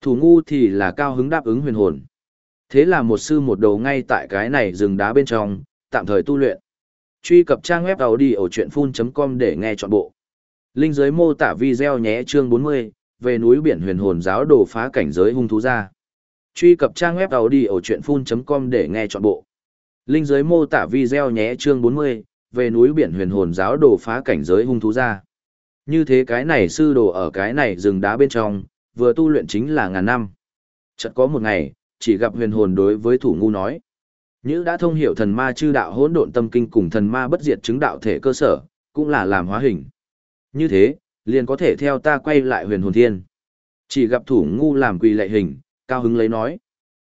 Thủ ngu thì là cao hứng đáp ứng huyền hồn. Thế là một sư một đầu ngay tại cái này rừng đá bên trong, tạm thời tu luyện. Truy cập trang web đầu đi ở chuyện full.com để nghe trọn bộ. Linh dưới mô tả video nhé chương 40, về núi biển huyền hồn giáo đồ phá cảnh giới hung thú ra. Truy cập trang web đầu đi ở chuyện full.com để nghe trọn bộ. Linh dưới mô tả video nhé chương 40, về núi biển huyền hồn giáo đồ phá cảnh giới hung thú ra. Như thế cái này sư đồ ở cái này rừng đá bên trong, vừa tu luyện chính là ngàn năm. Chợt có một ngày, chỉ gặp huyền hồn đối với thủ ngu nói. Nhữ đã thông hiểu thần ma chư đạo hỗn độn tâm kinh cùng thần ma bất diệt chứng đạo thể cơ sở, cũng là làm hóa hình. Như thế, liền có thể theo ta quay lại huyền hồn thiên. Chỉ gặp thủ ngu làm quỳ lệ hình, cao hứng lấy nói.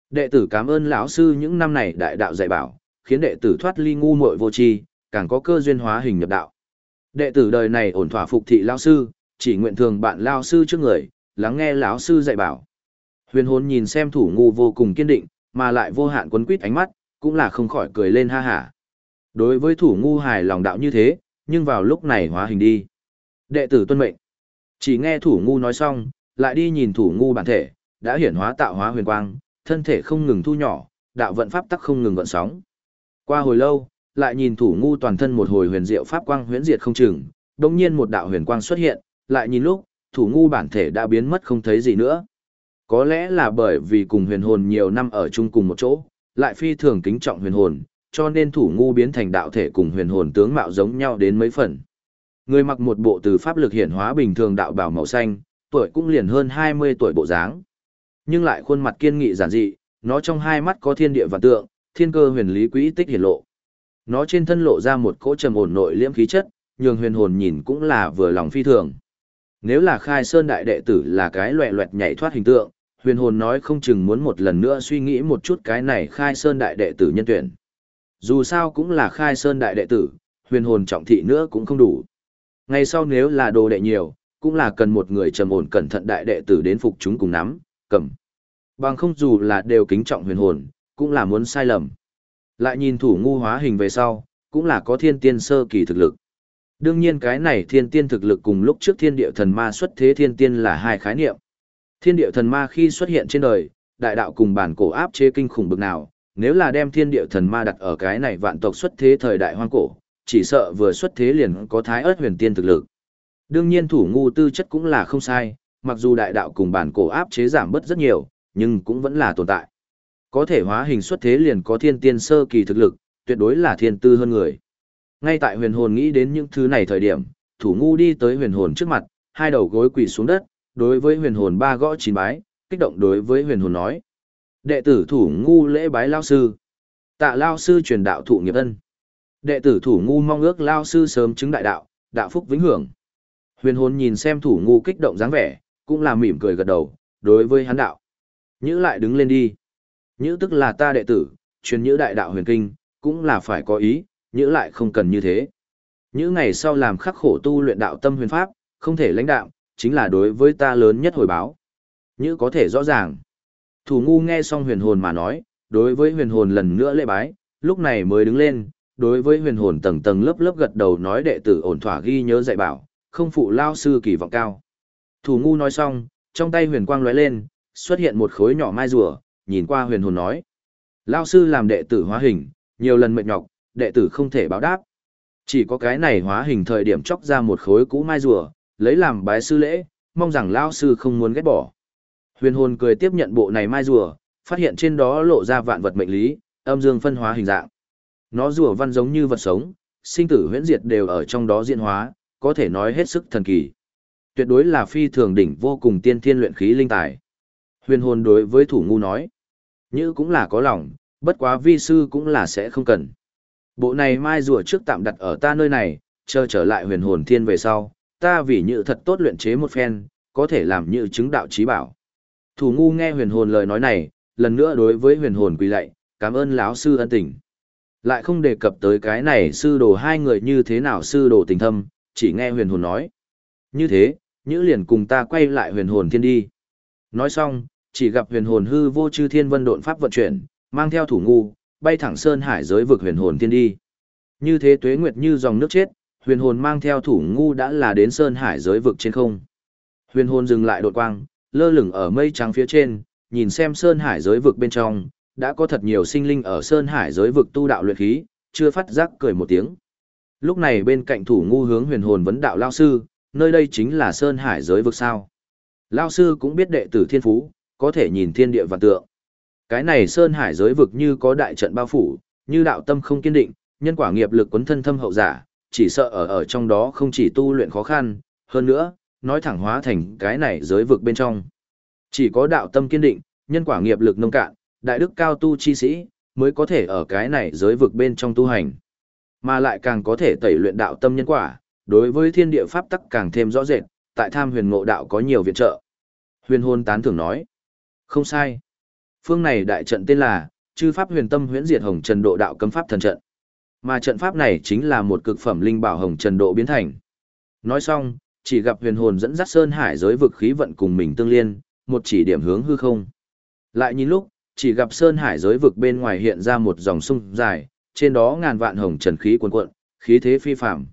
Đệ tử cảm ơn lão sư những năm này đại đạo dạy bảo, khiến đệ tử thoát ly ngu muội vô tri, càng có cơ duyên hóa hình nhập đạo. Đệ tử đời này ổn thỏa phục thị lão sư, chỉ nguyện thường bạn lão sư trước người, lắng nghe lão sư dạy bảo. Huyền hồn nhìn xem thủ ngu vô cùng kiên định, mà lại vô hạn quấn quýt ánh mắt, cũng là không khỏi cười lên ha hả. Đối với thủ ngu hài lòng đạo như thế, nhưng vào lúc này hóa hình đi. Đệ tử tuân mệnh. Chỉ nghe thủ ngu nói xong, lại đi nhìn thủ ngu bản thể, đã hiển hóa tạo hóa huyền quang, thân thể không ngừng thu nhỏ, đạo vận pháp tắc không ngừng gợn sóng. Qua hồi lâu, lại nhìn thủ ngu toàn thân một hồi huyền diệu pháp quang huyễn diệt không chừng, đột nhiên một đạo huyền quang xuất hiện, lại nhìn lúc, thủ ngu bản thể đã biến mất không thấy gì nữa. Có lẽ là bởi vì cùng huyền hồn nhiều năm ở chung cùng một chỗ, lại phi thường kính trọng huyền hồn, cho nên thủ ngu biến thành đạo thể cùng huyền hồn tướng mạo giống nhau đến mấy phần. Người mặc một bộ từ pháp lực hiển hóa bình thường đạo bào màu xanh, tuổi cũng liền hơn 20 tuổi bộ dáng. Nhưng lại khuôn mặt kiên nghị giản dị, nó trong hai mắt có thiên địa và tượng, thiên cơ huyền lý quỹ tích hiển lộ. Nó trên thân lộ ra một cỗ trầm ổn nội liễm khí chất, nhường huyền hồn nhìn cũng là vừa lòng phi thường. Nếu là khai sơn đại đệ tử là cái loẹ loẹt nhảy thoát hình tượng, huyền hồn nói không chừng muốn một lần nữa suy nghĩ một chút cái này khai sơn đại đệ tử nhân tuyển. Dù sao cũng là khai sơn đại đệ tử, huyền hồn trọng thị nữa cũng không đủ. Ngày sau nếu là đồ đệ nhiều, cũng là cần một người trầm ổn cẩn thận đại đệ tử đến phục chúng cùng nắm, cầm. Bằng không dù là đều kính trọng huyền hồn, cũng là muốn sai lầm. Lại nhìn thủ ngu hóa hình về sau, cũng là có thiên tiên sơ kỳ thực lực. Đương nhiên cái này thiên tiên thực lực cùng lúc trước thiên địa thần ma xuất thế thiên tiên là hai khái niệm. Thiên địa thần ma khi xuất hiện trên đời, đại đạo cùng bản cổ áp chế kinh khủng bực nào, nếu là đem thiên địa thần ma đặt ở cái này vạn tộc xuất thế thời đại hoang cổ, chỉ sợ vừa xuất thế liền có thái ớt huyền tiên thực lực. Đương nhiên thủ ngu tư chất cũng là không sai, mặc dù đại đạo cùng bản cổ áp chế giảm bớt rất nhiều, nhưng cũng vẫn là tồn tại. Có thể hóa hình xuất thế liền có thiên tiên sơ kỳ thực lực, tuyệt đối là thiên tư hơn người. Ngay tại huyền hồn nghĩ đến những thứ này thời điểm, thủ ngu đi tới huyền hồn trước mặt, hai đầu gối quỳ xuống đất, đối với huyền hồn ba gõ chín bái, kích động đối với huyền hồn nói. Đệ tử thủ ngu lễ bái lao sư. Tạ lao sư truyền đạo thụ nghiệp ân. Đệ tử thủ ngu mong ước lao sư sớm chứng đại đạo, đạo phúc vĩnh hưởng. Huyền hồn nhìn xem thủ ngu kích động dáng vẻ, cũng là mỉm cười gật đầu, đối với hắn đạo. Nhữ lại đứng lên đi. Nhữ tức là ta đệ tử, truyền nhữ đại đạo huyền kinh, cũng là phải có ý, nhữ lại không cần như thế. Những ngày sau làm khắc khổ tu luyện đạo tâm huyền pháp, không thể lãnh đạo, chính là đối với ta lớn nhất hồi báo. Như có thể rõ ràng. Thủ ngu nghe xong huyền hồn mà nói, đối với huyền hồn lần nữa lễ bái, lúc này mới đứng lên, đối với huyền hồn tầng tầng lớp lớp gật đầu nói đệ tử ổn thỏa ghi nhớ dạy bảo, không phụ lao sư kỳ vọng cao. Thủ ngu nói xong, trong tay huyền quang lóe lên, xuất hiện một khối nhỏ mai rùa, nhìn qua huyền hồn nói. Lao sư làm đệ tử hóa hình, nhiều lần mệt nhọc, đệ tử không thể báo đáp. Chỉ có cái này hóa hình thời điểm chóc ra một khối cũ mai rùa, lấy làm bái sư lễ, mong rằng Lao sư không muốn ghét bỏ. Huyền hồn cười tiếp nhận bộ này mai rùa, phát hiện trên đó lộ ra vạn vật mệnh lý, âm dương phân hóa hình dạng. Nó rùa văn giống như vật sống, sinh tử huyễn diệt đều ở trong đó diễn hóa, có thể nói hết sức thần kỳ. Tuyệt đối là phi thường đỉnh vô cùng tiên thiên luyện khí linh tài. Huyền hồn đối với thủ ngu nói, như cũng là có lòng, bất quá vi sư cũng là sẽ không cần. Bộ này mai rùa trước tạm đặt ở ta nơi này, chờ trở lại huyền hồn thiên về sau, ta vì như thật tốt luyện chế một phen, có thể làm như chứng đạo trí bảo. Thủ ngu nghe huyền hồn lời nói này, lần nữa đối với huyền hồn quỳ lạy, cảm ơn lão sư ân tình. Lại không đề cập tới cái này sư đồ hai người như thế nào sư đồ tình thâm, chỉ nghe huyền hồn nói. Như thế, nhữ liền cùng ta quay lại huyền hồn thiên đi. Nói xong, chỉ gặp huyền hồn hư vô chư thiên vân độn pháp vận chuyển, mang theo thủ ngu, bay thẳng sơn hải giới vực huyền hồn thiên đi. Như thế tuế nguyệt như dòng nước chết, huyền hồn mang theo thủ ngu đã là đến sơn hải giới vực trên không. Huyền hồn dừng lại đột quang, lơ lửng ở mây trắng phía trên, nhìn xem sơn hải giới vực bên trong, đã có thật nhiều sinh linh ở sơn hải giới vực tu đạo luyện khí, chưa phát giác cười một tiếng. Lúc này bên cạnh thủ ngu hướng huyền hồn vấn đạo lao sư, nơi đây chính là sơn hải giới vực sao. Lao sư cũng biết đệ tử thiên phú, có thể nhìn thiên địa vạn tượng. Cái này sơn hải giới vực như có đại trận bao phủ, như đạo tâm không kiên định, nhân quả nghiệp lực quấn thân thâm hậu giả, chỉ sợ ở ở trong đó không chỉ tu luyện khó khăn, hơn nữa, nói thẳng hóa thành cái này giới vực bên trong. Chỉ có đạo tâm kiên định, nhân quả nghiệp lực nông cạn, đại đức cao tu chi sĩ, mới có thể ở cái này giới vực bên trong tu hành. Mà lại càng có thể tẩy luyện đạo tâm nhân quả, đối với thiên địa pháp tắc càng thêm rõ rệt, tại tham huyền ngộ đạo có nhiều viện trợ. Huyền hôn tán thưởng nói. Không sai. Phương này đại trận tên là, chư pháp huyền tâm huyễn diệt hồng trần độ đạo cấm pháp thần trận. Mà trận pháp này chính là một cực phẩm linh bảo hồng trần độ biến thành. Nói xong, chỉ gặp huyền hồn dẫn dắt sơn hải giới vực khí vận cùng mình tương liên, một chỉ điểm hướng hư không. Lại nhìn lúc, chỉ gặp sơn hải giới vực bên ngoài hiện ra một dòng sông dài, trên đó ngàn vạn hồng trần khí cuồn cuộn, khí thế phi phạm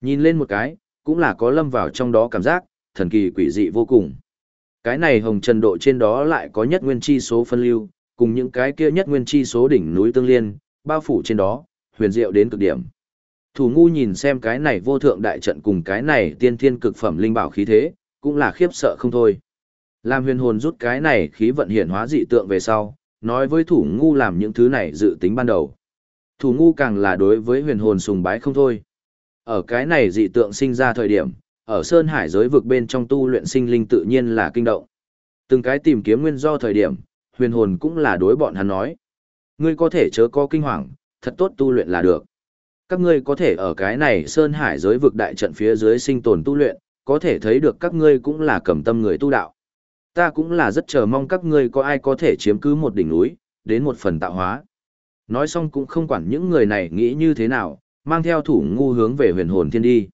Nhìn lên một cái, cũng là có lâm vào trong đó cảm giác, thần kỳ quỷ dị vô cùng. Cái này hồng trần độ trên đó lại có nhất nguyên chi số phân lưu, cùng những cái kia nhất nguyên chi số đỉnh núi tương liên, bao phủ trên đó, huyền diệu đến cực điểm. Thủ ngu nhìn xem cái này vô thượng đại trận cùng cái này tiên thiên cực phẩm linh bảo khí thế, cũng là khiếp sợ không thôi. Làm huyền hồn rút cái này khí vận hiển hóa dị tượng về sau, nói với thủ ngu làm những thứ này dự tính ban đầu. Thủ ngu càng là đối với huyền hồn sùng bái không thôi. Ở cái này dị tượng sinh ra thời điểm, ở Sơn Hải giới vực bên trong tu luyện sinh linh tự nhiên là kinh động. Từng cái tìm kiếm nguyên do thời điểm, huyền hồn cũng là đối bọn hắn nói. Ngươi có thể chớ có kinh hoàng, thật tốt tu luyện là được. Các ngươi có thể ở cái này Sơn Hải giới vực đại trận phía dưới sinh tồn tu luyện, có thể thấy được các ngươi cũng là cầm tâm người tu đạo. Ta cũng là rất chờ mong các ngươi có ai có thể chiếm cứ một đỉnh núi, đến một phần tạo hóa. Nói xong cũng không quản những người này nghĩ như thế nào, mang theo thủ ngu hướng về huyền hồn thiên đi.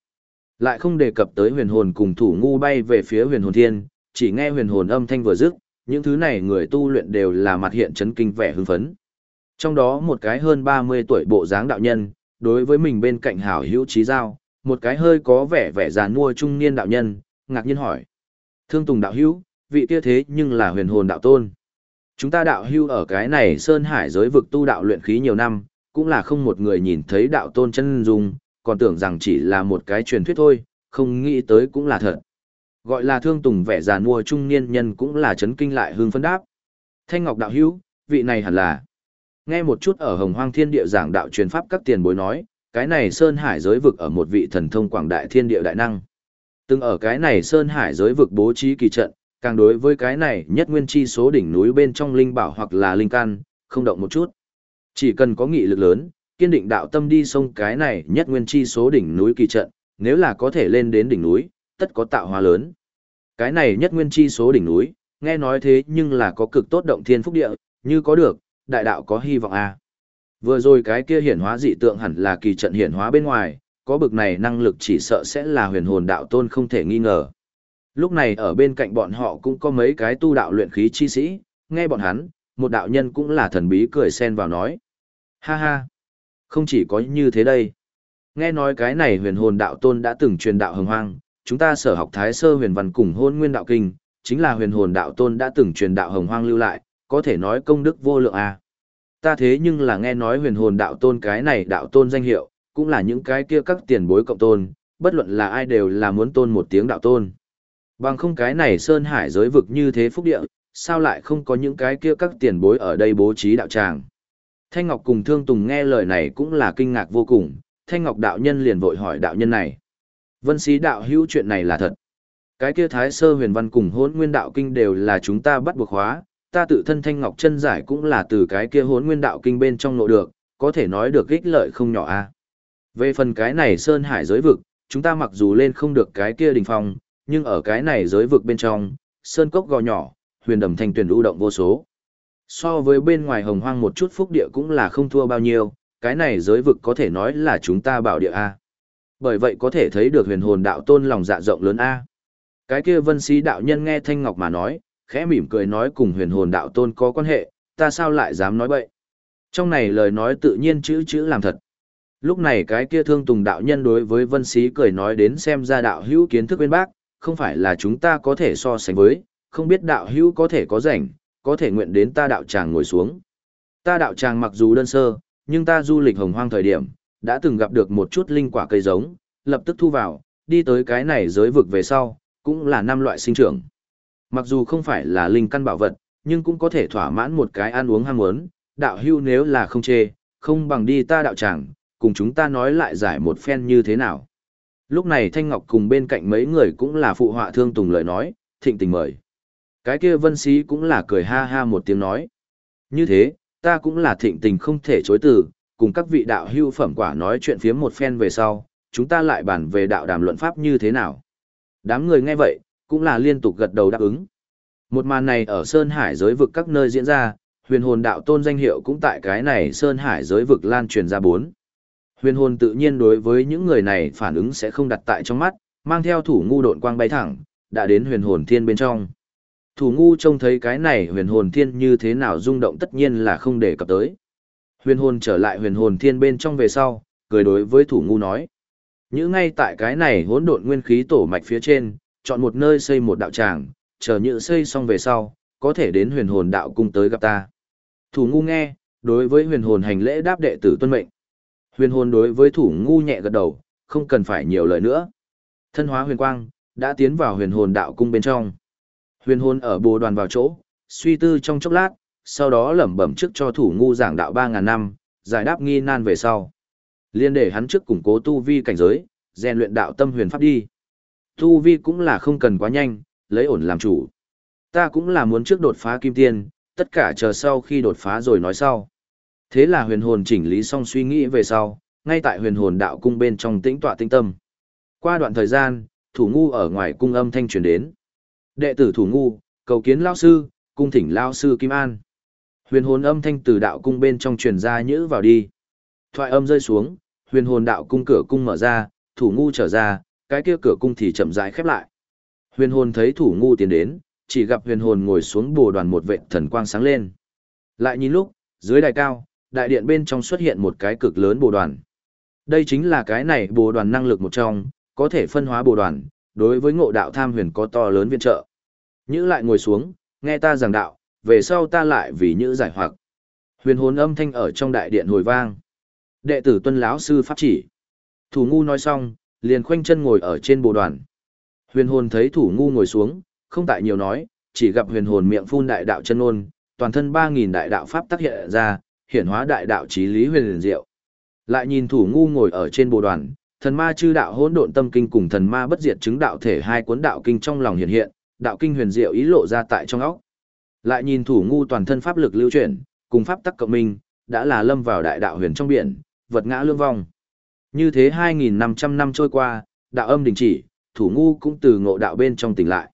Lại không đề cập tới huyền hồn cùng thủ ngu bay về phía huyền hồn thiên, chỉ nghe huyền hồn âm thanh vừa dứt, những thứ này người tu luyện đều là mặt hiện chấn kinh vẻ hưng phấn. Trong đó một cái hơn 30 tuổi bộ dáng đạo nhân, đối với mình bên cạnh hảo hữu trí giao, một cái hơi có vẻ vẻ già nua trung niên đạo nhân, ngạc nhiên hỏi. Thương Tùng đạo hữu, vị kia thế nhưng là huyền hồn đạo tôn. Chúng ta đạo hữu ở cái này Sơn Hải giới vực tu đạo luyện khí nhiều năm, cũng là không một người nhìn thấy đạo tôn chân dung, còn tưởng rằng chỉ là một cái truyền thuyết thôi, không nghĩ tới cũng là thật. Gọi là thương tùng vẻ già mua trung niên nhân cũng là chấn kinh lại hương phân đáp. Thanh Ngọc đạo hữu, vị này hẳn là. Nghe một chút ở Hồng Hoang Thiên Địa giảng đạo truyền pháp các tiền bối nói, cái này Sơn Hải giới vực ở một vị thần thông quảng đại thiên địa đại năng. Từng ở cái này Sơn Hải giới vực bố trí kỳ trận, càng đối với cái này nhất nguyên chi số đỉnh núi bên trong linh bảo hoặc là linh căn, không động một chút. Chỉ cần có nghị lực lớn, kiên định đạo tâm đi sông cái này nhất nguyên chi số đỉnh núi kỳ trận, nếu là có thể lên đến đỉnh núi, tất có tạo hóa lớn. Cái này nhất nguyên chi số đỉnh núi, nghe nói thế nhưng là có cực tốt động thiên phúc địa, như có được, đại đạo có hy vọng à. Vừa rồi cái kia hiển hóa dị tượng hẳn là kỳ trận hiển hóa bên ngoài, có bực này năng lực chỉ sợ sẽ là huyền hồn đạo tôn không thể nghi ngờ. Lúc này ở bên cạnh bọn họ cũng có mấy cái tu đạo luyện khí chi sĩ, nghe bọn hắn, một đạo nhân cũng là thần bí cười xen vào nói. Ha ha, không chỉ có như thế đây. Nghe nói cái này huyền hồn đạo tôn đã từng truyền đạo hồng hoang, chúng ta sở học thái sơ huyền văn cùng hôn nguyên đạo kinh, chính là huyền hồn đạo tôn đã từng truyền đạo hồng hoang lưu lại, có thể nói công đức vô lượng à. Ta thế nhưng là nghe nói huyền hồn đạo tôn cái này đạo tôn danh hiệu, cũng là những cái kia các tiền bối cộng tôn, bất luận là ai đều là muốn tôn một tiếng đạo tôn. Bằng không cái này sơn hải giới vực như thế phúc địa, sao lại không có những cái kia các tiền bối ở đây bố trí đạo tràng. Thanh Ngọc cùng Thương Tùng nghe lời này cũng là kinh ngạc vô cùng, Thanh Ngọc đạo nhân liền vội hỏi đạo nhân này. Vân sĩ đạo hữu chuyện này là thật. Cái kia Thái Sơ huyền văn cùng hốn nguyên đạo kinh đều là chúng ta bắt buộc hóa, ta tự thân Thanh Ngọc chân giải cũng là từ cái kia hốn nguyên đạo kinh bên trong nộ được, có thể nói được ích lợi không nhỏ a. Về phần cái này Sơn Hải giới vực, chúng ta mặc dù lên không được cái kia đỉnh phong, nhưng ở cái này giới vực bên trong, Sơn Cốc gò nhỏ, huyền đầm thanh tuyển lưu động vô số. So với bên ngoài hồng hoang một chút phúc địa cũng là không thua bao nhiêu, cái này giới vực có thể nói là chúng ta bảo địa A. Bởi vậy có thể thấy được huyền hồn đạo tôn lòng dạ rộng lớn A. Cái kia vân sĩ đạo nhân nghe Thanh Ngọc mà nói, khẽ mỉm cười nói cùng huyền hồn đạo tôn có quan hệ, ta sao lại dám nói bậy. Trong này lời nói tự nhiên chữ chữ làm thật. Lúc này cái kia thương tùng đạo nhân đối với vân sĩ cười nói đến xem ra đạo hữu kiến thức bên bác, không phải là chúng ta có thể so sánh với, không biết đạo hữu có thể có rảnh, có thể nguyện đến ta đạo tràng ngồi xuống. Ta đạo tràng mặc dù đơn sơ, nhưng ta du lịch hồng hoang thời điểm, đã từng gặp được một chút linh quả cây giống, lập tức thu vào, đi tới cái này giới vực về sau, cũng là năm loại sinh trưởng. Mặc dù không phải là linh căn bảo vật, nhưng cũng có thể thỏa mãn một cái ăn uống ham muốn, đạo hưu nếu là không chê, không bằng đi ta đạo tràng, cùng chúng ta nói lại giải một phen như thế nào. Lúc này Thanh Ngọc cùng bên cạnh mấy người cũng là phụ họa thương tùng lời nói, thịnh tình mời. Cái kia vân sĩ cũng là cười ha ha một tiếng nói. Như thế, ta cũng là thịnh tình không thể chối từ, cùng các vị đạo hưu phẩm quả nói chuyện phiếm một phen về sau, chúng ta lại bàn về đạo đàm luận pháp như thế nào. Đám người nghe vậy, cũng là liên tục gật đầu đáp ứng. Một màn này ở Sơn Hải giới vực các nơi diễn ra, huyền hồn đạo tôn danh hiệu cũng tại cái này Sơn Hải giới vực lan truyền ra bốn. Huyền hồn tự nhiên đối với những người này phản ứng sẽ không đặt tại trong mắt, mang theo thủ ngu độn quang bay thẳng, đã đến huyền hồn thiên bên trong. Thủ ngu trông thấy cái này huyền hồn thiên như thế nào rung động tất nhiên là không để cập tới. Huyền hồn trở lại huyền hồn thiên bên trong về sau, cười đối với thủ ngu nói. Như ngay tại cái này hỗn độn nguyên khí tổ mạch phía trên, chọn một nơi xây một đạo tràng, chờ như xây xong về sau, có thể đến huyền hồn đạo cung tới gặp ta. Thủ ngu nghe, đối với huyền hồn hành lễ đáp đệ tử tuân mệnh. Huyền hồn đối với thủ ngu nhẹ gật đầu, không cần phải nhiều lời nữa. Thân hóa huyền quang, đã tiến vào huyền hồn đạo cung bên trong. Huyền hồn ở bồ đoàn vào chỗ, suy tư trong chốc lát, sau đó lẩm bẩm trước cho thủ ngu giảng đạo 3.000 năm, giải đáp nghi nan về sau. Liên để hắn trước củng cố tu vi cảnh giới, rèn luyện đạo tâm huyền pháp đi. Tu vi cũng là không cần quá nhanh, lấy ổn làm chủ. Ta cũng là muốn trước đột phá kim tiên, tất cả chờ sau khi đột phá rồi nói sau. Thế là huyền hồn chỉnh lý xong suy nghĩ về sau, ngay tại huyền hồn đạo cung bên trong tĩnh tọa tinh tâm. Qua đoạn thời gian, thủ ngu ở ngoài cung âm thanh truyền đến. Đệ tử thủ ngu, cầu kiến lao sư, cung thỉnh lao sư Kim An. Huyền hồn âm thanh từ đạo cung bên trong truyền ra nhữ vào đi. Thoại âm rơi xuống, huyền hồn đạo cung cửa cung mở ra, thủ ngu trở ra, cái kia cửa cung thì chậm rãi khép lại. Huyền hồn thấy thủ ngu tiến đến, chỉ gặp huyền hồn ngồi xuống bồ đoàn một vệ thần quang sáng lên. Lại nhìn lúc, dưới đài cao, đại điện bên trong xuất hiện một cái cực lớn bồ đoàn. Đây chính là cái này bồ đoàn năng lực một trong, có thể phân hóa bồ đoàn, đối với ngộ đạo tham huyền có to lớn viện trợ. Nhữ lại ngồi xuống, nghe ta giảng đạo, về sau ta lại vì nhữ giải hoặc. Huyền hồn âm thanh ở trong đại điện hồi vang. Đệ tử tuân lão sư pháp chỉ. Thủ ngu nói xong, liền khoanh chân ngồi ở trên bồ đoàn. Huyền hồn thấy thủ ngu ngồi xuống, không tại nhiều nói, chỉ gặp huyền hồn miệng phun đại đạo chân ôn, toàn thân 3.000 đại đạo pháp tác hiện ra, hiển hóa đại đạo trí lý huyền liền diệu. Lại nhìn thủ ngu ngồi ở trên bồ đoàn, thần ma chư đạo hỗn độn tâm kinh cùng thần ma bất diệt chứng đạo thể hai cuốn đạo kinh trong lòng hiện hiện, đạo kinh huyền diệu ý lộ ra tại trong óc. Lại nhìn thủ ngu toàn thân pháp lực lưu chuyển, cùng pháp tắc cộng minh, đã là lâm vào đại đạo huyền trong biển, vật ngã lương vong. Như thế 2.500 năm trôi qua, đạo âm đình chỉ, thủ ngu cũng từ ngộ đạo bên trong tỉnh lại.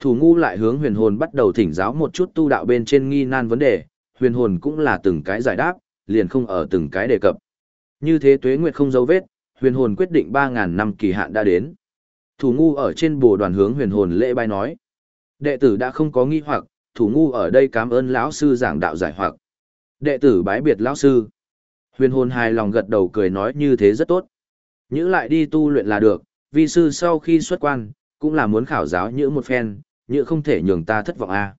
Thủ ngu lại hướng huyền hồn bắt đầu thỉnh giáo một chút tu đạo bên trên nghi nan vấn đề, huyền hồn cũng là từng cái giải đáp, liền không ở từng cái đề cập. Như thế tuế nguyệt không dấu vết, huyền hồn quyết định 3.000 năm kỳ hạn đã đến. Thủ ngu ở trên bồ đoàn hướng huyền hồn lễ bài nói. Đệ tử đã không có nghi hoặc, thủ ngu ở đây cảm ơn lão sư giảng đạo giải hoặc. Đệ tử bái biệt lão sư. Huyền hồn hài lòng gật đầu cười nói như thế rất tốt. Nhữ lại đi tu luyện là được, vi sư sau khi xuất quan, cũng là muốn khảo giáo nhữ một phen, nhữ không thể nhường ta thất vọng a. À.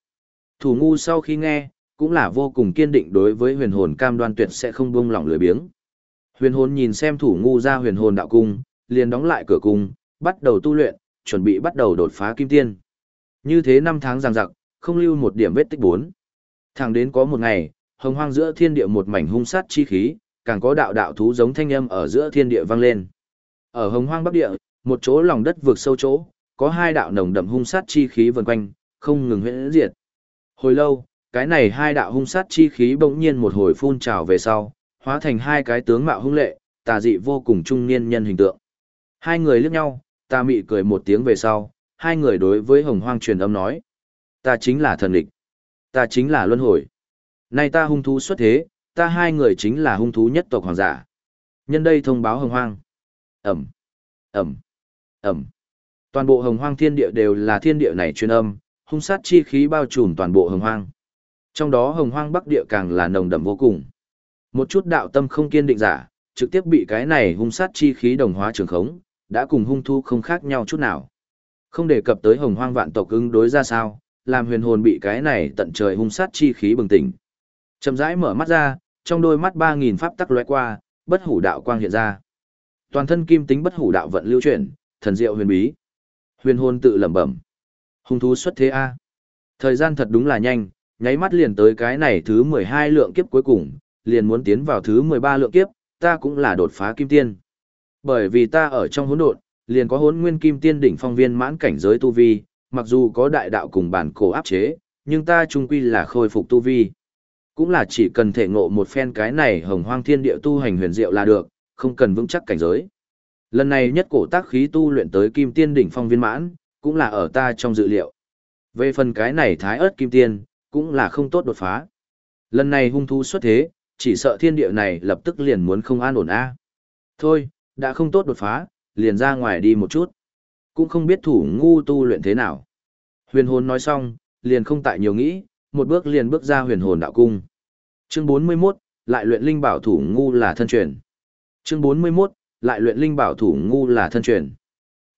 Thủ ngu sau khi nghe, cũng là vô cùng kiên định đối với huyền hồn cam đoan tuyệt sẽ không buông lỏng lười biếng. Huyền hồn nhìn xem thủ ngu ra huyền hồn đạo cung, liền đóng lại cửa cung, bắt đầu tu luyện, chuẩn bị bắt đầu đột phá kim tiên. Như thế năm tháng giằng giặc, không lưu một điểm vết tích bốn. Thẳng đến có một ngày, hồng hoang giữa thiên địa một mảnh hung sát chi khí, càng có đạo đạo thú giống thanh âm ở giữa thiên địa vang lên. Ở hồng hoang bắc địa, một chỗ lòng đất vượt sâu chỗ, có hai đạo nồng đậm hung sát chi khí vần quanh, không ngừng huyễn diệt. Hồi lâu, cái này hai đạo hung sát chi khí bỗng nhiên một hồi phun trào về sau, hóa thành hai cái tướng mạo hung lệ, tà dị vô cùng trung niên nhân hình tượng. Hai người liếc nhau, ta mị cười một tiếng về sau, hai người đối với hồng hoang truyền âm nói. Ta chính là thần địch. Ta chính là luân hồi. Nay ta hung thú xuất thế, ta hai người chính là hung thú nhất tộc hoàng giả. Nhân đây thông báo hồng hoang. Ẩm, Ẩm, Ẩm. Toàn bộ hồng hoang thiên địa đều là thiên địa này truyền âm, hung sát chi khí bao trùm toàn bộ hồng hoang. Trong đó hồng hoang bắc địa càng là nồng đậm vô cùng. Một chút đạo tâm không kiên định giả, trực tiếp bị cái này hung sát chi khí đồng hóa trường khống, đã cùng hung thu không khác nhau chút nào. Không đề cập tới hồng hoang vạn tộc ứng đối ra sao, làm huyền hồn bị cái này tận trời hung sát chi khí bừng tỉnh. Chậm rãi mở mắt ra, trong đôi mắt 3000 pháp tắc lóe qua, bất hủ đạo quang hiện ra. Toàn thân kim tính bất hủ đạo vận lưu chuyển, thần diệu huyền bí. Huyền hồn tự lẩm bẩm. Hung thú xuất thế a. Thời gian thật đúng là nhanh, nháy mắt liền tới cái này thứ 12 lượng kiếp cuối cùng, liền muốn tiến vào thứ 13 lượng kiếp, ta cũng là đột phá kim tiên. Bởi vì ta ở trong hỗn độn, liền có hỗn nguyên kim tiên đỉnh phong viên mãn cảnh giới tu vi, mặc dù có đại đạo cùng bản cổ áp chế, nhưng ta trung quy là khôi phục tu vi. Cũng là chỉ cần thể ngộ một phen cái này hồng hoang thiên địa tu hành huyền diệu là được, không cần vững chắc cảnh giới. Lần này nhất cổ tác khí tu luyện tới kim tiên đỉnh phong viên mãn, cũng là ở ta trong dự liệu. Về phần cái này thái ớt kim tiên, cũng là không tốt đột phá. Lần này hung thú xuất thế, chỉ sợ thiên địa này lập tức liền muốn không an ổn a. Thôi, đã không tốt đột phá, liền ra ngoài đi một chút. Cũng không biết thủ ngu tu luyện thế nào. Huyền hồn nói xong, liền không tại nhiều nghĩ, một bước liền bước ra huyền hồn đạo cung. Chương 41, lại luyện linh bảo thủ ngu là thân truyền. Chương 41, lại luyện linh bảo thủ ngu là thân truyền.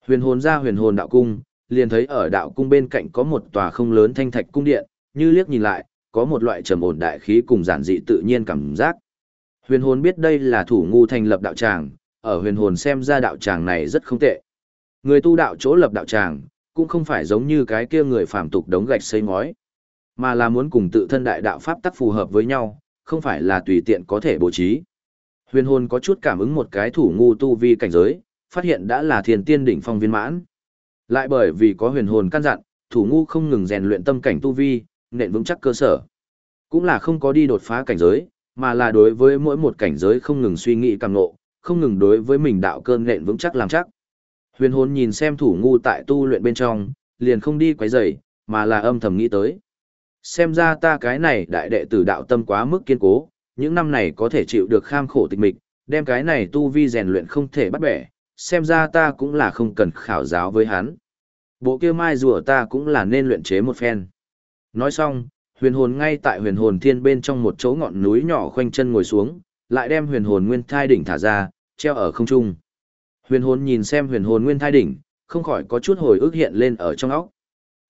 Huyền hồn ra huyền hồn đạo cung, liền thấy ở đạo cung bên cạnh có một tòa không lớn thanh thạch cung điện, như liếc nhìn lại, có một loại trầm ổn đại khí cùng giản dị tự nhiên cảm giác. Huyền hồn biết đây là thủ ngu thành lập đạo tràng, ở huyền hồn xem ra đạo tràng này rất không tệ. Người tu đạo chỗ lập đạo tràng, cũng không phải giống như cái kia người phàm tục đống gạch xây ngói, mà là muốn cùng tự thân đại đạo pháp tắc phù hợp với nhau, không phải là tùy tiện có thể bố trí. Huyền hồn có chút cảm ứng một cái thủ ngu tu vi cảnh giới, phát hiện đã là thiền tiên đỉnh phong viên mãn. Lại bởi vì có huyền hồn căn dặn, thủ ngu không ngừng rèn luyện tâm cảnh tu vi, nện vững chắc cơ sở. Cũng là không có đi đột phá cảnh giới, mà là đối với mỗi một cảnh giới không ngừng suy nghĩ càng ngộ, không ngừng đối với mình đạo cơn nện vững chắc làm chắc. Huyền hồn nhìn xem thủ ngu tại tu luyện bên trong, liền không đi quấy rầy, mà là âm thầm nghĩ tới. Xem ra ta cái này đại đệ tử đạo tâm quá mức kiên cố, những năm này có thể chịu được kham khổ tịch mịch, đem cái này tu vi rèn luyện không thể bắt bẻ, xem ra ta cũng là không cần khảo giáo với hắn. Bộ kia mai rùa ta cũng là nên luyện chế một phen. Nói xong, huyền hồn ngay tại huyền hồn thiên bên trong một chỗ ngọn núi nhỏ khoanh chân ngồi xuống, lại đem huyền hồn nguyên thai đỉnh thả ra, treo ở không trung. Huyền hồn nhìn xem huyền hồn nguyên thai đỉnh, không khỏi có chút hồi ức hiện lên ở trong óc.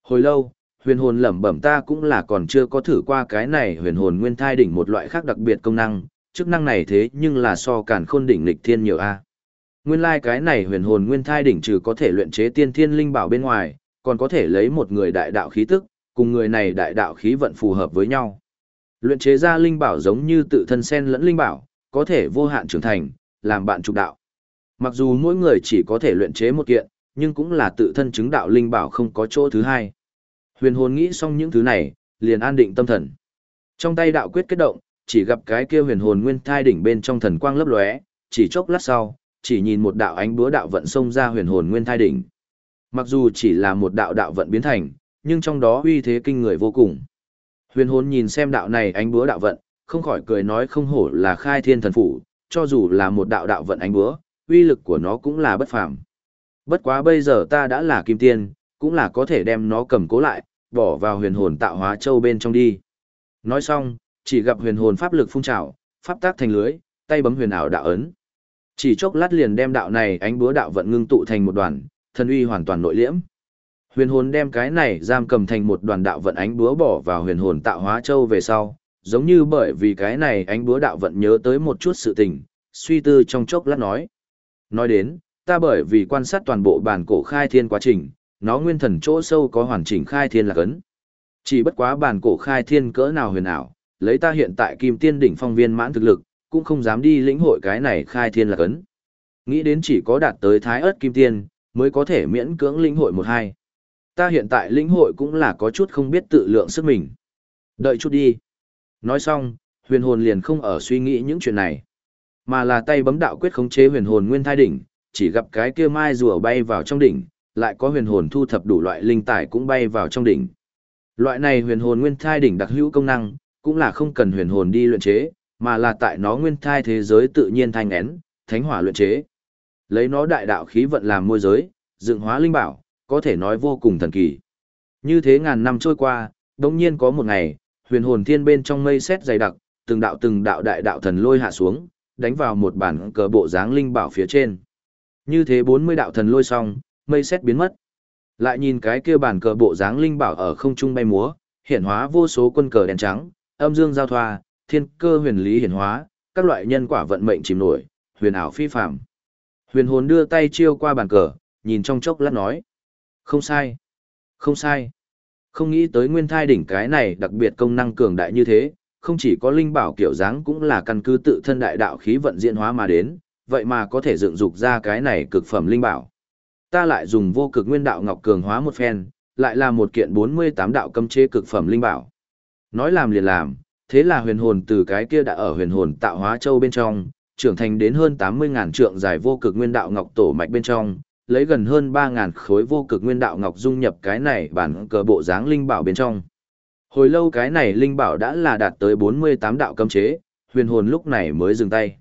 Hồi lâu, huyền hồn lẩm bẩm ta cũng là còn chưa có thử qua cái này huyền hồn nguyên thai đỉnh một loại khác đặc biệt công năng, chức năng này thế nhưng là so cản khôn đỉnh lịch thiên nhiều a. À. Nguyên lai like cái này huyền hồn nguyên thai đỉnh trừ có thể luyện chế tiên thiên linh bảo bên ngoài, còn có thể lấy một người đại đạo khí tức, cùng người này đại đạo khí vận phù hợp với nhau. Luyện chế ra linh bảo giống như tự thân sen lẫn linh bảo, có thể vô hạn trưởng thành, làm bạn trục đạo. Mặc dù mỗi người chỉ có thể luyện chế một kiện, nhưng cũng là tự thân chứng đạo linh bảo không có chỗ thứ hai. Huyền hồn nghĩ xong những thứ này, liền an định tâm thần. Trong tay đạo quyết kết động, chỉ gặp cái kia huyền hồn nguyên thai đỉnh bên trong thần quang lấp lóe, chỉ chốc lát sau, chỉ nhìn một đạo ánh búa đạo vận xông ra huyền hồn nguyên thai đỉnh. Mặc dù chỉ là một đạo đạo vận biến thành, nhưng trong đó uy thế kinh người vô cùng. Huyền hồn nhìn xem đạo này ánh búa đạo vận, không khỏi cười nói không hổ là khai thiên thần phủ, cho dù là một đạo đạo vận ánh búa, uy lực của nó cũng là bất phàm. Bất quá bây giờ ta đã là kim tiên, cũng là có thể đem nó cầm cố lại, bỏ vào huyền hồn tạo hóa châu bên trong đi. Nói xong, chỉ gặp huyền hồn pháp lực phun trào, pháp tác thành lưới, tay bấm huyền ảo đạo ấn. Chỉ chốc lát liền đem đạo này ánh búa đạo vận ngưng tụ thành một đoàn, thần uy hoàn toàn nội liễm. Huyền hồn đem cái này giam cầm thành một đoàn đạo vận ánh búa bỏ vào huyền hồn tạo hóa châu về sau, giống như bởi vì cái này ánh búa đạo vận nhớ tới một chút sự tình, suy tư trong chốc lát nói. Nói đến, ta bởi vì quan sát toàn bộ bản cổ khai thiên quá trình, nó nguyên thần chỗ sâu có hoàn chỉnh khai thiên là cấn. Chỉ bất quá bản cổ khai thiên cỡ nào huyền ảo, lấy ta hiện tại kim tiên đỉnh phong viên mãn thực lực, cũng không dám đi lĩnh hội cái này khai thiên là cấn. Nghĩ đến chỉ có đạt tới thái ớt kim tiên, mới có thể miễn cưỡng lĩnh hội một hai. Ta hiện tại lĩnh hội cũng là có chút không biết tự lượng sức mình. Đợi chút đi. Nói xong, huyền hồn liền không ở suy nghĩ những chuyện này, mà là tay bấm đạo quyết khống chế huyền hồn nguyên thai đỉnh, chỉ gặp cái kia mai rùa bay vào trong đỉnh, lại có huyền hồn thu thập đủ loại linh tài cũng bay vào trong đỉnh. Loại này huyền hồn nguyên thai đỉnh đặc hữu công năng, cũng là không cần huyền hồn đi luyện chế, mà là tại nó nguyên thai thế giới tự nhiên thanh én, thánh hỏa luyện chế. Lấy nó đại đạo khí vận làm môi giới, dựng hóa linh bảo, có thể nói vô cùng thần kỳ. Như thế ngàn năm trôi qua, đột nhiên có một ngày, huyền hồn thiên bên trong mây xét dày đặc, từng đạo từng đạo đại đạo thần lôi hạ xuống, đánh vào một bản cờ bộ dáng linh bảo phía trên. Như thế 40 đạo thần lôi xong, mây xét biến mất. Lại nhìn cái kia bản cờ bộ dáng linh bảo ở không trung bay múa, hiển hóa vô số quân cờ đen trắng, âm dương giao thoa, thiên cơ huyền lý hiển hóa, các loại nhân quả vận mệnh chìm nổi, huyền ảo phi phàm. Huyền hồn đưa tay chiêu qua bàn cờ, nhìn trong chốc lát nói. Không sai. Không sai. Không nghĩ tới nguyên thai đỉnh cái này đặc biệt công năng cường đại như thế, không chỉ có linh bảo kiểu dáng cũng là căn cứ tự thân đại đạo khí vận diễn hóa mà đến, vậy mà có thể dựng dục ra cái này cực phẩm linh bảo. Ta lại dùng vô cực nguyên đạo ngọc cường hóa một phen, lại là một kiện 48 đạo cấm chế cực phẩm linh bảo. Nói làm liền làm, thế là huyền hồn từ cái kia đã ở huyền hồn tạo hóa châu bên trong, trưởng thành đến hơn 80.000 trượng dài vô cực nguyên đạo ngọc tổ mạch bên trong, lấy gần hơn 3.000 khối vô cực nguyên đạo ngọc dung nhập cái này bản cờ bộ dáng linh bảo bên trong. Hồi lâu cái này linh bảo đã là đạt tới 48 đạo cấm chế, huyền hồn lúc này mới dừng tay.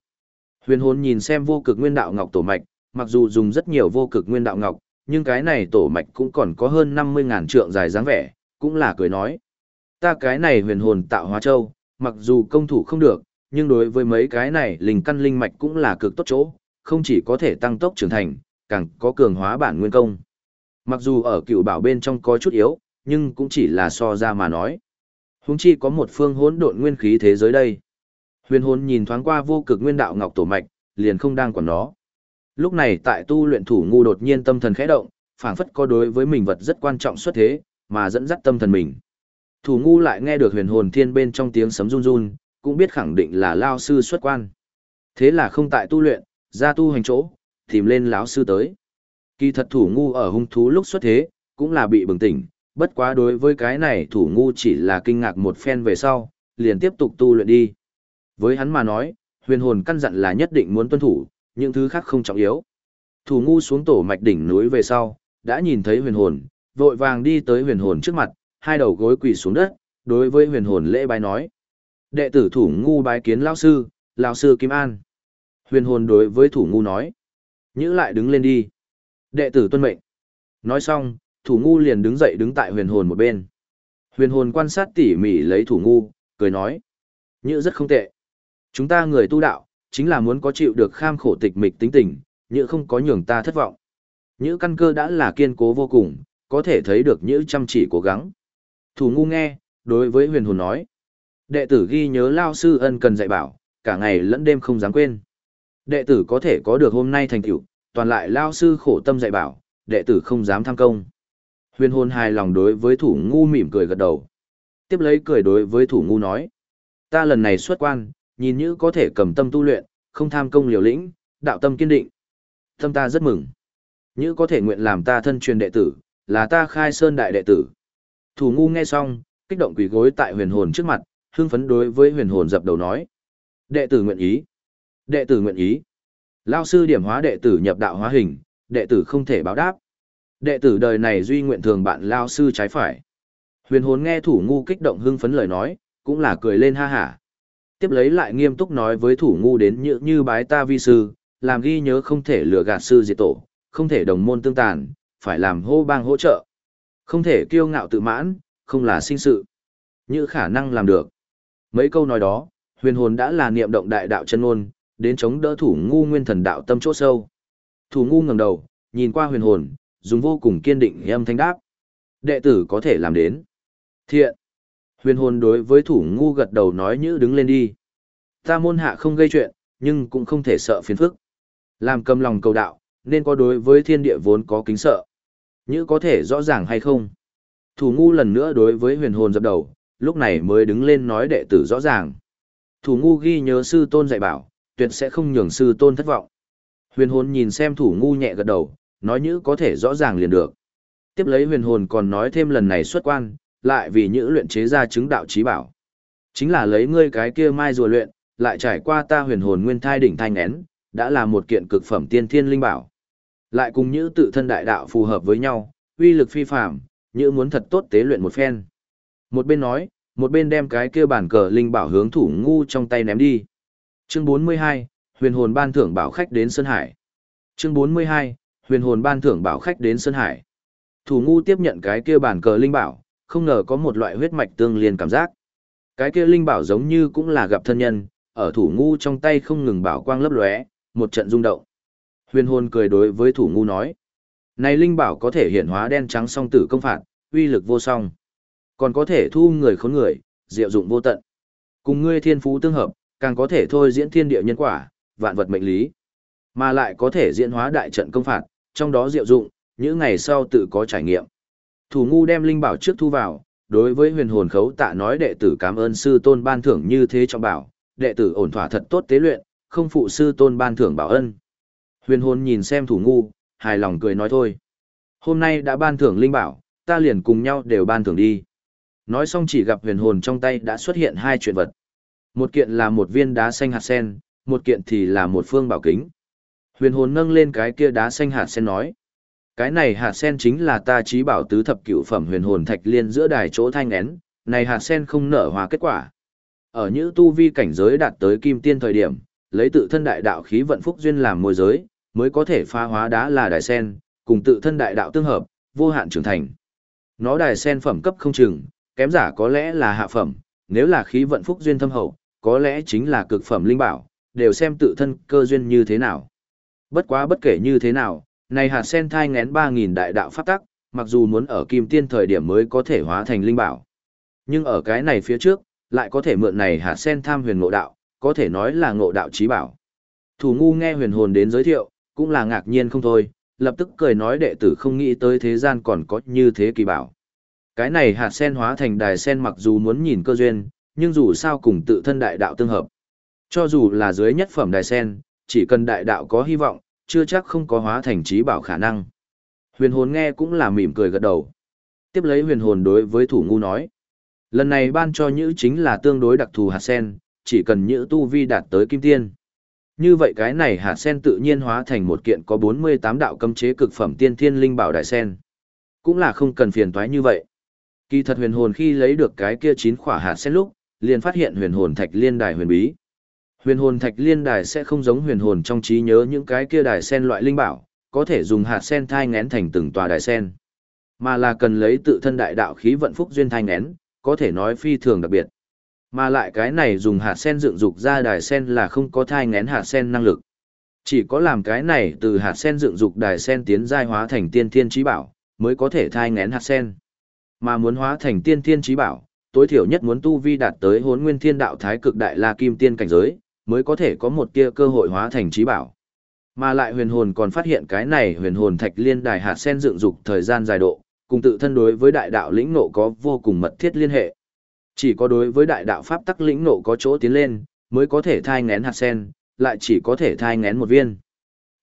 Huyền hồn nhìn xem vô cực nguyên đạo ngọc tổ mạch, mặc dù dùng rất nhiều vô cực nguyên đạo ngọc, nhưng cái này tổ mạch cũng còn có hơn 50.000 trượng dài dáng vẻ, cũng là cười nói. Ta cái này huyền hồn tạo hóa châu, mặc dù công thủ không được, nhưng đối với mấy cái này linh căn linh mạch cũng là cực tốt chỗ, không chỉ có thể tăng tốc trưởng thành, càng có cường hóa bản nguyên công. Mặc dù ở cựu bảo bên trong có chút yếu, nhưng cũng chỉ là so ra mà nói. Húng chi có một phương hỗn độn nguyên khí thế giới đây. Huyền hồn nhìn thoáng qua vô cực nguyên đạo ngọc tổ mạch, liền không đang quản nó. Lúc này tại tu luyện thủ ngu đột nhiên tâm thần khẽ động, phảng phất có đối với mình vật rất quan trọng xuất thế, mà dẫn dắt tâm thần mình. Thủ ngu lại nghe được huyền hồn thiên bên trong tiếng sấm run run, cũng biết khẳng định là lao sư xuất quan. Thế là không tại tu luyện, ra tu hành chỗ, tìm lên lão sư tới. Kỳ thật thủ ngu ở hung thú lúc xuất thế, cũng là bị bừng tỉnh, bất quá đối với cái này thủ ngu chỉ là kinh ngạc một phen về sau, liền tiếp tục tu luyện đi. Với hắn mà nói, huyền hồn căn dặn là nhất định muốn tuân thủ, những thứ khác không trọng yếu. Thủ ngu xuống tổ mạch đỉnh núi về sau, đã nhìn thấy huyền hồn, vội vàng đi tới huyền hồn trước mặt, hai đầu gối quỳ xuống đất, đối với huyền hồn lễ bái nói. Đệ tử thủ ngu bái kiến lão sư, lão sư Kim An. Huyền hồn đối với thủ ngu nói. Nhữ lại đứng lên đi. Đệ tử tuân mệnh. Nói xong, thủ ngu liền đứng dậy đứng tại huyền hồn một bên. Huyền hồn quan sát tỉ mỉ lấy thủ ngu, cười nói. Nhữ rất không tệ. Chúng ta người tu đạo, chính là muốn có chịu được kham khổ tịch mịch tính tình, nhữ không có nhường ta thất vọng. Nhữ căn cơ đã là kiên cố vô cùng, có thể thấy được nhữ chăm chỉ cố gắng. Thủ ngu nghe, đối với huyền hồn nói. Đệ tử ghi nhớ lao sư ân cần dạy bảo, cả ngày lẫn đêm không dám quên. Đệ tử có thể có được hôm nay thành tựu, toàn lại lao sư khổ tâm dạy bảo, đệ tử không dám tham công. Huyền hồn hài lòng đối với thủ ngu mỉm cười gật đầu. Tiếp lấy cười đối với thủ ngu nói. Ta lần này xuất quan, nhìn như có thể cầm tâm tu luyện, không tham công liều lĩnh, đạo tâm kiên định. Tâm ta rất mừng. Như có thể nguyện làm ta thân truyền đệ tử, là ta khai sơn đại đệ tử. Thủ ngu nghe xong, kích động quỳ gối tại huyền hồn trước mặt, hưng phấn đối với huyền hồn dập đầu nói. Đệ tử nguyện ý. Đệ tử nguyện ý. Lao sư điểm hóa đệ tử nhập đạo hóa hình, đệ tử không thể báo đáp. Đệ tử đời này duy nguyện thường bạn Lao sư trái phải. Huyền hồn nghe thủ ngu kích động hưng phấn lời nói, cũng là cười lên ha hả. Tiếp lấy lại nghiêm túc nói với thủ ngu đến như, như bái ta vi sư, làm ghi nhớ không thể lừa gạt sư diệt tổ, không thể đồng môn tương tàn, phải làm hô bang hỗ trợ. Không thể kiêu ngạo tự mãn, không là sinh sự. Như khả năng làm được. Mấy câu nói đó, huyền hồn đã là niệm động đại đạo chân ngôn, đến chống đỡ thủ ngu nguyên thần đạo tâm chỗ sâu. Thủ ngu ngẩng đầu, nhìn qua huyền hồn, dùng vô cùng kiên định âm thanh đáp. Đệ tử có thể làm đến. Thiện. Huyền hồn đối với thủ ngu gật đầu nói như đứng lên đi. Ta môn hạ không gây chuyện, nhưng cũng không thể sợ phiền phức. Làm cầm lòng cầu đạo, nên có đối với thiên địa vốn có kính sợ. Như có thể rõ ràng hay không? Thủ ngu lần nữa đối với huyền hồn dập đầu, lúc này mới đứng lên nói đệ tử rõ ràng. Thủ ngu ghi nhớ sư tôn dạy bảo, tuyệt sẽ không nhường sư tôn thất vọng. Huyền hồn nhìn xem thủ ngu nhẹ gật đầu, nói nhữ có thể rõ ràng liền được. Tiếp lấy huyền hồn còn nói thêm lần này xuất quan, lại vì nhữ luyện chế ra chứng đạo trí bảo. Chính là lấy ngươi cái kia mai rùa luyện, lại trải qua ta huyền hồn nguyên thai đỉnh thanh én, đã là một kiện cực phẩm tiên thiên linh bảo. Lại cùng nhữ tự thân đại đạo phù hợp với nhau, uy lực phi phàm, nhữ muốn thật tốt tế luyện một phen. Một bên nói, một bên đem cái kia bản cờ linh bảo hướng thủ ngu trong tay ném đi. Chương 42, huyền hồn ban thưởng bảo khách đến Sơn Hải. Chương 42, huyền hồn ban thưởng bảo khách đến Sơn Hải. Thủ ngu tiếp nhận cái kia bản cờ linh bảo, không ngờ có một loại huyết mạch tương liên cảm giác. Cái kia linh bảo giống như cũng là gặp thân nhân, ở thủ ngu trong tay không ngừng bảo quang lấp lóe, một trận rung động. Huyền hồn cười đối với thủ ngu nói. Này linh bảo có thể hiện hóa đen trắng song tử công phạt, uy lực vô song. Còn có thể thu người khốn người, diệu dụng vô tận. Cùng ngươi thiên phú tương hợp, càng có thể thôi diễn thiên địa nhân quả, vạn vật mệnh lý. Mà lại có thể diễn hóa đại trận công phạt, trong đó diệu dụng, những ngày sau tự có trải nghiệm. Thủ ngu đem linh bảo trước thu vào, đối với huyền hồn khấu tạ nói đệ tử cảm ơn sư tôn ban thưởng như thế trong bảo, đệ tử ổn thỏa thật tốt tế luyện, không phụ sư tôn ban thưởng bảo ân. Huyền hồn nhìn xem thủ ngu, hài lòng cười nói thôi. Hôm nay đã ban thưởng linh bảo, ta liền cùng nhau đều ban thưởng đi. Nói xong chỉ gặp huyền hồn trong tay đã xuất hiện hai chuyện vật. Một kiện là một viên đá xanh hạt sen, một kiện thì là một phương bảo kính. Huyền hồn nâng lên cái kia đá xanh hạt sen nói. Cái này hạt sen chính là ta trí bảo tứ thập cửu phẩm huyền hồn thạch liên giữa đài chỗ thanh nén, này hạt sen không nở hòa kết quả. Ở những tu vi cảnh giới đạt tới kim tiên thời điểm, lấy tự thân đại đạo khí vận phúc duyên làm môi giới, mới có thể pha hóa đá là đài sen, cùng tự thân đại đạo tương hợp, vô hạn trưởng thành. Nó đài sen phẩm cấp không chừng, kém giả có lẽ là hạ phẩm, nếu là khí vận phúc duyên thâm hậu, có lẽ chính là cực phẩm linh bảo, đều xem tự thân cơ duyên như thế nào. Bất quá bất kể như thế nào, này hạt sen thai ngén 3.000 đại đạo pháp tắc, mặc dù muốn ở kim tiên thời điểm mới có thể hóa thành linh bảo. Nhưng ở cái này phía trước, lại có thể mượn này hạt sen tham huyền ngộ đạo, có thể nói là ngộ đạo trí bảo. Thủ ngu nghe huyền hồn đến giới thiệu, cũng là ngạc nhiên không thôi, lập tức cười nói đệ tử không nghĩ tới thế gian còn có như thế kỳ bảo. Cái này hạt sen hóa thành đài sen mặc dù muốn nhìn cơ duyên, nhưng dù sao cùng tự thân đại đạo tương hợp. Cho dù là dưới nhất phẩm đài sen, chỉ cần đại đạo có hy vọng, chưa chắc không có hóa thành trí bảo khả năng. Huyền hồn nghe cũng là mỉm cười gật đầu. Tiếp lấy huyền hồn đối với thủ ngu nói. Lần này ban cho nhữ chính là tương đối đặc thù hạt sen, chỉ cần nhữ tu vi đạt tới kim tiên. Như vậy cái này hạt sen tự nhiên hóa thành một kiện có 48 đạo cấm chế cực phẩm tiên thiên linh bảo đại sen. Cũng là không cần phiền toái như vậy. Kỳ thật huyền hồn khi lấy được cái kia chín khỏa hạt sen lúc, liền phát hiện huyền hồn thạch liên đài huyền bí. Huyền hồn thạch liên đài sẽ không giống huyền hồn trong trí nhớ những cái kia đài sen loại linh bảo, có thể dùng hạt sen thai ngén thành từng tòa đài sen, mà là cần lấy tự thân đại đạo khí vận phúc duyên thai ngén, có thể nói phi thường đặc biệt. Mà lại cái này dùng hạt sen dựng dục ra đài sen là không có thai ngén hạt sen năng lực. Chỉ có làm cái này từ hạt sen dựng dục đài sen tiến giai hóa thành tiên thiên trí bảo, mới có thể thai ngén hạt sen. Mà muốn hóa thành tiên thiên trí bảo, tối thiểu nhất muốn tu vi đạt tới hốn nguyên thiên đạo thái cực đại la kim tiên cảnh giới, mới có thể có một tia cơ hội hóa thành trí bảo. Mà lại huyền hồn còn phát hiện cái này huyền hồn thạch liên đài hạt sen dựng dục thời gian dài độ, cùng tự thân đối với đại đạo lĩnh nộ có vô cùng mật thiết liên hệ. Chỉ có đối với đại đạo pháp tắc lĩnh nộ có chỗ tiến lên, mới có thể thai ngén hạt sen, lại chỉ có thể thai ngén một viên.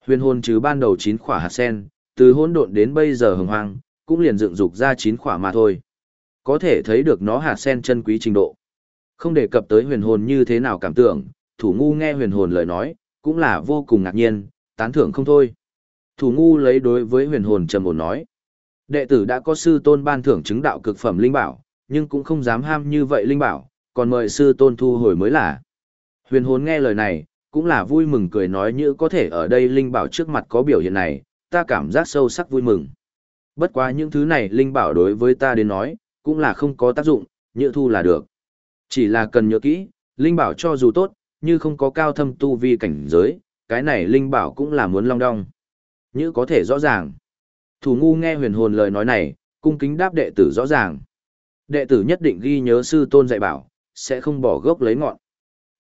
Huyền hồn trừ ban đầu 9 khỏa hạt sen, từ hỗn độn đến bây giờ hồng hoang, cũng liền dựng dục ra 9 khỏa mà thôi. Có thể thấy được nó hạt sen chân quý trình độ. Không đề cập tới huyền hồn như thế nào cảm tưởng, thủ ngu nghe huyền hồn lời nói, cũng là vô cùng ngạc nhiên, tán thưởng không thôi. Thủ ngu lấy đối với huyền hồn trầm ổn nói. Đệ tử đã có sư tôn ban thưởng chứng đạo cực phẩm linh bảo, nhưng cũng không dám ham như vậy linh bảo, còn mời sư tôn thu hồi mới là. Huyền hồn nghe lời này, cũng là vui mừng cười nói như có thể ở đây linh bảo trước mặt có biểu hiện này, ta cảm giác sâu sắc vui mừng. Bất quá những thứ này linh bảo đối với ta đến nói, cũng là không có tác dụng, nhựa thu là được. Chỉ là cần nhớ kỹ, linh bảo cho dù tốt, như không có cao thâm tu vi cảnh giới, cái này linh bảo cũng là muốn long đong. Như có thể rõ ràng. Thủ ngu nghe huyền hồn lời nói này, cung kính đáp đệ tử rõ ràng. Đệ tử nhất định ghi nhớ sư tôn dạy bảo, sẽ không bỏ gốc lấy ngọn.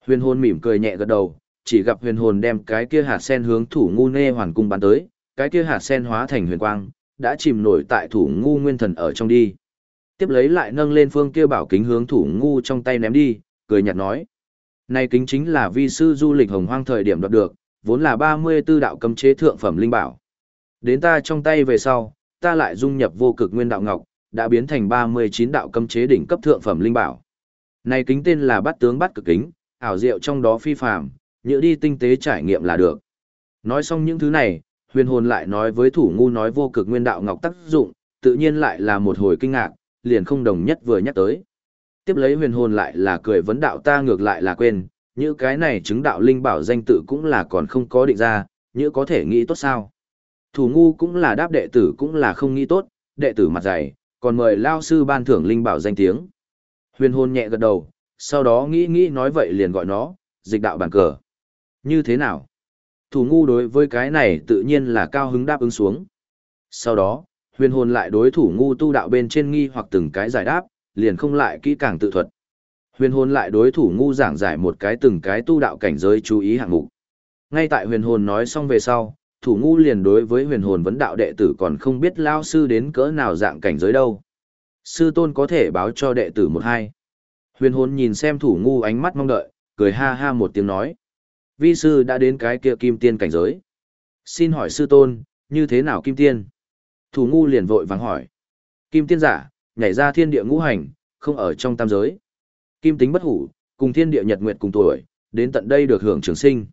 Huyền hồn mỉm cười nhẹ gật đầu, chỉ gặp huyền hồn đem cái kia hạt sen hướng thủ ngu nê hoàn cung bắn tới, cái kia hạt sen hóa thành huyền quang, đã chìm nổi tại thủ ngu nguyên thần ở trong đi. Tiếp lấy lại nâng lên phương kia bảo kính hướng thủ ngu trong tay ném đi, cười nhạt nói. Này kính chính là vi sư du lịch hồng hoang thời điểm đoạt được, vốn là 34 đạo cấm chế thượng phẩm linh bảo. Đến ta trong tay về sau, ta lại dung nhập vô cực nguyên đạo ngọc, đã biến thành 39 đạo cấm chế đỉnh cấp thượng phẩm linh bảo. Này kính tên là bát tướng bát cực kính, ảo diệu trong đó phi phàm, nhớ đi tinh tế trải nghiệm là được. Nói xong những thứ này, huyền hồn lại nói với thủ ngu nói vô cực nguyên đạo ngọc tác dụng, tự nhiên lại là một hồi kinh ngạc, liền không đồng nhất vừa nhắc tới. Tiếp lấy huyền hồn lại là cười vấn đạo ta ngược lại là quên, như cái này chứng đạo linh bảo danh tự cũng là còn không có định ra, như có thể nghĩ tốt sao. Thủ ngu cũng là đáp đệ tử cũng là không nghĩ tốt, đệ tử mặt dày, còn mời lao sư ban thưởng linh bảo danh tiếng. Huyền hồn nhẹ gật đầu, sau đó nghĩ nghĩ nói vậy liền gọi nó, dịch đạo bàn cờ. Như thế nào? Thủ ngu đối với cái này tự nhiên là cao hứng đáp ứng xuống. Sau đó, huyền hồn lại đối thủ ngu tu đạo bên trên nghi hoặc từng cái giải đáp, liền không lại kỹ càng tự thuật. Huyền hồn lại đối thủ ngu giảng giải một cái từng cái tu đạo cảnh giới chú ý hạng mục. Ngay tại huyền hồn nói xong về sau, thủ ngu liền đối với huyền hồn vấn đạo đệ tử còn không biết lao sư đến cỡ nào dạng cảnh giới đâu. Sư tôn có thể báo cho đệ tử một hai. Huyền hồn nhìn xem thủ ngu ánh mắt mong đợi, cười ha ha một tiếng nói. Vi sư đã đến cái kia kim tiên cảnh giới. Xin hỏi sư tôn, như thế nào kim tiên? Thủ ngu liền vội vàng hỏi. Kim tiên giả, nhảy ra thiên địa ngũ hành, không ở trong tam giới. Kim tính bất hủ, cùng thiên địa nhật nguyệt cùng tuổi, đến tận đây được hưởng trường sinh.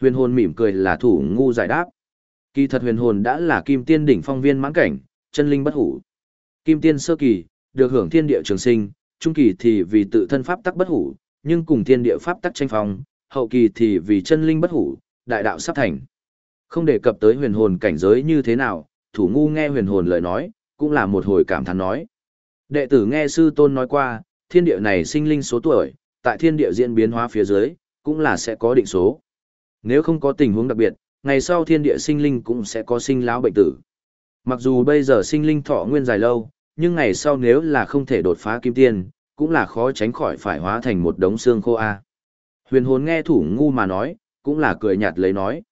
Huyền hồn mỉm cười là thủ ngu giải đáp. Kỳ thật huyền hồn đã là kim tiên đỉnh phong viên mãn cảnh, chân linh bất hủ. Kim tiên sơ kỳ, được hưởng thiên địa trường sinh, trung kỳ thì vì tự thân pháp tắc bất hủ, nhưng cùng thiên địa pháp tắc tranh phong, hậu kỳ thì vì chân linh bất hủ, đại đạo sắp thành. Không đề cập tới huyền hồn cảnh giới như thế nào, thủ ngu nghe huyền hồn lời nói, cũng là một hồi cảm thán nói. Đệ tử nghe sư tôn nói qua, thiên địa này sinh linh số tuổi, tại thiên địa diễn biến hóa phía dưới, cũng là sẽ có định số. Nếu không có tình huống đặc biệt, ngày sau thiên địa sinh linh cũng sẽ có sinh lão bệnh tử. Mặc dù bây giờ sinh linh thọ nguyên dài lâu, nhưng ngày sau nếu là không thể đột phá kim tiên, cũng là khó tránh khỏi phải hóa thành một đống xương khô a. Huyền hồn nghe thủ ngu mà nói, cũng là cười nhạt lấy nói.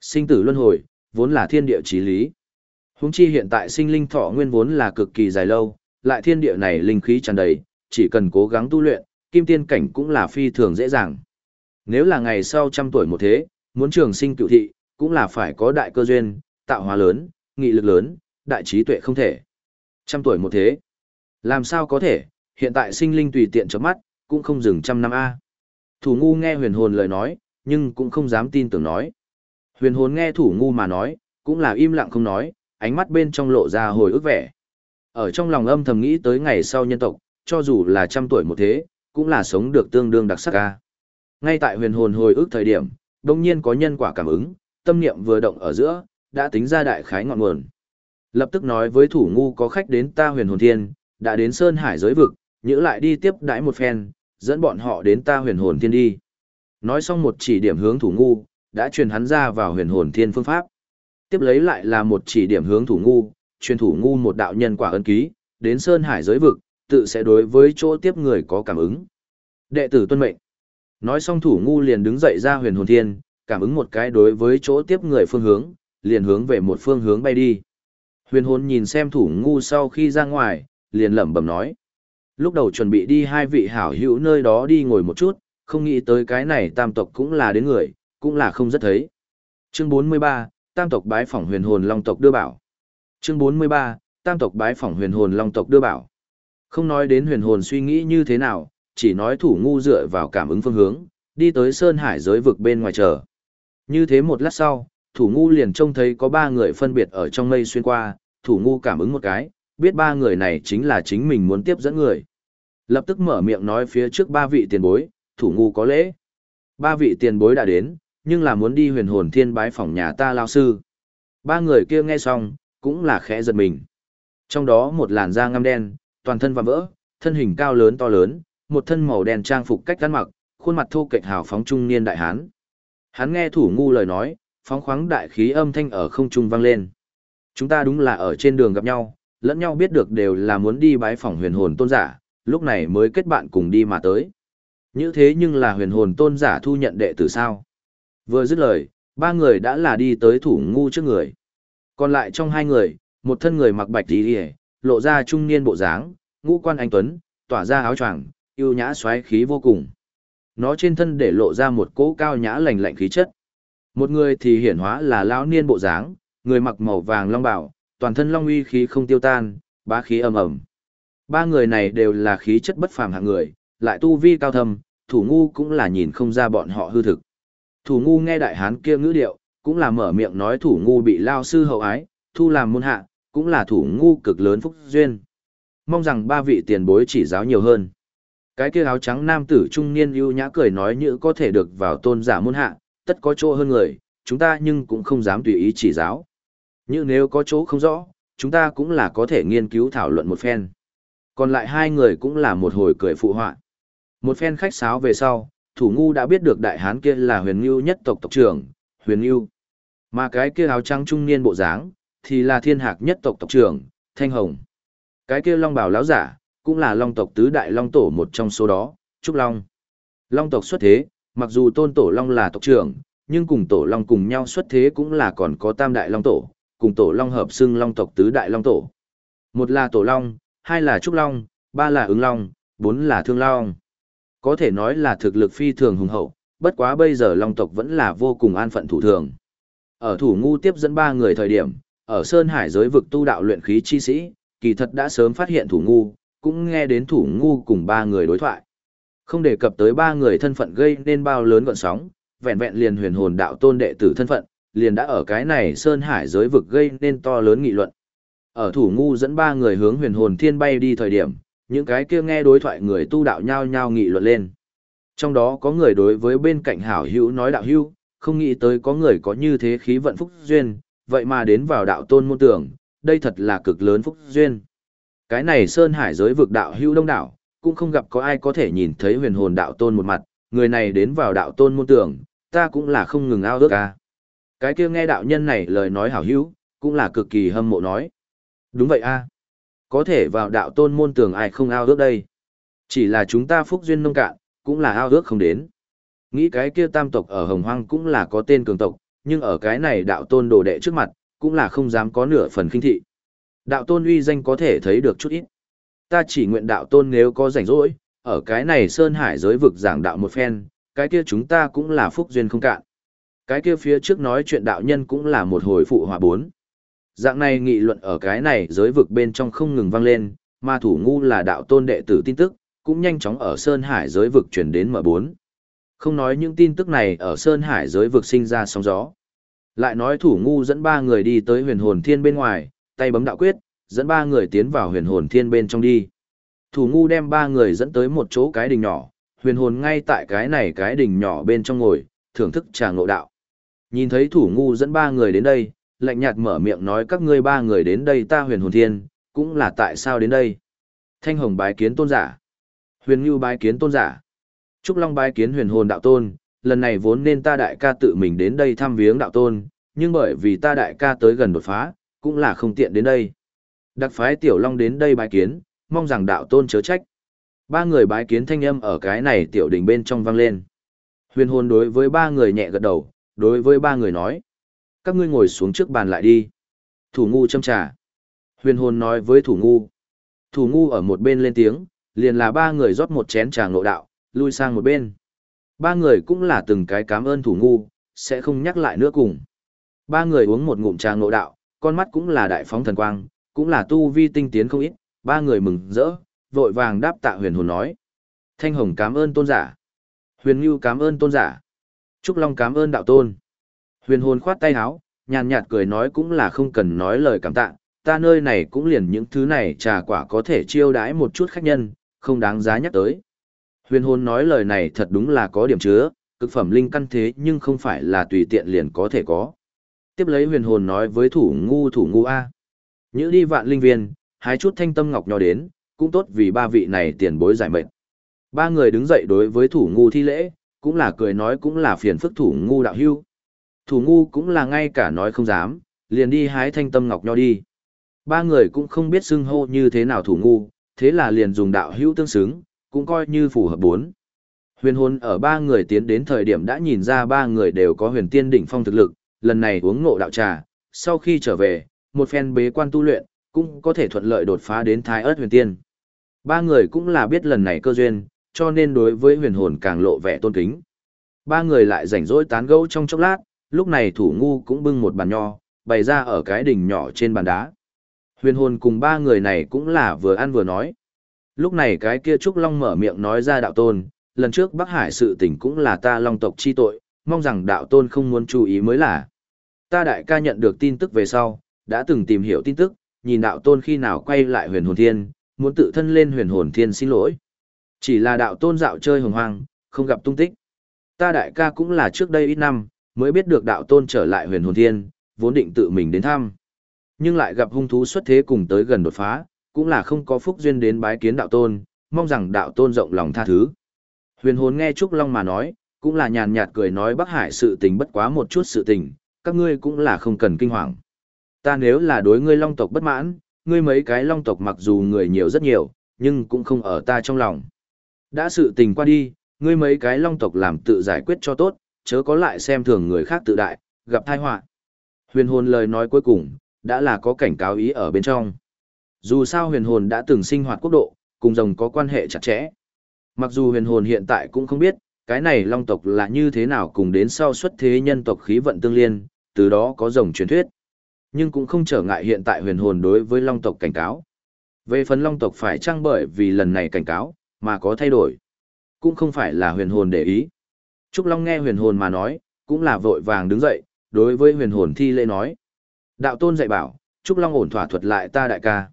Sinh tử luân hồi, vốn là thiên địa chí lý. Húng chi hiện tại sinh linh thọ nguyên vốn là cực kỳ dài lâu, lại thiên địa này linh khí tràn đầy, chỉ cần cố gắng tu luyện, kim tiên cảnh cũng là phi thường dễ dàng. Nếu là ngày sau trăm tuổi một thế, muốn trường sinh cựu thị, cũng là phải có đại cơ duyên, tạo hóa lớn, nghị lực lớn, đại trí tuệ không thể. Trăm tuổi một thế. Làm sao có thể, hiện tại sinh linh tùy tiện chấm mắt, cũng không dừng trăm năm A. Thủ ngu nghe huyền hồn lời nói, nhưng cũng không dám tin tưởng nói. Huyền hồn nghe thủ ngu mà nói, cũng là im lặng không nói, ánh mắt bên trong lộ ra hồi ức vẻ. Ở trong lòng âm thầm nghĩ tới ngày sau nhân tộc, cho dù là trăm tuổi một thế, cũng là sống được tương đương đặc sắc ca. Ngay tại huyền hồn hồi ức thời điểm, đồng nhiên có nhân quả cảm ứng, tâm niệm vừa động ở giữa, đã tính ra đại khái ngọn nguồn. Lập tức nói với thủ ngu có khách đến ta huyền hồn thiên, đã đến Sơn Hải giới vực, nhữ lại đi tiếp đãi một phen, dẫn bọn họ đến ta huyền hồn thiên đi. Nói xong một chỉ điểm hướng thủ ngu, đã truyền hắn ra vào huyền hồn thiên phương pháp. Tiếp lấy lại là một chỉ điểm hướng thủ ngu, truyền thủ ngu một đạo nhân quả ân ký, đến Sơn Hải giới vực, tự sẽ đối với chỗ tiếp người có cảm ứng. Đệ tử tuân mệnh. Nói xong thủ ngu liền đứng dậy ra huyền hồn thiên, cảm ứng một cái đối với chỗ tiếp người phương hướng, liền hướng về một phương hướng bay đi. Huyền hồn nhìn xem thủ ngu sau khi ra ngoài, liền lẩm bẩm nói. Lúc đầu chuẩn bị đi hai vị hảo hữu nơi đó đi ngồi một chút, không nghĩ tới cái này tam tộc cũng là đến người, cũng là không rất thấy. Chương 43, tam tộc bái phỏng huyền hồn long tộc đưa bảo. Chương 43, tam tộc bái phỏng huyền hồn long tộc đưa bảo. Không nói đến huyền hồn suy nghĩ như thế nào, chỉ nói thủ ngu dựa vào cảm ứng phương hướng, đi tới sơn hải giới vực bên ngoài chờ. Như thế một lát sau, thủ ngu liền trông thấy có ba người phân biệt ở trong mây xuyên qua, thủ ngu cảm ứng một cái, biết ba người này chính là chính mình muốn tiếp dẫn người. Lập tức mở miệng nói phía trước ba vị tiền bối, thủ ngu có lễ. Ba vị tiền bối đã đến, nhưng là muốn đi huyền hồn thiên bái phòng nhà ta lao sư. Ba người kia nghe xong, cũng là khẽ giật mình. Trong đó một làn da ngăm đen, toàn thân và vỡ, thân hình cao lớn to lớn, một thân màu đen trang phục cách ăn mặc, khuôn mặt thô kệch hào phóng trung niên đại hán. Hắn nghe thủ ngu lời nói, phóng khoáng đại khí âm thanh ở không trung vang lên. Chúng ta đúng là ở trên đường gặp nhau, lẫn nhau biết được đều là muốn đi bái phỏng huyền hồn tôn giả, lúc này mới kết bạn cùng đi mà tới. Như thế nhưng là huyền hồn tôn giả thu nhận đệ tử sao? Vừa dứt lời, ba người đã là đi tới thủ ngu trước người. Còn lại trong hai người, một thân người mặc bạch tí hề, lộ ra trung niên bộ dáng, ngũ quan anh tuấn, tỏa ra áo choàng, yêu nhã xoáy khí vô cùng. Nó trên thân để lộ ra một cỗ cao nhã lành lạnh khí chất. Một người thì hiển hóa là lão niên bộ dáng, người mặc màu vàng long bảo, toàn thân long uy khí không tiêu tan, bá khí ầm ầm. Ba người này đều là khí chất bất phàm hạng người, lại tu vi cao thâm, thủ ngu cũng là nhìn không ra bọn họ hư thực. Thủ ngu nghe đại hán kia ngữ điệu, cũng là mở miệng nói thủ ngu bị lao sư hậu ái, thu làm môn hạ, cũng là thủ ngu cực lớn phúc duyên. Mong rằng ba vị tiền bối chỉ giáo nhiều hơn. Cái kia áo trắng nam tử trung niên ưu nhã cười nói như có thể được vào tôn giả môn hạ, tất có chỗ hơn người, chúng ta nhưng cũng không dám tùy ý chỉ giáo. Nhưng nếu có chỗ không rõ, chúng ta cũng là có thể nghiên cứu thảo luận một phen. Còn lại hai người cũng là một hồi cười phụ họa. Một phen khách sáo về sau, thủ ngu đã biết được đại hán kia là huyền ngưu nhất tộc tộc trưởng, huyền ngưu. Mà cái kia áo trắng trung niên bộ dáng, thì là thiên hạc nhất tộc tộc trưởng, Thanh Hồng. Cái kia Long Bảo lão giả, cũng là Long tộc tứ đại Long tổ một trong số đó, Trúc Long. Long tộc xuất thế, mặc dù tôn tổ Long là tộc trưởng, nhưng cùng tổ Long cùng nhau xuất thế cũng là còn có tam đại Long tổ, cùng tổ Long hợp xưng Long tộc tứ đại Long tổ. Một là tổ Long, hai là Trúc Long, ba là ứng Long, bốn là thương Long. Có thể nói là thực lực phi thường hùng hậu, bất quá bây giờ Long tộc vẫn là vô cùng an phận thủ thường. Ở thủ ngu tiếp dẫn ba người thời điểm, ở Sơn Hải giới vực tu đạo luyện khí chi sĩ, kỳ thật đã sớm phát hiện thủ ngu, cũng nghe đến thủ ngu cùng ba người đối thoại. Không đề cập tới ba người thân phận gây nên bao lớn gọn sóng, vẹn vẹn liền huyền hồn đạo tôn đệ tử thân phận, liền đã ở cái này Sơn Hải giới vực gây nên to lớn nghị luận. Ở thủ ngu dẫn ba người hướng huyền hồn thiên bay đi thời điểm, những cái kia nghe đối thoại người tu đạo nhao nhao nghị luận lên. Trong đó có người đối với bên cạnh hảo hữu nói đạo hữu, không nghĩ tới có người có như thế khí vận phúc duyên, vậy mà đến vào đạo tôn môn tưởng, đây thật là cực lớn phúc duyên. Cái này Sơn Hải giới vực đạo hữu đông đảo, cũng không gặp có ai có thể nhìn thấy huyền hồn đạo tôn một mặt, người này đến vào đạo tôn môn tưởng, ta cũng là không ngừng ao ước ca. Cái kia nghe đạo nhân này lời nói hảo hữu, cũng là cực kỳ hâm mộ nói. Đúng vậy a có thể vào đạo tôn môn tưởng ai không ao ước đây. Chỉ là chúng ta phúc duyên nông cạn, cũng là ao ước không đến. Nghĩ cái kia tam tộc ở Hồng Hoang cũng là có tên cường tộc, nhưng ở cái này đạo tôn đồ đệ trước mặt, cũng là không dám có nửa phần kinh thị. Đạo tôn uy danh có thể thấy được chút ít. Ta chỉ nguyện đạo tôn nếu có rảnh rỗi, ở cái này Sơn Hải giới vực giảng đạo một phen, cái kia chúng ta cũng là phúc duyên không cạn. Cái kia phía trước nói chuyện đạo nhân cũng là một hồi phụ hòa bốn. Dạng này nghị luận ở cái này giới vực bên trong không ngừng vang lên, mà thủ ngu là đạo tôn đệ tử tin tức, cũng nhanh chóng ở Sơn Hải giới vực chuyển đến M4. Không nói những tin tức này ở Sơn Hải giới vực sinh ra sóng gió. Lại nói thủ ngu dẫn ba người đi tới huyền hồn thiên bên ngoài, tay bấm đạo quyết, dẫn ba người tiến vào huyền hồn thiên bên trong đi. Thủ ngu đem ba người dẫn tới một chỗ cái đình nhỏ, huyền hồn ngay tại cái này cái đình nhỏ bên trong ngồi, thưởng thức trà ngộ đạo. Nhìn thấy thủ ngu dẫn ba người đến đây, lạnh nhạt mở miệng nói các ngươi ba người đến đây ta huyền hồn thiên, cũng là tại sao đến đây. Thanh hồng bái kiến tôn giả. Huyền Ngưu bái kiến tôn giả. Trúc Long bái kiến huyền hồn đạo tôn, lần này vốn nên ta đại ca tự mình đến đây thăm viếng đạo tôn, nhưng bởi vì ta đại ca tới gần đột phá, cũng là không tiện đến đây. Đặc phái Tiểu Long đến đây bái kiến, mong rằng đạo tôn chớ trách. Ba người bái kiến thanh âm ở cái này tiểu đỉnh bên trong vang lên. Huyền hồn đối với ba người nhẹ gật đầu, đối với ba người nói. Các ngươi ngồi xuống trước bàn lại đi. Thủ ngu châm trà. Huyền hồn nói với thủ ngu. Thủ ngu ở một bên lên tiếng, liền là ba người rót một chén trà ngộ đạo, lui sang một bên. Ba người cũng là từng cái cảm ơn thủ ngu, sẽ không nhắc lại nữa cùng. Ba người uống một ngụm trà ngộ đạo, con mắt cũng là đại phóng thần quang, cũng là tu vi tinh tiến không ít, ba người mừng rỡ, vội vàng đáp tạ huyền hồn nói. Thanh Hồng cảm ơn tôn giả. Huyền Nhu cảm ơn tôn giả. Trúc Long cảm ơn đạo tôn. Huyền hồn khoát tay áo, nhàn nhạt cười nói cũng là không cần nói lời cảm tạ, ta nơi này cũng liền những thứ này trà quả có thể chiêu đãi một chút khách nhân, không đáng giá nhắc tới. Huyền hồn nói lời này thật đúng là có điểm chứa, cực phẩm linh căn thế nhưng không phải là tùy tiện liền có thể có. Tiếp lấy huyền hồn nói với thủ ngu thủ ngu A. Nhữ đi vạn linh viên, hái chút thanh tâm ngọc nhỏ đến, cũng tốt vì ba vị này tiền bối giải mệnh. Ba người đứng dậy đối với thủ ngu thi lễ, cũng là cười nói cũng là phiền phức thủ ngu đạo hưu. Thủ ngu cũng là ngay cả nói không dám, liền đi hái thanh tâm ngọc nho đi. Ba người cũng không biết xưng hô như thế nào thủ ngu, thế là liền dùng đạo hữu tương xứng, cũng coi như phù hợp bốn. Huyền hồn ở ba người tiến đến thời điểm đã nhìn ra ba người đều có huyền tiên đỉnh phong thực lực, lần này uống ngộ đạo trà, sau khi trở về, một phen bế quan tu luyện, cũng có thể thuận lợi đột phá đến thái ớt huyền tiên. Ba người cũng là biết lần này cơ duyên, cho nên đối với huyền hồn càng lộ vẻ tôn kính. Ba người lại rảnh rỗi tán gẫu trong chốc lát, lúc này thủ ngu cũng bưng một bàn nho, bày ra ở cái đỉnh nhỏ trên bàn đá. Huyền hồn cùng ba người này cũng là vừa ăn vừa nói. Lúc này cái kia Trúc Long mở miệng nói ra đạo tôn, lần trước Bắc Hải sự tình cũng là ta Long tộc chi tội, mong rằng đạo tôn không muốn chú ý mới là. Ta đại ca nhận được tin tức về sau, đã từng tìm hiểu tin tức, nhìn đạo tôn khi nào quay lại huyền hồn thiên, muốn tự thân lên huyền hồn thiên xin lỗi. Chỉ là đạo tôn dạo chơi hồng hoang, không gặp tung tích. Ta đại ca cũng là trước đây ít năm, mới biết được đạo tôn trở lại huyền hồn thiên, vốn định tự mình đến thăm. Nhưng lại gặp hung thú xuất thế cùng tới gần đột phá, cũng là không có phúc duyên đến bái kiến đạo tôn, mong rằng đạo tôn rộng lòng tha thứ. Huyền hồn nghe Trúc Long mà nói, cũng là nhàn nhạt cười nói Bắc Hải sự tình bất quá một chút sự tình, các ngươi cũng là không cần kinh hoàng. Ta nếu là đối ngươi long tộc bất mãn, ngươi mấy cái long tộc mặc dù người nhiều rất nhiều, nhưng cũng không ở ta trong lòng. Đã sự tình qua đi, ngươi mấy cái long tộc làm tự giải quyết cho tốt, chớ có lại xem thường người khác tự đại, gặp tai họa. Huyền hồn lời nói cuối cùng, đã là có cảnh cáo ý ở bên trong. Dù sao huyền hồn đã từng sinh hoạt quốc độ, cùng rồng có quan hệ chặt chẽ. Mặc dù huyền hồn hiện tại cũng không biết, cái này long tộc là như thế nào cùng đến sau xuất thế nhân tộc khí vận tương liên, từ đó có rồng truyền thuyết. Nhưng cũng không trở ngại hiện tại huyền hồn đối với long tộc cảnh cáo. Về phần long tộc phải trang bởi vì lần này cảnh cáo, mà có thay đổi. Cũng không phải là huyền hồn để ý. Trúc Long nghe huyền hồn mà nói, cũng là vội vàng đứng dậy, đối với huyền hồn thi lễ nói. Đạo tôn dạy bảo, Trúc Long ổn thỏa thuật lại ta đại ca.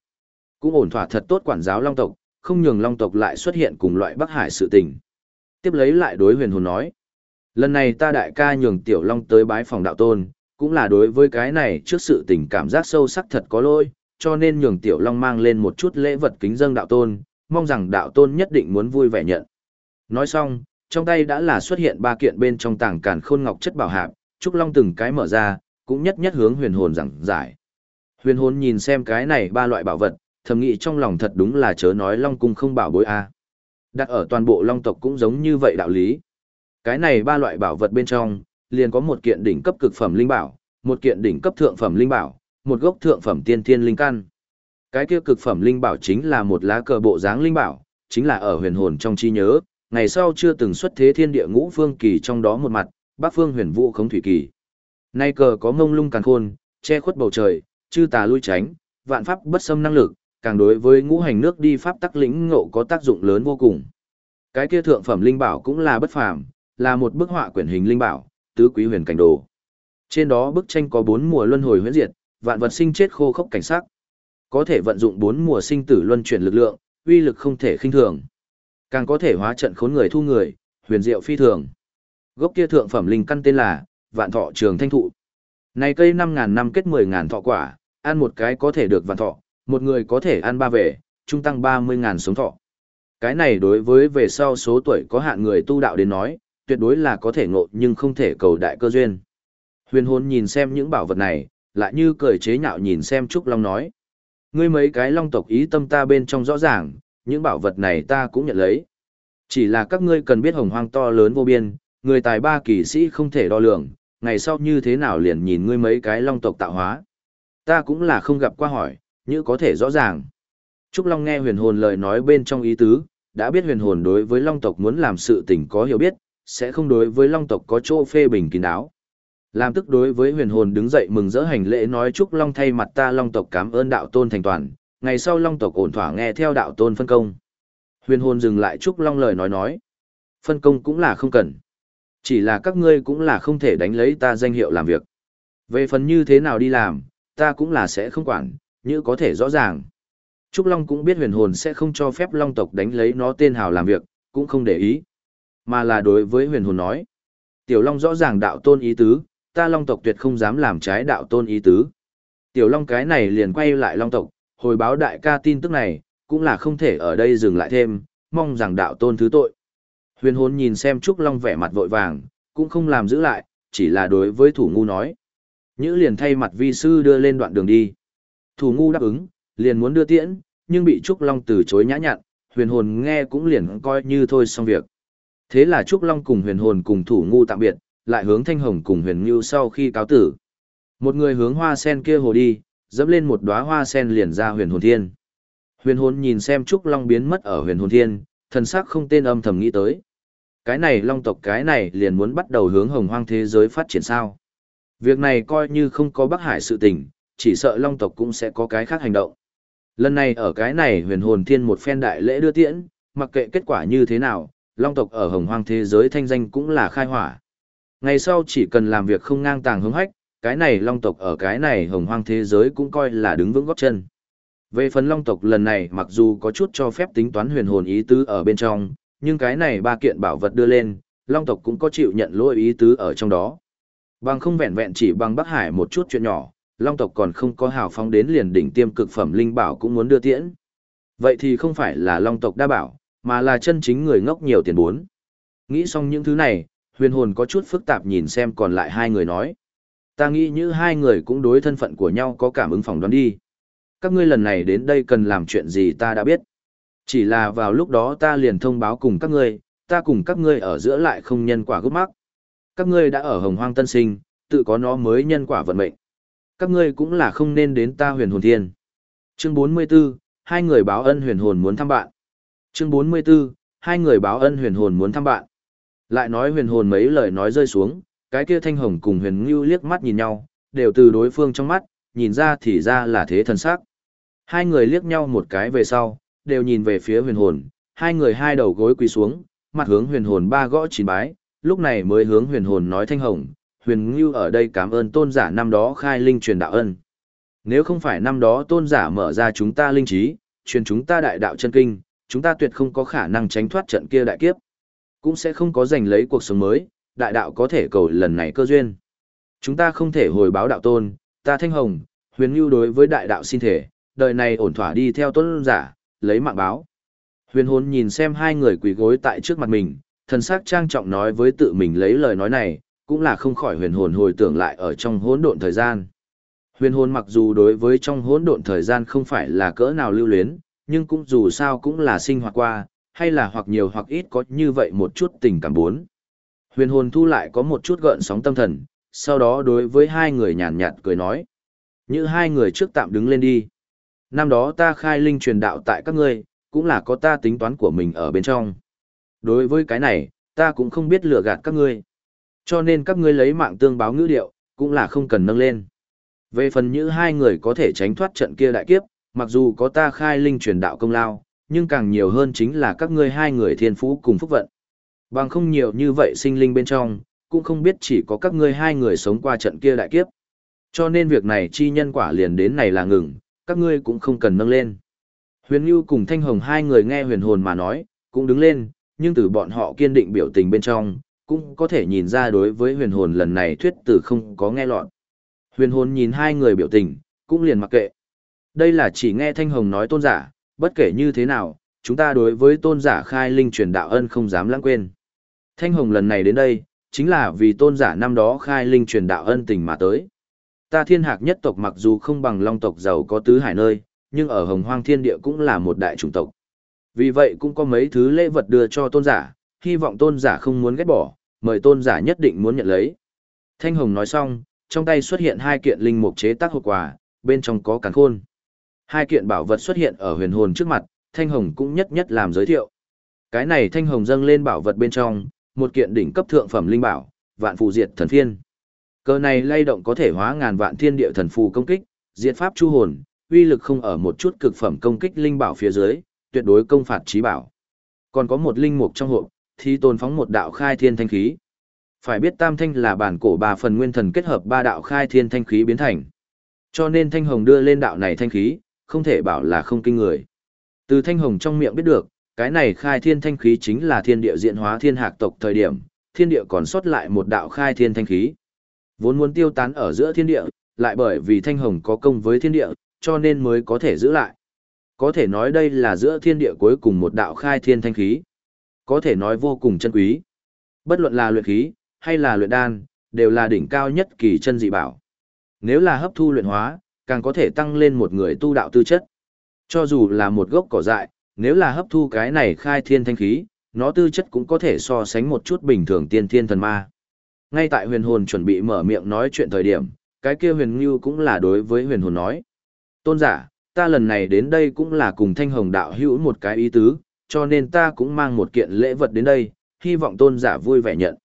Cũng ổn thỏa thật tốt quản giáo long tộc, không nhường long tộc lại xuất hiện cùng loại Bắc Hải sự tình. Tiếp lấy lại đối huyền hồn nói. Lần này ta đại ca nhường tiểu long tới bái phòng đạo tôn, cũng là đối với cái này trước sự tình cảm giác sâu sắc thật có lỗi, cho nên nhường tiểu long mang lên một chút lễ vật kính dâng đạo tôn, mong rằng đạo tôn nhất định muốn vui vẻ nhận. Nói xong, trong tay đã là xuất hiện ba kiện bên trong tảng càn khôn ngọc chất bảo hạp, Trúc Long từng cái mở ra, cũng nhất nhất hướng huyền hồn giảng giải. Huyền hồn nhìn xem cái này ba loại bảo vật, thầm nghĩ trong lòng thật đúng là chớ nói Long cung không bảo bối a. Đặt ở toàn bộ Long tộc cũng giống như vậy đạo lý. Cái này ba loại bảo vật bên trong, liền có một kiện đỉnh cấp cực phẩm linh bảo, một kiện đỉnh cấp thượng phẩm linh bảo, một gốc thượng phẩm tiên thiên linh căn. Cái kia cực phẩm linh bảo chính là một lá cờ bộ dáng linh bảo, chính là ở huyền hồn trong chi nhớ, ngày sau chưa từng xuất thế thiên địa ngũ phương kỳ trong đó một mặt, bắc phương huyền vũ khống thủy kỳ. Nay cờ có ngông lung càng khôn, che khuất bầu trời, chư tà lui tránh, vạn pháp bất xâm năng lực, càng đối với ngũ hành nước đi pháp tắc lĩnh ngộ có tác dụng lớn vô cùng. Cái kia thượng phẩm linh bảo cũng là bất phàm, là một bức họa quyển hình linh bảo, tứ quý huyền cảnh đồ. Trên đó bức tranh có bốn mùa luân hồi huyễn diệt, vạn vật sinh chết khô khốc cảnh sắc. Có thể vận dụng bốn mùa sinh tử luân chuyển lực lượng, uy lực không thể khinh thường. Càng có thể hóa trận khốn người thu người, huyền diệu phi thường. Gốc kia thượng phẩm linh căn tên là Vạn Thọ Trường Thanh Thụ. Này cây 5000 năm kết 10000 thọ quả, ăn một cái có thể được vạn thọ, một người có thể ăn ba về, trung tăng 30000 sống thọ. Cái này đối với về sau số tuổi có hạn người tu đạo đến nói, tuyệt đối là có thể ngộ nhưng không thể cầu đại cơ duyên. Huyền hồn nhìn xem những bảo vật này, lại như cười chế nhạo nhìn xem Trúc Long nói. Ngươi mấy cái long tộc ý tâm ta bên trong rõ ràng, những bảo vật này ta cũng nhận lấy. Chỉ là các ngươi cần biết hồng hoang to lớn vô biên, người tài ba kỳ sĩ không thể đo lường, ngày sau như thế nào liền nhìn ngươi mấy cái long tộc tạo hóa. Ta cũng là không gặp qua hỏi, như có thể rõ ràng. Trúc Long nghe huyền hồn lời nói bên trong ý tứ, đã biết huyền hồn đối với long tộc muốn làm sự tình có hiểu biết, sẽ không đối với long tộc có chỗ phê bình kín đáo. Làm tức đối với huyền hồn đứng dậy mừng rỡ hành lễ nói Trúc long thay mặt ta long tộc cảm ơn đạo tôn thành toàn, ngày sau long tộc ổn thỏa nghe theo đạo tôn phân công. Huyền hồn dừng lại chúc long lời nói nói. Phân công cũng là không cần. Chỉ là các ngươi cũng là không thể đánh lấy ta danh hiệu làm việc. Về phần như thế nào đi làm, ta cũng là sẽ không quản, như có thể rõ ràng. Trúc Long cũng biết huyền hồn sẽ không cho phép Long tộc đánh lấy nó tên hào làm việc, cũng không để ý. Mà là đối với huyền hồn nói. Tiểu Long rõ ràng đạo tôn ý tứ, ta Long tộc tuyệt không dám làm trái đạo tôn ý tứ. Tiểu Long cái này liền quay lại Long tộc, hồi báo đại ca tin tức này, cũng là không thể ở đây dừng lại thêm, mong rằng đạo tôn thứ tội. Huyền hồn nhìn xem Trúc Long vẻ mặt vội vàng, cũng không làm giữ lại, chỉ là đối với thủ ngu nói. Nhữ liền thay mặt vi sư đưa lên đoạn đường đi. Thủ ngu đáp ứng, liền muốn đưa tiễn, nhưng bị Trúc Long từ chối nhã nhặn, huyền hồn nghe cũng liền coi như thôi xong việc. Thế là Trúc Long cùng huyền hồn cùng thủ ngu tạm biệt, lại hướng Thanh Hồng cùng huyền Ngưu sau khi cáo tử. Một người hướng hoa sen kia hồ đi, dẫm lên một đóa hoa sen liền ra huyền hồn thiên. Huyền hồn nhìn xem Trúc Long biến mất ở huyền hồn thiên, thần sắc không tên âm thầm nghĩ tới. Cái này long tộc cái này liền muốn bắt đầu hướng hồng hoang thế giới phát triển sao. Việc này coi như không có Bắc Hải sự tình, chỉ sợ long tộc cũng sẽ có cái khác hành động. Lần này ở cái này huyền hồn thiên một phen đại lễ đưa tiễn, mặc kệ kết quả như thế nào, long tộc ở hồng hoang thế giới thanh danh cũng là khai hỏa. Ngày sau chỉ cần làm việc không ngang tàng hướng hách, cái này long tộc ở cái này hồng hoang thế giới cũng coi là đứng vững góp chân. Về phần long tộc lần này mặc dù có chút cho phép tính toán huyền hồn ý tứ ở bên trong, nhưng cái này ba kiện bảo vật đưa lên, long tộc cũng có chịu nhận lỗi ý tứ ở trong đó. Bằng không vẹn vẹn chỉ bằng Bắc Hải một chút chuyện nhỏ, long tộc còn không có hào phóng đến liền đỉnh tiêm cực phẩm linh bảo cũng muốn đưa tiễn. Vậy thì không phải là long tộc đa bảo, mà là chân chính người ngốc nhiều tiền bốn. Nghĩ xong những thứ này, huyền hồn có chút phức tạp nhìn xem còn lại hai người nói. Ta nghĩ như hai người cũng đối thân phận của nhau có cảm ứng phỏng đoán đi. Các ngươi lần này đến đây cần làm chuyện gì ta đã biết. Chỉ là vào lúc đó ta liền thông báo cùng các ngươi, ta cùng các ngươi ở giữa lại không nhân quả gốc mắc. Các ngươi đã ở hồng hoang tân sinh, tự có nó mới nhân quả vận mệnh. Các ngươi cũng là không nên đến ta huyền hồn thiên. Chương 44, hai người báo ân huyền hồn muốn thăm bạn. Chương 44, hai người báo ân huyền hồn muốn thăm bạn. Lại nói huyền hồn mấy lời nói rơi xuống, cái kia thanh hồng cùng huyền ngưu liếc mắt nhìn nhau, đều từ đối phương trong mắt, nhìn ra thì ra là thế thần sắc. Hai người liếc nhau một cái về sau, đều nhìn về phía huyền hồn, hai người hai đầu gối quỳ xuống, mặt hướng huyền hồn ba gõ chín bái, lúc này mới hướng huyền hồn nói thanh hồng, huyền ngưu ở đây cảm ơn tôn giả năm đó khai linh truyền đạo ân. Nếu không phải năm đó tôn giả mở ra chúng ta linh trí, truyền chúng ta đại đạo chân kinh, chúng ta tuyệt không có khả năng tránh thoát trận kia đại kiếp. Cũng sẽ không có giành lấy cuộc sống mới, đại đạo có thể cầu lần này cơ duyên. Chúng ta không thể hồi báo đạo tôn, ta thanh hồng, huyền ngưu đối với đại đạo xin thể, đời này ổn thỏa đi theo tôn giả, lấy mạng báo. Huyền hồn nhìn xem hai người quỳ gối tại trước mặt mình, thần sắc trang trọng nói với tự mình lấy lời nói này, cũng là không khỏi huyền hồn hồi tưởng lại ở trong hỗn độn thời gian. Huyền hồn mặc dù đối với trong hỗn độn thời gian không phải là cỡ nào lưu luyến, nhưng cũng dù sao cũng là sinh hoạt qua, hay là hoặc nhiều hoặc ít có như vậy một chút tình cảm bốn. Huyền hồn thu lại có một chút gợn sóng tâm thần, sau đó đối với hai người nhàn nhạt cười nói. Như hai người trước tạm đứng lên đi. Năm đó ta khai linh truyền đạo tại các ngươi, cũng là có ta tính toán của mình ở bên trong. Đối với cái này, ta cũng không biết lừa gạt các ngươi. Cho nên các ngươi lấy mạng tương báo ngữ điệu, cũng là không cần nâng lên. Về phần như hai người có thể tránh thoát trận kia đại kiếp, mặc dù có ta khai linh truyền đạo công lao, nhưng càng nhiều hơn chính là các ngươi hai người thiên phú cùng phúc vận. Bằng không nhiều như vậy sinh linh bên trong, cũng không biết chỉ có các ngươi hai người sống qua trận kia đại kiếp. Cho nên việc này chi nhân quả liền đến này là ngừng, các ngươi cũng không cần nâng lên. Huyền Nhu cùng Thanh Hồng hai người nghe huyền hồn mà nói, cũng đứng lên, nhưng từ bọn họ kiên định biểu tình bên trong, cũng có thể nhìn ra đối với huyền hồn lần này thuyết tử không có nghe lọt. Huyền hồn nhìn hai người biểu tình, cũng liền mặc kệ. Đây là chỉ nghe Thanh Hồng nói tôn giả, bất kể như thế nào, chúng ta đối với tôn giả khai linh truyền đạo ân không dám lãng quên. Thanh Hồng lần này đến đây, chính là vì tôn giả năm đó khai linh truyền đạo ân tình mà tới. Ta thiên hạc nhất tộc mặc dù không bằng long tộc giàu có tứ hải nơi, nhưng ở hồng hoang thiên địa cũng là một đại chủng tộc. Vì vậy cũng có mấy thứ lễ vật đưa cho tôn giả, hy vọng tôn giả không muốn ghét bỏ, mời tôn giả nhất định muốn nhận lấy. Thanh Hồng nói xong, trong tay xuất hiện hai kiện linh mục chế tác hộp quà, bên trong có càn khôn. Hai kiện bảo vật xuất hiện ở huyền hồn trước mặt, Thanh Hồng cũng nhất nhất làm giới thiệu. Cái này Thanh Hồng dâng lên bảo vật bên trong, một kiện đỉnh cấp thượng phẩm linh bảo, vạn phù diệt thần phiên. Cơ này lay động có thể hóa ngàn vạn thiên địa thần phù công kích, diệt pháp chu hồn, uy lực không ở một chút cực phẩm công kích linh bảo phía dưới, tuyệt đối công phạt trí bảo. Còn có một linh mục trong hộp, thì tồn phóng một đạo khai thiên thanh khí. Phải biết tam thanh là bản cổ ba phần nguyên thần kết hợp ba đạo khai thiên thanh khí biến thành. Cho nên thanh hồng đưa lên đạo này thanh khí, không thể bảo là không kinh người. Từ thanh hồng trong miệng biết được, cái này khai thiên thanh khí chính là thiên địa diện hóa thiên hạc tộc thời điểm, thiên địa còn sót lại một đạo khai thiên thanh khí. Vốn muốn tiêu tán ở giữa thiên địa, lại bởi vì thanh hồng có công với thiên địa, cho nên mới có thể giữ lại. Có thể nói đây là giữa thiên địa cuối cùng một đạo khai thiên thanh khí. Có thể nói vô cùng chân quý. Bất luận là luyện khí, hay là luyện đan, đều là đỉnh cao nhất kỳ chân dị bảo. Nếu là hấp thu luyện hóa, càng có thể tăng lên một người tu đạo tư chất. Cho dù là một gốc cỏ dại, nếu là hấp thu cái này khai thiên thanh khí, nó tư chất cũng có thể so sánh một chút bình thường tiên thiên thần ma. Ngay tại huyền hồn chuẩn bị mở miệng nói chuyện thời điểm, cái kia huyền ngưu cũng là đối với huyền hồn nói. Tôn giả, ta lần này đến đây cũng là cùng thanh hồng đạo hữu một cái ý tứ, cho nên ta cũng mang một kiện lễ vật đến đây, hy vọng tôn giả vui vẻ nhận.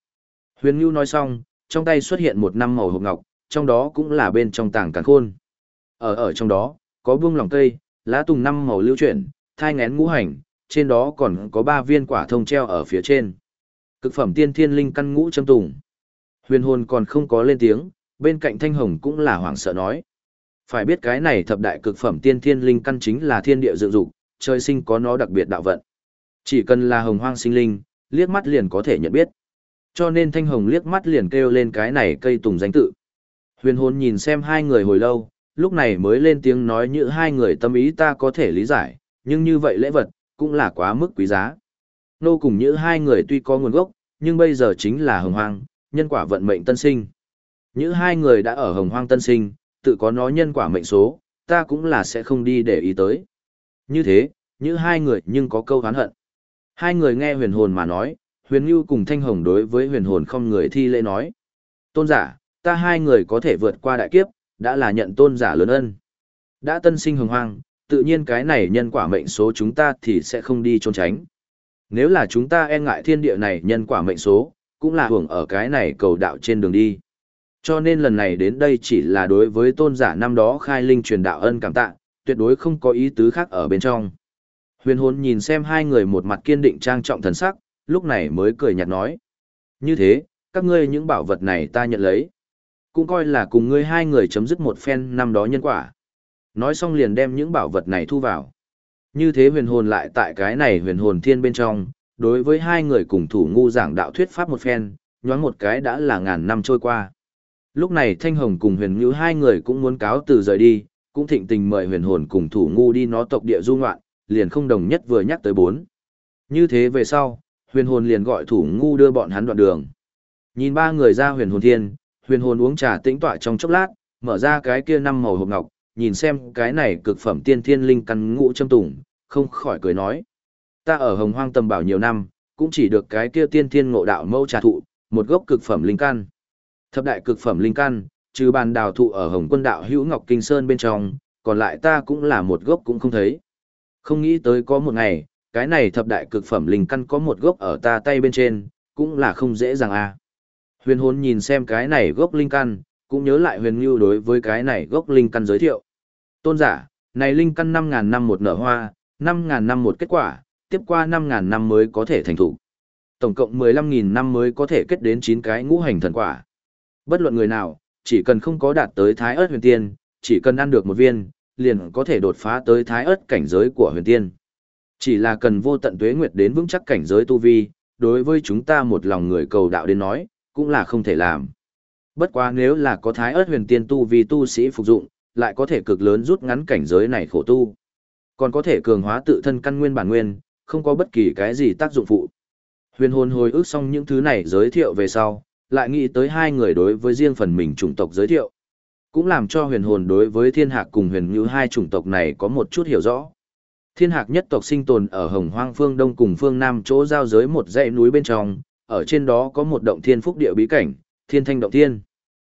Huyền ngưu nói xong, trong tay xuất hiện một năm màu hộp ngọc, trong đó cũng là bên trong tảng càng khôn. Ở ở trong đó, có buông lòng cây, lá tùng năm màu lưu chuyển, thai ngén ngũ hành, trên đó còn có ba viên quả thông treo ở phía trên. Cực phẩm tiên thiên linh căn ngũ châm tùng. Huyền hồn còn không có lên tiếng, bên cạnh thanh hồng cũng là hoảng sợ nói. Phải biết cái này thập đại cực phẩm tiên thiên linh căn chính là thiên địa dự dục, trời sinh có nó đặc biệt đạo vận. Chỉ cần là hồng hoang sinh linh, liếc mắt liền có thể nhận biết. Cho nên thanh hồng liếc mắt liền kêu lên cái này cây tùng danh tự. Huyền hồn nhìn xem hai người hồi lâu, lúc này mới lên tiếng nói như hai người tâm ý ta có thể lý giải, nhưng như vậy lễ vật, cũng là quá mức quý giá. Nô cùng như hai người tuy có nguồn gốc, nhưng bây giờ chính là hồng hoang, nhân quả vận mệnh tân sinh. Những hai người đã ở hồng hoang tân sinh, tự có nó nhân quả mệnh số, ta cũng là sẽ không đi để ý tới. Như thế, những hai người nhưng có câu hán hận. Hai người nghe huyền hồn mà nói, huyền như cùng thanh hồng đối với huyền hồn không người thi lễ nói. Tôn giả, ta hai người có thể vượt qua đại kiếp, đã là nhận tôn giả lớn ân. Đã tân sinh hồng hoang, tự nhiên cái này nhân quả mệnh số chúng ta thì sẽ không đi trốn tránh. Nếu là chúng ta e ngại thiên địa này nhân quả mệnh số, cũng là hưởng ở cái này cầu đạo trên đường đi. Cho nên lần này đến đây chỉ là đối với tôn giả năm đó khai linh truyền đạo ân cảm tạ, tuyệt đối không có ý tứ khác ở bên trong. Huyền hồn nhìn xem hai người một mặt kiên định trang trọng thần sắc, lúc này mới cười nhạt nói. Như thế, các ngươi những bảo vật này ta nhận lấy. Cũng coi là cùng ngươi hai người chấm dứt một phen năm đó nhân quả. Nói xong liền đem những bảo vật này thu vào. Như thế huyền hồn lại tại cái này huyền hồn thiên bên trong, đối với hai người cùng thủ ngu giảng đạo thuyết pháp một phen, nhoáng một cái đã là ngàn năm trôi qua. Lúc này Thanh Hồng cùng huyền ngữ hai người cũng muốn cáo từ rời đi, cũng thịnh tình mời huyền hồn cùng thủ ngu đi nó tộc địa du ngoạn, liền không đồng nhất vừa nhắc tới bốn. Như thế về sau, huyền hồn liền gọi thủ ngu đưa bọn hắn đoạn đường. Nhìn ba người ra huyền hồn thiên, huyền hồn uống trà tĩnh tọa trong chốc lát, mở ra cái kia năm màu hộp ngọc, nhìn xem cái này cực phẩm tiên thiên linh căn ngũ châm tùng, không khỏi cười nói. Ta ở hồng hoang tầm bảo nhiều năm, cũng chỉ được cái kia tiên thiên ngộ đạo mâu trà thụ, một gốc cực phẩm linh căn. Thập đại cực phẩm linh căn, trừ bàn đào thụ ở hồng quân đạo hữu ngọc kinh sơn bên trong, còn lại ta cũng là một gốc cũng không thấy. Không nghĩ tới có một ngày, cái này thập đại cực phẩm linh căn có một gốc ở ta tay bên trên, cũng là không dễ dàng à. Huyền hồn nhìn xem cái này gốc linh căn, cũng nhớ lại huyền ngưu đối với cái này gốc linh căn giới thiệu. Tôn giả, này linh căn 5.000 năm một nở hoa, 5.000 năm một kết quả, tiếp qua 5.000 năm mới có thể thành thủ. Tổng cộng 15.000 năm mới có thể kết đến 9 cái ngũ hành thần quả. Bất luận người nào, chỉ cần không có đạt tới thái ớt huyền tiên, chỉ cần ăn được một viên, liền có thể đột phá tới thái ớt cảnh giới của huyền tiên. Chỉ là cần vô tận tuế nguyệt đến vững chắc cảnh giới tu vi, đối với chúng ta một lòng người cầu đạo đến nói, cũng là không thể làm. Bất quá nếu là có thái ớt huyền tiên tu vì tu sĩ phục dụng, lại có thể cực lớn rút ngắn cảnh giới này khổ tu. Còn có thể cường hóa tự thân căn nguyên bản nguyên, không có bất kỳ cái gì tác dụng phụ. Huyền hồn hồi ức xong những thứ này giới thiệu về sau, lại nghĩ tới hai người đối với riêng phần mình chủng tộc giới thiệu. Cũng làm cho huyền hồn đối với thiên hạc cùng huyền như hai chủng tộc này có một chút hiểu rõ. Thiên hạc nhất tộc sinh tồn ở hồng hoang phương đông cùng phương nam chỗ giao giới một dãy núi bên trong, ở trên đó có một động thiên phúc địa bí cảnh, thiên thanh động thiên.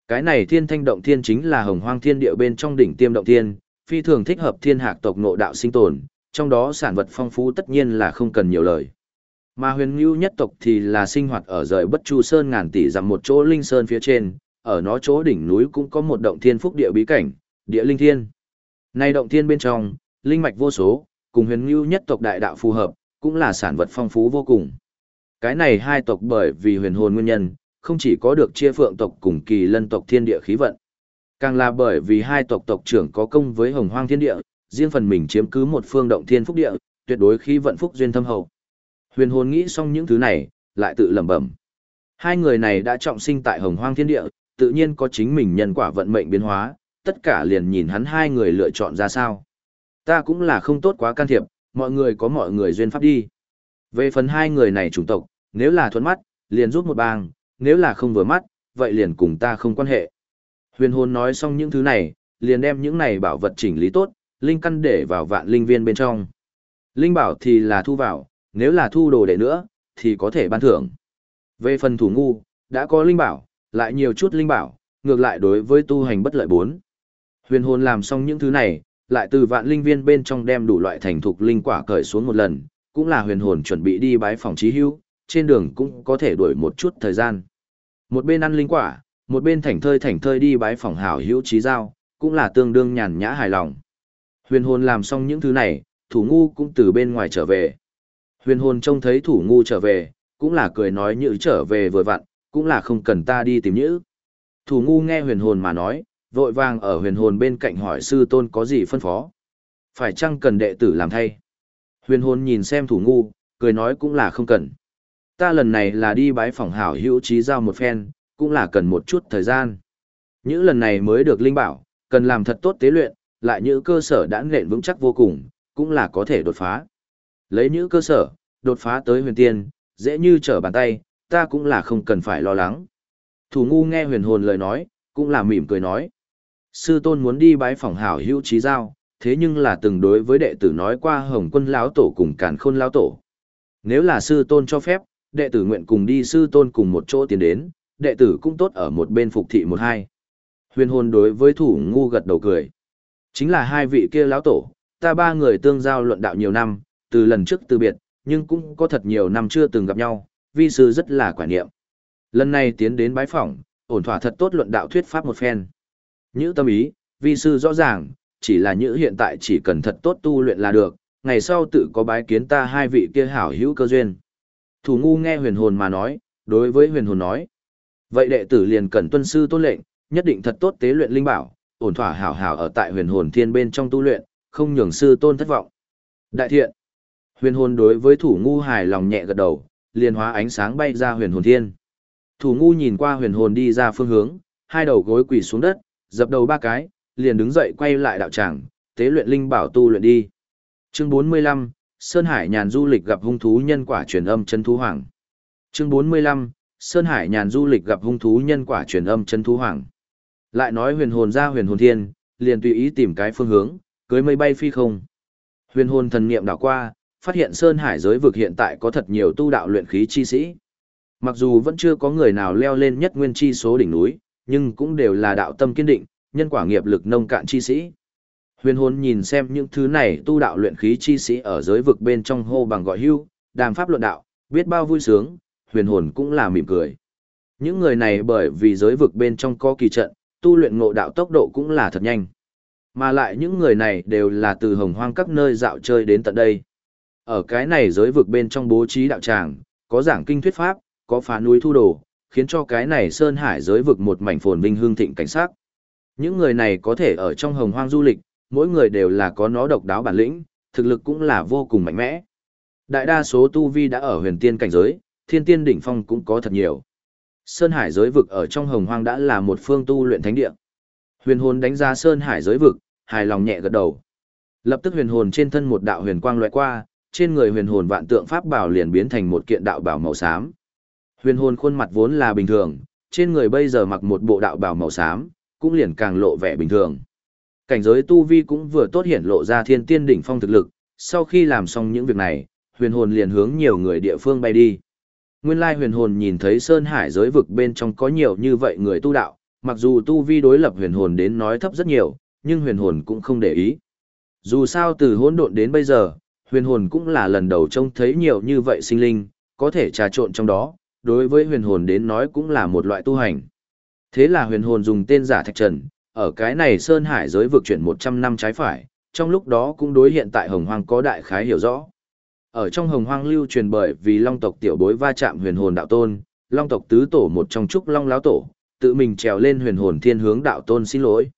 Cái này thiên thanh động thiên chính là hồng hoang thiên địa bên trong đỉnh tiêm động thiên, phi thường thích hợp thiên hạc tộc ngộ đạo sinh tồn, trong đó sản vật phong phú tất nhiên là không cần nhiều lời. Mà huyền ngưu nhất tộc thì là sinh hoạt ở rời bất chu sơn ngàn tỷ dặm một chỗ linh sơn phía trên, ở nó chỗ đỉnh núi cũng có một động thiên phúc địa bí cảnh, địa linh thiên. Nay động thiên bên trong, linh mạch vô số, cùng huyền ngưu nhất tộc đại đạo phù hợp, cũng là sản vật phong phú vô cùng. Cái này hai tộc bởi vì huyền hồn nguyên nhân, không chỉ có được chia phượng tộc cùng kỳ lân tộc thiên địa khí vận, càng là bởi vì hai tộc tộc trưởng có công với hồng hoang thiên địa, riêng phần mình chiếm cứ một phương động thiên phúc địa, tuyệt đối khí vận phúc duyên thâm hậu. Huyền hồn nghĩ xong những thứ này, lại tự lẩm bẩm. Hai người này đã trọng sinh tại hồng hoang thiên địa, tự nhiên có chính mình nhân quả vận mệnh biến hóa, tất cả liền nhìn hắn hai người lựa chọn ra sao. Ta cũng là không tốt quá can thiệp, mọi người có mọi người duyên pháp đi. Về phần hai người này chủng tộc, nếu là thuận mắt, liền rút một bang, nếu là không vừa mắt, vậy liền cùng ta không quan hệ. Huyền hồn nói xong những thứ này, liền đem những này bảo vật chỉnh lý tốt, linh căn để vào vạn linh viên bên trong. Linh bảo thì là thu vào, nếu là thu đồ đệ nữa, thì có thể ban thưởng. Về phần thủ ngu, đã có linh bảo, lại nhiều chút linh bảo, ngược lại đối với tu hành bất lợi bốn. Huyền hồn làm xong những thứ này, lại từ vạn linh viên bên trong đem đủ loại thành thục linh quả cởi xuống một lần, cũng là huyền hồn chuẩn bị đi bái phòng trí hưu, trên đường cũng có thể đuổi một chút thời gian. Một bên ăn linh quả, một bên thảnh thơi thảnh thơi đi bái phòng hảo hữu trí giao, cũng là tương đương nhàn nhã hài lòng. Huyền hồn làm xong những thứ này, thủ ngu cũng từ bên ngoài trở về. Huyền hồn trông thấy thủ ngu trở về, cũng là cười nói như trở về vừa vặn, cũng là không cần ta đi tìm nhữ. Thủ ngu nghe huyền hồn mà nói, vội vàng ở huyền hồn bên cạnh hỏi sư tôn có gì phân phó. Phải chăng cần đệ tử làm thay? Huyền hồn nhìn xem thủ ngu, cười nói cũng là không cần. Ta lần này là đi bái phỏng hảo hữu trí giao một phen, cũng là cần một chút thời gian. Những lần này mới được linh bảo, cần làm thật tốt tế luyện, lại những cơ sở đã nện vững chắc vô cùng, cũng là có thể đột phá. Lấy những cơ sở, đột phá tới huyền tiên, dễ như trở bàn tay, ta cũng là không cần phải lo lắng. Thủ ngu nghe huyền hồn lời nói, cũng là mỉm cười nói. Sư tôn muốn đi bái phỏng hảo hữu trí giao, thế nhưng là từng đối với đệ tử nói qua hồng quân lão tổ cùng càn khôn lão tổ. Nếu là sư tôn cho phép, đệ tử nguyện cùng đi sư tôn cùng một chỗ tiến đến, đệ tử cũng tốt ở một bên phục thị một hai. Huyền hồn đối với thủ ngu gật đầu cười. Chính là hai vị kia lão tổ, ta ba người tương giao luận đạo nhiều năm, từ lần trước từ biệt, nhưng cũng có thật nhiều năm chưa từng gặp nhau, vi sư rất là quả niệm. Lần này tiến đến bái phỏng, ổn thỏa thật tốt luận đạo thuyết pháp một phen. Nhữ tâm ý, vi sư rõ ràng, chỉ là nhữ hiện tại chỉ cần thật tốt tu luyện là được, ngày sau tự có bái kiến ta hai vị kia hảo hữu cơ duyên. Thủ ngu nghe huyền hồn mà nói, đối với huyền hồn nói. Vậy đệ tử liền cần tuân sư tôn lệnh, nhất định thật tốt tế luyện linh bảo, ổn thỏa hảo hảo ở tại huyền hồn thiên bên trong tu luyện, không nhường sư tôn thất vọng. Đại thiện. Huyền hồn đối với thủ ngu hài lòng nhẹ gật đầu, liền hóa ánh sáng bay ra huyền hồn thiên. Thủ ngu nhìn qua huyền hồn đi ra phương hướng, hai đầu gối quỳ xuống đất, dập đầu ba cái, liền đứng dậy quay lại đạo tràng, tế luyện linh bảo tu luyện đi. Chương 45, Sơn Hải nhàn du lịch gặp hung thú nhân quả truyền âm chân thú hoàng. Chương 45, Sơn Hải nhàn du lịch gặp hung thú nhân quả truyền âm chân thú hoàng. Lại nói huyền hồn ra huyền hồn thiên, liền tùy ý tìm cái phương hướng, cưới mây bay phi không. Huyền hồn thần niệm đảo qua, phát hiện Sơn Hải giới vực hiện tại có thật nhiều tu đạo luyện khí chi sĩ. Mặc dù vẫn chưa có người nào leo lên nhất nguyên chi số đỉnh núi, nhưng cũng đều là đạo tâm kiên định, nhân quả nghiệp lực nông cạn chi sĩ. Huyền hồn nhìn xem những thứ này tu đạo luyện khí chi sĩ ở giới vực bên trong hô bằng gọi hưu, đàm pháp luận đạo, biết bao vui sướng, huyền hồn cũng là mỉm cười. Những người này bởi vì giới vực bên trong có kỳ trận, tu luyện ngộ đạo tốc độ cũng là thật nhanh. Mà lại những người này đều là từ hồng hoang các nơi dạo chơi đến tận đây. Ở cái này giới vực bên trong bố trí đạo tràng, có giảng kinh thuyết pháp, có phá núi thu đồ, khiến cho cái này sơn hải giới vực một mảnh phồn vinh hương thịnh cảnh sắc. Những người này có thể ở trong hồng hoang du lịch, mỗi người đều là có nó độc đáo bản lĩnh, thực lực cũng là vô cùng mạnh mẽ. Đại đa số tu vi đã ở huyền tiên cảnh giới, thiên tiên đỉnh phong cũng có thật nhiều. Sơn Hải giới vực ở trong hồng hoang đã là một phương tu luyện thánh địa. Huyền hồn đánh giá Sơn Hải giới vực, hài lòng nhẹ gật đầu. Lập tức huyền hồn trên thân một đạo huyền quang lóe qua, trên người huyền hồn vạn tượng pháp bảo liền biến thành một kiện đạo bảo màu xám. Huyền hồn khuôn mặt vốn là bình thường, trên người bây giờ mặc một bộ đạo bảo màu xám, cũng liền càng lộ vẻ bình thường. Cảnh giới tu vi cũng vừa tốt hiển lộ ra thiên tiên đỉnh phong thực lực, sau khi làm xong những việc này, huyền hồn liền hướng nhiều người địa phương bay đi. Nguyên lai huyền hồn nhìn thấy Sơn Hải giới vực bên trong có nhiều như vậy người tu đạo, mặc dù tu vi đối lập huyền hồn đến nói thấp rất nhiều, nhưng huyền hồn cũng không để ý. Dù sao từ hỗn độn đến bây giờ, huyền hồn cũng là lần đầu trông thấy nhiều như vậy sinh linh, có thể trà trộn trong đó, đối với huyền hồn đến nói cũng là một loại tu hành. Thế là huyền hồn dùng tên giả Thạch Trần, ở cái này Sơn Hải giới vượt chuyển 100 năm trái phải, trong lúc đó cũng đối hiện tại Hồng Hoang có đại khái hiểu rõ. Ở trong Hồng Hoang lưu truyền bởi vì Long tộc tiểu bối va chạm huyền hồn đạo tôn, Long tộc tứ tổ một trong trúc Long láo tổ, tự mình trèo lên huyền hồn thiên hướng đạo tôn xin lỗi.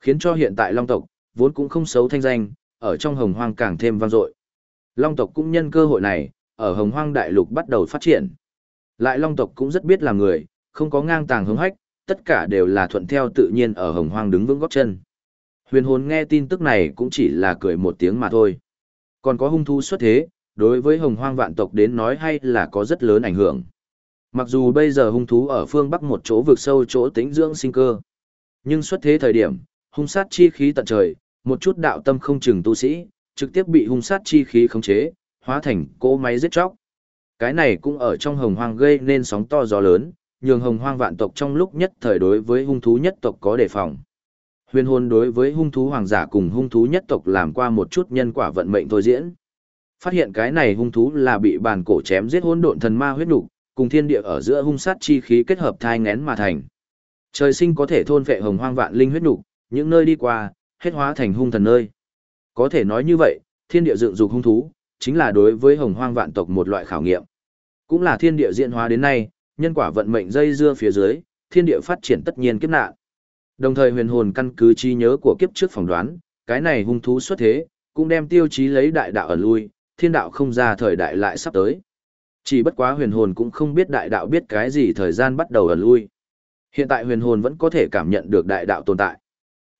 Khiến cho hiện tại Long tộc, vốn cũng không xấu thanh danh, ở trong Hồng Hoang càng thêm vang dội. Long tộc cũng nhân cơ hội này, ở Hồng Hoang đại lục bắt đầu phát triển. Lại Long tộc cũng rất biết làm người, không có ngang tàng hướng hách, tất cả đều là thuận theo tự nhiên ở hồng hoang đứng vững góc chân. Huyền hồn nghe tin tức này cũng chỉ là cười một tiếng mà thôi. Còn có hung thú xuất thế, đối với hồng hoang vạn tộc đến nói hay là có rất lớn ảnh hưởng. Mặc dù bây giờ hung thú ở phương Bắc một chỗ vực sâu chỗ tĩnh dưỡng sinh cơ. Nhưng xuất thế thời điểm, hung sát chi khí tận trời, một chút đạo tâm không chừng tu sĩ, trực tiếp bị hung sát chi khí khống chế, hóa thành cỗ máy giết chóc. Cái này cũng ở trong hồng hoang gây nên sóng to gió lớn, nhường hồng hoang vạn tộc trong lúc nhất thời đối với hung thú nhất tộc có đề phòng. Huyền hồn đối với hung thú hoàng giả cùng hung thú nhất tộc làm qua một chút nhân quả vận mệnh thôi diễn. Phát hiện cái này hung thú là bị bàn cổ chém giết hỗn độn thần ma huyết nục, cùng thiên địa ở giữa hung sát chi khí kết hợp thai ngén mà thành. Trời sinh có thể thôn vệ hồng hoang vạn linh huyết nục, những nơi đi qua, hết hóa thành hung thần nơi. Có thể nói như vậy, thiên địa dựng dục hung thú, chính là đối với hồng hoang vạn tộc một loại khảo nghiệm. Cũng là thiên địa diễn hóa đến nay, nhân quả vận mệnh dây dưa phía dưới, thiên địa phát triển tất nhiên kiếp nạn. Đồng thời huyền hồn căn cứ trí nhớ của kiếp trước phỏng đoán, cái này hung thú xuất thế, cũng đem tiêu chí lấy đại đạo ở lui, thiên đạo không ra thời đại lại sắp tới. Chỉ bất quá huyền hồn cũng không biết đại đạo biết cái gì thời gian bắt đầu ở lui. Hiện tại huyền hồn vẫn có thể cảm nhận được đại đạo tồn tại.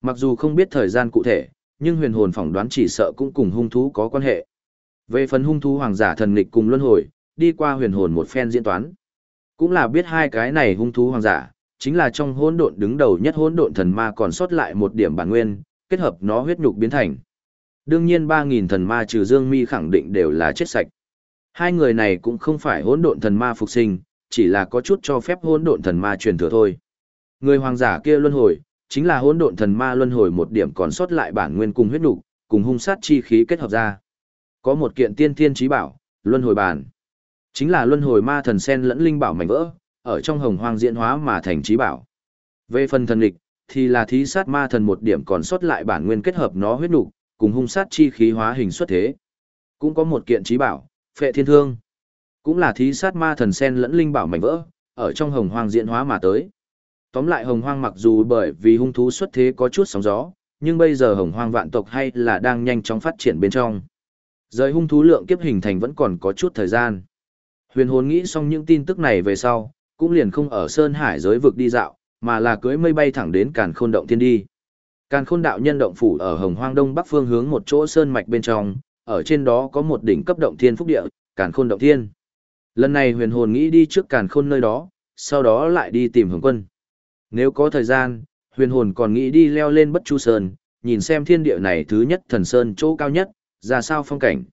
Mặc dù không biết thời gian cụ thể, nhưng huyền hồn phỏng đoán chỉ sợ cũng cùng hung thú có quan hệ. Về phần hung thú hoàng giả thần nghịch cùng luân hồi, đi qua huyền hồn một phen diễn toán. Cũng là biết hai cái này hung thú hoàng giả, chính là trong hỗn độn đứng đầu nhất hỗn độn thần ma còn sót lại một điểm bản nguyên, kết hợp nó huyết nhục biến thành. Đương nhiên 3000 thần ma trừ Dương Mi khẳng định đều là chết sạch. Hai người này cũng không phải hỗn độn thần ma phục sinh, chỉ là có chút cho phép hỗn độn thần ma truyền thừa thôi. Người hoàng giả kia luân hồi, chính là hỗn độn thần ma luân hồi một điểm còn sót lại bản nguyên cùng huyết nhục, cùng hung sát chi khí kết hợp ra. Có một kiện tiên thiên trí bảo, luân hồi bản. Chính là luân hồi ma thần sen lẫn linh bảo mảnh vỡ, ở trong hồng hoang diễn hóa mà thành trí bảo. Về phần thần địch, thì là thí sát ma thần một điểm còn sót lại bản nguyên kết hợp nó huyết nục, cùng hung sát chi khí hóa hình xuất thế. Cũng có một kiện trí bảo, phệ thiên thương. Cũng là thí sát ma thần sen lẫn linh bảo mảnh vỡ, ở trong hồng hoang diễn hóa mà tới. Tóm lại hồng hoang mặc dù bởi vì hung thú xuất thế có chút sóng gió, nhưng bây giờ hồng hoang vạn tộc hay là đang nhanh chóng phát triển bên trong. Rời hung thú lượng kiếp hình thành vẫn còn có chút thời gian. Huyền hồn nghĩ xong những tin tức này về sau, cũng liền không ở Sơn Hải giới vực đi dạo, mà là cưới mây bay thẳng đến Càn Khôn động thiên đi. Càn Khôn đạo nhân động phủ ở Hồng Hoang Đông Bắc phương hướng một chỗ sơn mạch bên trong, ở trên đó có một đỉnh cấp động thiên phúc địa, Càn Khôn động thiên. Lần này Huyền hồn nghĩ đi trước Càn Khôn nơi đó, sau đó lại đi tìm Hồng Quân. Nếu có thời gian, Huyền hồn còn nghĩ đi leo lên Bất Chu Sơn, nhìn xem thiên địa này thứ nhất thần sơn chỗ cao nhất, ra sao phong cảnh.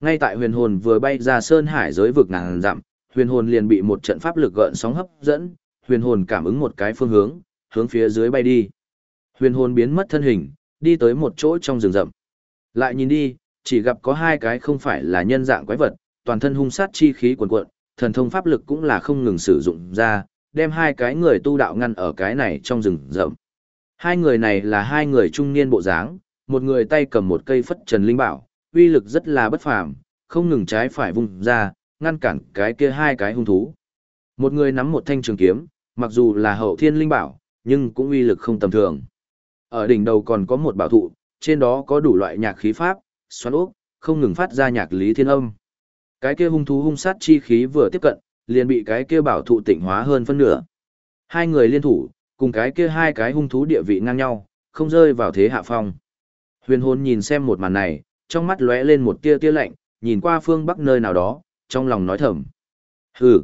Ngay tại huyền hồn vừa bay ra sơn hải giới vực ngàn dặm, huyền hồn liền bị một trận pháp lực gợn sóng hấp dẫn, huyền hồn cảm ứng một cái phương hướng, hướng phía dưới bay đi. Huyền hồn biến mất thân hình, đi tới một chỗ trong rừng rậm. Lại nhìn đi, chỉ gặp có hai cái không phải là nhân dạng quái vật, toàn thân hung sát chi khí cuồn cuộn, thần thông pháp lực cũng là không ngừng sử dụng ra, đem hai cái người tu đạo ngăn ở cái này trong rừng rậm. Hai người này là hai người trung niên bộ dáng, một người tay cầm một cây phất trần linh bảo, uy lực rất là bất phàm, không ngừng trái phải vung ra, ngăn cản cái kia hai cái hung thú. Một người nắm một thanh trường kiếm, mặc dù là hậu thiên linh bảo, nhưng cũng uy lực không tầm thường. Ở đỉnh đầu còn có một bảo thụ, trên đó có đủ loại nhạc khí pháp, xoắn ốc, không ngừng phát ra nhạc lý thiên âm. Cái kia hung thú hung sát chi khí vừa tiếp cận, liền bị cái kia bảo thụ tịnh hóa hơn phân nửa. Hai người liên thủ, cùng cái kia hai cái hung thú địa vị ngang nhau, không rơi vào thế hạ phong. Huyền hồn nhìn xem một màn này, trong mắt lóe lên một tia tia lạnh, nhìn qua phương bắc nơi nào đó, trong lòng nói thầm. Hừ,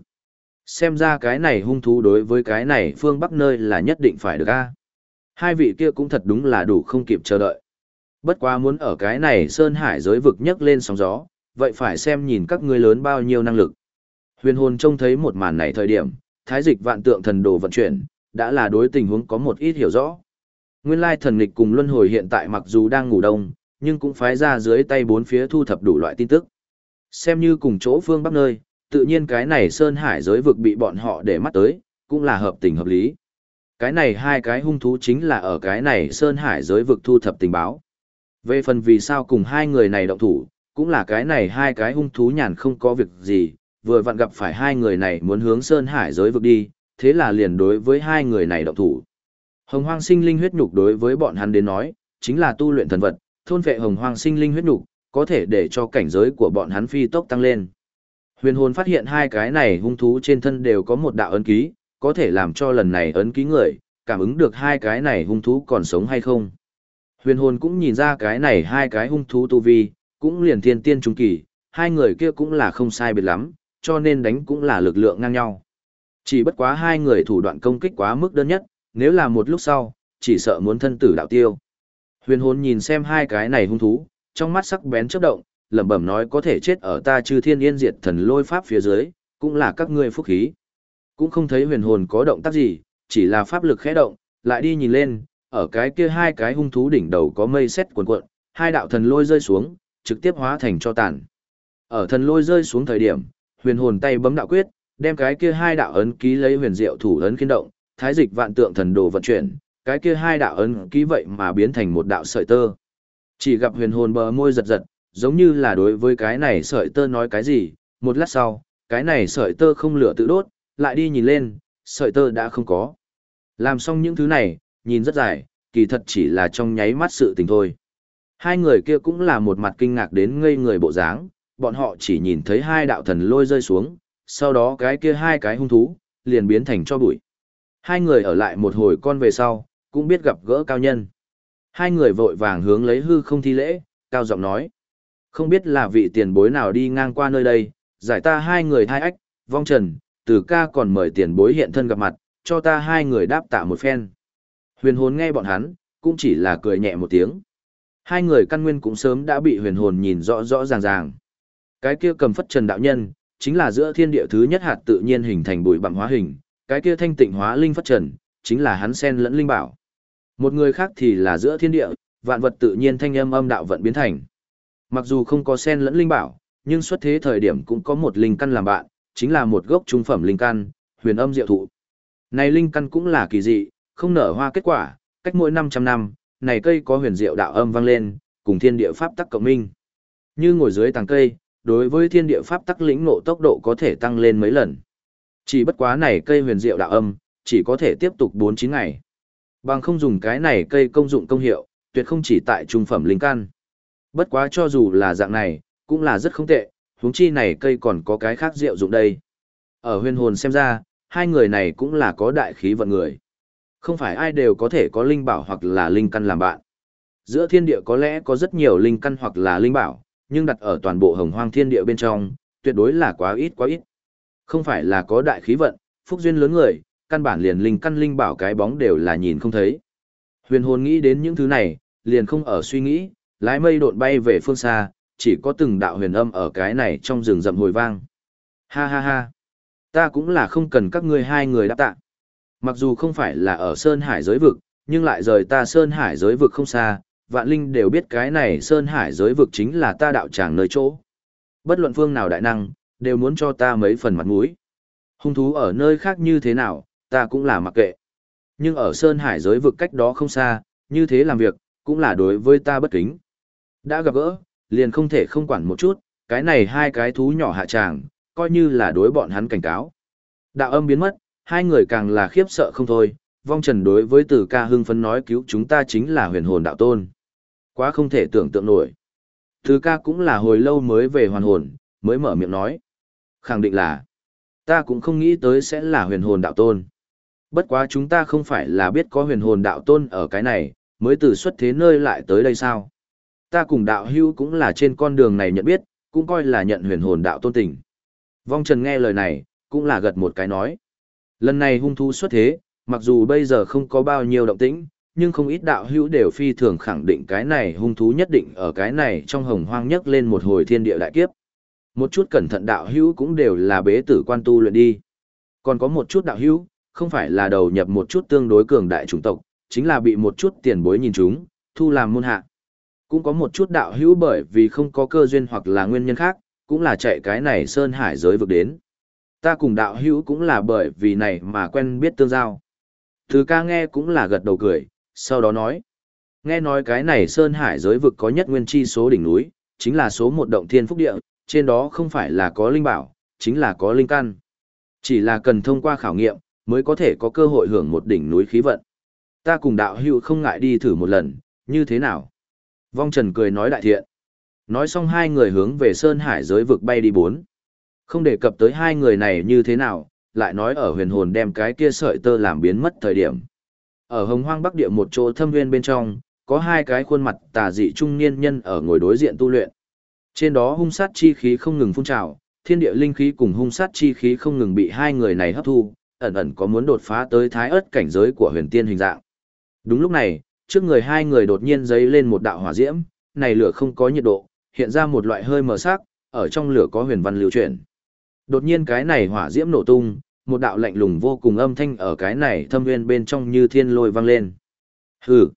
xem ra cái này hung thú đối với cái này phương bắc nơi là nhất định phải được a. Hai vị kia cũng thật đúng là đủ không kịp chờ đợi. Bất quá muốn ở cái này sơn hải giới vực nhấc lên sóng gió, vậy phải xem nhìn các ngươi lớn bao nhiêu năng lực. Huyền hồn trông thấy một màn này thời điểm, thái dịch vạn tượng thần đồ vận chuyển, đã là đối tình huống có một ít hiểu rõ. Nguyên lai thần nghịch cùng luân hồi hiện tại mặc dù đang ngủ đông, nhưng cũng phái ra dưới tay bốn phía thu thập đủ loại tin tức. Xem như cùng chỗ phương bắc nơi, tự nhiên cái này Sơn Hải giới vực bị bọn họ để mắt tới, cũng là hợp tình hợp lý. Cái này hai cái hung thú chính là ở cái này Sơn Hải giới vực thu thập tình báo. Về phần vì sao cùng hai người này động thủ, cũng là cái này hai cái hung thú nhàn không có việc gì, vừa vặn gặp phải hai người này muốn hướng Sơn Hải giới vực đi, thế là liền đối với hai người này động thủ. Hồng hoang sinh linh huyết nhục đối với bọn hắn đến nói, chính là tu luyện thần vật, thôn vệ hồng hoang sinh linh huyết nục, có thể để cho cảnh giới của bọn hắn phi tốc tăng lên. Huyền hồn phát hiện hai cái này hung thú trên thân đều có một đạo ấn ký, có thể làm cho lần này ấn ký người, cảm ứng được hai cái này hung thú còn sống hay không. Huyền hồn cũng nhìn ra cái này hai cái hung thú tu vi, cũng liền thiên tiên trung kỳ, hai người kia cũng là không sai biệt lắm, cho nên đánh cũng là lực lượng ngang nhau. Chỉ bất quá hai người thủ đoạn công kích quá mức đơn nhất, nếu là một lúc sau, chỉ sợ muốn thân tử đạo tiêu. Huyền hồn nhìn xem hai cái này hung thú, trong mắt sắc bén chớp động, lẩm bẩm nói có thể chết ở ta chư thiên yên diệt thần lôi pháp phía dưới, cũng là các ngươi phúc khí. Cũng không thấy huyền hồn có động tác gì, chỉ là pháp lực khẽ động, lại đi nhìn lên, ở cái kia hai cái hung thú đỉnh đầu có mây xét cuộn cuộn, hai đạo thần lôi rơi xuống, trực tiếp hóa thành cho tàn. Ở thần lôi rơi xuống thời điểm, huyền hồn tay bấm đạo quyết, đem cái kia hai đạo ấn ký lấy huyền diệu thủ ấn khiến động, thái dịch vạn tượng thần đồ vận chuyển, cái kia hai đạo ấn ký vậy mà biến thành một đạo sợi tơ. Chỉ gặp huyền hồn bờ môi giật giật, giống như là đối với cái này sợi tơ nói cái gì, một lát sau, cái này sợi tơ không lửa tự đốt, lại đi nhìn lên, sợi tơ đã không có. Làm xong những thứ này, nhìn rất dài, kỳ thật chỉ là trong nháy mắt sự tình thôi. Hai người kia cũng là một mặt kinh ngạc đến ngây người bộ dáng, bọn họ chỉ nhìn thấy hai đạo thần lôi rơi xuống, sau đó cái kia hai cái hung thú, liền biến thành cho bụi. Hai người ở lại một hồi con về sau, cũng biết gặp gỡ cao nhân. Hai người vội vàng hướng lấy hư không thi lễ, cao giọng nói. Không biết là vị tiền bối nào đi ngang qua nơi đây, giải ta hai người thai ách, vong trần, từ ca còn mời tiền bối hiện thân gặp mặt, cho ta hai người đáp tạ một phen. Huyền hồn nghe bọn hắn, cũng chỉ là cười nhẹ một tiếng. Hai người căn nguyên cũng sớm đã bị huyền hồn nhìn rõ rõ ràng ràng. Cái kia cầm phất trần đạo nhân, chính là giữa thiên địa thứ nhất hạt tự nhiên hình thành bụi bặm hóa hình, cái kia thanh tịnh hóa linh phất trần, chính là hắn sen lẫn linh bảo. Một người khác thì là giữa thiên địa, vạn vật tự nhiên thanh âm âm đạo vận biến thành. Mặc dù không có sen lẫn linh bảo, nhưng xuất thế thời điểm cũng có một linh căn làm bạn, chính là một gốc trung phẩm linh căn, huyền âm diệu thụ. Này linh căn cũng là kỳ dị, không nở hoa kết quả, cách mỗi 500 năm, này cây có huyền diệu đạo âm vang lên, cùng thiên địa pháp tắc cộng minh. Như ngồi dưới tàng cây, đối với thiên địa pháp tắc lĩnh ngộ tốc độ có thể tăng lên mấy lần. Chỉ bất quá này cây huyền diệu đạo âm, chỉ có thể tiếp tục 4-9 ngày. Bằng không dùng cái này cây công dụng công hiệu, tuyệt không chỉ tại trung phẩm linh căn. Bất quá cho dù là dạng này, cũng là rất không tệ, huống chi này cây còn có cái khác diệu dụng đây. Ở huyền hồn xem ra, hai người này cũng là có đại khí vận người. Không phải ai đều có thể có linh bảo hoặc là linh căn làm bạn. Giữa thiên địa có lẽ có rất nhiều linh căn hoặc là linh bảo, nhưng đặt ở toàn bộ hồng hoang thiên địa bên trong, tuyệt đối là quá ít quá ít. Không phải là có đại khí vận, phúc duyên lớn người, căn bản liền linh căn linh bảo cái bóng đều là nhìn không thấy. Huyền hồn nghĩ đến những thứ này, liền không ở suy nghĩ, lái mây độn bay về phương xa, chỉ có từng đạo huyền âm ở cái này trong rừng rậm hồi vang. Ha ha ha, ta cũng là không cần các ngươi hai người đáp tạ. Mặc dù không phải là ở Sơn Hải giới vực, nhưng lại rời ta Sơn Hải giới vực không xa, vạn linh đều biết cái này Sơn Hải giới vực chính là ta đạo tràng nơi chỗ. Bất luận phương nào đại năng, đều muốn cho ta mấy phần mặt mũi. Hung thú ở nơi khác như thế nào, ta cũng là mặc kệ. Nhưng ở Sơn Hải giới vực cách đó không xa, như thế làm việc, cũng là đối với ta bất kính. Đã gặp gỡ, liền không thể không quản một chút, cái này hai cái thú nhỏ hạ tràng, coi như là đối bọn hắn cảnh cáo. Đạo âm biến mất, hai người càng là khiếp sợ không thôi, vong trần đối với tử ca hưng phấn nói cứu chúng ta chính là huyền hồn đạo tôn. Quá không thể tưởng tượng nổi. Tử ca cũng là hồi lâu mới về hoàn hồn, mới mở miệng nói. Khẳng định là, ta cũng không nghĩ tới sẽ là huyền hồn đạo tôn. Bất quá chúng ta không phải là biết có huyền hồn đạo tôn ở cái này, mới từ xuất thế nơi lại tới đây sao. Ta cùng đạo hưu cũng là trên con đường này nhận biết, cũng coi là nhận huyền hồn đạo tôn tình. Vong Trần nghe lời này, cũng là gật một cái nói. Lần này hung thú xuất thế, mặc dù bây giờ không có bao nhiêu động tĩnh, nhưng không ít đạo hữu đều phi thường khẳng định cái này hung thú nhất định ở cái này trong hồng hoang nhất lên một hồi thiên địa đại kiếp. Một chút cẩn thận đạo hữu cũng đều là bế tử quan tu luyện đi. Còn có một chút đạo hữu, không phải là đầu nhập một chút tương đối cường đại chủng tộc, chính là bị một chút tiền bối nhìn chúng, thu làm môn hạ. Cũng có một chút đạo hữu bởi vì không có cơ duyên hoặc là nguyên nhân khác, cũng là chạy cái này sơn hải giới vực đến. Ta cùng đạo hữu cũng là bởi vì này mà quen biết tương giao. Thứ ca nghe cũng là gật đầu cười, sau đó nói. Nghe nói cái này sơn hải giới vực có nhất nguyên chi số đỉnh núi, chính là số một động thiên phúc địa, trên đó không phải là có linh bảo, chính là có linh căn. Chỉ là cần thông qua khảo nghiệm, mới có thể có cơ hội hưởng một đỉnh núi khí vận. Ta cùng đạo hữu không ngại đi thử một lần, như thế nào? Vong Trần cười nói đại thiện. Nói xong hai người hướng về Sơn Hải giới vực bay đi bốn. Không đề cập tới hai người này như thế nào, lại nói ở huyền hồn đem cái kia sợi tơ làm biến mất thời điểm. Ở hồng hoang bắc địa một chỗ thâm nguyên bên trong, có hai cái khuôn mặt tà dị trung niên nhân ở ngồi đối diện tu luyện. Trên đó hung sát chi khí không ngừng phun trào, thiên địa linh khí cùng hung sát chi khí không ngừng bị hai người này hấp thu, ẩn ẩn có muốn đột phá tới thái ớt cảnh giới của huyền tiên hình dạng. Đúng lúc này, trước người hai người đột nhiên giấy lên một đạo hỏa diễm, này lửa không có nhiệt độ, hiện ra một loại hơi mờ sắc, ở trong lửa có huyền văn lưu chuyển. Đột nhiên cái này hỏa diễm nổ tung, một đạo lạnh lùng vô cùng âm thanh ở cái này thâm nguyên bên trong như thiên lôi vang lên. Hừ,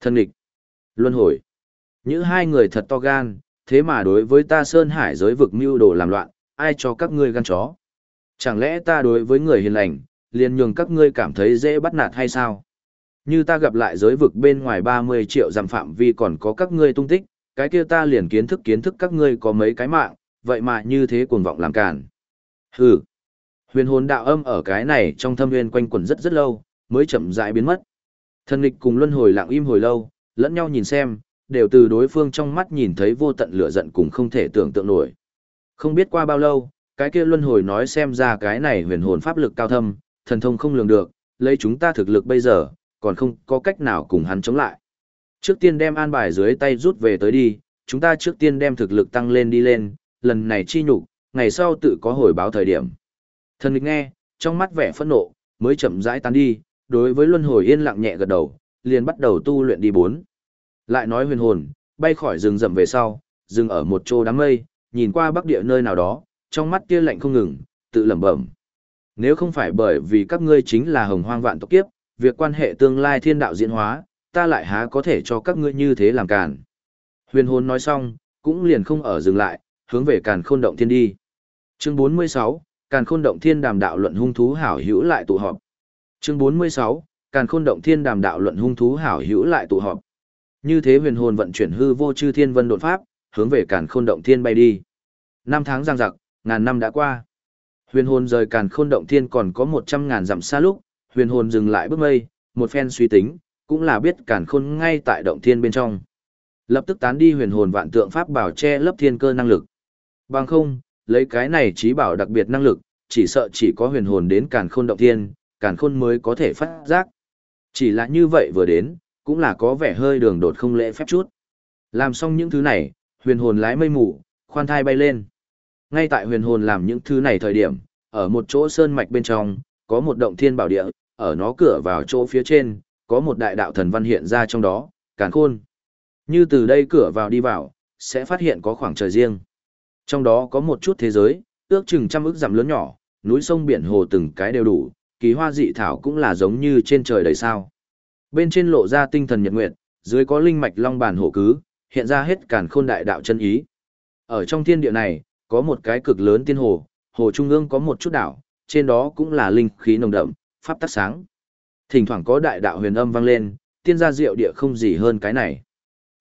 thân địch, luân hồi. Những hai người thật to gan, thế mà đối với ta Sơn Hải giới vực mưu đồ làm loạn, ai cho các ngươi gan chó? Chẳng lẽ ta đối với người hiền lành, liền nhường các ngươi cảm thấy dễ bắt nạt hay sao? Như ta gặp lại giới vực bên ngoài 30 triệu dặm phạm vi còn có các ngươi tung tích, cái kia ta liền kiến thức kiến thức các ngươi có mấy cái mạng, vậy mà như thế cuồng vọng làm cản. Hừ. Huyền hồn đạo âm ở cái này trong thâm nguyên quanh quẩn rất rất lâu, mới chậm rãi biến mất. Thần nghịch cùng luân hồi lặng im hồi lâu, lẫn nhau nhìn xem, đều từ đối phương trong mắt nhìn thấy vô tận lửa giận cùng không thể tưởng tượng nổi. Không biết qua bao lâu, cái kia luân hồi nói xem ra cái này huyền hồn pháp lực cao thâm, thần thông không lường được, lấy chúng ta thực lực bây giờ, còn không có cách nào cùng hắn chống lại. Trước tiên đem an bài dưới tay rút về tới đi, chúng ta trước tiên đem thực lực tăng lên đi lên, lần này chi nhục, ngày sau tự có hồi báo thời điểm. Thần nghịch nghe, trong mắt vẻ phẫn nộ, mới chậm rãi tan đi, đối với luân hồi yên lặng nhẹ gật đầu, liền bắt đầu tu luyện đi bốn. Lại nói huyền hồn, bay khỏi rừng rậm về sau, dừng ở một chỗ đám mây, nhìn qua bắc địa nơi nào đó, trong mắt kia lạnh không ngừng, tự lẩm bẩm. Nếu không phải bởi vì các ngươi chính là hồng hoang vạn tộc kiếp, việc quan hệ tương lai thiên đạo diễn hóa, ta lại há có thể cho các ngươi như thế làm cản. Huyền hồn nói xong, cũng liền không ở dừng lại, hướng về càn khôn động thiên đi. Chương 46, càn khôn động thiên đàm đạo luận hung thú hảo hữu lại tụ họp. Chương 46, càn khôn động thiên đàm đạo luận hung thú hảo hữu lại tụ họp. Như thế huyền hồn vận chuyển hư vô chư thiên vân đột pháp, hướng về càn khôn động thiên bay đi. Năm tháng giang giặc, ngàn năm đã qua. Huyền hồn rời càn khôn động thiên còn có một trăm ngàn dặm xa lúc, huyền hồn dừng lại bước mây, một phen suy tính, cũng là biết càn khôn ngay tại động thiên bên trong. Lập tức tán đi huyền hồn vạn tượng pháp bảo che lấp thiên cơ năng lực. Bằng không, lấy cái này trí bảo đặc biệt năng lực, chỉ sợ chỉ có huyền hồn đến càn khôn động thiên, càn khôn mới có thể phát giác. Chỉ là như vậy vừa đến, cũng là có vẻ hơi đường đột không lễ phép chút. Làm xong những thứ này, huyền hồn lái mây mù, khoan thai bay lên. Ngay tại huyền hồn làm những thứ này thời điểm, ở một chỗ sơn mạch bên trong, có một động thiên bảo địa, ở nó cửa vào chỗ phía trên, có một đại đạo thần văn hiện ra trong đó, càn khôn. Như từ đây cửa vào đi vào, sẽ phát hiện có khoảng trời riêng. Trong đó có một chút thế giới, ước chừng trăm ức dặm lớn nhỏ, núi sông biển hồ từng cái đều đủ, kỳ hoa dị thảo cũng là giống như trên trời đầy sao. Bên trên lộ ra tinh thần nhật nguyệt, dưới có linh mạch long bản hổ cứ, hiện ra hết càn khôn đại đạo chân ý. Ở trong thiên địa này, có một cái cực lớn tiên hồ, hồ trung ương có một chút đảo, trên đó cũng là linh khí nồng đậm, pháp tắc sáng. Thỉnh thoảng có đại đạo huyền âm vang lên, tiên gia diệu địa không gì hơn cái này.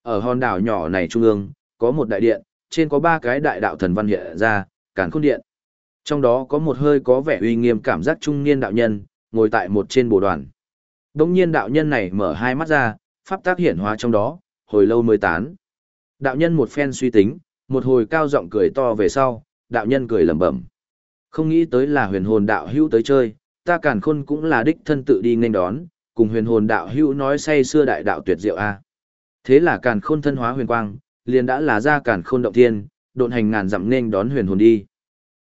Ở hòn đảo nhỏ này trung ương, có một đại điện, trên có ba cái đại đạo thần văn hiện ra, càn khôn điện. Trong đó có một hơi có vẻ uy nghiêm cảm giác trung niên đạo nhân, ngồi tại một trên bồ đoàn. Đông nhiên đạo nhân này mở hai mắt ra, pháp tác hiển hóa trong đó, hồi lâu mới tán. Đạo nhân một phen suy tính, một hồi cao giọng cười to về sau, đạo nhân cười lẩm bẩm. Không nghĩ tới là huyền hồn đạo hữu tới chơi, ta càn khôn cũng là đích thân tự đi nên đón, cùng huyền hồn đạo hữu nói say xưa đại đạo tuyệt diệu a. Thế là càn khôn thân hóa huyền quang, liền đã là ra càn khôn động thiên, độn hành ngàn dặm nên đón huyền hồn đi.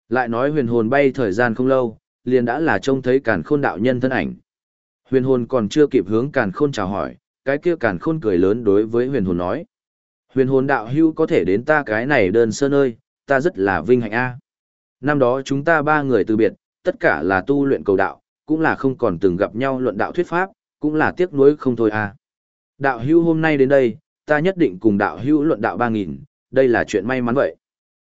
Lại nói huyền hồn bay thời gian không lâu, liền đã là trông thấy càn khôn đạo nhân thân ảnh. Huyền hồn còn chưa kịp hướng càn khôn chào hỏi, cái kia càn khôn cười lớn đối với huyền hồn nói. Huyền hồn đạo hưu có thể đến ta cái này đơn sơ nơi, ta rất là vinh hạnh a. Năm đó chúng ta ba người từ biệt, tất cả là tu luyện cầu đạo, cũng là không còn từng gặp nhau luận đạo thuyết pháp, cũng là tiếc nuối không thôi a. Đạo hưu hôm nay đến đây, ta nhất định cùng đạo hưu luận đạo ba nghìn, đây là chuyện may mắn vậy.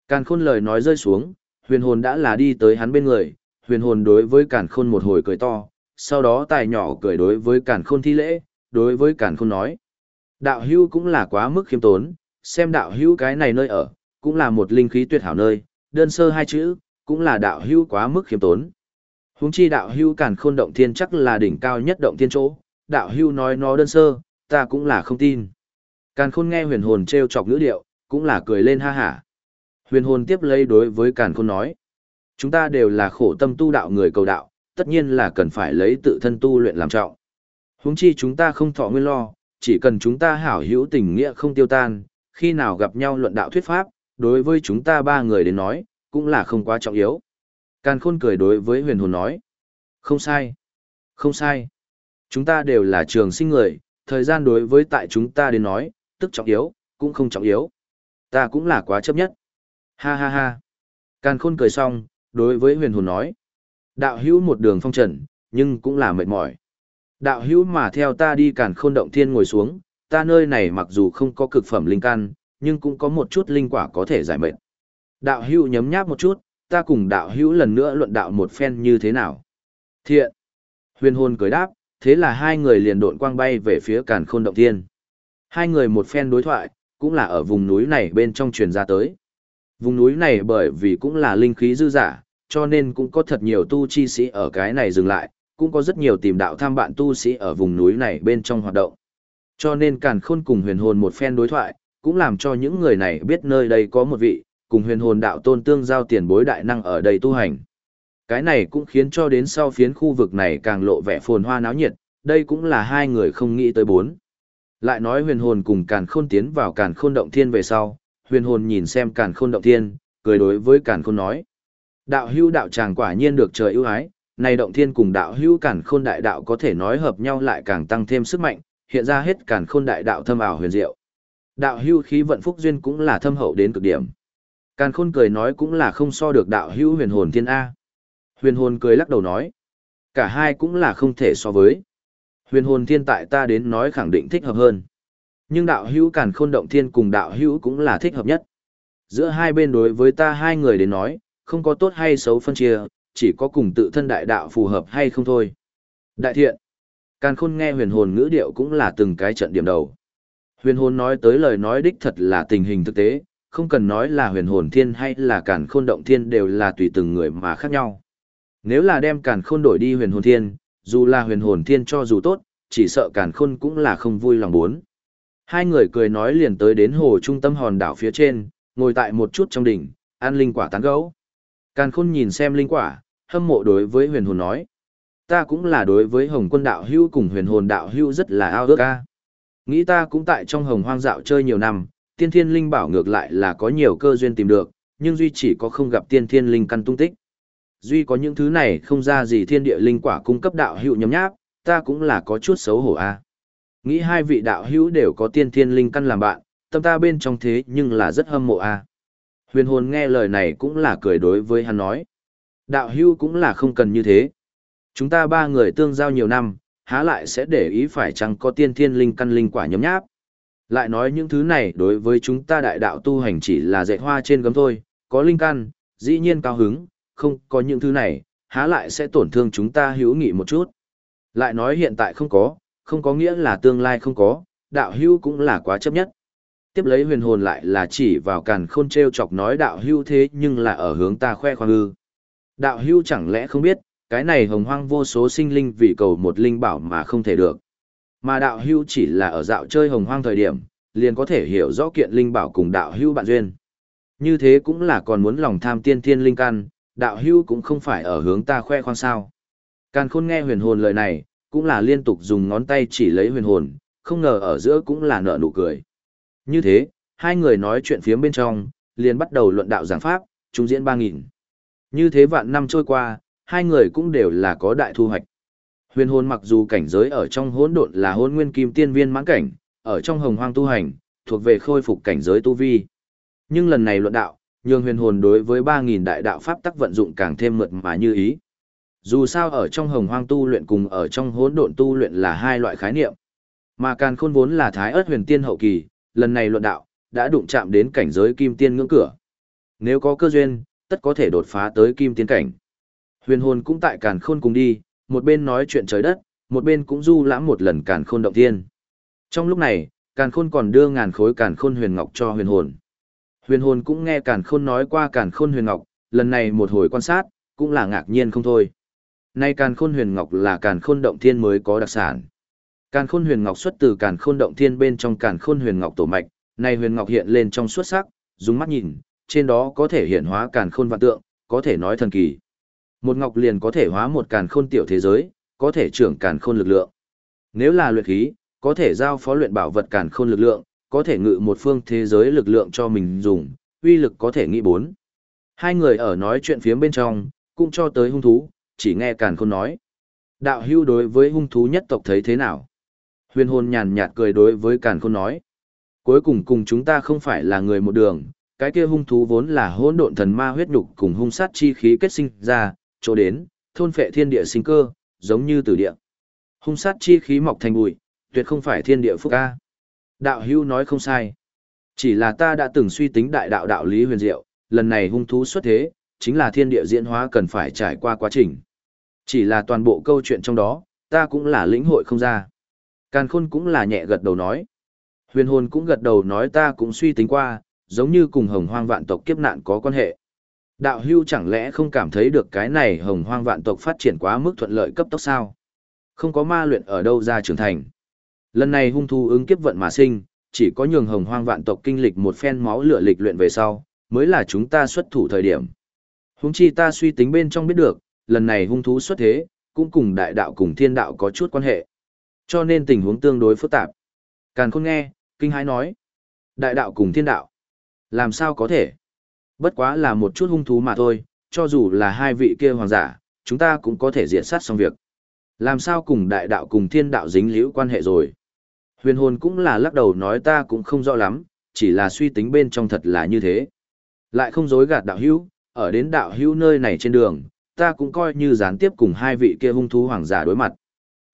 Càn khôn lời nói rơi xuống, huyền hồn đã là đi tới hắn bên người, huyền hồn đối với càn khôn một hồi cười to, sau đó tài nhỏ cười đối với càn khôn thi lễ, đối với càn khôn nói. Đạo hưu cũng là quá mức khiêm tốn, xem đạo hưu cái này nơi ở, cũng là một linh khí tuyệt hảo nơi, đơn sơ hai chữ, cũng là đạo hưu quá mức khiêm tốn. Huống chi đạo hưu càn khôn động thiên chắc là đỉnh cao nhất động thiên chỗ, đạo hưu nói nó đơn sơ, ta cũng là không tin. Càn khôn nghe huyền hồn treo chọc ngữ điệu, cũng là cười lên ha hả. Huyền hồn tiếp lấy đối với càn khôn nói. Chúng ta đều là khổ tâm tu đạo người cầu đạo, tất nhiên là cần phải lấy tự thân tu luyện làm trọng. Huống chi chúng ta không thọ nguyên lo, chỉ cần chúng ta hảo hữu tình nghĩa không tiêu tan, khi nào gặp nhau luận đạo thuyết pháp, đối với chúng ta ba người đến nói, cũng là không quá trọng yếu. Càn khôn cười đối với huyền hồn nói. Không sai. Không sai. Chúng ta đều là trường sinh người, thời gian đối với tại chúng ta đến nói, tức trọng yếu, cũng không trọng yếu. Ta cũng là quá chấp nhất. Ha ha ha. Càn khôn cười xong, đối với huyền hồn nói. Đạo hữu một đường phong trần, nhưng cũng là mệt mỏi. Đạo hữu mà theo ta đi càn khôn động thiên ngồi xuống, ta nơi này mặc dù không có cực phẩm linh căn, nhưng cũng có một chút linh quả có thể giải mệt. Đạo hữu nhấm nháp một chút, ta cùng đạo hữu lần nữa luận đạo một phen như thế nào. Thiện. Huyền hồn cười đáp, thế là hai người liền độn quang bay về phía càn khôn động thiên. Hai người một phen đối thoại, cũng là ở vùng núi này bên trong truyền ra tới. Vùng núi này bởi vì cũng là linh khí dư giả, cho nên cũng có thật nhiều tu chi sĩ ở cái này dừng lại, cũng có rất nhiều tìm đạo tham bạn tu sĩ ở vùng núi này bên trong hoạt động. Cho nên càn khôn cùng huyền hồn một phen đối thoại, cũng làm cho những người này biết nơi đây có một vị, cùng huyền hồn đạo tôn tương giao tiền bối đại năng ở đây tu hành. Cái này cũng khiến cho đến sau phiến khu vực này càng lộ vẻ phồn hoa náo nhiệt, đây cũng là hai người không nghĩ tới bốn. Lại nói huyền hồn cùng càn khôn tiến vào càn khôn động thiên về sau, huyền hồn nhìn xem càn khôn động thiên, cười đối với càn khôn nói. Đạo hưu đạo tràng quả nhiên được trời ưu ái, này động thiên cùng đạo hữu cản khôn đại đạo có thể nói hợp nhau lại càng tăng thêm sức mạnh, hiện ra hết cản khôn đại đạo thâm ảo huyền diệu. Đạo hữu khí vận phúc duyên cũng là thâm hậu đến cực điểm. Càn khôn cười nói cũng là không so được đạo hữu huyền hồn thiên A. Huyền hồn cười lắc đầu nói. Cả hai cũng là không thể so với. Huyền hồn thiên tại ta đến nói khẳng định thích hợp hơn. Nhưng đạo hữu càn khôn động thiên cùng đạo hữu cũng là thích hợp nhất. Giữa hai bên đối với ta hai người đến nói, không có tốt hay xấu phân chia, chỉ có cùng tự thân đại đạo phù hợp hay không thôi. Đại thiện. Càn khôn nghe huyền hồn ngữ điệu cũng là từng cái trận điểm đầu. Huyền hồn nói tới lời nói đích thật là tình hình thực tế, không cần nói là huyền hồn thiên hay là càn khôn động thiên đều là tùy từng người mà khác nhau. Nếu là đem càn khôn đổi đi huyền hồn thiên, dù là huyền hồn thiên cho dù tốt, chỉ sợ càn khôn cũng là không vui lòng muốn. Hai người cười nói liền tới đến hồ trung tâm hòn đảo phía trên, ngồi tại một chút trong đỉnh, ăn linh quả tán gấu. Càn khôn nhìn xem linh quả, hâm mộ đối với huyền hồn nói. Ta cũng là đối với hồng quân đạo hưu cùng huyền hồn đạo hưu rất là ao ước ca. Nghĩ ta cũng tại trong hồng hoang dạo chơi nhiều năm, tiên thiên linh bảo ngược lại là có nhiều cơ duyên tìm được, nhưng duy chỉ có không gặp tiên thiên linh căn tung tích. Duy có những thứ này không ra gì thiên địa linh quả cung cấp đạo hữu nhấm nháp, ta cũng là có chút xấu hổ a. Nghĩ hai vị đạo hữu đều có tiên thiên linh căn làm bạn, tâm ta bên trong thế nhưng là rất hâm mộ a. Huyền hồn nghe lời này cũng là cười đối với hắn nói. Đạo hữu cũng là không cần như thế. Chúng ta ba người tương giao nhiều năm, há lại sẽ để ý phải chăng có tiên thiên linh căn linh quả nhấm nháp. Lại nói những thứ này đối với chúng ta đại đạo tu hành chỉ là dạy hoa trên gấm thôi, có linh căn, dĩ nhiên cao hứng, không có những thứ này, há lại sẽ tổn thương chúng ta hữu nghị một chút. Lại nói hiện tại không có, không có nghĩa là tương lai không có, đạo hữu cũng là quá chấp nhất. Tiếp lấy huyền hồn lại là chỉ vào càn khôn treo chọc nói đạo hưu thế nhưng là ở hướng ta khoe khoang ư. Đạo hưu chẳng lẽ không biết, cái này hồng hoang vô số sinh linh vì cầu một linh bảo mà không thể được. Mà đạo hưu chỉ là ở dạo chơi hồng hoang thời điểm, liền có thể hiểu rõ kiện linh bảo cùng đạo hưu bạn duyên. Như thế cũng là còn muốn lòng tham tiên thiên linh căn, đạo hưu cũng không phải ở hướng ta khoe khoang sao. Càn khôn nghe huyền hồn lời này, cũng là liên tục dùng ngón tay chỉ lấy huyền hồn, không ngờ ở giữa cũng là nợ nụ cười. Như thế, hai người nói chuyện phía bên trong, liền bắt đầu luận đạo giảng pháp, trung diễn ba nghìn. Như thế vạn năm trôi qua, hai người cũng đều là có đại thu hoạch. Huyền hồn mặc dù cảnh giới ở trong hỗn độn là hỗn nguyên kim tiên viên mãn cảnh, ở trong hồng hoang tu hành, thuộc về khôi phục cảnh giới tu vi. Nhưng lần này luận đạo, nhường huyền hồn đối với 3.000 đại đạo pháp tắc vận dụng càng thêm mượt mà như ý. Dù sao ở trong hồng hoang tu luyện cùng ở trong hỗn độn tu luyện là hai loại khái niệm. Mà càng khôn vốn là thái ớt huyền tiên hậu kỳ, lần này luận đạo, đã đụng chạm đến cảnh giới kim tiên ngưỡng cửa. Nếu có cơ duyên, tất có thể đột phá tới kim tiên cảnh. Huyền hồn cũng tại càn khôn cùng đi, một bên nói chuyện trời đất, một bên cũng du lãm một lần càn khôn động thiên. Trong lúc này, càn khôn còn đưa ngàn khối càn khôn huyền ngọc cho huyền hồn. Huyền hồn cũng nghe càn khôn nói qua càn khôn huyền ngọc, lần này một hồi quan sát, cũng là ngạc nhiên không thôi. Nay càn khôn huyền ngọc là càn khôn động thiên mới có đặc sản. Càn khôn huyền ngọc xuất từ càn khôn động thiên bên trong càn khôn huyền ngọc tổ mạch, nay huyền ngọc hiện lên trong suốt sắc, dùng mắt nhìn, trên đó có thể hiện hóa càn khôn vạn tượng, có thể nói thần kỳ. Một ngọc liền có thể hóa một càn khôn tiểu thế giới, có thể trưởng càn khôn lực lượng. Nếu là luyện khí, có thể giao phó luyện bảo vật càn khôn lực lượng, có thể ngự một phương thế giới lực lượng cho mình dùng, uy lực có thể nghĩ bốn. Hai người ở nói chuyện phía bên trong, cũng cho tới hung thú, chỉ nghe càn khôn nói. Đạo hưu đối với hung thú nhất tộc thấy thế nào? Huyền hồn nhàn nhạt cười đối với càn khôn nói. Cuối cùng cùng chúng ta không phải là người một đường, cái kia hung thú vốn là hỗn độn thần ma huyết nhục cùng hung sát chi khí kết sinh ra, chỗ đến, thôn phệ thiên địa sinh cơ, giống như tử địa. Hung sát chi khí mọc thành bụi, tuyệt không phải thiên địa phúc ca. Đạo hưu nói không sai. Chỉ là ta đã từng suy tính đại đạo đạo lý huyền diệu, lần này hung thú xuất thế, chính là thiên địa diễn hóa cần phải trải qua quá trình. Chỉ là toàn bộ câu chuyện trong đó, ta cũng là lĩnh hội không ra. Càn khôn cũng là nhẹ gật đầu nói. Huyền hồn cũng gật đầu nói ta cũng suy tính qua, giống như cùng hồng hoang vạn tộc kiếp nạn có quan hệ. Đạo hưu chẳng lẽ không cảm thấy được cái này hồng hoang vạn tộc phát triển quá mức thuận lợi cấp tốc sao? Không có ma luyện ở đâu ra trưởng thành. Lần này hung thu ứng kiếp vận mà sinh, chỉ có nhường hồng hoang vạn tộc kinh lịch một phen máu lửa lịch luyện về sau, mới là chúng ta xuất thủ thời điểm. Húng chi ta suy tính bên trong biết được, lần này hung thú xuất thế, cũng cùng đại đạo cùng thiên đạo có chút quan hệ. Cho nên tình huống tương đối phức tạp. Càn khôn nghe, kinh hãi nói. Đại đạo cùng thiên đạo. Làm sao có thể? Bất quá là một chút hung thú mà thôi, cho dù là hai vị kia hoàng giả, chúng ta cũng có thể diện sát xong việc. Làm sao cùng đại đạo cùng thiên đạo dính liễu quan hệ rồi? Huyền hồn cũng là lắc đầu nói ta cũng không rõ lắm, chỉ là suy tính bên trong thật là như thế. Lại không dối gạt đạo hữu, ở đến đạo hữu nơi này trên đường, ta cũng coi như gián tiếp cùng hai vị kia hung thú hoàng giả đối mặt.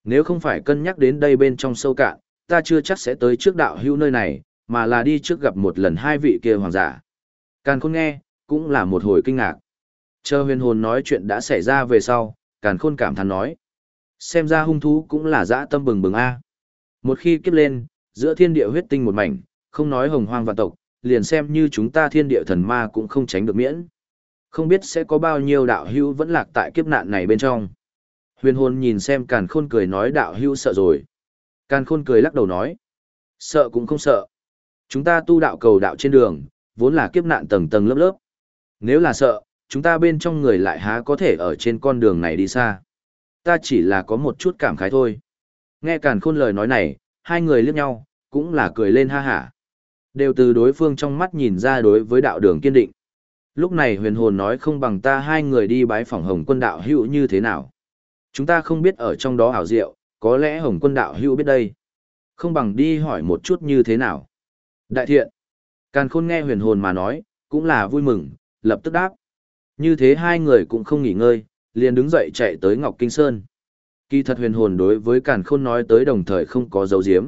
Nếu không phải cân nhắc đến đây bên trong sâu cạn, ta chưa chắc sẽ tới trước đạo hữu nơi này, mà là đi trước gặp một lần hai vị kia hoàng giả. Càn khôn nghe, cũng là một hồi kinh ngạc. Chờ huyền hồn nói chuyện đã xảy ra về sau, càn khôn cảm thán nói. Xem ra hung thú cũng là dã tâm bừng bừng A. Một khi kiếp lên, giữa thiên địa huyết tinh một mảnh, không nói hồng hoang vạn tộc, liền xem như chúng ta thiên địa thần ma cũng không tránh được miễn. Không biết sẽ có bao nhiêu đạo hữu vẫn lạc tại kiếp nạn này bên trong. Huyền hồn nhìn xem càn khôn cười nói đạo hưu sợ rồi. Càn khôn cười lắc đầu nói. Sợ cũng không sợ. Chúng ta tu đạo cầu đạo trên đường, vốn là kiếp nạn tầng tầng lớp lớp. Nếu là sợ, chúng ta bên trong người lại há có thể ở trên con đường này đi xa. Ta chỉ là có một chút cảm khái thôi. Nghe càn khôn lời nói này, hai người liếc nhau, cũng là cười lên ha hả. Đều từ đối phương trong mắt nhìn ra đối với đạo đường kiên định. Lúc này huyền hồn nói không bằng ta hai người đi bái phỏng hồng quân đạo hữu như thế nào. Chúng ta không biết ở trong đó ảo diệu, có lẽ hồng quân đạo hữu biết đây. Không bằng đi hỏi một chút như thế nào. Đại thiện. Càn khôn nghe huyền hồn mà nói, cũng là vui mừng, lập tức đáp. Như thế hai người cũng không nghỉ ngơi, liền đứng dậy chạy tới Ngọc Kinh Sơn. Kỳ thật huyền hồn đối với càn khôn nói tới đồng thời không có dấu diếm.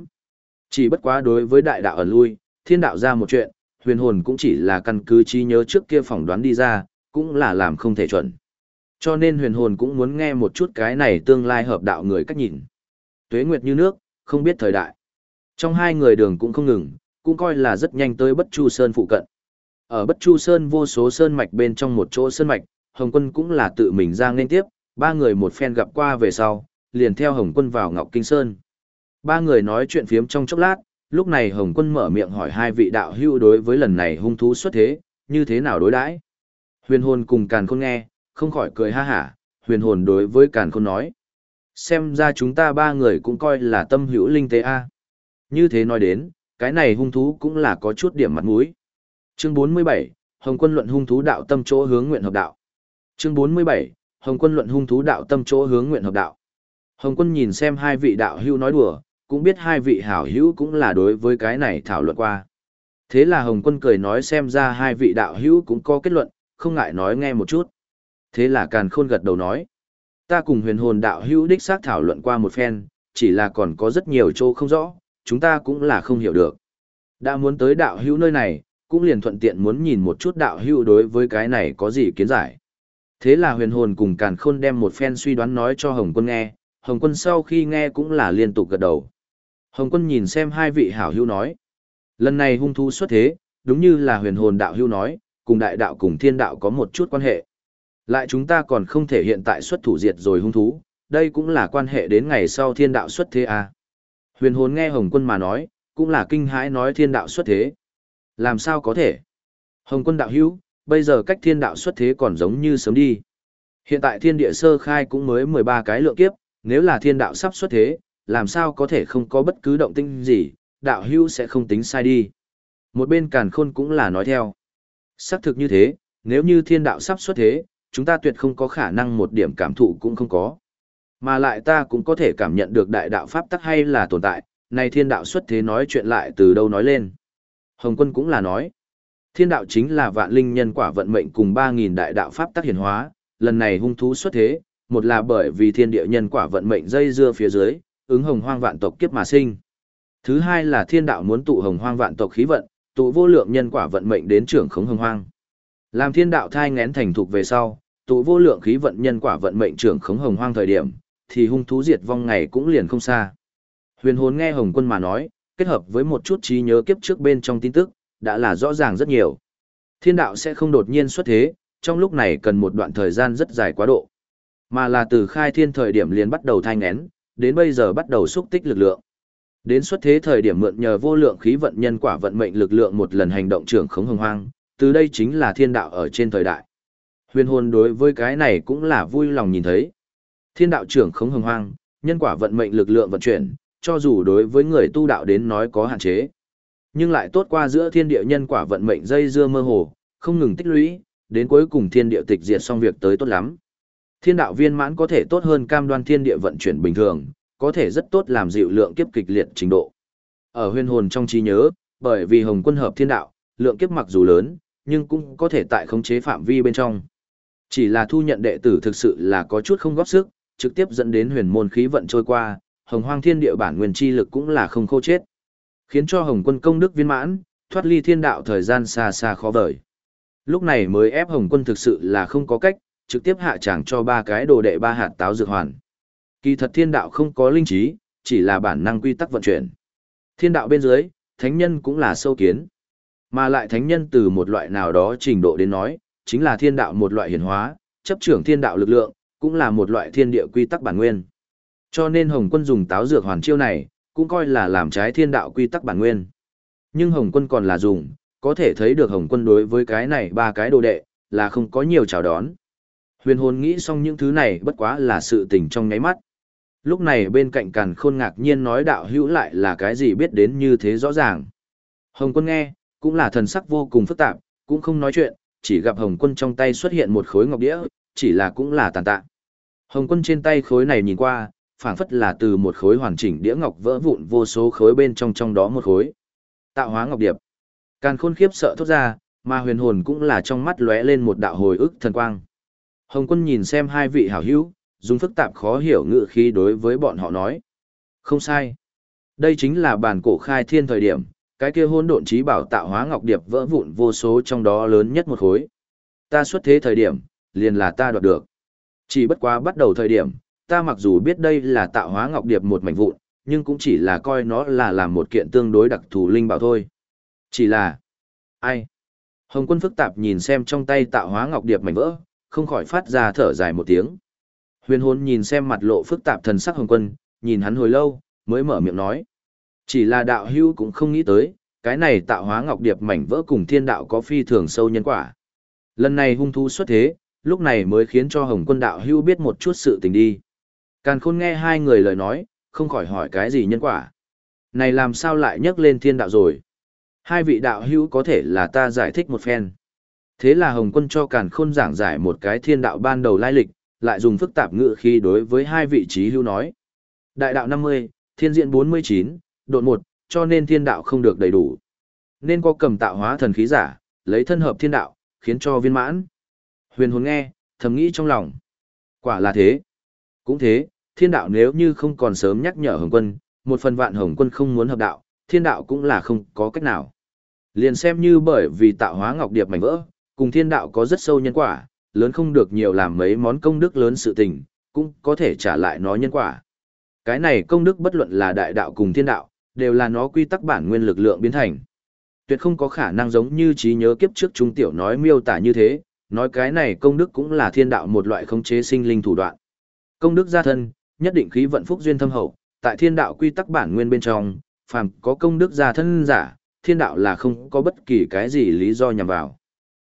Chỉ bất quá đối với đại đạo ẩn lui, thiên đạo ra một chuyện, huyền hồn cũng chỉ là căn cứ trí nhớ trước kia phỏng đoán đi ra, cũng là làm không thể chuẩn. Cho nên huyền hồn cũng muốn nghe một chút cái này tương lai hợp đạo người cách nhìn. Tuế nguyệt như nước, không biết thời đại. Trong hai người đường cũng không ngừng, cũng coi là rất nhanh tới Bất Chu Sơn phụ cận. Ở Bất Chu Sơn vô số sơn mạch bên trong một chỗ sơn mạch, Hồng Quân cũng là tự mình ra nên tiếp, ba người một phen gặp qua về sau, liền theo Hồng Quân vào Ngọc Kinh Sơn. Ba người nói chuyện phiếm trong chốc lát, lúc này Hồng Quân mở miệng hỏi hai vị đạo hữu đối với lần này hung thú xuất thế, như thế nào đối đãi? Huyền hồn cùng Càn Khôn nghe, không khỏi cười ha hả, huyền hồn đối với Càn Khôn nói. Xem ra chúng ta ba người cũng coi là tâm hữu linh tế a. Như thế nói đến, cái này hung thú cũng là có chút điểm mặt mũi. Chương 47, Hồng Quân luận hung thú đạo tâm chỗ hướng nguyện hợp đạo. Chương 47, Hồng Quân luận hung thú đạo tâm chỗ hướng nguyện hợp đạo. Hồng Quân nhìn xem hai vị đạo hữu nói đùa, cũng biết hai vị hảo hữu cũng là đối với cái này thảo luận qua. Thế là Hồng Quân cười nói xem ra hai vị đạo hữu cũng có kết luận, không ngại nói nghe một chút. Thế là Càn Khôn gật đầu nói, ta cùng huyền hồn đạo hữu đích xác thảo luận qua một phen, chỉ là còn có rất nhiều chỗ không rõ, chúng ta cũng là không hiểu được. Đã muốn tới đạo hữu nơi này, cũng liền thuận tiện muốn nhìn một chút đạo hữu đối với cái này có gì kiến giải. Thế là huyền hồn cùng Càn Khôn đem một phen suy đoán nói cho Hồng Quân nghe, Hồng Quân sau khi nghe cũng là liên tục gật đầu. Hồng quân nhìn xem hai vị hảo hữu nói. Lần này hung thú xuất thế, đúng như là huyền hồn đạo hữu nói, cùng đại đạo cùng thiên đạo có một chút quan hệ. Lại chúng ta còn không thể hiện tại xuất thủ diệt rồi hung thú, đây cũng là quan hệ đến ngày sau thiên đạo xuất thế à. Huyền hồn nghe Hồng quân mà nói, cũng là kinh hãi nói thiên đạo xuất thế. Làm sao có thể? Hồng quân đạo hữu, bây giờ cách thiên đạo xuất thế còn giống như sớm đi. Hiện tại thiên địa sơ khai cũng mới 13 cái lượng kiếp, nếu là thiên đạo sắp xuất thế, làm sao có thể không có bất cứ động tinh gì, đạo hữu sẽ không tính sai đi. Một bên càn khôn cũng là nói theo. Xác thực như thế, nếu như thiên đạo sắp xuất thế, chúng ta tuyệt không có khả năng một điểm cảm thụ cũng không có. Mà lại ta cũng có thể cảm nhận được đại đạo pháp tắc hay là tồn tại, này thiên đạo xuất thế nói chuyện lại từ đâu nói lên. Hồng quân cũng là nói, thiên đạo chính là vạn linh nhân quả vận mệnh cùng 3.000 đại đạo pháp tắc hiển hóa, lần này hung thú xuất thế, một là bởi vì thiên địa nhân quả vận mệnh dây dưa phía dưới, ứng hồng hoang vạn tộc kiếp mà sinh. Thứ hai là thiên đạo muốn tụ hồng hoang vạn tộc khí vận, tụ vô lượng nhân quả vận mệnh đến trưởng khống hồng hoang. Làm thiên đạo thai ngén thành thục về sau, tụ vô lượng khí vận nhân quả vận mệnh trưởng khống hồng hoang thời điểm, thì hung thú diệt vong ngày cũng liền không xa. Huyền hồn nghe Hồng Quân mà nói, kết hợp với một chút trí nhớ kiếp trước bên trong tin tức, đã là rõ ràng rất nhiều. Thiên đạo sẽ không đột nhiên xuất thế, trong lúc này cần một đoạn thời gian rất dài quá độ. Mà là từ khai thiên thời điểm liền bắt đầu thai ngén, đến bây giờ bắt đầu xúc tích lực lượng. Đến xuất thế thời điểm mượn nhờ vô lượng khí vận nhân quả vận mệnh lực lượng một lần hành động trưởng khống hồng hoang, từ đây chính là thiên đạo ở trên thời đại. Huyền hồn đối với cái này cũng là vui lòng nhìn thấy. Thiên đạo trưởng không hồng hoang, nhân quả vận mệnh lực lượng vận chuyển, cho dù đối với người tu đạo đến nói có hạn chế. Nhưng lại tốt qua giữa thiên địa nhân quả vận mệnh dây dưa mơ hồ, không ngừng tích lũy, đến cuối cùng thiên địa tịch diệt xong việc tới tốt lắm. Thiên đạo viên mãn có thể tốt hơn cam đoan thiên địa vận chuyển bình thường, có thể rất tốt làm dịu lượng kiếp kịch liệt trình độ. Ở huyền hồn trong trí nhớ, bởi vì hồng quân hợp thiên đạo, lượng kiếp mặc dù lớn, nhưng cũng có thể tại khống chế phạm vi bên trong. Chỉ là thu nhận đệ tử thực sự là có chút không góp sức, trực tiếp dẫn đến huyền môn khí vận trôi qua, hồng hoang thiên địa bản nguyên chi lực cũng là không khô chết. Khiến cho hồng quân công đức viên mãn, thoát ly thiên đạo thời gian xa xa khó vời. Lúc này mới ép hồng quân thực sự là không có cách, trực tiếp hạ tràng cho ba cái đồ đệ ba hạt táo dược hoàn. Kỳ thật thiên đạo không có linh trí, chỉ là bản năng quy tắc vận chuyển. Thiên đạo bên dưới, thánh nhân cũng là sâu kiến. Mà lại thánh nhân từ một loại nào đó trình độ đến nói, chính là thiên đạo một loại hiển hóa, chấp trưởng thiên đạo lực lượng, cũng là một loại thiên địa quy tắc bản nguyên. Cho nên Hồng Quân dùng táo dược hoàn chiêu này, cũng coi là làm trái thiên đạo quy tắc bản nguyên. Nhưng Hồng Quân còn là dùng, có thể thấy được Hồng Quân đối với cái này ba cái đồ đệ, là không có nhiều chào đón. Huyền hồn nghĩ xong những thứ này bất quá là sự tình trong ngáy mắt. Lúc này bên cạnh càn khôn ngạc nhiên nói đạo hữu lại là cái gì biết đến như thế rõ ràng. Hồng quân nghe, cũng là thần sắc vô cùng phức tạp, cũng không nói chuyện, chỉ gặp hồng quân trong tay xuất hiện một khối ngọc đĩa, chỉ là cũng là tàn tạ. Hồng quân trên tay khối này nhìn qua, phảng phất là từ một khối hoàn chỉnh đĩa ngọc vỡ vụn vô số khối bên trong trong đó một khối. Tạo hóa ngọc điệp. Càn khôn khiếp sợ thốt ra, mà huyền hồn cũng là trong mắt lóe lên một đạo hồi ức thần quang. Hồng quân nhìn xem hai vị hảo hữu, dùng phức tạp khó hiểu ngữ khí đối với bọn họ nói. Không sai. Đây chính là bản cổ khai thiên thời điểm, cái kia hôn độn trí bảo tạo hóa ngọc điệp vỡ vụn vô số trong đó lớn nhất một khối. Ta xuất thế thời điểm, liền là ta đoạt được. Chỉ bất quá bắt đầu thời điểm, ta mặc dù biết đây là tạo hóa ngọc điệp một mảnh vụn, nhưng cũng chỉ là coi nó là làm một kiện tương đối đặc thù linh bảo thôi. Chỉ là... Ai? Hồng quân phức tạp nhìn xem trong tay tạo hóa ngọc điệp mảnh vỡ, không khỏi phát ra thở dài một tiếng. Huyền hồn nhìn xem mặt lộ phức tạp thần sắc hồng quân, nhìn hắn hồi lâu, mới mở miệng nói. Chỉ là đạo hưu cũng không nghĩ tới, cái này tạo hóa ngọc điệp mảnh vỡ cùng thiên đạo có phi thường sâu nhân quả. Lần này hung thú xuất thế, lúc này mới khiến cho hồng quân đạo hưu biết một chút sự tình đi. Càn khôn nghe hai người lời nói, không khỏi hỏi cái gì nhân quả. Này làm sao lại nhắc lên thiên đạo rồi? Hai vị đạo hưu có thể là ta giải thích một phen. Thế là Hồng Quân cho Càn Khôn giảng giải một cái thiên đạo ban đầu lai lịch, lại dùng phức tạp ngữ khi đối với hai vị trí hưu nói. Đại đạo 50, thiên diện 49, độn một, cho nên thiên đạo không được đầy đủ. Nên có cầm tạo hóa thần khí giả, lấy thân hợp thiên đạo, khiến cho viên mãn. Huyền hồn nghe, thầm nghĩ trong lòng. Quả là thế. Cũng thế, thiên đạo nếu như không còn sớm nhắc nhở Hồng Quân, một phần vạn Hồng Quân không muốn hợp đạo, thiên đạo cũng là không có cách nào. Liền xem như bởi vì tạo hóa ngọc điệp mảnh vỡ, cùng thiên đạo có rất sâu nhân quả, lớn không được nhiều làm mấy món công đức lớn sự tình, cũng có thể trả lại nó nhân quả. Cái này công đức bất luận là đại đạo cùng thiên đạo, đều là nó quy tắc bản nguyên lực lượng biến thành. Tuyệt không có khả năng giống như trí nhớ kiếp trước trung tiểu nói miêu tả như thế, nói cái này công đức cũng là thiên đạo một loại khống chế sinh linh thủ đoạn. Công đức gia thân, nhất định khí vận phúc duyên thâm hậu, tại thiên đạo quy tắc bản nguyên bên trong, phàm có công đức gia thân giả, thiên đạo là không có bất kỳ cái gì lý do nhằm vào.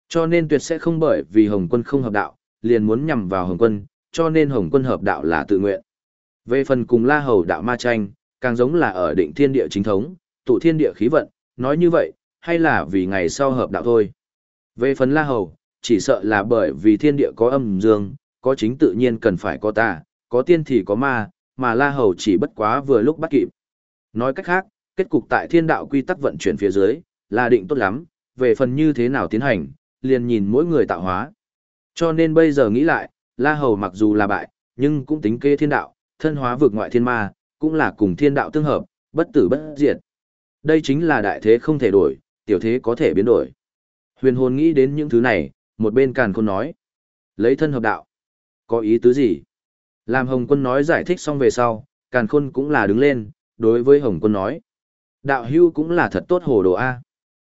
Cho nên tuyệt sẽ không bởi vì Hồng quân không hợp đạo, liền muốn nhằm vào Hồng quân, cho nên Hồng quân hợp đạo là tự nguyện. Về phần cùng La Hầu đạo ma tranh, càng giống là ở định thiên địa chính thống, tụ thiên địa khí vận, nói như vậy, hay là vì ngày sau hợp đạo thôi. Về phần La Hầu, chỉ sợ là bởi vì thiên địa có âm dương, có chính tự nhiên cần phải có ta, có tiên thì có ma, mà La Hầu chỉ bất quá vừa lúc bắt kịp. Nói cách khác, kết cục tại thiên đạo quy tắc vận chuyển phía dưới, là định tốt lắm, về phần như thế nào tiến hành, liền nhìn mỗi người tạo hóa. Cho nên bây giờ nghĩ lại, La Hầu mặc dù là bại, nhưng cũng tính kê thiên đạo, thân hóa vượt ngoại thiên ma, cũng là cùng thiên đạo tương hợp, bất tử bất diệt. Đây chính là đại thế không thể đổi, tiểu thế có thể biến đổi. Huyền hồn nghĩ đến những thứ này, một bên càn khôn nói. Lấy thân hợp đạo. Có ý tứ gì? Làm Hồng quân nói giải thích xong về sau, càn khôn cũng là đứng lên, đối với Hồng quân nói. Đạo hưu cũng là thật tốt hồ đồ A.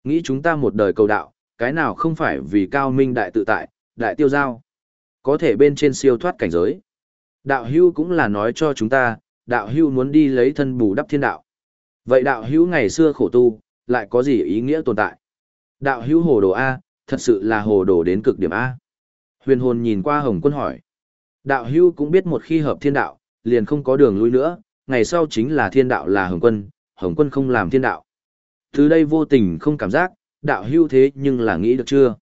Nghĩ chúng ta một đời cầu đạo, cái nào không phải vì cao minh đại tự tại, đại tiêu giao. Có thể bên trên siêu thoát cảnh giới. Đạo hưu cũng là nói cho chúng ta, đạo hưu muốn đi lấy thân bù đắp thiên đạo. Vậy đạo hưu ngày xưa khổ tu, lại có gì ý nghĩa tồn tại? Đạo hưu hồ đồ A, thật sự là hồ đồ đến cực điểm A. Huyền hồn nhìn qua hồng quân hỏi. Đạo hưu cũng biết một khi hợp thiên đạo, liền không có đường lui nữa, ngày sau chính là thiên đạo là hồng quân, hồng quân không làm thiên đạo. Từ đây vô tình không cảm giác, đạo hưu thế nhưng là nghĩ được chưa?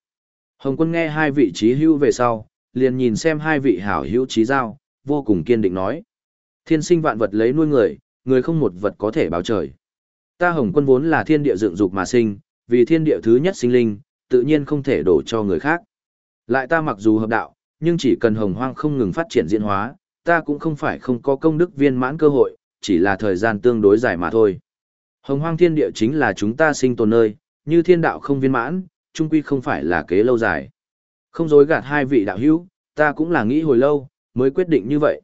Hồng quân nghe hai vị trí hưu về sau, liền nhìn xem hai vị hảo hữu trí giao, vô cùng kiên định nói. Thiên sinh vạn vật lấy nuôi người, người không một vật có thể báo trời. Ta hồng quân vốn là thiên địa dựng dục mà sinh, vì thiên địa thứ nhất sinh linh, tự nhiên không thể đổ cho người khác. Lại ta mặc dù hợp đạo, nhưng chỉ cần hồng hoang không ngừng phát triển diễn hóa, ta cũng không phải không có công đức viên mãn cơ hội, chỉ là thời gian tương đối dài mà thôi. Hồng hoang thiên địa chính là chúng ta sinh tồn nơi, như thiên đạo không viên mãn, trung quy không phải là kế lâu dài. Không dối gạt hai vị đạo hữu, ta cũng là nghĩ hồi lâu, mới quyết định như vậy.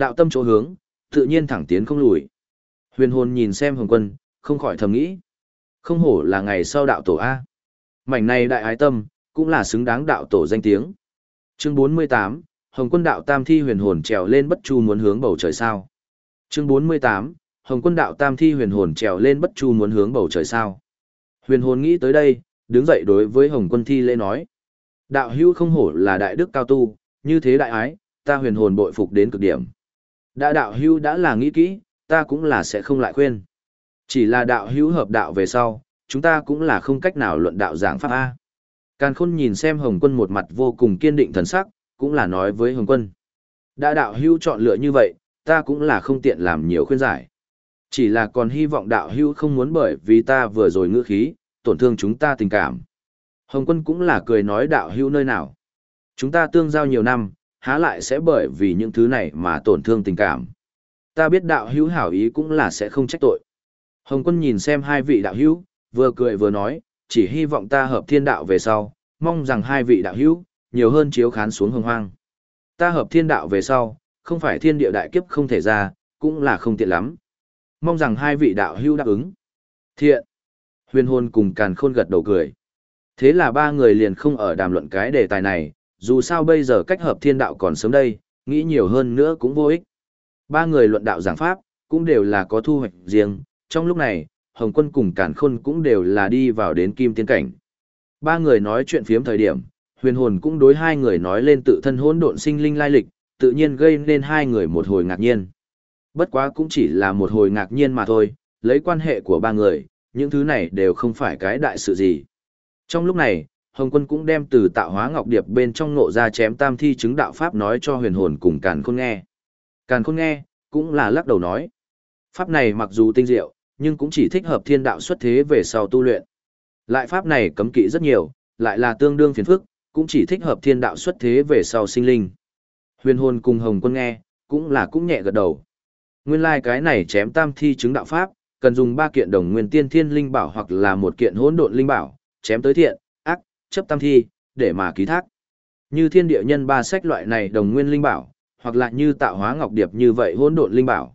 Đạo tâm chỗ hướng, tự nhiên thẳng tiến không lùi. Huyền hồn nhìn xem hồng quân, không khỏi thầm nghĩ. Không hổ là ngày sau đạo tổ A. Mảnh này đại ái tâm, cũng là xứng đáng đạo tổ danh tiếng. Chương 48, Hồng quân đạo tam thi huyền hồn trèo lên bất chu muốn hướng bầu trời sao. Chương 48, Hồng quân đạo tam thi huyền hồn trèo lên bất chu muốn hướng bầu trời sao. Huyền hồn nghĩ tới đây, đứng dậy đối với Hồng quân thi lễ nói. Đạo hưu không hổ là đại đức cao tu, như thế đại ái, ta huyền hồn bội phục đến cực điểm. Đã đạo hưu đã là nghĩ kỹ, ta cũng là sẽ không lại khuyên. Chỉ là đạo hữu hợp đạo về sau, chúng ta cũng là không cách nào luận đạo giảng pháp A. Càn khôn nhìn xem Hồng quân một mặt vô cùng kiên định thần sắc, cũng là nói với Hồng quân. Đã đạo hữu chọn lựa như vậy, ta cũng là không tiện làm nhiều khuyên giải. Chỉ là còn hy vọng đạo hữu không muốn bởi vì ta vừa rồi ngữ khí, tổn thương chúng ta tình cảm. Hồng quân cũng là cười nói đạo hữu nơi nào. Chúng ta tương giao nhiều năm, há lại sẽ bởi vì những thứ này mà tổn thương tình cảm. Ta biết đạo hữu hảo ý cũng là sẽ không trách tội. Hồng quân nhìn xem hai vị đạo hữu, vừa cười vừa nói, chỉ hy vọng ta hợp thiên đạo về sau, mong rằng hai vị đạo hữu, nhiều hơn chiếu khán xuống hồng hoang. Ta hợp thiên đạo về sau, không phải thiên địa đại kiếp không thể ra, cũng là không tiện lắm. Mong rằng hai vị đạo hữu đáp ứng. Thiện. Huyền hồn cùng càn khôn gật đầu cười. Thế là ba người liền không ở đàm luận cái đề tài này, dù sao bây giờ cách hợp thiên đạo còn sớm đây, nghĩ nhiều hơn nữa cũng vô ích. Ba người luận đạo giảng pháp, cũng đều là có thu hoạch riêng, trong lúc này, Hồng Quân cùng Càn Khôn cũng đều là đi vào đến kim tiên cảnh. Ba người nói chuyện phiếm thời điểm, huyền hồn cũng đối hai người nói lên tự thân hỗn độn sinh linh lai lịch, tự nhiên gây nên hai người một hồi ngạc nhiên. Bất quá cũng chỉ là một hồi ngạc nhiên mà thôi, lấy quan hệ của ba người, những thứ này đều không phải cái đại sự gì. Trong lúc này, Hồng Quân cũng đem từ tạo hóa ngọc điệp bên trong ngộ ra chém tam thi chứng đạo pháp nói cho huyền hồn cùng Càn Khôn nghe. Càn Khôn nghe, cũng là lắc đầu nói. Pháp này mặc dù tinh diệu, nhưng cũng chỉ thích hợp thiên đạo xuất thế về sau tu luyện. Lại pháp này cấm kỵ rất nhiều, lại là tương đương phiền phức, cũng chỉ thích hợp thiên đạo xuất thế về sau sinh linh. Huyền hồn cùng Hồng Quân nghe, cũng là cũng nhẹ gật đầu. Nguyên lai like cái này chém tam thi chứng đạo pháp, cần dùng ba kiện đồng nguyên tiên thiên linh bảo hoặc là một kiện hỗn độn linh bảo, chém tới thiện, chấp tam thi, để mà ký thác. Như thiên địa nhân ba sách loại này đồng nguyên linh bảo, hoặc là như tạo hóa ngọc điệp như vậy hỗn độn linh bảo.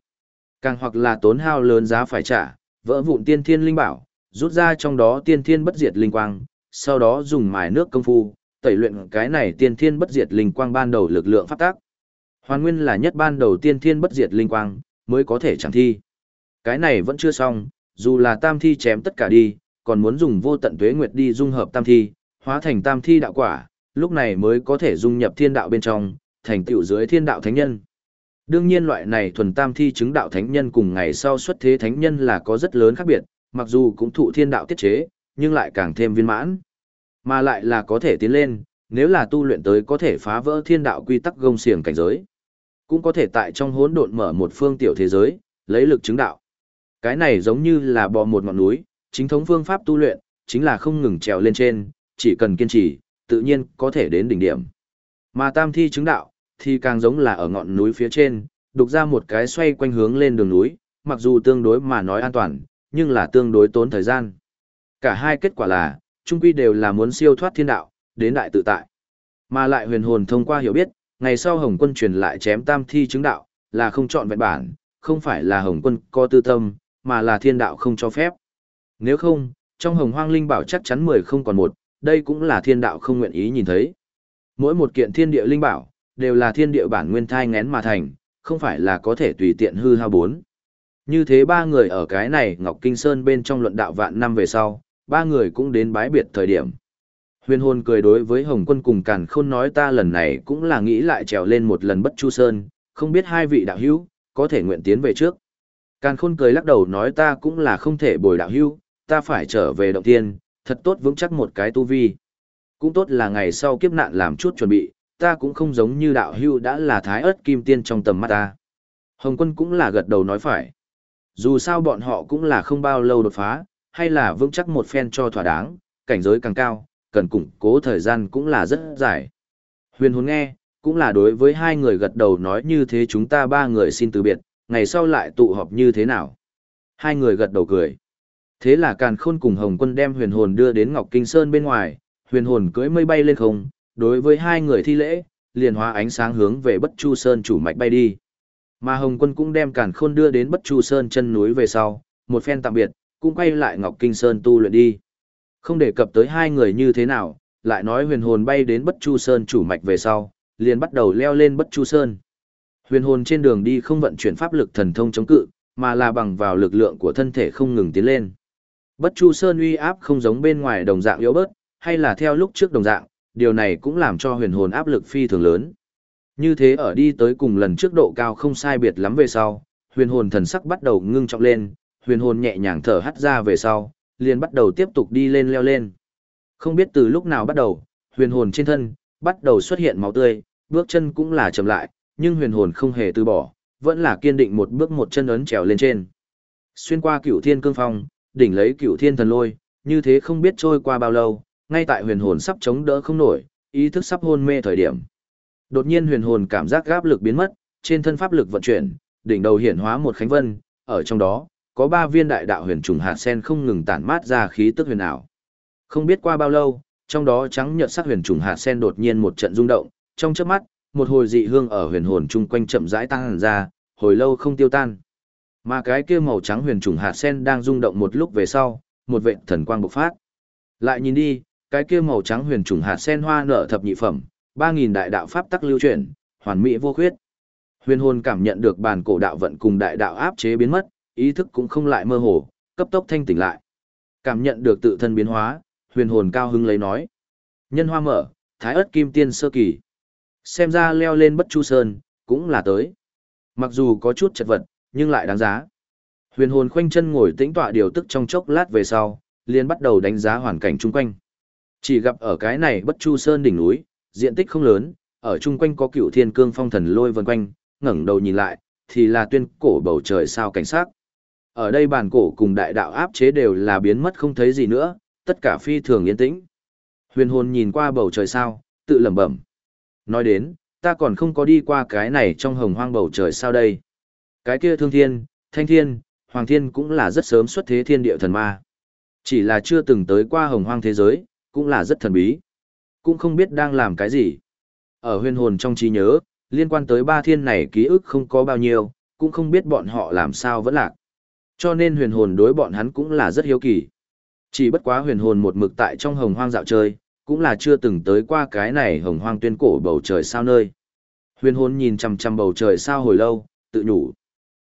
Càng hoặc là tốn hao lớn giá phải trả, vỡ vụn tiên thiên linh bảo, rút ra trong đó tiên thiên bất diệt linh quang, sau đó dùng mài nước công phu, tẩy luyện cái này tiên thiên bất diệt linh quang ban đầu lực lượng phát tác. Hoàn nguyên là nhất ban đầu tiên thiên bất diệt linh quang, mới có thể chẳng thi. Cái này vẫn chưa xong, dù là tam thi chém tất cả đi, còn muốn dùng vô tận tuế nguyệt đi dung hợp tam thi, hóa thành tam thi đạo quả, lúc này mới có thể dung nhập thiên đạo bên trong, thành tựu dưới thiên đạo thánh nhân. Đương nhiên loại này thuần tam thi chứng đạo thánh nhân cùng ngày sau xuất thế thánh nhân là có rất lớn khác biệt, mặc dù cũng thụ thiên đạo tiết chế, nhưng lại càng thêm viên mãn. Mà lại là có thể tiến lên, nếu là tu luyện tới có thể phá vỡ thiên đạo quy tắc gông xiềng cảnh giới. Cũng có thể tại trong hỗn độn mở một phương tiểu thế giới, lấy lực chứng đạo. Cái này giống như là bò một ngọn núi, chính thống phương pháp tu luyện, chính là không ngừng trèo lên trên, chỉ cần kiên trì, tự nhiên có thể đến đỉnh điểm. Mà tam thi chứng đạo, thì càng giống là ở ngọn núi phía trên, đục ra một cái xoay quanh hướng lên đường núi, mặc dù tương đối mà nói an toàn, nhưng là tương đối tốn thời gian. Cả hai kết quả là, chung quy đều là muốn siêu thoát thiên đạo, đến đại tự tại. Mà lại huyền hồn thông qua hiểu biết, ngày sau Hồng Quân truyền lại chém tam thi chứng đạo, là không chọn vẹn bản, không phải là Hồng Quân có tư tâm, mà là thiên đạo không cho phép. Nếu không, trong Hồng Hoang Linh Bảo chắc chắn 10 không còn một, đây cũng là thiên đạo không nguyện ý nhìn thấy. Mỗi một kiện thiên địa linh bảo, đều là thiên địa bản nguyên thai ngén mà thành, không phải là có thể tùy tiện hư hao bốn. Như thế ba người ở cái này Ngọc Kinh Sơn bên trong luận đạo vạn năm về sau, ba người cũng đến bái biệt thời điểm. Huyền hồn cười đối với Hồng quân cùng Càn Khôn nói ta lần này cũng là nghĩ lại trèo lên một lần bất chu sơn, không biết hai vị đạo hữu, có thể nguyện tiến về trước. Càn Khôn cười lắc đầu nói ta cũng là không thể bồi đạo hữu, ta phải trở về động tiên, thật tốt vững chắc một cái tu vi. Cũng tốt là ngày sau kiếp nạn làm chút chuẩn bị, ta cũng không giống như đạo hưu đã là thái ớt kim tiên trong tầm mắt ta. Hồng quân cũng là gật đầu nói phải. Dù sao bọn họ cũng là không bao lâu đột phá, hay là vững chắc một phen cho thỏa đáng, cảnh giới càng cao, cần củng cố thời gian cũng là rất dài. Huyền hồn nghe, cũng là đối với hai người gật đầu nói như thế chúng ta ba người xin từ biệt, ngày sau lại tụ họp như thế nào. Hai người gật đầu cười. Thế là càn khôn cùng Hồng quân đem huyền hồn đưa đến Ngọc Kinh Sơn bên ngoài, huyền hồn cưỡi mây bay lên không, đối với hai người thi lễ, liền hóa ánh sáng hướng về Bất Chu Sơn chủ mạch bay đi. Mà Hồng quân cũng đem càn khôn đưa đến Bất Chu Sơn chân núi về sau, một phen tạm biệt, cũng quay lại Ngọc Kinh Sơn tu luyện đi. Không đề cập tới hai người như thế nào, lại nói huyền hồn bay đến Bất Chu Sơn chủ mạch về sau, liền bắt đầu leo lên Bất Chu Sơn. Huyền hồn trên đường đi không vận chuyển pháp lực thần thông chống cự, mà là bằng vào lực lượng của thân thể không ngừng tiến lên. Bất Chu Sơn uy áp không giống bên ngoài đồng dạng yếu bớt, hay là theo lúc trước đồng dạng, điều này cũng làm cho huyền hồn áp lực phi thường lớn. Như thế ở đi tới cùng lần trước độ cao không sai biệt lắm về sau, huyền hồn thần sắc bắt đầu ngưng trọng lên, huyền hồn nhẹ nhàng thở hắt ra về sau, liền bắt đầu tiếp tục đi lên leo lên. Không biết từ lúc nào bắt đầu, huyền hồn trên thân, bắt đầu xuất hiện máu tươi, bước chân cũng là chậm lại, nhưng huyền hồn không hề từ bỏ, vẫn là kiên định một bước một chân ấn trèo lên trên. Xuyên qua cửu thiên cương phong, đỉnh lấy cửu thiên thần lôi, như thế không biết trôi qua bao lâu, ngay tại huyền hồn sắp chống đỡ không nổi, ý thức sắp hôn mê thời điểm. Đột nhiên huyền hồn cảm giác gáp lực biến mất, trên thân pháp lực vận chuyển, đỉnh đầu hiển hóa một khánh vân, ở trong đó, có ba viên đại đạo huyền trùng hạt sen không ngừng tản mát ra khí tức huyền ảo. Không biết qua bao lâu, trong đó trắng nhợt sắc huyền trùng hạt sen đột nhiên một trận rung động, trong chớp mắt, một hồi dị hương ở huyền hồn chung quanh chậm rãi tăng ra, hồi lâu không tiêu tan. Mà cái kia màu trắng huyền trùng hạt sen đang rung động một lúc về sau, một vệt thần quang bộc phát. Lại nhìn đi, cái kia màu trắng huyền trùng hạt sen hoa nở thập nhị phẩm, 3000 đại đạo pháp tắc lưu chuyển, hoàn mỹ vô khuyết. Huyền hồn cảm nhận được bản cổ đạo vận cùng đại đạo áp chế biến mất, ý thức cũng không lại mơ hồ, cấp tốc thanh tỉnh lại. Cảm nhận được tự thân biến hóa, huyền hồn cao hứng lấy nói: "Nhân hoa mở, thái ớt kim tiên sơ kỳ." Xem ra leo lên Bất Chu Sơn, cũng là tới. Mặc dù có chút chật vật, nhưng lại đáng giá. Huyền hồn khoanh chân ngồi tĩnh tọa điều tức trong chốc lát về sau, liền bắt đầu đánh giá hoàn cảnh chung quanh. Chỉ gặp ở cái này Bất Chu Sơn đỉnh núi, diện tích không lớn, ở chung quanh có cựu thiên cương phong thần lôi vần quanh, ngẩng đầu nhìn lại, thì là tuyên cổ bầu trời sao cảnh sát. Ở đây bản cổ cùng đại đạo áp chế đều là biến mất không thấy gì nữa, tất cả phi thường yên tĩnh. Huyền hồn nhìn qua bầu trời sao, tự lẩm bẩm. Nói đến, ta còn không có đi qua cái này trong hồng hoang bầu trời sao đây. Cái kia thương thiên, thanh thiên, hoàng thiên cũng là rất sớm xuất thế thiên địa thần ma. Chỉ là chưa từng tới qua hồng hoang thế giới, cũng là rất thần bí. Cũng không biết đang làm cái gì. Ở huyền hồn trong trí nhớ, liên quan tới ba thiên này ký ức không có bao nhiêu, cũng không biết bọn họ làm sao vẫn lạc. Cho nên huyền hồn đối bọn hắn cũng là rất hiếu kỳ. Chỉ bất quá huyền hồn một mực tại trong hồng hoang dạo chơi, cũng là chưa từng tới qua cái này hồng hoang tuyên cổ bầu trời sao nơi. Huyền hồn nhìn chằm chằm bầu trời sao hồi lâu, tự nhủ.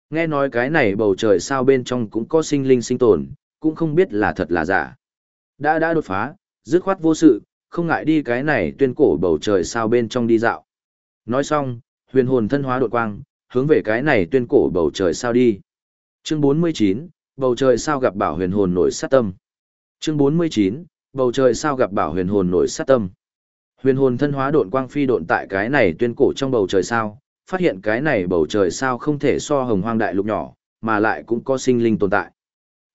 Nghe nói cái này bầu trời sao bên trong cũng có sinh linh sinh tồn, cũng không biết là thật là giả. Đã đã đột phá, dứt khoát vô sự, không ngại đi cái này tuyên cổ bầu trời sao bên trong đi dạo. Nói xong, huyền hồn thân hóa đột quang, hướng về cái này tuyên cổ bầu trời sao đi. Chương 49, bầu trời sao gặp bảo huyền hồn nổi sát tâm. Chương 49, bầu trời sao gặp bảo huyền hồn nổi sát tâm. Huyền hồn thân hóa độn quang phi độn tại cái này tuyên cổ trong bầu trời sao, phát hiện cái này bầu trời sao không thể so hồng hoang đại lục nhỏ, mà lại cũng có sinh linh tồn tại.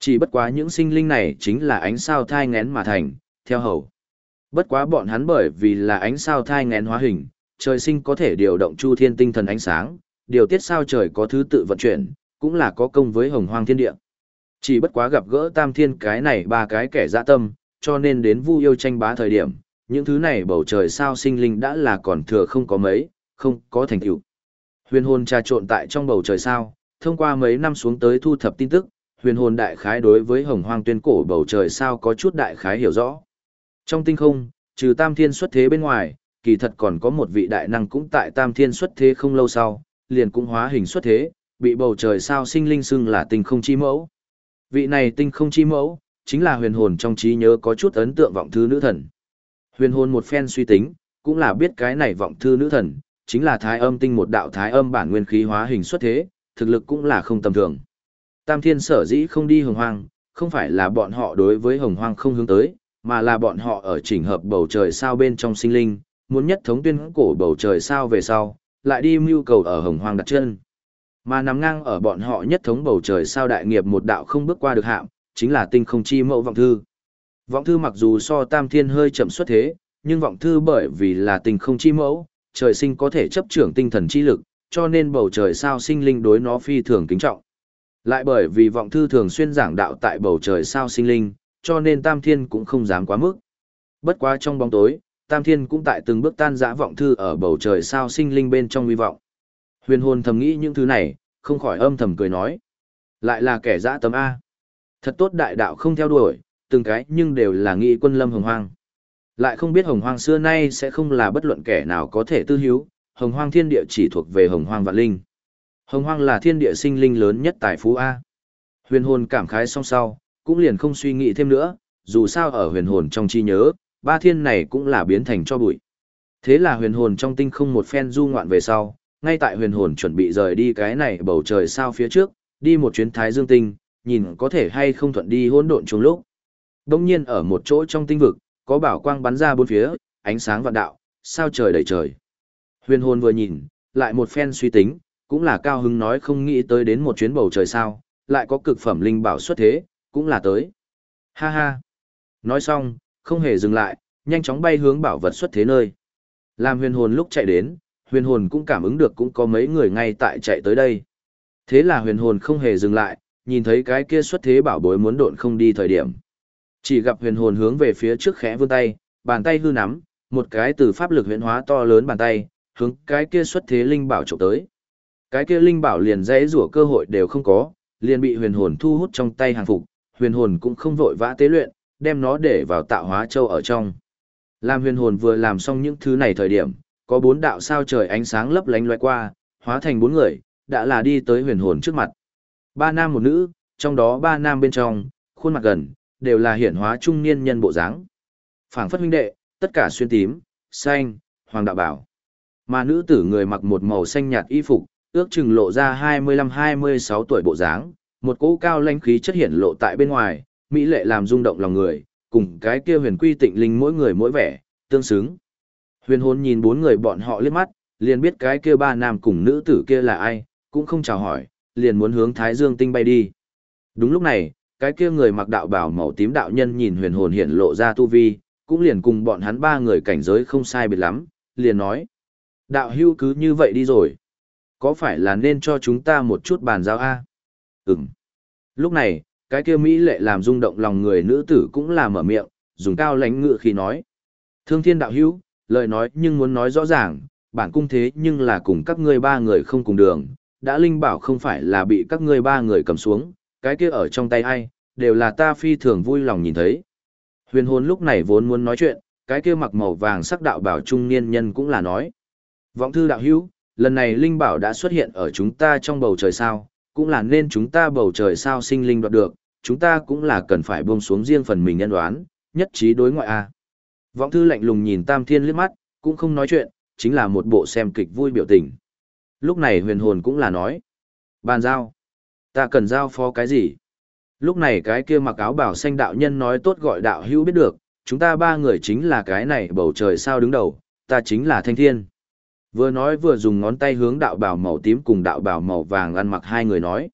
Chỉ bất quá những sinh linh này chính là ánh sao thai ngén mà thành, theo hầu. Bất quá bọn hắn bởi vì là ánh sao thai ngén hóa hình, trời sinh có thể điều động chu thiên tinh thần ánh sáng, điều tiết sao trời có thứ tự vận chuyển, cũng là có công với hồng hoang thiên địa. Chỉ bất quá gặp gỡ tam thiên cái này ba cái kẻ dạ tâm, cho nên đến vu yêu tranh bá thời điểm, những thứ này bầu trời sao sinh linh đã là còn thừa không có mấy, không có thành tựu. Huyền hồn trà trộn tại trong bầu trời sao, thông qua mấy năm xuống tới thu thập tin tức, huyền hồn đại khái đối với hồng hoang tuyên cổ bầu trời sao có chút đại khái hiểu rõ. Trong tinh không, trừ tam thiên xuất thế bên ngoài, kỳ thật còn có một vị đại năng cũng tại tam thiên xuất thế không lâu sau, liền cũng hóa hình xuất thế, bị bầu trời sao sinh linh xưng là tinh không chi mẫu. Vị này tinh không chi mẫu, chính là huyền hồn trong trí nhớ có chút ấn tượng vọng thư nữ thần. Huyền hồn một phen suy tính, cũng là biết cái này vọng thư nữ thần, chính là thái âm tinh một đạo thái âm bản nguyên khí hóa hình xuất thế, thực lực cũng là không tầm thường. Tam thiên sở dĩ không đi hồng hoang, không phải là bọn họ đối với hồng hoang không hướng tới, mà là bọn họ ở chỉnh hợp bầu trời sao bên trong sinh linh, muốn nhất thống tuyên cổ bầu trời sao về sau, lại đi mưu cầu ở hồng hoang đặt chân. Mà nằm ngang ở bọn họ nhất thống bầu trời sao đại nghiệp một đạo không bước qua được hạm, chính là tinh không chi mẫu vọng thư. Vọng thư mặc dù so tam thiên hơi chậm xuất thế, nhưng vọng thư bởi vì là tinh không chi mẫu, trời sinh có thể chấp trưởng tinh thần chi lực, cho nên bầu trời sao sinh linh đối nó phi thường kính trọng. Lại bởi vì vọng thư thường xuyên giảng đạo tại bầu trời sao sinh linh, cho nên tam thiên cũng không dám quá mức. Bất quá trong bóng tối, tam thiên cũng tại từng bước tan dã vọng thư ở bầu trời sao sinh linh bên trong hy vọng. Huyền hồn thầm nghĩ những thứ này, không khỏi âm thầm cười nói. Lại là kẻ dã tấm A. Thật tốt đại đạo không theo đuổi, từng cái nhưng đều là nghị quân lâm hồng hoang. Lại không biết hồng hoang xưa nay sẽ không là bất luận kẻ nào có thể tư hiếu, hồng hoang thiên địa chỉ thuộc về hồng hoang vạn linh. Hồng hoang là thiên địa sinh linh lớn nhất tại phú A. Huyền hồn cảm khái song sau, cũng liền không suy nghĩ thêm nữa, dù sao ở huyền hồn trong chi nhớ, ba thiên này cũng là biến thành cho bụi. Thế là huyền hồn trong tinh không một phen du ngoạn về sau, ngay tại huyền hồn chuẩn bị rời đi cái này bầu trời sao phía trước, đi một chuyến thái dương tinh, nhìn có thể hay không thuận đi hỗn độn chung lúc. Đông nhiên ở một chỗ trong tinh vực, có bảo quang bắn ra bốn phía, ánh sáng vạn đạo, sao trời đầy trời. Huyền hồn vừa nhìn, lại một phen suy tính, cũng là cao hứng nói không nghĩ tới đến một chuyến bầu trời sao, lại có cực phẩm linh bảo xuất thế, cũng là tới. Ha ha. Nói xong, không hề dừng lại, nhanh chóng bay hướng bảo vật xuất thế nơi. Làm huyền hồn lúc chạy đến, huyền hồn cũng cảm ứng được cũng có mấy người ngay tại chạy tới đây. Thế là huyền hồn không hề dừng lại, nhìn thấy cái kia xuất thế bảo bối muốn độn không đi thời điểm. Chỉ gặp huyền hồn hướng về phía trước khẽ vươn tay, bàn tay hư nắm, một cái từ pháp lực huyền hóa to lớn bàn tay, hướng cái kia xuất thế linh bảo trộm tới. Cái kia linh bảo liền dễ rủa cơ hội đều không có, liền bị huyền hồn thu hút trong tay hàng phục, huyền hồn cũng không vội vã tế luyện, đem nó để vào tạo hóa châu ở trong. Làm huyền hồn vừa làm xong những thứ này thời điểm, có bốn đạo sao trời ánh sáng lấp lánh loe qua, hóa thành bốn người, đã là đi tới huyền hồn trước mặt. Ba nam một nữ, trong đó ba nam bên trong, khuôn mặt gần, đều là hiển hóa trung niên nhân bộ dáng. Phảng phất huynh đệ, tất cả xuyên tím, xanh, hoàng đạo bảo. Mà nữ tử người mặc một màu xanh nhạt y phục, ước chừng lộ ra 25-26 tuổi bộ dáng, một cỗ cao lãnh khí chất hiển lộ tại bên ngoài, mỹ lệ làm rung động lòng người, cùng cái kia huyền quy tịnh linh mỗi người mỗi vẻ, tương xứng. Huyền hồn nhìn bốn người bọn họ liếc mắt, liền biết cái kia ba nam cùng nữ tử kia là ai, cũng không chào hỏi, liền muốn hướng Thái Dương tinh bay đi. Đúng lúc này, cái kia người mặc đạo bào màu tím đạo nhân nhìn huyền hồn hiện lộ ra tu vi, cũng liền cùng bọn hắn ba người cảnh giới không sai biệt lắm, liền nói. Đạo hưu cứ như vậy đi rồi. Có phải là nên cho chúng ta một chút bàn giao a? Ừm. Lúc này, cái kia Mỹ lệ làm rung động lòng người nữ tử cũng là mở miệng, dùng cao lãnh ngự khi nói. Thương thiên đạo hữu, lời nói nhưng muốn nói rõ ràng, bản cung thế nhưng là cùng các ngươi ba người không cùng đường, đã linh bảo không phải là bị các ngươi ba người cầm xuống, cái kia ở trong tay ai, đều là ta phi thường vui lòng nhìn thấy. Huyền hồn lúc này vốn muốn nói chuyện, cái kia mặc màu vàng sắc đạo bảo trung niên nhân cũng là nói. Vọng thư đạo hữu, lần này linh bảo đã xuất hiện ở chúng ta trong bầu trời sao, cũng là nên chúng ta bầu trời sao sinh linh đoạt được, chúng ta cũng là cần phải buông xuống riêng phần mình nhân đoán, nhất trí đối ngoại a. Vọng thư lạnh lùng nhìn Tam Thiên liếc mắt, cũng không nói chuyện, chính là một bộ xem kịch vui biểu tình. Lúc này huyền hồn cũng là nói. Bàn giao. Ta cần giao phó cái gì? Lúc này cái kia mặc áo bảo xanh đạo nhân nói tốt gọi đạo hữu biết được, chúng ta ba người chính là cái này bầu trời sao đứng đầu, ta chính là thanh thiên. Vừa nói vừa dùng ngón tay hướng đạo bảo màu tím cùng đạo bảo màu vàng ăn mặc hai người nói.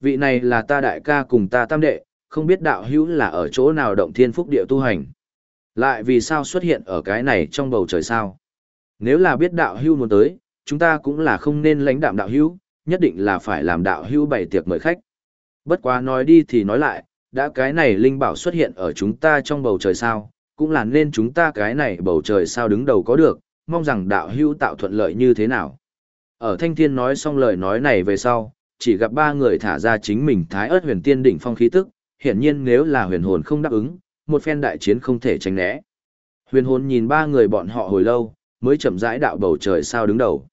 Vị này là ta đại ca cùng ta tam đệ, không biết đạo hữu là ở chỗ nào động thiên phúc địa tu hành. Lại vì sao xuất hiện ở cái này trong bầu trời sao? Nếu là biết đạo hữu muốn tới, chúng ta cũng là không nên lãnh đạm đạo hữu, nhất định là phải làm đạo hữu bày tiệc mời khách. Bất quá nói đi thì nói lại, đã cái này linh bảo xuất hiện ở chúng ta trong bầu trời sao, cũng là nên chúng ta cái này bầu trời sao đứng đầu có được, mong rằng đạo hữu tạo thuận lợi như thế nào. Ở thanh thiên nói xong lời nói này về sau, chỉ gặp ba người thả ra chính mình thái ớt huyền tiên đỉnh phong khí tức, hiển nhiên nếu là huyền hồn không đáp ứng, một phen đại chiến không thể tránh né. Huyền hồn nhìn ba người bọn họ hồi lâu, mới chậm rãi đạo bầu trời sao đứng đầu.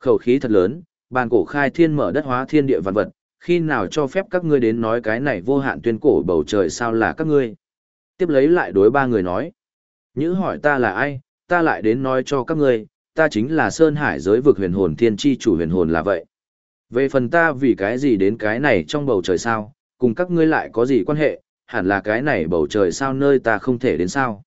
Khẩu khí thật lớn, bàn cổ khai thiên mở đất hóa thiên địa vạn vật, khi nào cho phép các ngươi đến nói cái này vô hạn tuyên cổ bầu trời sao là các ngươi. Tiếp lấy lại đối ba người nói. Nhữ hỏi ta là ai, ta lại đến nói cho các ngươi, ta chính là Sơn Hải giới vực huyền hồn thiên chi chủ huyền hồn là vậy. Về phần ta vì cái gì đến cái này trong bầu trời sao, cùng các ngươi lại có gì quan hệ, hẳn là cái này bầu trời sao nơi ta không thể đến sao.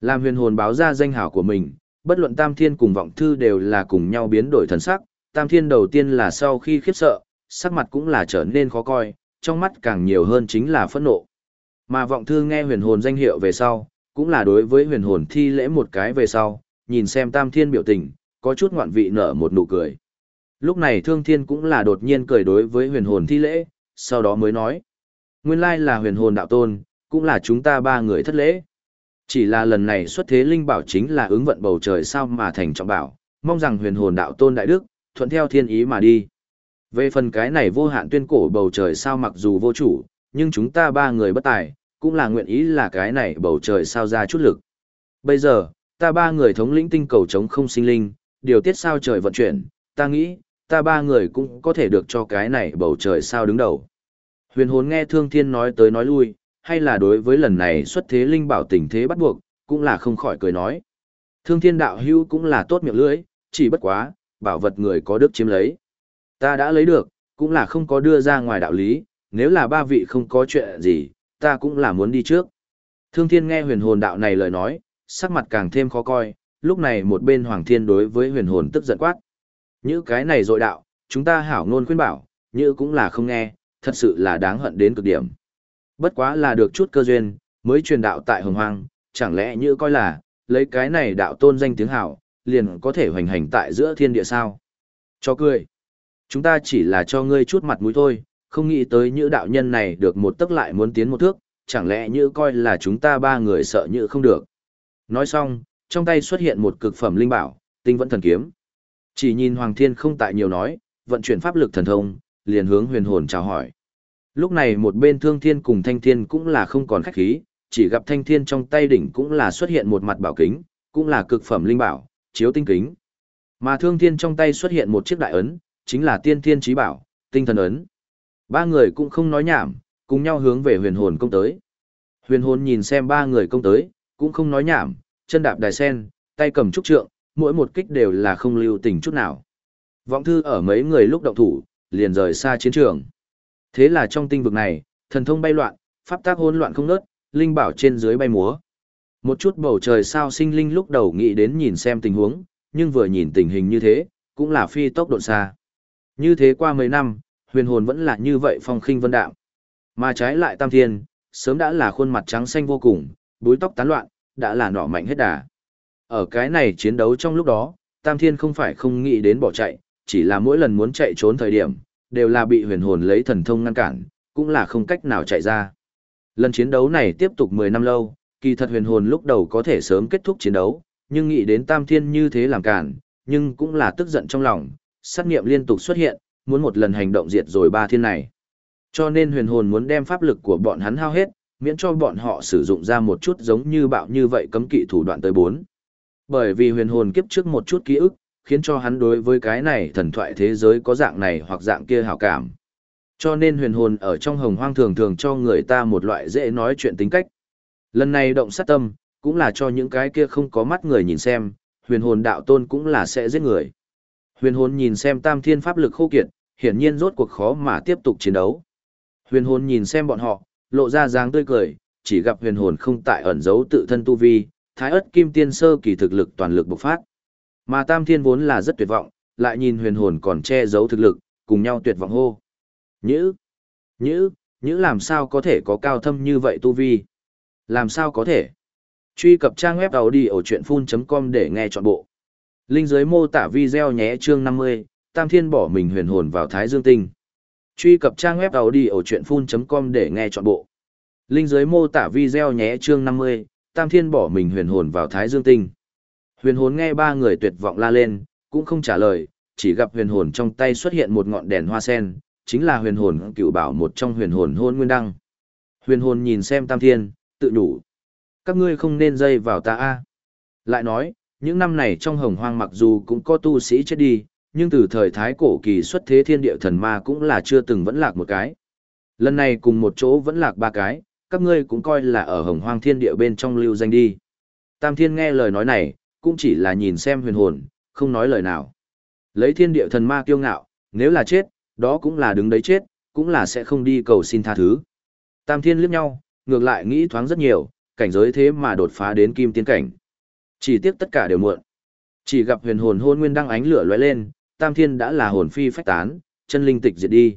Làm huyền hồn báo ra danh hảo của mình, Bất luận Tam Thiên cùng Vọng Thư đều là cùng nhau biến đổi thần sắc, Tam Thiên đầu tiên là sau khi khiếp sợ, sắc mặt cũng là trở nên khó coi, trong mắt càng nhiều hơn chính là phẫn nộ. Mà Vọng Thư nghe huyền hồn danh hiệu về sau, cũng là đối với huyền hồn thi lễ một cái về sau, nhìn xem Tam Thiên biểu tình, có chút ngoạn vị nở một nụ cười. Lúc này Thương Thiên cũng là đột nhiên cười đối với huyền hồn thi lễ, sau đó mới nói. Nguyên lai là huyền hồn đạo tôn, cũng là chúng ta ba người thất lễ. Chỉ là lần này xuất thế linh bảo chính là ứng vận bầu trời sao mà thành trọng bảo, mong rằng huyền hồn đạo tôn đại đức, thuận theo thiên ý mà đi. Về phần cái này vô hạn tuyên cổ bầu trời sao mặc dù vô chủ, nhưng chúng ta ba người bất tài, cũng là nguyện ý là cái này bầu trời sao ra chút lực. Bây giờ, ta ba người thống lĩnh tinh cầu chống không sinh linh, điều tiết sao trời vận chuyển, ta nghĩ, ta ba người cũng có thể được cho cái này bầu trời sao đứng đầu. Huyền hồn nghe thương thiên nói tới nói lui, hay là đối với lần này xuất thế linh bảo tình thế bắt buộc, cũng là không khỏi cười nói. Thương thiên đạo hưu cũng là tốt miệng lưỡi, chỉ bất quá, bảo vật người có đức chiếm lấy. Ta đã lấy được, cũng là không có đưa ra ngoài đạo lý, nếu là ba vị không có chuyện gì, ta cũng là muốn đi trước. Thương thiên nghe huyền hồn đạo này lời nói, sắc mặt càng thêm khó coi, lúc này một bên hoàng thiên đối với huyền hồn tức giận quát. Những cái này dội đạo, chúng ta hảo ngôn khuyên bảo, như cũng là không nghe, thật sự là đáng hận đến cực điểm. Bất quá là được chút cơ duyên, mới truyền đạo tại hồng hoang, chẳng lẽ như coi là, lấy cái này đạo tôn danh tiếng hảo, liền có thể hoành hành tại giữa thiên địa sao. Cho cười. Chúng ta chỉ là cho ngươi chút mặt mũi thôi, không nghĩ tới những đạo nhân này được một tức lại muốn tiến một thước, chẳng lẽ như coi là chúng ta ba người sợ như không được. Nói xong, trong tay xuất hiện một cực phẩm linh bảo, tinh vẫn thần kiếm. Chỉ nhìn Hoàng Thiên không tại nhiều nói, vận chuyển pháp lực thần thông, liền hướng huyền hồn chào hỏi. Lúc này một bên thương thiên cùng thanh thiên cũng là không còn khách khí, chỉ gặp thanh thiên trong tay đỉnh cũng là xuất hiện một mặt bảo kính, cũng là cực phẩm linh bảo, chiếu tinh kính. Mà thương thiên trong tay xuất hiện một chiếc đại ấn, chính là tiên thiên trí bảo, tinh thần ấn. Ba người cũng không nói nhảm, cùng nhau hướng về huyền hồn công tới. Huyền hồn nhìn xem ba người công tới, cũng không nói nhảm, chân đạp đài sen, tay cầm trúc trượng, mỗi một kích đều là không lưu tình chút nào. Vọng thư ở mấy người lúc động thủ, liền rời xa chiến trường. Thế là trong tinh vực này, thần thông bay loạn, pháp tác hỗn loạn không nớt, linh bảo trên dưới bay múa. Một chút bầu trời sao sinh linh lúc đầu nghĩ đến nhìn xem tình huống, nhưng vừa nhìn tình hình như thế, cũng là phi tốc độ xa. Như thế qua mấy năm, huyền hồn vẫn là như vậy phong khinh vân đạo. Mà trái lại tam thiên, sớm đã là khuôn mặt trắng xanh vô cùng, búi tóc tán loạn, đã là nỏ mạnh hết đà. Ở cái này chiến đấu trong lúc đó, tam thiên không phải không nghĩ đến bỏ chạy, chỉ là mỗi lần muốn chạy trốn thời điểm, đều là bị huyền hồn lấy thần thông ngăn cản, cũng là không cách nào chạy ra. Lần chiến đấu này tiếp tục 10 năm lâu, kỳ thật huyền hồn lúc đầu có thể sớm kết thúc chiến đấu, nhưng nghĩ đến tam thiên như thế làm cản, nhưng cũng là tức giận trong lòng, sát nghiệm liên tục xuất hiện, muốn một lần hành động diệt rồi ba thiên này. Cho nên huyền hồn muốn đem pháp lực của bọn hắn hao hết, miễn cho bọn họ sử dụng ra một chút giống như bạo như vậy cấm kỵ thủ đoạn tới bốn. Bởi vì huyền hồn kiếp trước một chút ký ức, khiến cho hắn đối với cái này thần thoại thế giới có dạng này hoặc dạng kia hảo cảm. Cho nên huyền hồn ở trong hồng hoang thường thường cho người ta một loại dễ nói chuyện tính cách. Lần này động sát tâm, cũng là cho những cái kia không có mắt người nhìn xem, huyền hồn đạo tôn cũng là sẽ giết người. Huyền hồn nhìn xem tam thiên pháp lực khô kiệt, hiển nhiên rốt cuộc khó mà tiếp tục chiến đấu. Huyền hồn nhìn xem bọn họ, lộ ra dáng tươi cười, chỉ gặp huyền hồn không tại ẩn giấu tự thân tu vi, thái ất kim tiên sơ kỳ thực lực toàn lực bộc phát. Mà tam thiên vốn là rất tuyệt vọng, lại nhìn huyền hồn còn che giấu thực lực, cùng nhau tuyệt vọng hô. Nhữ, nhữ, nhữ làm sao có thể có cao thâm như vậy tu vi? Làm sao có thể? Truy cập trang web đầu đi ở chuyện full.com để nghe trọn bộ. Linh dưới mô tả video nhé chương 50, Tam Thiên bỏ mình huyền hồn vào Thái Dương Tinh. Truy cập trang web đầu đi ở chuyện full.com để nghe trọn bộ. Linh dưới mô tả video nhé chương 50, Tam Thiên bỏ mình huyền hồn vào Thái Dương Tinh. Huyền hồn nghe ba người tuyệt vọng la lên, cũng không trả lời, chỉ gặp huyền hồn trong tay xuất hiện một ngọn đèn hoa sen, chính là huyền hồn cựu bảo một trong huyền hồn hôn nguyên đăng. Huyền hồn nhìn xem Tam Thiên, tự đủ. Các ngươi không nên dây vào ta a. Lại nói, những năm này trong hồng hoang mặc dù cũng có tu sĩ chết đi, nhưng từ thời thái cổ kỳ xuất thế thiên địa thần ma cũng là chưa từng vẫn lạc một cái. Lần này cùng một chỗ vẫn lạc ba cái, các ngươi cũng coi là ở hồng hoang thiên địa bên trong lưu danh đi. Tam thiên nghe lời nói này, cũng chỉ là nhìn xem huyền hồn, không nói lời nào. Lấy thiên địa thần ma kiêu ngạo, nếu là chết, đó cũng là đứng đấy chết, cũng là sẽ không đi cầu xin tha thứ. Tam thiên liếc nhau, ngược lại nghĩ thoáng rất nhiều, cảnh giới thế mà đột phá đến kim tiên cảnh. Chỉ tiếc tất cả đều muộn. Chỉ gặp huyền hồn hôn nguyên đăng ánh lửa lóe lên, Tam Thiên đã là hồn phi phách tán, chân linh tịch diệt đi.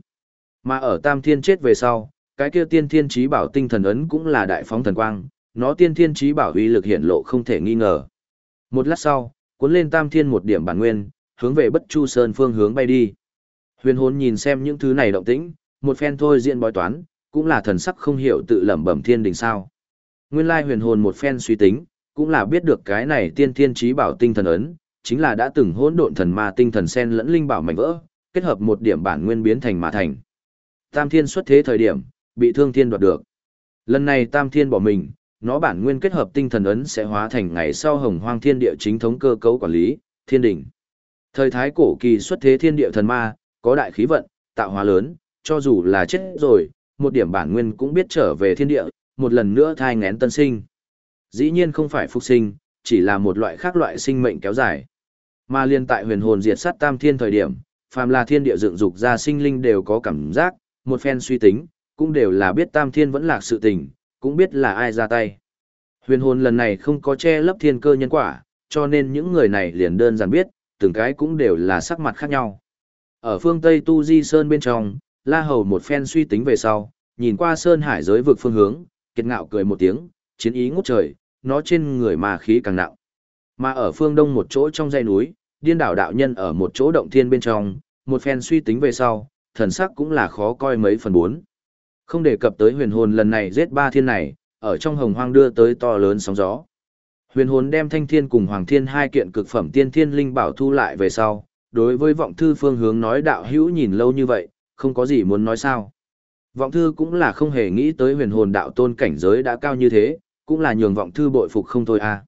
Mà ở Tam Thiên chết về sau, cái kia tiên thiên trí bảo tinh thần ấn cũng là đại phóng thần quang, nó tiên thiên trí bảo uy lực hiện lộ không thể nghi ngờ. Một lát sau, cuốn lên Tam Thiên một điểm bản nguyên, hướng về Bất Chu Sơn phương hướng bay đi. Huyền hồn nhìn xem những thứ này động tĩnh, một phen thôi diện bói toán, cũng là thần sắc không hiểu tự lẩm bẩm thiên đình sao. Nguyên lai huyền hồn một phen suy tính, cũng là biết được cái này tiên thiên trí bảo tinh thần ấn, chính là đã từng hỗn độn thần ma tinh thần sen lẫn linh bảo mạnh vỡ, kết hợp một điểm bản nguyên biến thành mà thành. Tam thiên xuất thế thời điểm, bị thương thiên đoạt được. Lần này tam thiên bỏ mình, nó bản nguyên kết hợp tinh thần ấn sẽ hóa thành ngày sau hồng hoang thiên địa chính thống cơ cấu quản lý, thiên đỉnh. Thời thái cổ kỳ xuất thế thiên địa thần ma, có đại khí vận, tạo hóa lớn, cho dù là chết rồi, một điểm bản nguyên cũng biết trở về thiên địa, một lần nữa thai ngén tân sinh. Dĩ nhiên không phải phục sinh, chỉ là một loại khác loại sinh mệnh kéo dài. Mà liên tại huyền hồn diệt sát tam thiên thời điểm, phàm là thiên địa dựng dục ra sinh linh đều có cảm giác, một phen suy tính, cũng đều là biết tam thiên vẫn lạc sự tình, cũng biết là ai ra tay. Huyền hồn lần này không có che lấp thiên cơ nhân quả, cho nên những người này liền đơn giản biết, từng cái cũng đều là sắc mặt khác nhau. Ở phương Tây Tu Di Sơn bên trong, La Hầu một phen suy tính về sau, nhìn qua Sơn Hải giới vực phương hướng, kiệt ngạo cười một tiếng, chiến ý ngút trời, nó trên người mà khí càng nặng. Mà ở phương đông một chỗ trong dãy núi, điên đảo đạo nhân ở một chỗ động thiên bên trong, một phen suy tính về sau, thần sắc cũng là khó coi mấy phần bốn. Không đề cập tới huyền hồn lần này giết ba thiên này, ở trong hồng hoang đưa tới to lớn sóng gió. Huyền hồn đem thanh thiên cùng hoàng thiên hai kiện cực phẩm tiên thiên linh bảo thu lại về sau, đối với vọng thư phương hướng nói đạo hữu nhìn lâu như vậy, không có gì muốn nói sao. Vọng thư cũng là không hề nghĩ tới huyền hồn đạo tôn cảnh giới đã cao như thế, cũng là nhường vọng thư bội phục không thôi à.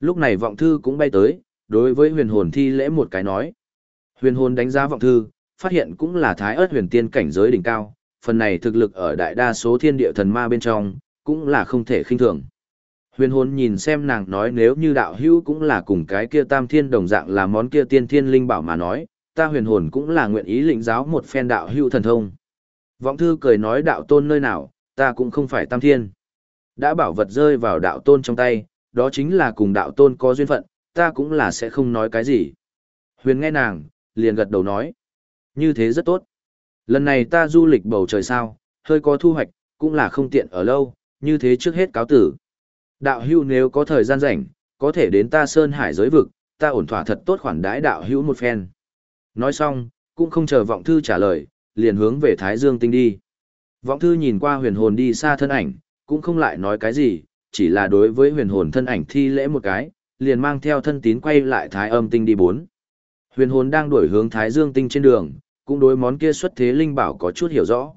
Lúc này vọng thư cũng bay tới, đối với huyền hồn thi lễ một cái nói. Huyền hồn đánh giá vọng thư, phát hiện cũng là thái ớt huyền tiên cảnh giới đỉnh cao, phần này thực lực ở đại đa số thiên địa thần ma bên trong, cũng là không thể khinh thường. Huyền hồn nhìn xem nàng nói nếu như đạo hữu cũng là cùng cái kia tam thiên đồng dạng là món kia tiên thiên linh bảo mà nói, ta huyền hồn cũng là nguyện ý lĩnh giáo một phen đạo hữu thần thông. Vọng thư cười nói đạo tôn nơi nào, ta cũng không phải tam thiên. Đã bảo vật rơi vào đạo tôn trong tay, đó chính là cùng đạo tôn có duyên phận, ta cũng là sẽ không nói cái gì. Huyền nghe nàng, liền gật đầu nói. Như thế rất tốt. Lần này ta du lịch bầu trời sao, hơi có thu hoạch, cũng là không tiện ở lâu, như thế trước hết cáo tử. Đạo hữu nếu có thời gian rảnh, có thể đến ta sơn hải giới vực, ta ổn thỏa thật tốt khoản đãi đạo hữu một phen. Nói xong, cũng không chờ vọng thư trả lời, liền hướng về Thái Dương tinh đi. Vọng thư nhìn qua huyền hồn đi xa thân ảnh, cũng không lại nói cái gì, chỉ là đối với huyền hồn thân ảnh thi lễ một cái, liền mang theo thân tín quay lại Thái âm tinh đi bốn. Huyền hồn đang đuổi hướng Thái Dương tinh trên đường, cũng đối món kia xuất thế linh bảo có chút hiểu rõ.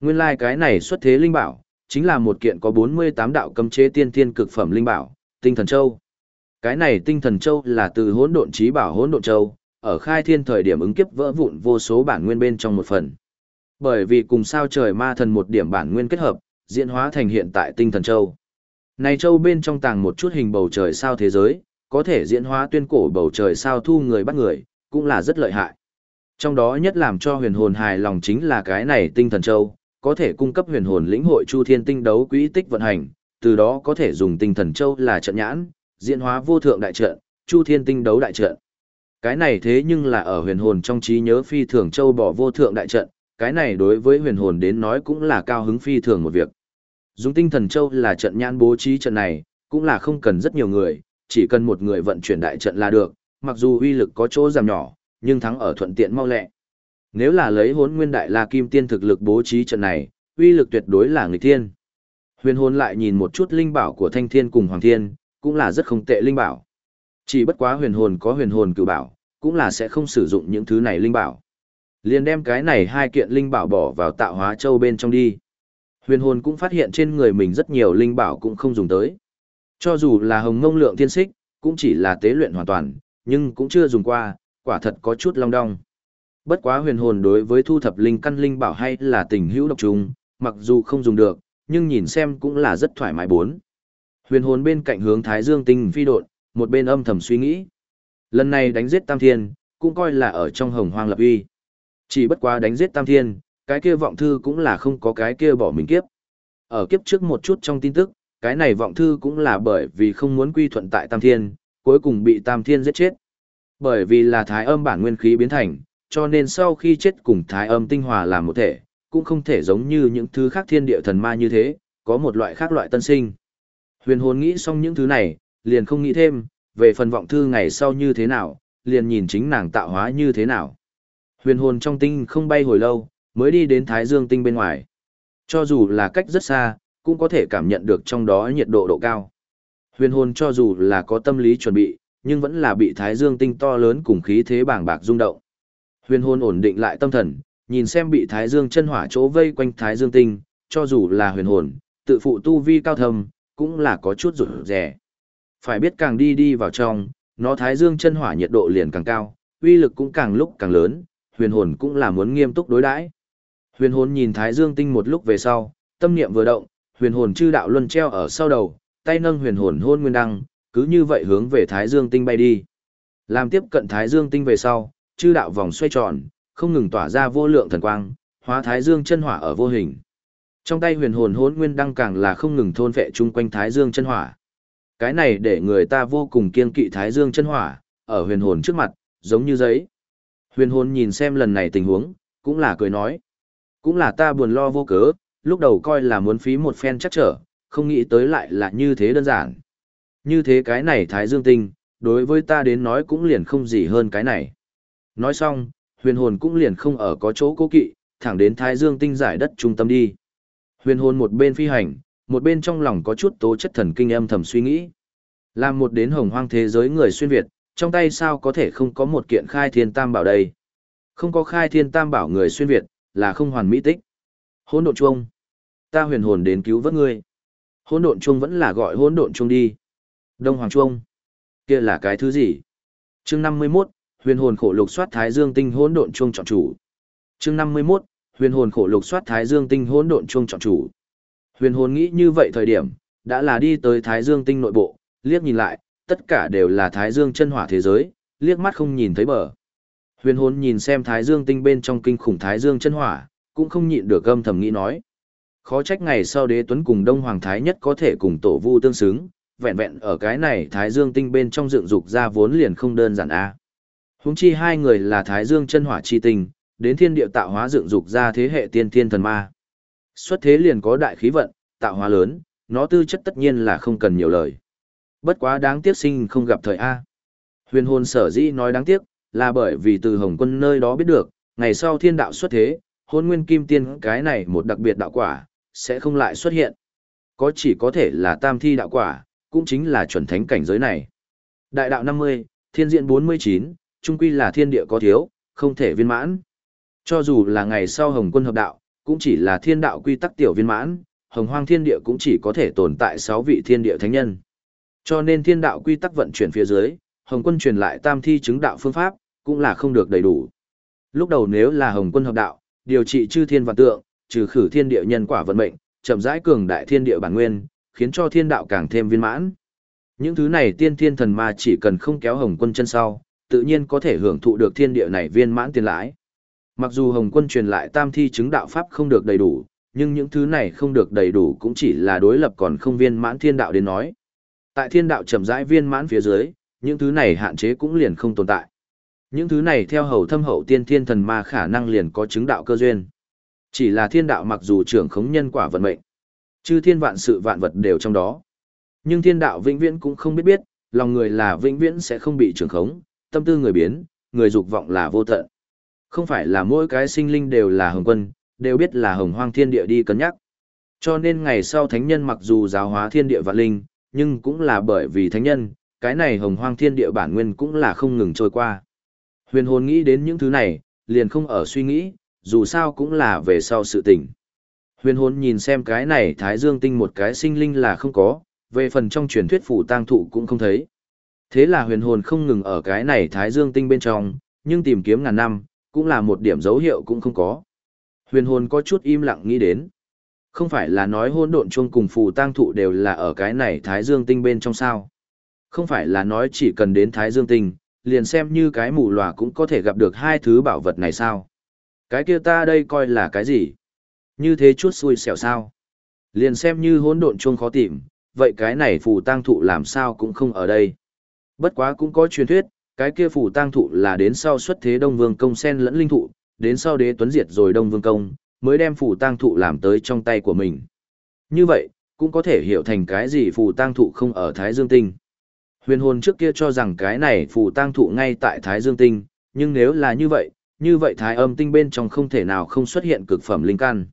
Nguyên lai like cái này xuất thế linh bảo, chính là một kiện có 48 đạo cấm chế tiên thiên cực phẩm linh bảo, tinh thần châu. Cái này tinh thần châu là từ hỗn độn trí bảo hỗn độn châu, ở khai thiên thời điểm ứng kiếp vỡ vụn vô số bản nguyên bên trong một phần. Bởi vì cùng sao trời ma thần một điểm bản nguyên kết hợp, diễn hóa thành hiện tại tinh thần châu. Này châu bên trong tàng một chút hình bầu trời sao thế giới, có thể diễn hóa tuyên cổ bầu trời sao thu người bắt người, cũng là rất lợi hại. Trong đó nhất làm cho huyền hồn hài lòng chính là cái này tinh thần châu, có thể cung cấp huyền hồn lĩnh hội chu thiên tinh đấu quỹ tích vận hành, từ đó có thể dùng tinh thần châu là trận nhãn, diễn hóa vô thượng đại trận, chu thiên tinh đấu đại trận. Cái này thế nhưng là ở huyền hồn trong trí nhớ phi thường châu bỏ vô thượng đại trận, cái này đối với huyền hồn đến nói cũng là cao hứng phi thường một việc. Dùng tinh thần châu là trận nhãn bố trí trận này, cũng là không cần rất nhiều người, chỉ cần một người vận chuyển đại trận là được, mặc dù uy lực có chỗ giảm nhỏ, nhưng thắng ở thuận tiện mau lẹ. Nếu là lấy hốn nguyên đại la kim tiên thực lực bố trí trận này, uy lực tuyệt đối là người thiên. Huyền hồn lại nhìn một chút linh bảo của thanh thiên cùng hoàng thiên, cũng là rất không tệ linh bảo. Chỉ bất quá huyền hồn có huyền hồn cử bảo, cũng là sẽ không sử dụng những thứ này linh bảo. Liền đem cái này hai kiện linh bảo bỏ vào tạo hóa châu bên trong đi. Huyền hồn cũng phát hiện trên người mình rất nhiều linh bảo cũng không dùng tới. Cho dù là hồng ngông lượng thiên xích, cũng chỉ là tế luyện hoàn toàn, nhưng cũng chưa dùng qua, quả thật có chút long đong. Bất quá huyền hồn đối với thu thập linh căn linh bảo hay là tình hữu độc trùng, mặc dù không dùng được, nhưng nhìn xem cũng là rất thoải mái bốn. Huyền hồn bên cạnh hướng Thái Dương tinh phi độn, một bên âm thầm suy nghĩ. Lần này đánh giết Tam Thiên, cũng coi là ở trong hồng hoang lập uy. Chỉ bất quá đánh giết Tam Thiên, cái kia vọng thư cũng là không có cái kia bỏ mình kiếp. Ở kiếp trước một chút trong tin tức, cái này vọng thư cũng là bởi vì không muốn quy thuận tại Tam Thiên, cuối cùng bị Tam Thiên giết chết. Bởi vì là thái âm bản nguyên khí biến thành, cho nên sau khi chết cùng thái âm tinh hòa làm một thể, cũng không thể giống như những thứ khác thiên địa thần ma như thế, có một loại khác loại tân sinh. Huyền hồn nghĩ xong những thứ này, liền không nghĩ thêm, về phần vọng thư ngày sau như thế nào, liền nhìn chính nàng tạo hóa như thế nào. Huyền hồn trong tinh không bay hồi lâu, mới đi đến Thái Dương tinh bên ngoài. Cho dù là cách rất xa, cũng có thể cảm nhận được trong đó nhiệt độ độ cao. Huyền hồn cho dù là có tâm lý chuẩn bị, nhưng vẫn là bị Thái Dương tinh to lớn cùng khí thế bàng bạc rung động. Huyền hồn ổn định lại tâm thần, nhìn xem bị Thái Dương chân hỏa chỗ vây quanh Thái Dương tinh, cho dù là huyền hồn, tự phụ tu vi cao thầm, cũng là có chút rụt rẻ. Phải biết càng đi đi vào trong, nó Thái Dương chân hỏa nhiệt độ liền càng cao, uy lực cũng càng lúc càng lớn, huyền hồn cũng là muốn nghiêm túc đối đãi. Huyền hồn nhìn Thái Dương tinh một lúc về sau, tâm niệm vừa động, huyền hồn chư đạo luân treo ở sau đầu, tay nâng huyền hồn hôn nguyên đăng, cứ như vậy hướng về Thái Dương tinh bay đi. Làm tiếp cận Thái Dương tinh về sau, chư đạo vòng xoay tròn, không ngừng tỏa ra vô lượng thần quang, hóa Thái Dương chân hỏa ở vô hình. Trong tay huyền hồn hôn nguyên đăng càng là không ngừng thôn vệ chung quanh Thái Dương chân hỏa. Cái này để người ta vô cùng kiên kỵ Thái Dương chân hỏa, ở huyền hồn trước mặt, giống như giấy. Huyền hồn nhìn xem lần này tình huống, cũng là cười nói. Cũng là ta buồn lo vô cớ, lúc đầu coi là muốn phí một phen chắc trở, không nghĩ tới lại là như thế đơn giản. Như thế cái này Thái Dương tinh, đối với ta đến nói cũng liền không gì hơn cái này. Nói xong, huyền hồn cũng liền không ở có chỗ cố kỵ, thẳng đến Thái Dương tinh giải đất trung tâm đi. Huyền hồn một bên phi hành, một bên trong lòng có chút tố chất thần kinh âm thầm suy nghĩ. Làm một đến hồng hoang thế giới người xuyên Việt, trong tay sao có thể không có một kiện khai thiên tam bảo đây. Không có khai thiên tam bảo người xuyên Việt, là không hoàn mỹ tích. Hỗn độn chuông. Ta huyền hồn đến cứu vớt ngươi. Hỗn độn chuông vẫn là gọi hỗn độn chuông đi. Đông Hoàng chuông. Kia là cái thứ gì? Chương 51, huyền hồn khổ lục soát thái dương tinh hỗn độn chuông chọn chủ. Chương 51, huyền hồn khổ lục soát thái dương tinh hỗn độn chuông chọn chủ. Huyền hồn nghĩ như vậy thời điểm, đã là đi tới thái dương tinh nội bộ, liếc nhìn lại, tất cả đều là thái dương chân hỏa thế giới, liếc mắt không nhìn thấy bờ. Huyền hồn nhìn xem thái dương tinh bên trong kinh khủng thái dương chân hỏa, cũng không nhịn được âm thầm nghĩ nói. Khó trách ngày sau đế tuấn cùng đông hoàng thái nhất có thể cùng tổ vu tương xứng, vẹn vẹn ở cái này thái dương tinh bên trong dựng dục ra vốn liền không đơn giản a. À. Huống chi hai người là thái dương chân hỏa chi tinh, đến thiên địa tạo hóa dựng dục ra thế hệ tiên thiên thần ma. Xuất thế liền có đại khí vận, tạo hóa lớn, nó tư chất tất nhiên là không cần nhiều lời. Bất quá đáng tiếc sinh không gặp thời A. Huyền hồn sở dĩ nói đáng tiếc, là bởi vì từ Hồng quân nơi đó biết được, ngày sau thiên đạo xuất thế, hôn nguyên kim tiên cái này một đặc biệt đạo quả, sẽ không lại xuất hiện. Có chỉ có thể là tam thi đạo quả, cũng chính là chuẩn thánh cảnh giới này. Đại đạo 50, thiên diện 49, trung quy là thiên địa có thiếu, không thể viên mãn. Cho dù là ngày sau Hồng quân hợp đạo, cũng chỉ là thiên đạo quy tắc tiểu viên mãn, Hồng hoang thiên địa cũng chỉ có thể tồn tại 6 vị thiên địa thánh nhân. Cho nên thiên đạo quy tắc vận chuyển phía dưới, Hồng quân truyền lại tam thi chứng đạo phương pháp, cũng là không được đầy đủ. Lúc đầu nếu là Hồng quân hợp đạo, điều trị chư thiên vạn tượng, trừ khử thiên địa nhân quả vận mệnh, chậm rãi cường đại thiên địa bản nguyên, khiến cho thiên đạo càng thêm viên mãn. Những thứ này tiên thiên thần ma chỉ cần không kéo Hồng quân chân sau, tự nhiên có thể hưởng thụ được thiên địa này viên mãn tiền lãi. Mặc dù Hồng quân truyền lại tam thi chứng đạo pháp không được đầy đủ, nhưng những thứ này không được đầy đủ cũng chỉ là đối lập còn không viên mãn thiên đạo đến nói. Tại thiên đạo chậm rãi viên mãn phía dưới, những thứ này hạn chế cũng liền không tồn tại. Những thứ này theo hầu thâm hậu tiên thiên thần ma khả năng liền có chứng đạo cơ duyên. Chỉ là thiên đạo mặc dù trưởng khống nhân quả vận mệnh, chư thiên vạn sự vạn vật đều trong đó. Nhưng thiên đạo vĩnh viễn cũng không biết biết, lòng người là vĩnh viễn sẽ không bị trưởng khống, tâm tư người biến, người dục vọng là vô tận. Không phải là mỗi cái sinh linh đều là hồng quân, đều biết là hồng hoang thiên địa đi cân nhắc. Cho nên ngày sau thánh nhân mặc dù giáo hóa thiên địa vạn linh, nhưng cũng là bởi vì thánh nhân, cái này hồng hoang thiên địa bản nguyên cũng là không ngừng trôi qua. Huyền hồn nghĩ đến những thứ này, liền không ở suy nghĩ, dù sao cũng là về sau sự tình. Huyền hồn nhìn xem cái này thái dương tinh một cái sinh linh là không có, về phần trong truyền thuyết phủ tang thụ cũng không thấy. Thế là huyền hồn không ngừng ở cái này thái dương tinh bên trong, nhưng tìm kiếm ngàn năm, cũng là một điểm dấu hiệu cũng không có. Huyền hồn có chút im lặng nghĩ đến. Không phải là nói hôn độn chuông cùng phù tang thụ đều là ở cái này thái dương tinh bên trong sao. Không phải là nói chỉ cần đến thái dương tinh, liền xem như cái mù lòa cũng có thể gặp được hai thứ bảo vật này sao. Cái kia ta đây coi là cái gì? Như thế chút xui xẻo sao? Liền xem như hỗn độn chuông khó tìm, vậy cái này phù tang thụ làm sao cũng không ở đây. Bất quá cũng có truyền thuyết, cái kia phù tang thụ là đến sau xuất thế Đông Vương công sen lẫn linh thụ, đến sau đế tuấn diệt rồi Đông Vương công, mới đem phù tang thụ làm tới trong tay của mình. Như vậy, cũng có thể hiểu thành cái gì phù tang thụ không ở Thái Dương Tinh. Huyền hồn trước kia cho rằng cái này phù tang thụ ngay tại Thái Dương Tinh, nhưng nếu là như vậy, như vậy Thái âm tinh bên trong không thể nào không xuất hiện cực phẩm linh căn.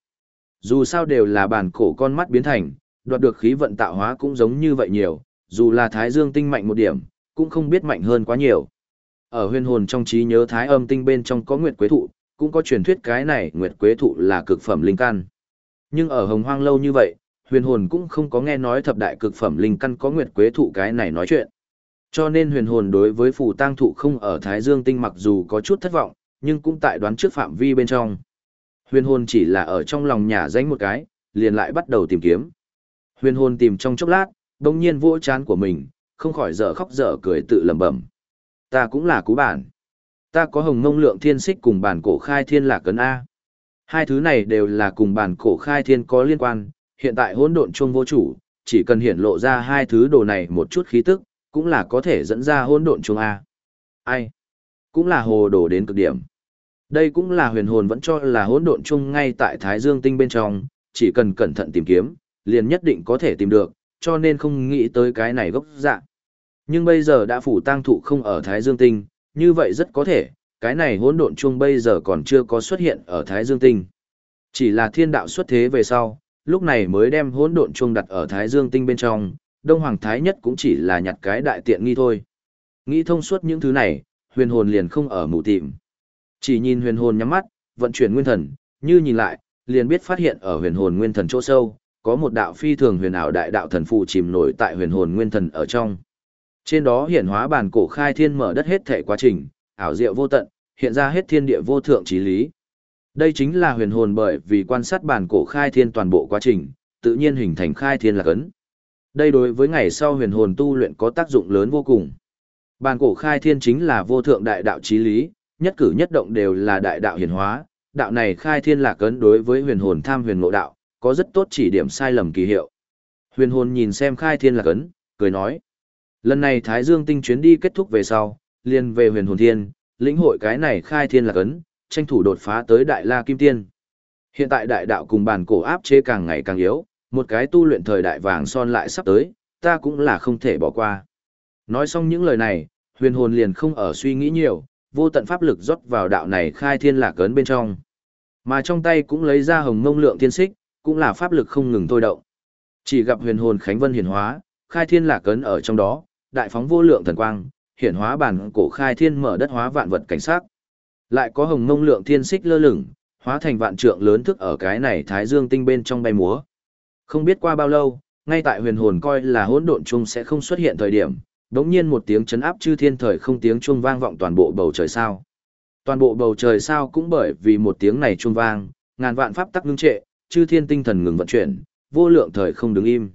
Dù sao đều là bản cổ con mắt biến thành, đoạt được khí vận tạo hóa cũng giống như vậy nhiều, dù là Thái Dương tinh mạnh một điểm, cũng không biết mạnh hơn quá nhiều. Ở huyền hồn trong trí nhớ Thái âm tinh bên trong có nguyệt quế thụ, cũng có truyền thuyết cái này nguyệt quế thụ là cực phẩm linh căn. Nhưng ở hồng hoang lâu như vậy, huyền hồn cũng không có nghe nói thập đại cực phẩm linh căn có nguyệt quế thụ cái này nói chuyện. Cho nên huyền hồn đối với phù tang thụ không ở Thái Dương tinh mặc dù có chút thất vọng, nhưng cũng tại đoán trước phạm vi bên trong. Huyền hồn chỉ là ở trong lòng nhà danh một cái, liền lại bắt đầu tìm kiếm. Huyền hồn tìm trong chốc lát, đồng nhiên vỗ chán của mình, không khỏi dở khóc dở cười tự lẩm bẩm. Ta cũng là cú bản. Ta có hồng ngông lượng thiên xích cùng bản cổ khai thiên lạc cấn A. Hai thứ này đều là cùng bản cổ khai thiên có liên quan, hiện tại hỗn độn chuông vô chủ, chỉ cần hiển lộ ra hai thứ đồ này một chút khí tức, cũng là có thể dẫn ra hỗn độn chuông A. Ai? Cũng là hồ đồ đến cực điểm. Đây cũng là huyền hồn vẫn cho là hỗn độn chung ngay tại Thái Dương tinh bên trong, chỉ cần cẩn thận tìm kiếm, liền nhất định có thể tìm được, cho nên không nghĩ tới cái này gốc dạ. Nhưng bây giờ đã phủ tang thụ không ở Thái Dương tinh, như vậy rất có thể, cái này hỗn độn chung bây giờ còn chưa có xuất hiện ở Thái Dương tinh. Chỉ là thiên đạo xuất thế về sau, lúc này mới đem hỗn độn chung đặt ở Thái Dương tinh bên trong, Đông Hoàng Thái nhất cũng chỉ là nhặt cái đại tiện nghi thôi. Nghĩ thông suốt những thứ này, huyền hồn liền không ở mụ tìm. Chỉ nhìn huyền hồn nhắm mắt, vận chuyển nguyên thần, như nhìn lại, liền biết phát hiện ở huyền hồn nguyên thần chỗ sâu, có một đạo phi thường huyền ảo đại đạo thần phù chìm nổi tại huyền hồn nguyên thần ở trong. Trên đó hiển hóa bản cổ khai thiên mở đất hết thể quá trình, ảo diệu vô tận, hiện ra hết thiên địa vô thượng trí lý. Đây chính là huyền hồn bởi vì quan sát bản cổ khai thiên toàn bộ quá trình, tự nhiên hình thành khai thiên lạc ấn. Đây đối với ngày sau huyền hồn tu luyện có tác dụng lớn vô cùng. Bản cổ khai thiên chính là vô thượng đại đạo trí lý, nhất cử nhất động đều là đại đạo hiển hóa, đạo này khai thiên lạc ấn đối với huyền hồn tham huyền ngộ đạo, có rất tốt chỉ điểm sai lầm kỳ hiệu. Huyền hồn nhìn xem khai thiên lạc ấn, cười nói. Lần này Thái Dương tinh chuyến đi kết thúc về sau, liền về huyền hồn thiên, lĩnh hội cái này khai thiên lạc ấn, tranh thủ đột phá tới đại la kim tiên. Hiện tại đại đạo cùng bản cổ áp chế càng ngày càng yếu, một cái tu luyện thời đại vàng son lại sắp tới, ta cũng là không thể bỏ qua. Nói xong những lời này, huyền hồn liền không ở suy nghĩ nhiều, vô tận pháp lực rót vào đạo này khai thiên lạc ấn bên trong. Mà trong tay cũng lấy ra hồng ngông lượng thiên xích, cũng là pháp lực không ngừng thôi động. Chỉ gặp huyền hồn khánh vân hiển hóa, khai thiên lạc ấn ở trong đó, đại phóng vô lượng thần quang, hiển hóa bản cổ khai thiên mở đất hóa vạn vật cảnh sát. Lại có hồng mông lượng thiên xích lơ lửng, hóa thành vạn trượng lớn thức ở cái này thái dương tinh bên trong bay múa. Không biết qua bao lâu, ngay tại huyền hồn coi là hỗn độn chung sẽ không xuất hiện thời điểm, đống nhiên một tiếng chấn áp chư thiên thời không tiếng chuông vang vọng toàn bộ bầu trời sao. Toàn bộ bầu trời sao cũng bởi vì một tiếng này chuông vang, ngàn vạn pháp tắc ngưng trệ, chư thiên tinh thần ngừng vận chuyển, vô lượng thời không đứng im.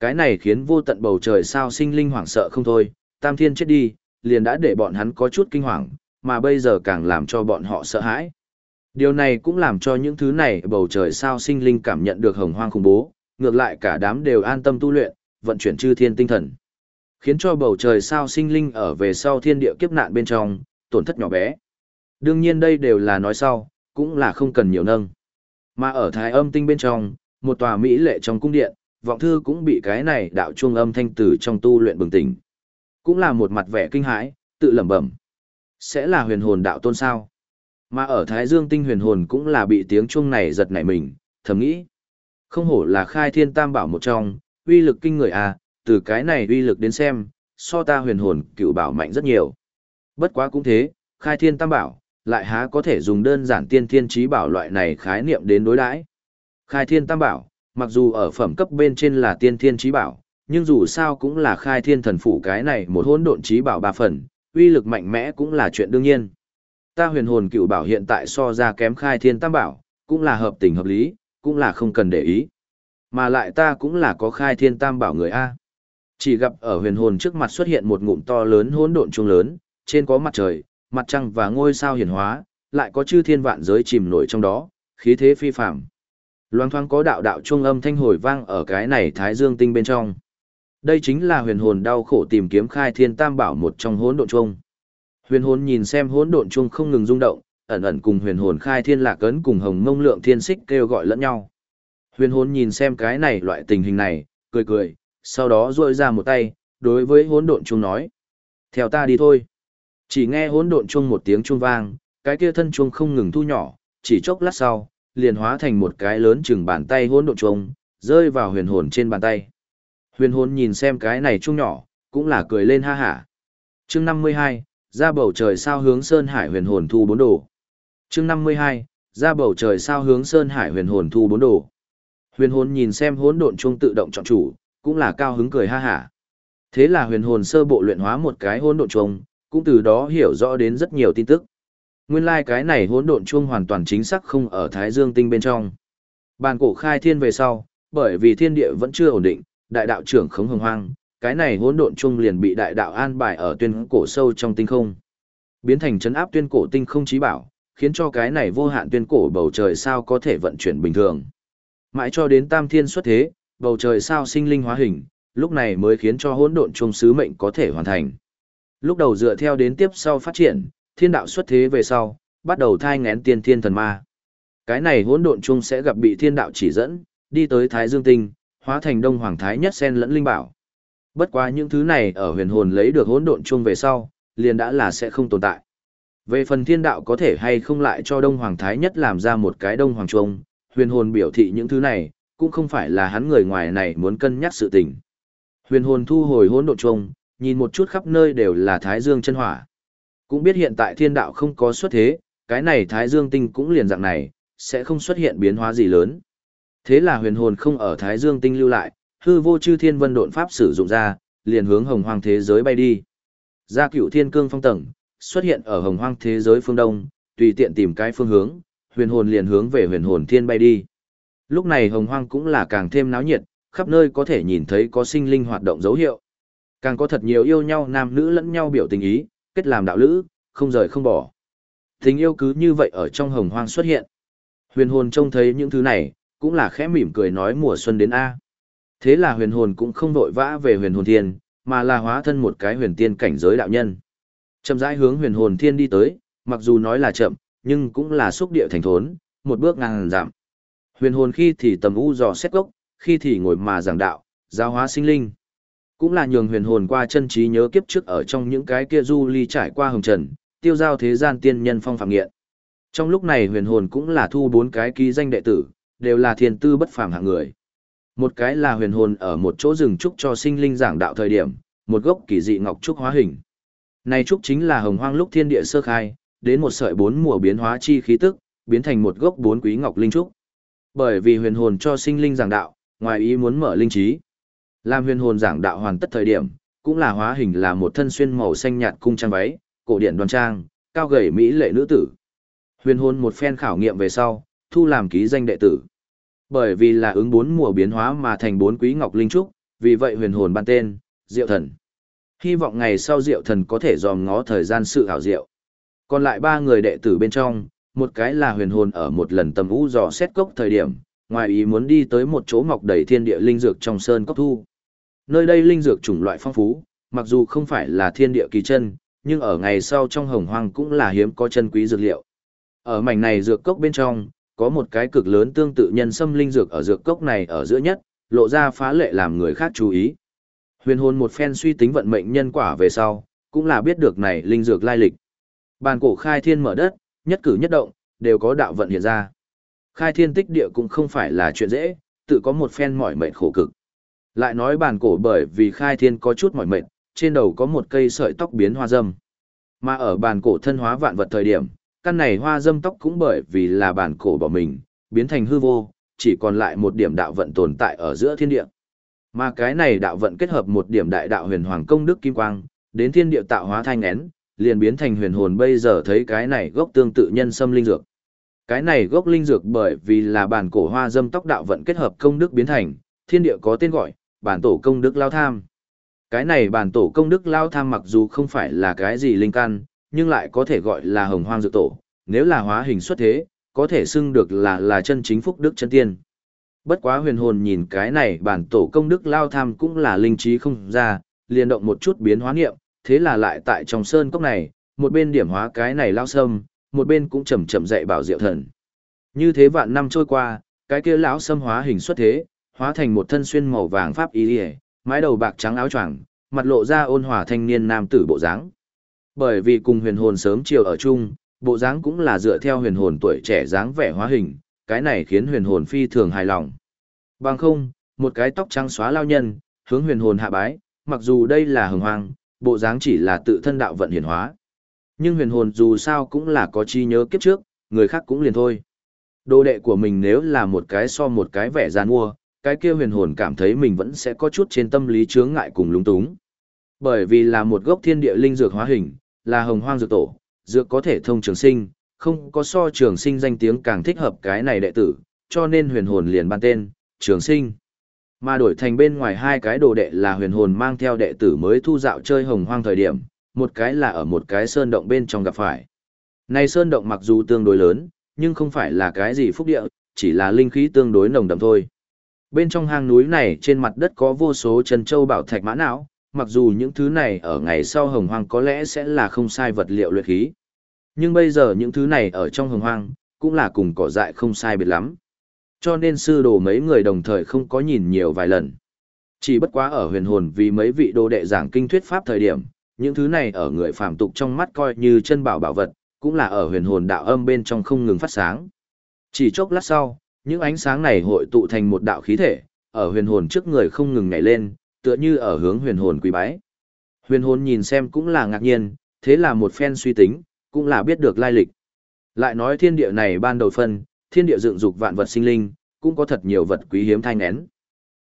Cái này khiến vô tận bầu trời sao sinh linh hoảng sợ không thôi, tam thiên chết đi, liền đã để bọn hắn có chút kinh hoàng, mà bây giờ càng làm cho bọn họ sợ hãi. Điều này cũng làm cho những thứ này bầu trời sao sinh linh cảm nhận được hồng hoang khủng bố, ngược lại cả đám đều an tâm tu luyện, vận chuyển chư thiên tinh thần khiến cho bầu trời sao sinh linh ở về sau thiên địa kiếp nạn bên trong, tổn thất nhỏ bé. Đương nhiên đây đều là nói sau, cũng là không cần nhiều nâng. Mà ở thái âm tinh bên trong, một tòa mỹ lệ trong cung điện, vọng thư cũng bị cái này đạo chuông âm thanh tử trong tu luyện bừng tỉnh. Cũng là một mặt vẻ kinh hãi, tự lẩm bẩm. Sẽ là huyền hồn đạo tôn sao? Mà ở thái dương tinh huyền hồn cũng là bị tiếng chuông này giật nảy mình, thầm nghĩ. Không hổ là khai thiên tam bảo một trong, uy lực kinh người à, từ cái này uy lực đến xem, so ta huyền hồn cựu bảo mạnh rất nhiều. Bất quá cũng thế, khai thiên tam bảo, lại há có thể dùng đơn giản tiên thiên trí bảo loại này khái niệm đến đối đãi. Khai thiên tam bảo, mặc dù ở phẩm cấp bên trên là tiên thiên trí bảo, nhưng dù sao cũng là khai thiên thần phủ cái này một hỗn độn trí bảo ba phần, uy lực mạnh mẽ cũng là chuyện đương nhiên. Ta huyền hồn cựu bảo hiện tại so ra kém khai thiên tam bảo, cũng là hợp tình hợp lý, cũng là không cần để ý. Mà lại ta cũng là có khai thiên tam bảo người A. Chỉ gặp ở huyền hồn trước mặt xuất hiện một ngụm to lớn hỗn độn trung lớn, trên có mặt trời, mặt trăng và ngôi sao hiển hóa, lại có chư thiên vạn giới chìm nổi trong đó, khí thế phi phàm. Loang thoáng có đạo đạo trung âm thanh hồi vang ở cái này thái dương tinh bên trong. Đây chính là huyền hồn đau khổ tìm kiếm khai thiên tam bảo một trong hỗn độn trung. Huyền hồn nhìn xem hỗn độn chung không ngừng rung động, ẩn ẩn cùng huyền hồn khai thiên lạc ấn cùng hồng mông lượng thiên xích kêu gọi lẫn nhau. Huyền hồn nhìn xem cái này loại tình hình này, cười cười, sau đó duỗi ra một tay, đối với hỗn độn chung nói. Theo ta đi thôi. Chỉ nghe hỗn độn chuông một tiếng chuông vang, cái kia thân chuông không ngừng thu nhỏ, chỉ chốc lát sau, liền hóa thành một cái lớn chừng bàn tay hỗn độn chuông, rơi vào huyền hồn trên bàn tay. Huyền hồn nhìn xem cái này chuông nhỏ, cũng là cười lên ha hả. Chương 52, ra bầu trời sao hướng Sơn Hải huyền hồn thu bốn đồ. Chương 52, ra bầu trời sao hướng Sơn Hải huyền hồn thu bốn đồ. Huyền hồn nhìn xem hỗn độn chuông tự động chọn chủ, cũng là cao hứng cười ha hả. Thế là huyền hồn sơ bộ luyện hóa một cái hỗn độn chuông, cũng từ đó hiểu rõ đến rất nhiều tin tức. Nguyên lai like cái này hỗn độn chuông hoàn toàn chính xác không ở Thái Dương tinh bên trong. Bàn cổ khai thiên về sau, bởi vì thiên địa vẫn chưa ổn định, đại đạo trưởng khống hồng hoang, cái này hỗn độn chuông liền bị đại đạo an bài ở tuyên cổ sâu trong tinh không. Biến thành chấn áp tuyên cổ tinh không trí bảo, khiến cho cái này vô hạn tuyên cổ bầu trời sao có thể vận chuyển bình thường. Mãi cho đến tam thiên xuất thế, bầu trời sao sinh linh hóa hình, lúc này mới khiến cho hỗn độn chuông sứ mệnh có thể hoàn thành. Lúc đầu dựa theo đến tiếp sau phát triển, thiên đạo xuất thế về sau, bắt đầu thai ngén tiên thiên thần ma. Cái này hỗn độn chung sẽ gặp bị thiên đạo chỉ dẫn, đi tới Thái Dương Tinh, hóa thành Đông Hoàng Thái nhất sen lẫn linh bảo. Bất quá những thứ này ở huyền hồn lấy được hỗn độn chung về sau, liền đã là sẽ không tồn tại. Về phần thiên đạo có thể hay không lại cho Đông Hoàng Thái nhất làm ra một cái Đông Hoàng Trung, huyền hồn biểu thị những thứ này, cũng không phải là hắn người ngoài này muốn cân nhắc sự tình. Huyền hồn thu hồi hỗn độn chung, nhìn một chút khắp nơi đều là Thái Dương chân hỏa. Cũng biết hiện tại thiên đạo không có xuất thế, cái này Thái Dương tinh cũng liền dạng này, sẽ không xuất hiện biến hóa gì lớn. Thế là huyền hồn không ở Thái Dương tinh lưu lại, hư vô chư thiên vân độn pháp sử dụng ra, liền hướng hồng hoang thế giới bay đi. Ra cửu thiên cương phong tầng, xuất hiện ở hồng hoang thế giới phương đông, tùy tiện tìm cái phương hướng, huyền hồn liền hướng về huyền hồn thiên bay đi. Lúc này hồng hoang cũng là càng thêm náo nhiệt, khắp nơi có thể nhìn thấy có sinh linh hoạt động dấu hiệu. Càng có thật nhiều yêu nhau nam nữ lẫn nhau biểu tình ý, kết làm đạo lữ, không rời không bỏ. Tình yêu cứ như vậy ở trong hồng hoang xuất hiện. Huyền hồn trông thấy những thứ này, cũng là khẽ mỉm cười nói mùa xuân đến A. Thế là huyền hồn cũng không vội vã về huyền hồn thiên, mà là hóa thân một cái huyền tiên cảnh giới đạo nhân. Chậm rãi hướng huyền hồn thiên đi tới, mặc dù nói là chậm, nhưng cũng là xúc địa thành thốn, một bước ngang giảm. Huyền hồn khi thì tầm u dò xét gốc, khi thì ngồi mà giảng đạo, giáo hóa sinh linh. Cũng là nhường huyền hồn qua chân trí nhớ kiếp trước ở trong những cái kia du ly trải qua hồng trần, tiêu giao thế gian tiên nhân phong phạm nghiện. Trong lúc này huyền hồn cũng là thu bốn cái ký danh đệ tử, đều là thiên tư bất phàm hạng người. Một cái là huyền hồn ở một chỗ rừng trúc cho sinh linh giảng đạo thời điểm, một gốc kỳ dị ngọc trúc hóa hình. Này trúc chính là hồng hoang lúc thiên địa sơ khai, đến một sợi bốn mùa biến hóa chi khí tức, biến thành một gốc bốn quý ngọc linh trúc. Bởi vì huyền hồn cho sinh linh giảng đạo, ngoài ý muốn mở linh trí. Làm huyền hồn giảng đạo hoàn tất thời điểm, cũng là hóa hình là một thân xuyên màu xanh nhạt cung trang váy, cổ điển đoan trang, cao gầy mỹ lệ nữ tử. Huyền hồn một phen khảo nghiệm về sau, thu làm ký danh đệ tử. Bởi vì là ứng bốn mùa biến hóa mà thành bốn quý ngọc linh trúc, vì vậy huyền hồn ban tên, Diệu Thần. Hy vọng ngày sau Diệu Thần có thể dòm ngó thời gian sự hảo diệu. Còn lại ba người đệ tử bên trong, một cái là huyền hồn ở một lần tầm vũ dò xét cốc thời điểm, ngoài ý muốn đi tới một chỗ mọc đầy thiên địa linh dược trong sơn cốc thu. Nơi đây linh dược chủng loại phong phú, mặc dù không phải là thiên địa kỳ chân, nhưng ở ngày sau trong hồng hoang cũng là hiếm có chân quý dược liệu. Ở mảnh này dược cốc bên trong, có một cái cực lớn tương tự nhân sâm linh dược ở dược cốc này ở giữa nhất, lộ ra phá lệ làm người khác chú ý. Huyền hồn một phen suy tính vận mệnh nhân quả về sau, cũng là biết được này linh dược lai lịch. Bàn cổ khai thiên mở đất, nhất cử nhất động, đều có đạo vận hiện ra. Khai thiên tích địa cũng không phải là chuyện dễ, tự có một phen mỏi mệt khổ cực. Lại nói bàn cổ bởi vì khai thiên có chút mỏi mệt, trên đầu có một cây sợi tóc biến hoa dâm. Mà ở bàn cổ thân hóa vạn vật thời điểm, căn này hoa dâm tóc cũng bởi vì là bàn cổ bỏ mình, biến thành hư vô, chỉ còn lại một điểm đạo vận tồn tại ở giữa thiên địa. Mà cái này đạo vận kết hợp một điểm đại đạo huyền hoàng công đức kim quang, đến thiên địa tạo hóa thanh én liền biến thành huyền hồn bây giờ thấy cái này gốc tương tự nhân sâm linh dược. Cái này gốc linh dược bởi vì là bản cổ hoa dâm tóc đạo vận kết hợp công đức biến thành, thiên địa có tên gọi, bản tổ công đức lao tham. Cái này bản tổ công đức lao tham mặc dù không phải là cái gì linh căn, nhưng lại có thể gọi là hồng hoang dược tổ, nếu là hóa hình xuất thế, có thể xưng được là là chân chính phúc đức chân tiên. Bất quá huyền hồn nhìn cái này bản tổ công đức lao tham cũng là linh trí không ra, liền động một chút biến hóa nghiệm, thế là lại tại trong sơn cốc này, một bên điểm hóa cái này lao sâm, một bên cũng chậm chậm dạy bảo diệu thần. Như thế vạn năm trôi qua, cái kia lão sâm hóa hình xuất thế, hóa thành một thân xuyên màu vàng pháp y, mái đầu bạc trắng áo choàng, mặt lộ ra ôn hòa thanh niên nam tử bộ dáng. Bởi vì cùng huyền hồn sớm chiều ở chung, bộ dáng cũng là dựa theo huyền hồn tuổi trẻ dáng vẻ hóa hình, cái này khiến huyền hồn phi thường hài lòng. Bằng không, một cái tóc trắng xóa lao nhân, hướng huyền hồn hạ bái, mặc dù đây là hồng hoang, bộ dáng chỉ là tự thân đạo vận hiển hóa. Nhưng huyền hồn dù sao cũng là có chi nhớ kiếp trước, người khác cũng liền thôi. Đồ đệ của mình nếu là một cái so một cái vẻ gian mua, cái kia huyền hồn cảm thấy mình vẫn sẽ có chút trên tâm lý chướng ngại cùng lúng túng. Bởi vì là một gốc thiên địa linh dược hóa hình, là hồng hoang dược tổ, dược có thể thông trường sinh, không có so trường sinh danh tiếng càng thích hợp cái này đệ tử, cho nên huyền hồn liền ban tên, trường sinh. Mà đổi thành bên ngoài hai cái đồ đệ là huyền hồn mang theo đệ tử mới thu dạo chơi hồng hoang thời điểm, một cái là ở một cái sơn động bên trong gặp phải. Này sơn động mặc dù tương đối lớn, nhưng không phải là cái gì phúc địa, chỉ là linh khí tương đối nồng đậm thôi. Bên trong hang núi này trên mặt đất có vô số chân châu bảo thạch mã não, mặc dù những thứ này ở ngày sau hồng hoang có lẽ sẽ là không sai vật liệu luyện khí. Nhưng bây giờ những thứ này ở trong hồng hoang, cũng là cùng cỏ dại không sai biệt lắm. Cho nên sư đồ mấy người đồng thời không có nhìn nhiều vài lần. Chỉ bất quá ở huyền hồn vì mấy vị đồ đệ giảng kinh thuyết pháp thời điểm, những thứ này ở người phàm tục trong mắt coi như chân bảo bảo vật, cũng là ở huyền hồn đạo âm bên trong không ngừng phát sáng. Chỉ chốc lát sau, những ánh sáng này hội tụ thành một đạo khí thể, ở huyền hồn trước người không ngừng nhảy lên, tựa như ở hướng huyền hồn quỳ bái. Huyền hồn nhìn xem cũng là ngạc nhiên, thế là một phen suy tính, cũng là biết được lai lịch. Lại nói thiên địa này ban đầu phân, thiên địa dựng dục vạn vật sinh linh, cũng có thật nhiều vật quý hiếm thai ngén.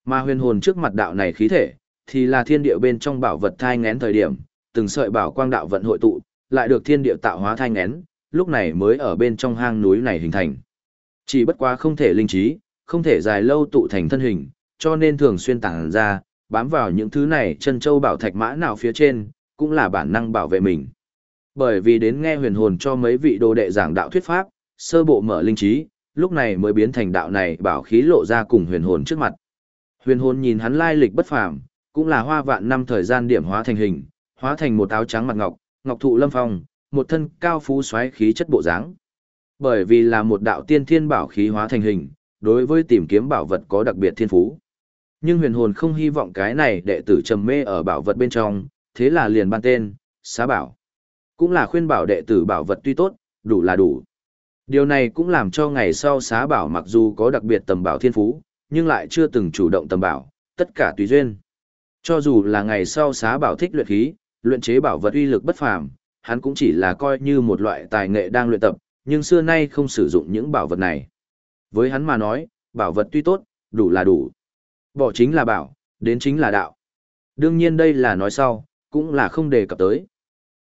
Mà huyền hồn trước mặt đạo này khí thể, thì là thiên địa bên trong bảo vật thai ngén thời điểm, từng sợi bảo quang đạo vận hội tụ, lại được thiên địa tạo hóa thai ngén, lúc này mới ở bên trong hang núi này hình thành. Chỉ bất quá không thể linh trí, không thể dài lâu tụ thành thân hình, cho nên thường xuyên tàng ra, bám vào những thứ này chân châu bảo thạch mã nào phía trên, cũng là bản năng bảo vệ mình. Bởi vì đến nghe huyền hồn cho mấy vị đồ đệ giảng đạo thuyết pháp, sơ bộ mở linh trí, lúc này mới biến thành đạo này bảo khí lộ ra cùng huyền hồn trước mặt. Huyền hồn nhìn hắn lai lịch bất phàm, cũng là hoa vạn năm thời gian điểm hóa thành hình, hóa thành một áo trắng mặt ngọc, ngọc thụ lâm phong, một thân cao phú xoáy khí chất bộ dáng. Bởi vì là một đạo tiên thiên bảo khí hóa thành hình, đối với tìm kiếm bảo vật có đặc biệt thiên phú. Nhưng huyền hồn không hy vọng cái này đệ tử trầm mê ở bảo vật bên trong, thế là liền ban tên, xá bảo. Cũng là khuyên bảo đệ tử bảo vật tuy tốt, đủ là đủ. Điều này cũng làm cho ngày sau xá bảo mặc dù có đặc biệt tầm bảo thiên phú, nhưng lại chưa từng chủ động tầm bảo, tất cả tùy duyên. Cho dù là ngày sau xá bảo thích luyện khí, luyện chế bảo vật uy lực bất phàm, hắn cũng chỉ là coi như một loại tài nghệ đang luyện tập, nhưng xưa nay không sử dụng những bảo vật này. Với hắn mà nói, bảo vật tuy tốt, đủ là đủ. Bỏ chính là bảo, đến chính là đạo. Đương nhiên đây là nói sau, cũng là không đề cập tới.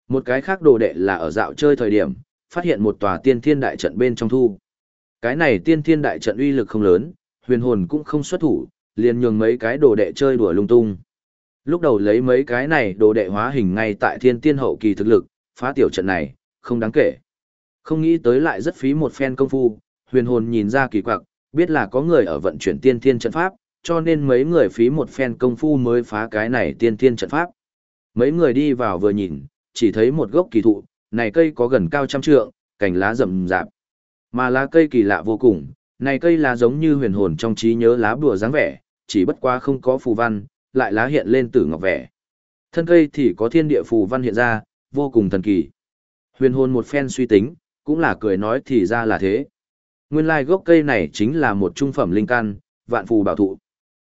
Một cái khác đồ đệ là ở dạo chơi thời điểm, phát hiện một tòa tiên thiên đại trận bên trong thu. Cái này tiên thiên đại trận uy lực không lớn, huyền hồn cũng không xuất thủ, liền nhường mấy cái đồ đệ chơi đùa lung tung. Lúc đầu lấy mấy cái này đồ đệ hóa hình ngay tại thiên tiên hậu kỳ thực lực, phá tiểu trận này, không đáng kể. Không nghĩ tới lại rất phí một phen công phu, huyền hồn nhìn ra kỳ quặc, biết là có người ở vận chuyển tiên thiên trận pháp, cho nên mấy người phí một phen công phu mới phá cái này tiên thiên trận pháp. Mấy người đi vào vừa nhìn, chỉ thấy một gốc kỳ thụ, này cây có gần cao trăm trượng, cành lá rậm rạp. Mà lá cây kỳ lạ vô cùng, này cây lá giống như huyền hồn trong trí nhớ lá bùa dáng vẻ, chỉ bất quá không có phù văn, lại lá hiện lên tử ngọc vẻ. Thân cây thì có thiên địa phù văn hiện ra, vô cùng thần kỳ. Huyền hồn một phen suy tính, cũng là cười nói thì ra là thế. Nguyên lai gốc cây này chính là một trung phẩm linh căn, vạn phù bảo thụ.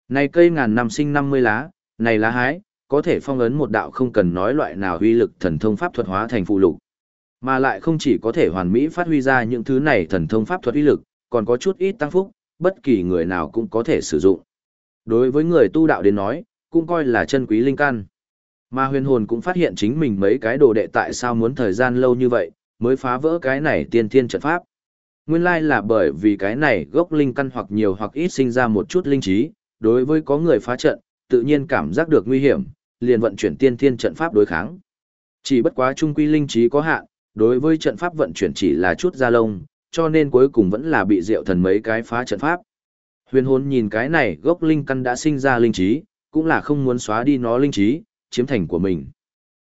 Này cây ngàn năm sinh năm mươi lá, này lá hái, có thể phong ấn một đạo không cần nói loại nào uy lực thần thông pháp thuật hóa thành phụ lục. Mà lại không chỉ có thể hoàn mỹ phát huy ra những thứ này thần thông pháp thuật uy lực, còn có chút ít tăng phúc, bất kỳ người nào cũng có thể sử dụng. Đối với người tu đạo đến nói, cũng coi là chân quý linh căn. Mà huyền hồn cũng phát hiện chính mình mấy cái đồ đệ tại sao muốn thời gian lâu như vậy, mới phá vỡ cái này tiên thiên trận pháp. Nguyên lai là bởi vì cái này gốc linh căn hoặc nhiều hoặc ít sinh ra một chút linh trí, đối với có người phá trận, tự nhiên cảm giác được nguy hiểm, liền vận chuyển tiên thiên trận pháp đối kháng. Chỉ bất quá trung quy linh trí có hạn, đối với trận pháp vận chuyển chỉ là chút da lông, cho nên cuối cùng vẫn là bị diệu thần mấy cái phá trận pháp. Huyền hồn nhìn cái này gốc linh căn đã sinh ra linh trí, cũng là không muốn xóa đi nó linh trí, chiếm thành của mình.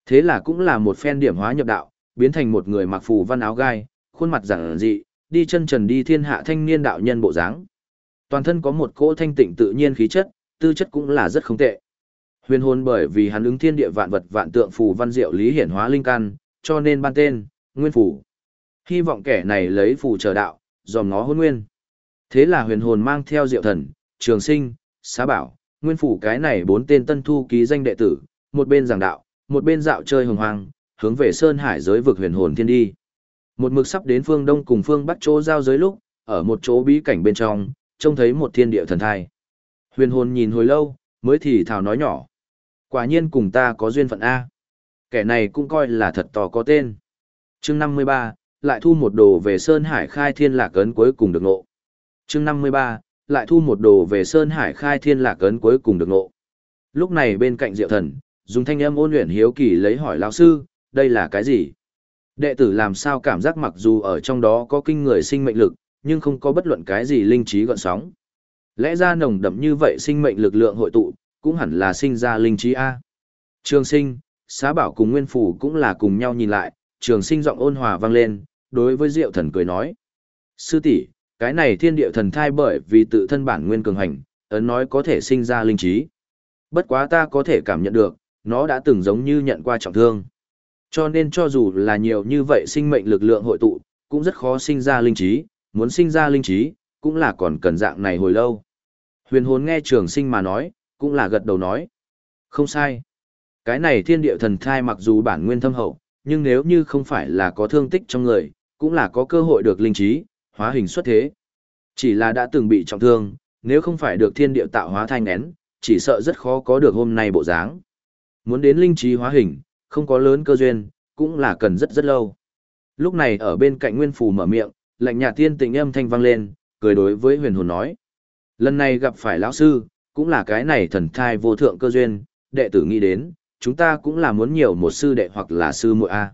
Thế là cũng là một phen điểm hóa nhập đạo, biến thành một người mặc phù văn áo gai, khuôn mặt giản dị, đi chân trần đi thiên hạ thanh niên đạo nhân bộ dáng. Toàn thân có một cỗ thanh tịnh tự nhiên khí chất, tư chất cũng là rất không tệ. Huyền hồn bởi vì hắn ứng thiên địa vạn vật vạn tượng phù văn diệu lý hiển hóa linh căn, cho nên ban tên, Nguyên Phủ. Hy vọng kẻ này lấy phù chờ đạo, dòm ngó hôn nguyên. Thế là huyền hồn mang theo diệu thần, trường sinh, xá bảo, Nguyên Phủ cái này bốn tên tân thu ký danh đệ tử, một bên giảng đạo, một bên dạo chơi hồng hoang, hướng về Sơn Hải giới vực huyền hồn thiên đi. Một mực sắp đến phương đông cùng phương bắc chỗ giao giới lúc, ở một chỗ bí cảnh bên trong, trông thấy một thiên địa thần thai. Huyền hồn nhìn hồi lâu, mới thì thào nói nhỏ. Quả nhiên cùng ta có duyên phận A. Kẻ này cũng coi là thật to có tên. chương 53, lại thu một đồ về Sơn Hải khai thiên lạc ấn cuối cùng được ngộ. chương 53, lại thu một đồ về Sơn Hải khai thiên lạc ấn cuối cùng được ngộ. Lúc này bên cạnh Diệu Thần, dùng thanh âm ôn luyện hiếu kỳ lấy hỏi lão sư, đây là cái gì? Đệ tử làm sao cảm giác mặc dù ở trong đó có kinh người sinh mệnh lực, nhưng không có bất luận cái gì linh trí gọn sóng. Lẽ ra nồng đậm như vậy sinh mệnh lực lượng hội tụ, cũng hẳn là sinh ra linh trí A. Trường sinh, xá bảo cùng nguyên phủ cũng là cùng nhau nhìn lại, trường sinh giọng ôn hòa vang lên, đối với diệu thần cười nói. Sư tỷ cái này thiên địa thần thai bởi vì tự thân bản nguyên cường hành, ấn nói có thể sinh ra linh trí. Bất quá ta có thể cảm nhận được, nó đã từng giống như nhận qua trọng thương. Cho nên cho dù là nhiều như vậy sinh mệnh lực lượng hội tụ, cũng rất khó sinh ra linh trí, muốn sinh ra linh trí, cũng là còn cần dạng này hồi lâu. Huyền hồn nghe trường sinh mà nói, cũng là gật đầu nói. Không sai. Cái này thiên địa thần thai mặc dù bản nguyên thâm hậu, nhưng nếu như không phải là có thương tích trong người, cũng là có cơ hội được linh trí, hóa hình xuất thế. Chỉ là đã từng bị trọng thương, nếu không phải được thiên địa tạo hóa thanh nén, chỉ sợ rất khó có được hôm nay bộ dáng. Muốn đến linh trí hóa hình, không có lớn cơ duyên, cũng là cần rất rất lâu. Lúc này ở bên cạnh Nguyên Phù mở miệng, lạnh nhạt tiên tình âm thanh vang lên, cười đối với huyền hồn nói. Lần này gặp phải lão sư, cũng là cái này thần thai vô thượng cơ duyên, đệ tử nghĩ đến, chúng ta cũng là muốn nhiều một sư đệ hoặc là sư muội a.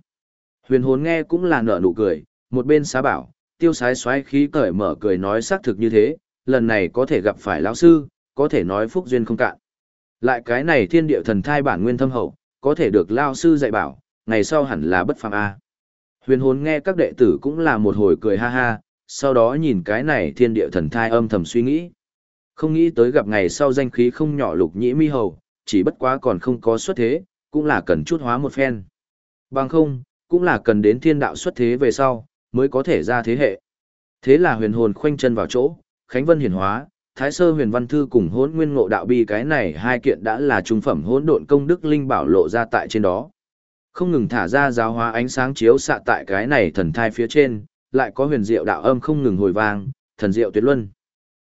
Huyền hồn nghe cũng là nở nụ cười, một bên xá bảo, tiêu sái xoáy khí cởi mở cười nói xác thực như thế, lần này có thể gặp phải lão sư, có thể nói phúc duyên không cạn. Lại cái này thiên địa thần thai bản nguyên thâm hậu, có thể được lao sư dạy bảo, ngày sau hẳn là bất phàm a. Huyền hồn nghe các đệ tử cũng là một hồi cười ha ha, sau đó nhìn cái này thiên địa thần thai âm thầm suy nghĩ. Không nghĩ tới gặp ngày sau danh khí không nhỏ lục nhĩ mi hầu, chỉ bất quá còn không có xuất thế, cũng là cần chút hóa một phen. Bằng không, cũng là cần đến thiên đạo xuất thế về sau, mới có thể ra thế hệ. Thế là huyền hồn khoanh chân vào chỗ, Khánh Vân hiển hóa, Thái Sơ Huyền Văn Thư cùng Hỗn Nguyên Ngộ Đạo Bi cái này hai kiện đã là trung phẩm hỗn độn công đức linh bảo lộ ra tại trên đó. Không ngừng thả ra giáo hóa ánh sáng chiếu xạ tại cái này thần thai phía trên, lại có huyền diệu đạo âm không ngừng hồi vang, thần diệu tuyệt luân.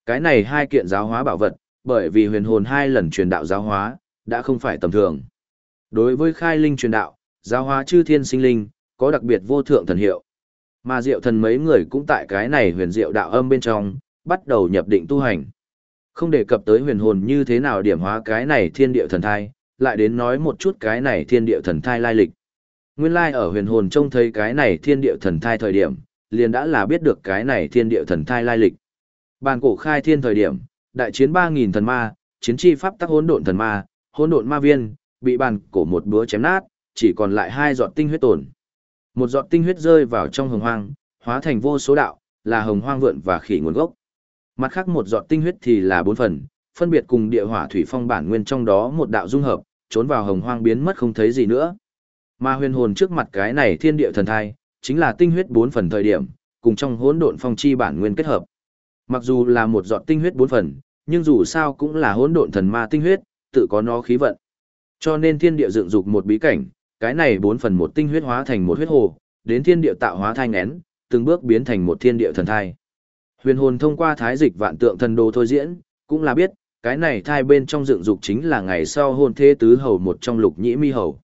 Cái này hai kiện giáo hóa bảo vật, bởi vì huyền hồn hai lần truyền đạo giáo hóa, đã không phải tầm thường. Đối với khai linh truyền đạo, giáo hóa chư thiên sinh linh, có đặc biệt vô thượng thần hiệu. Mà diệu thần mấy người cũng tại cái này huyền diệu đạo âm bên trong, bắt đầu nhập định tu hành. Không đề cập tới huyền hồn như thế nào điểm hóa cái này thiên địa thần thai, lại đến nói một chút cái này thiên địa thần thai lai lịch. Nguyên lai ở huyền hồn trông thấy cái này thiên địa thần thai thời điểm, liền đã là biết được cái này thiên địa thần thai lai lịch. Bàn cổ khai thiên thời điểm, đại chiến 3000 thần ma, chiến chi pháp tắc hỗn độn thần ma, hỗn độn ma viên, bị bàn cổ một búa chém nát, chỉ còn lại hai giọt tinh huyết tổn. Một giọt tinh huyết rơi vào trong hồng hoang, hóa thành vô số đạo, là hồng hoang vượn và khỉ nguồn gốc. Mặt khác một giọt tinh huyết thì là bốn phần, phân biệt cùng địa hỏa thủy phong bản nguyên trong đó một đạo dung hợp, trốn vào hồng hoang biến mất không thấy gì nữa. Mà huyền hồn trước mặt cái này thiên địa thần thai, chính là tinh huyết bốn phần thời điểm, cùng trong hỗn độn phong chi bản nguyên kết hợp. Mặc dù là một giọt tinh huyết bốn phần, nhưng dù sao cũng là hỗn độn thần ma tinh huyết, tự có nó khí vận. Cho nên thiên địa dựng dục một bí cảnh, cái này bốn phần một tinh huyết hóa thành một huyết hồ, đến thiên địa tạo hóa thai nghén, từng bước biến thành một thiên địa thần thai. Huyền hồn thông qua thái dịch vạn tượng thần đồ thôi diễn, cũng là biết, cái này thai bên trong dựng dục chính là ngày sau hôn thế tứ hầu một trong lục nhĩ mi hầu.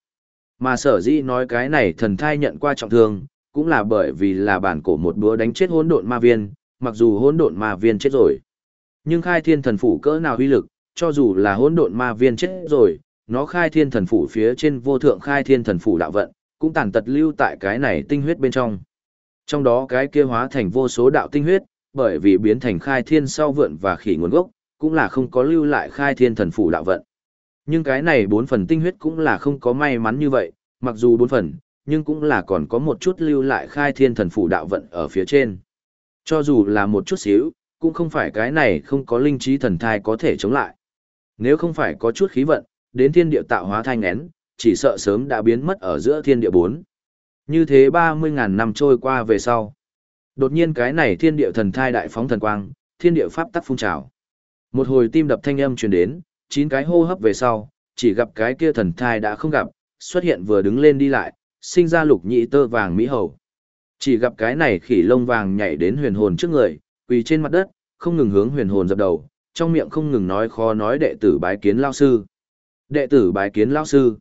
Mà sở dĩ nói cái này thần thai nhận qua trọng thương, cũng là bởi vì là bản cổ một búa đánh chết hỗn độn ma viên, mặc dù hỗn độn ma viên chết rồi. Nhưng khai thiên thần phủ cỡ nào uy lực, cho dù là hỗn độn ma viên chết rồi, nó khai thiên thần phủ phía trên vô thượng khai thiên thần phủ đạo vận, cũng tàn tật lưu tại cái này tinh huyết bên trong. Trong đó cái kia hóa thành vô số đạo tinh huyết, bởi vì biến thành khai thiên sau vượn và khỉ nguồn gốc, cũng là không có lưu lại khai thiên thần phủ đạo vận. Nhưng cái này bốn phần tinh huyết cũng là không có may mắn như vậy, mặc dù bốn phần, nhưng cũng là còn có một chút lưu lại khai thiên thần phủ đạo vận ở phía trên. Cho dù là một chút xíu, cũng không phải cái này không có linh trí thần thai có thể chống lại. Nếu không phải có chút khí vận, đến thiên địa tạo hóa thai ngén, chỉ sợ sớm đã biến mất ở giữa thiên địa bốn. Như thế 30.000 năm trôi qua về sau. Đột nhiên cái này thiên địa thần thai đại phóng thần quang, thiên địa pháp tắc phun trào. Một hồi tim đập thanh âm truyền đến, chín cái hô hấp về sau, chỉ gặp cái kia thần thai đã không gặp, xuất hiện vừa đứng lên đi lại, sinh ra lục nhị tơ vàng mỹ hầu. Chỉ gặp cái này khỉ lông vàng nhảy đến huyền hồn trước người, quỳ trên mặt đất, không ngừng hướng huyền hồn dập đầu, trong miệng không ngừng nói khó nói đệ tử bái kiến lao sư. Đệ tử bái kiến lao sư.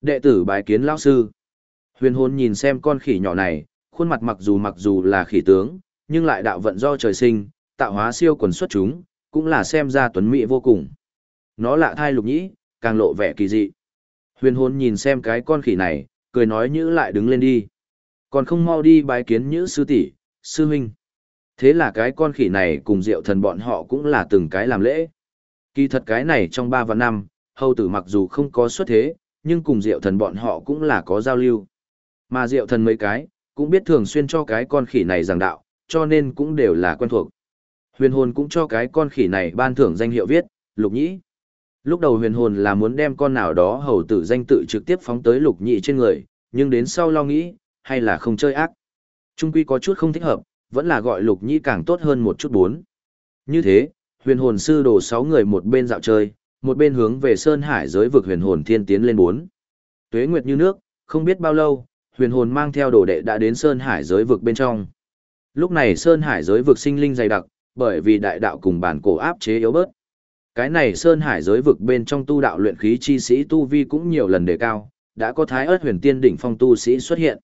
Đệ tử bái kiến lao sư. Huyền hồn nhìn xem con khỉ nhỏ này, khuôn mặt mặc dù mặc dù là khỉ tướng, nhưng lại đạo vận do trời sinh, tạo hóa siêu quần xuất chúng, cũng là xem ra tuấn mỹ vô cùng. Nó lạ thai lục nhĩ, càng lộ vẻ kỳ dị. Huyền hồn nhìn xem cái con khỉ này, cười nói nhữ lại đứng lên đi. Còn không mau đi bái kiến nhữ sư tỷ, sư huynh. Thế là cái con khỉ này cùng diệu thần bọn họ cũng là từng cái làm lễ. Kỳ thật cái này trong ba và năm, hầu tử mặc dù không có xuất thế, nhưng cùng diệu thần bọn họ cũng là có giao lưu. Mà diệu thần mấy cái, cũng biết thường xuyên cho cái con khỉ này giảng đạo, cho nên cũng đều là quen thuộc. Huyền hồn cũng cho cái con khỉ này ban thưởng danh hiệu viết, lục nhĩ. Lúc đầu huyền hồn là muốn đem con nào đó hầu tử danh tự trực tiếp phóng tới lục nhĩ trên người, nhưng đến sau lo nghĩ, hay là không chơi ác. Trung quy có chút không thích hợp, vẫn là gọi lục nhĩ càng tốt hơn một chút bốn. Như thế, huyền hồn sư đổ sáu người một bên dạo chơi, một bên hướng về Sơn Hải giới vực huyền hồn thiên tiến lên bốn. Tuế nguyệt như nước, không biết bao lâu, huyền hồn mang theo đồ đệ đã đến Sơn Hải giới vực bên trong. Lúc này Sơn Hải giới vực sinh linh dày đặc, bởi vì đại đạo cùng bản cổ áp chế yếu bớt. Cái này Sơn Hải giới vực bên trong tu đạo luyện khí chi sĩ tu vi cũng nhiều lần đề cao, đã có thái ớt huyền tiên đỉnh phong tu sĩ xuất hiện.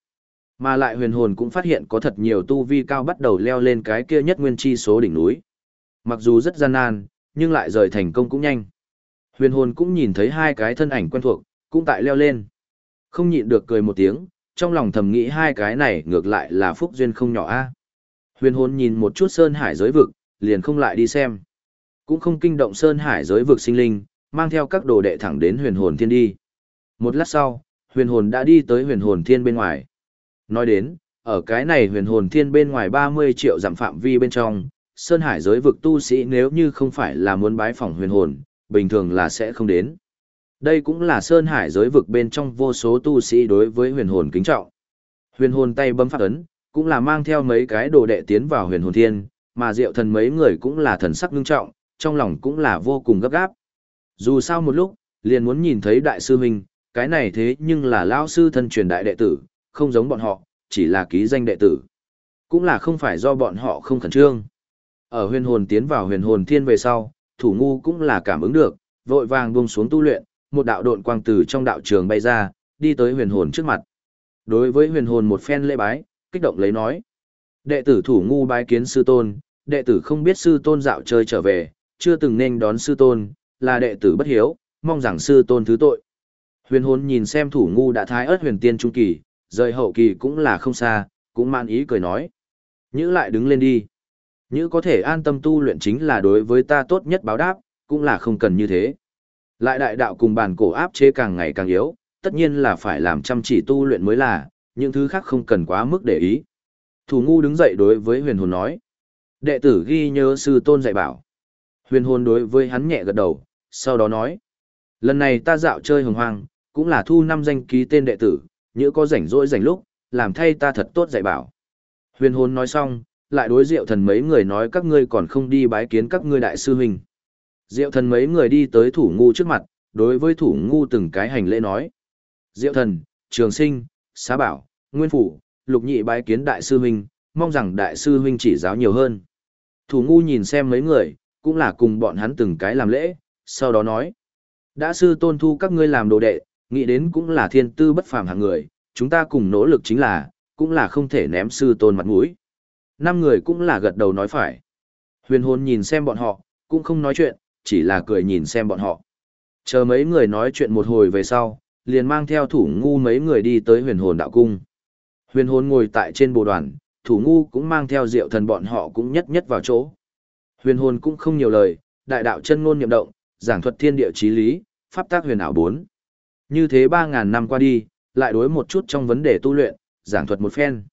Mà lại huyền hồn cũng phát hiện có thật nhiều tu vi cao bắt đầu leo lên cái kia nhất nguyên chi số đỉnh núi. Mặc dù rất gian nan, nhưng lại rời thành công cũng nhanh. Huyền hồn cũng nhìn thấy hai cái thân ảnh quen thuộc, cũng tại leo lên. Không nhịn được cười một tiếng, trong lòng thầm nghĩ hai cái này ngược lại là phúc duyên không nhỏ a. Huyền hồn nhìn một chút sơn hải giới vực, liền không lại đi xem. Cũng không kinh động sơn hải giới vực sinh linh, mang theo các đồ đệ thẳng đến huyền hồn thiên đi. Một lát sau, huyền hồn đã đi tới huyền hồn thiên bên ngoài. Nói đến, ở cái này huyền hồn thiên bên ngoài 30 triệu dặm phạm vi bên trong, sơn hải giới vực tu sĩ nếu như không phải là muốn bái phỏng huyền hồn, bình thường là sẽ không đến. Đây cũng là sơn hải giới vực bên trong vô số tu sĩ đối với huyền hồn kính trọng. Huyền hồn tay bấm phát ấn, cũng là mang theo mấy cái đồ đệ tiến vào huyền hồn thiên, mà diệu thần mấy người cũng là thần sắc ngưng trọng, trong lòng cũng là vô cùng gấp gáp. Dù sao một lúc, liền muốn nhìn thấy đại sư huynh, cái này thế nhưng là lao sư thân truyền đại đệ tử, không giống bọn họ, chỉ là ký danh đệ tử. Cũng là không phải do bọn họ không khẩn trương. Ở huyền hồn tiến vào huyền hồn thiên về sau, thủ ngu cũng là cảm ứng được, vội vàng buông xuống tu luyện, một đạo độn quang từ trong đạo trường bay ra, đi tới huyền hồn trước mặt. Đối với huyền hồn một phen lễ bái, kích động lấy nói. Đệ tử thủ ngu bái kiến sư tôn, đệ tử không biết sư tôn dạo chơi trở về, chưa từng nên đón sư tôn, là đệ tử bất hiếu, mong rằng sư tôn thứ tội. Huyền hồn nhìn xem thủ ngu đã thái ớt huyền tiên trung kỳ, rời hậu kỳ cũng là không xa, cũng man ý cười nói. Nhữ lại đứng lên đi. Nhữ có thể an tâm tu luyện chính là đối với ta tốt nhất báo đáp, cũng là không cần như thế. Lại đại đạo cùng bản cổ áp chế càng ngày càng yếu, tất nhiên là phải làm chăm chỉ tu luyện mới là, những thứ khác không cần quá mức để ý. Thủ ngu đứng dậy đối với huyền hồn nói. Đệ tử ghi nhớ sư tôn dạy bảo. Huyền hồn đối với hắn nhẹ gật đầu, sau đó nói. Lần này ta dạo chơi hồng hoang, cũng là thu năm danh ký tên đệ tử, nhỡ có rảnh rỗi rảnh lúc, làm thay ta thật tốt dạy bảo. Huyền hồn nói xong, lại đối diệu thần mấy người nói các ngươi còn không đi bái kiến các ngươi đại sư huynh. Diệu thần mấy người đi tới thủ ngu trước mặt, đối với thủ ngu từng cái hành lễ nói. Diệu thần, trường sinh, xá bảo, nguyên phủ, lục nhị bái kiến đại sư huynh, mong rằng đại sư huynh chỉ giáo nhiều hơn. Thủ ngu nhìn xem mấy người, cũng là cùng bọn hắn từng cái làm lễ, sau đó nói. Đã sư tôn thu các ngươi làm đồ đệ, nghĩ đến cũng là thiên tư bất phàm hạng người, chúng ta cùng nỗ lực chính là, cũng là không thể ném sư tôn mặt mũi. Năm người cũng là gật đầu nói phải. Huyền hồn nhìn xem bọn họ, cũng không nói chuyện, chỉ là cười nhìn xem bọn họ. Chờ mấy người nói chuyện một hồi về sau, liền mang theo thủ ngu mấy người đi tới huyền hồn đạo cung. Huyền hồn ngồi tại trên bồ đoàn, thủ ngu cũng mang theo diệu thần bọn họ cũng nhất nhất vào chỗ. Huyền hồn cũng không nhiều lời, đại đạo chân ngôn niệm động, giảng thuật thiên địa chí lý, pháp tác huyền ảo bốn. Như thế 3.000 năm qua đi, lại đối một chút trong vấn đề tu luyện, giảng thuật một phen.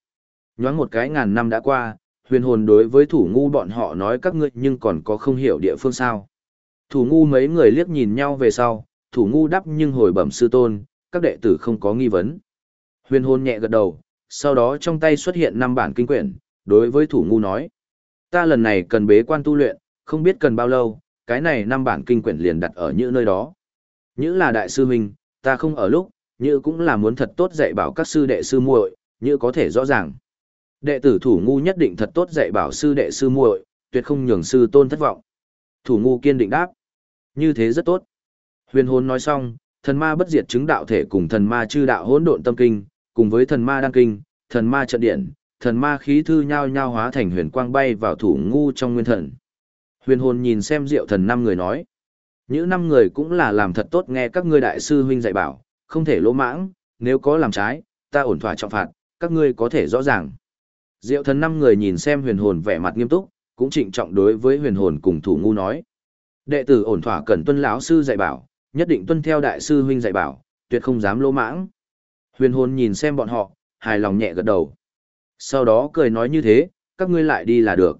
Nhoáng một cái ngàn năm đã qua, huyền hồn đối với thủ ngu bọn họ nói các ngươi nhưng còn có không hiểu địa phương sao. Thủ ngu mấy người liếc nhìn nhau về sau, thủ ngu đắp nhưng hồi bẩm sư tôn, các đệ tử không có nghi vấn. Huyền hồn nhẹ gật đầu, sau đó trong tay xuất hiện năm bản kinh quyển, đối với thủ ngu nói. Ta lần này cần bế quan tu luyện, không biết cần bao lâu, cái này năm bản kinh quyển liền đặt ở những nơi đó. Như là đại sư huynh, ta không ở lúc, như cũng là muốn thật tốt dạy bảo các sư đệ sư muội, như có thể rõ ràng. Đệ tử thủ ngu nhất định thật tốt dạy bảo sư đệ sư muội, tuyệt không nhường sư tôn thất vọng. Thủ ngu kiên định đáp. Như thế rất tốt. Huyền hồn nói xong, thần ma bất diệt chứng đạo thể cùng thần ma chư đạo hỗn độn tâm kinh, cùng với thần ma đăng kinh, thần ma trận điện, thần ma khí thư nhao nhao hóa thành huyền quang bay vào thủ ngu trong nguyên thần. Huyền hồn nhìn xem diệu thần năm người nói. Những năm người cũng là làm thật tốt nghe các ngươi đại sư huynh dạy bảo, không thể lỗ mãng, nếu có làm trái, ta ổn thỏa trọng phạt, các ngươi có thể rõ ràng. Diệu thần năm người nhìn xem huyền hồn vẻ mặt nghiêm túc, cũng trịnh trọng đối với huyền hồn cùng thủ ngu nói. Đệ tử ổn thỏa cần tuân lão sư dạy bảo, nhất định tuân theo đại sư huynh dạy bảo, tuyệt không dám lỗ mãng. Huyền hồn nhìn xem bọn họ, hài lòng nhẹ gật đầu. Sau đó cười nói như thế, các ngươi lại đi là được.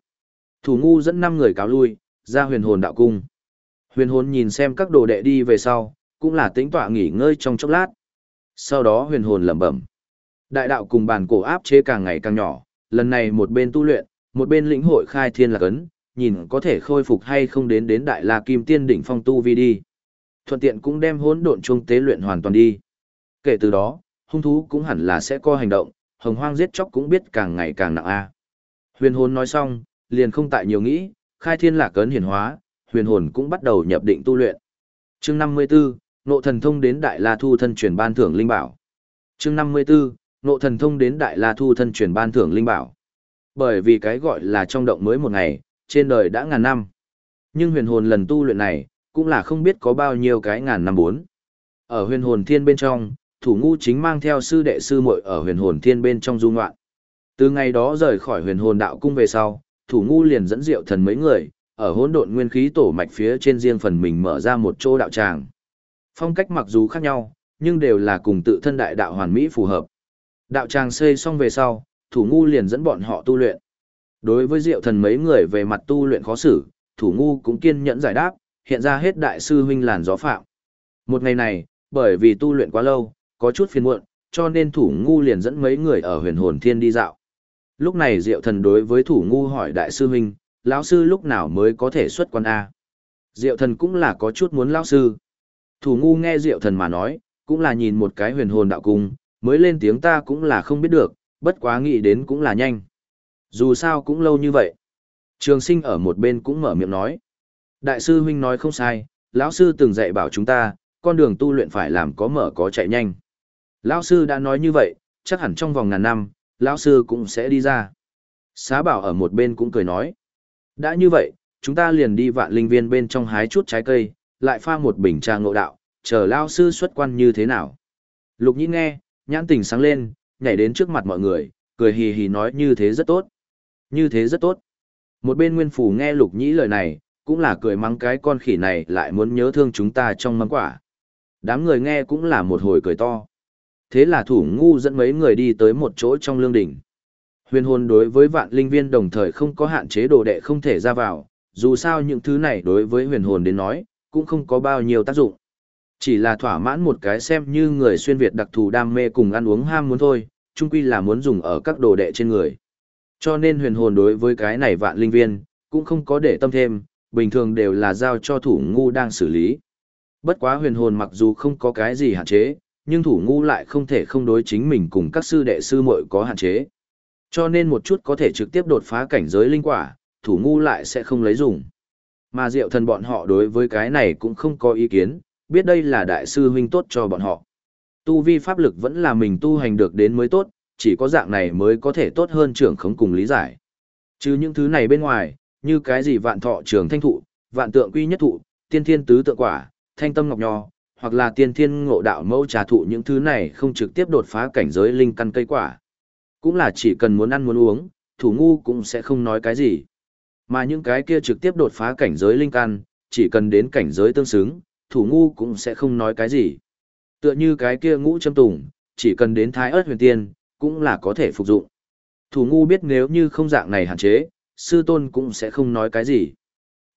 Thủ ngu dẫn năm người cáo lui, ra huyền hồn đạo cung. Huyền hồn nhìn xem các đồ đệ đi về sau, cũng là tĩnh tọa nghỉ ngơi trong chốc lát. Sau đó huyền hồn lẩm bẩm. Đại đạo cùng bàn cổ áp chế càng ngày càng nhỏ, lần này một bên tu luyện, một bên lĩnh hội khai thiên lạc ấn, nhìn có thể khôi phục hay không đến đến đại la kim tiên đỉnh phong tu vi đi. Thuận tiện cũng đem hỗn độn trung tế luyện hoàn toàn đi. Kể từ đó, hung thú cũng hẳn là sẽ co hành động, hồng hoang giết chóc cũng biết càng ngày càng nặng a. Huyền hồn nói xong, liền không tại nhiều nghĩ, khai thiên lạc ấn hiển hóa, huyền hồn cũng bắt đầu nhập định tu luyện. Chương 54, nộ thần thông đến Đại La Thu thân truyền ban thưởng linh bảo. Chương 54, nộ thần thông đến Đại La Thu thân truyền ban thưởng linh bảo. Bởi vì cái gọi là trong động mới một ngày, trên đời đã ngàn năm. Nhưng huyền hồn lần tu luyện này, cũng là không biết có bao nhiêu cái ngàn năm bốn. Ở huyền hồn thiên bên trong, thủ ngu chính mang theo sư đệ sư muội ở huyền hồn thiên bên trong du ngoạn. Từ ngày đó rời khỏi huyền hồn đạo cung về sau, thủ ngu liền dẫn diệu thần mấy người, ở hỗn độn nguyên khí tổ mạch phía trên riêng phần mình mở ra một chỗ đạo tràng. Phong cách mặc dù khác nhau, nhưng đều là cùng tự thân đại đạo hoàn mỹ phù hợp. Đạo tràng xây xong về sau, thủ ngu liền dẫn bọn họ tu luyện. Đối với diệu thần mấy người về mặt tu luyện khó xử, thủ ngu cũng kiên nhẫn giải đáp, hiện ra hết đại sư huynh làn gió phạm. Một ngày này, bởi vì tu luyện quá lâu, có chút phiền muộn, cho nên thủ ngu liền dẫn mấy người ở huyền hồn thiên đi dạo. Lúc này diệu thần đối với thủ ngu hỏi đại sư huynh, lão sư lúc nào mới có thể xuất quan A. Diệu thần cũng là có chút muốn lão sư. Thủ ngu nghe diệu thần mà nói, cũng là nhìn một cái huyền hồn đạo cung, mới lên tiếng ta cũng là không biết được, bất quá nghĩ đến cũng là nhanh. Dù sao cũng lâu như vậy. Trường sinh ở một bên cũng mở miệng nói. Đại sư huynh nói không sai, lão sư từng dạy bảo chúng ta, con đường tu luyện phải làm có mở có chạy nhanh. Lão sư đã nói như vậy, chắc hẳn trong vòng ngàn năm, lão sư cũng sẽ đi ra. Xá bảo ở một bên cũng cười nói. Đã như vậy, chúng ta liền đi vạn linh viên bên trong hái chút trái cây, lại pha một bình trà ngộ đạo, chờ lão sư xuất quan như thế nào. Lục nhĩ nghe, nhãn tình sáng lên, nhảy đến trước mặt mọi người, cười hì hì nói như thế rất tốt. Như thế rất tốt. Một bên nguyên phủ nghe lục nhĩ lời này, cũng là cười mắng cái con khỉ này lại muốn nhớ thương chúng ta trong mâm quả. Đám người nghe cũng là một hồi cười to. Thế là thủ ngu dẫn mấy người đi tới một chỗ trong lương đỉnh. Huyền hồn đối với vạn linh viên đồng thời không có hạn chế đồ đệ không thể ra vào, dù sao những thứ này đối với huyền hồn đến nói, cũng không có bao nhiêu tác dụng. Chỉ là thỏa mãn một cái xem như người xuyên Việt đặc thù đam mê cùng ăn uống ham muốn thôi, chung quy là muốn dùng ở các đồ đệ trên người. Cho nên huyền hồn đối với cái này vạn linh viên, cũng không có để tâm thêm, bình thường đều là giao cho thủ ngu đang xử lý. Bất quá huyền hồn mặc dù không có cái gì hạn chế, nhưng thủ ngu lại không thể không đối chính mình cùng các sư đệ sư muội có hạn chế. Cho nên một chút có thể trực tiếp đột phá cảnh giới linh quả, thủ ngu lại sẽ không lấy dùng. Mà diệu thần bọn họ đối với cái này cũng không có ý kiến, biết đây là đại sư huynh tốt cho bọn họ. Tu vi pháp lực vẫn là mình tu hành được đến mới tốt, chỉ có dạng này mới có thể tốt hơn trưởng khống cùng lý giải. Chứ những thứ này bên ngoài, như cái gì vạn thọ trường thanh thụ, vạn tượng quy nhất thụ, tiên thiên tứ tượng quả, thanh tâm ngọc nho, hoặc là tiên thiên ngộ đạo mẫu trà thụ những thứ này không trực tiếp đột phá cảnh giới linh căn cây quả. Cũng là chỉ cần muốn ăn muốn uống, thủ ngu cũng sẽ không nói cái gì. Mà những cái kia trực tiếp đột phá cảnh giới linh căn, chỉ cần đến cảnh giới tương xứng, thủ ngu cũng sẽ không nói cái gì. Tựa như cái kia ngũ châm tùng, chỉ cần đến thái ớt huyền tiên, cũng là có thể phục dụng. Thủ ngu biết nếu như không dạng này hạn chế, sư tôn cũng sẽ không nói cái gì.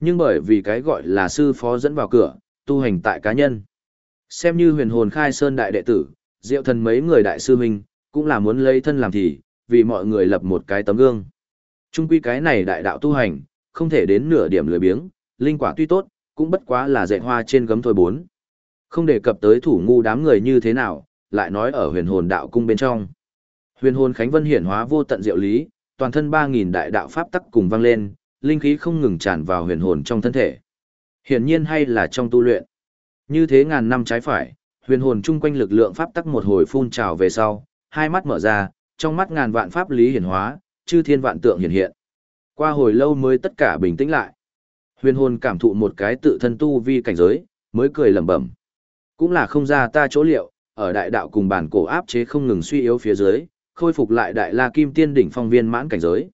Nhưng bởi vì cái gọi là sư phó dẫn vào cửa, tu hành tại cá nhân. Xem như huyền hồn khai sơn đại đệ tử, diệu thần mấy người đại sư huynh, cũng là muốn lấy thân làm thì, vì mọi người lập một cái tấm gương. Trung quy cái này đại đạo tu hành, không thể đến nửa điểm lười biếng, linh quả tuy tốt, cũng bất quá là dạy hoa trên gấm thôi bốn. Không đề cập tới thủ ngu đám người như thế nào, lại nói ở huyền hồn đạo cung bên trong. Huyền hồn Khánh Vân hiển hóa vô tận diệu lý, toàn thân 3000 đại đạo pháp tắc cùng vang lên, linh khí không ngừng tràn vào huyền hồn trong thân thể. Hiển nhiên hay là trong tu luyện. Như thế ngàn năm trái phải, huyền hồn chung quanh lực lượng pháp tắc một hồi phun trào về sau, hai mắt mở ra, trong mắt ngàn vạn pháp lý hiển hóa, chư thiên vạn tượng hiện hiện. Qua hồi lâu mới tất cả bình tĩnh lại. Huyền hồn cảm thụ một cái tự thân tu vi cảnh giới, mới cười lẩm bẩm. Cũng là không ra ta chỗ liệu, ở đại đạo cùng bản cổ áp chế không ngừng suy yếu phía dưới, khôi phục lại đại la kim tiên đỉnh phong viên mãn cảnh giới.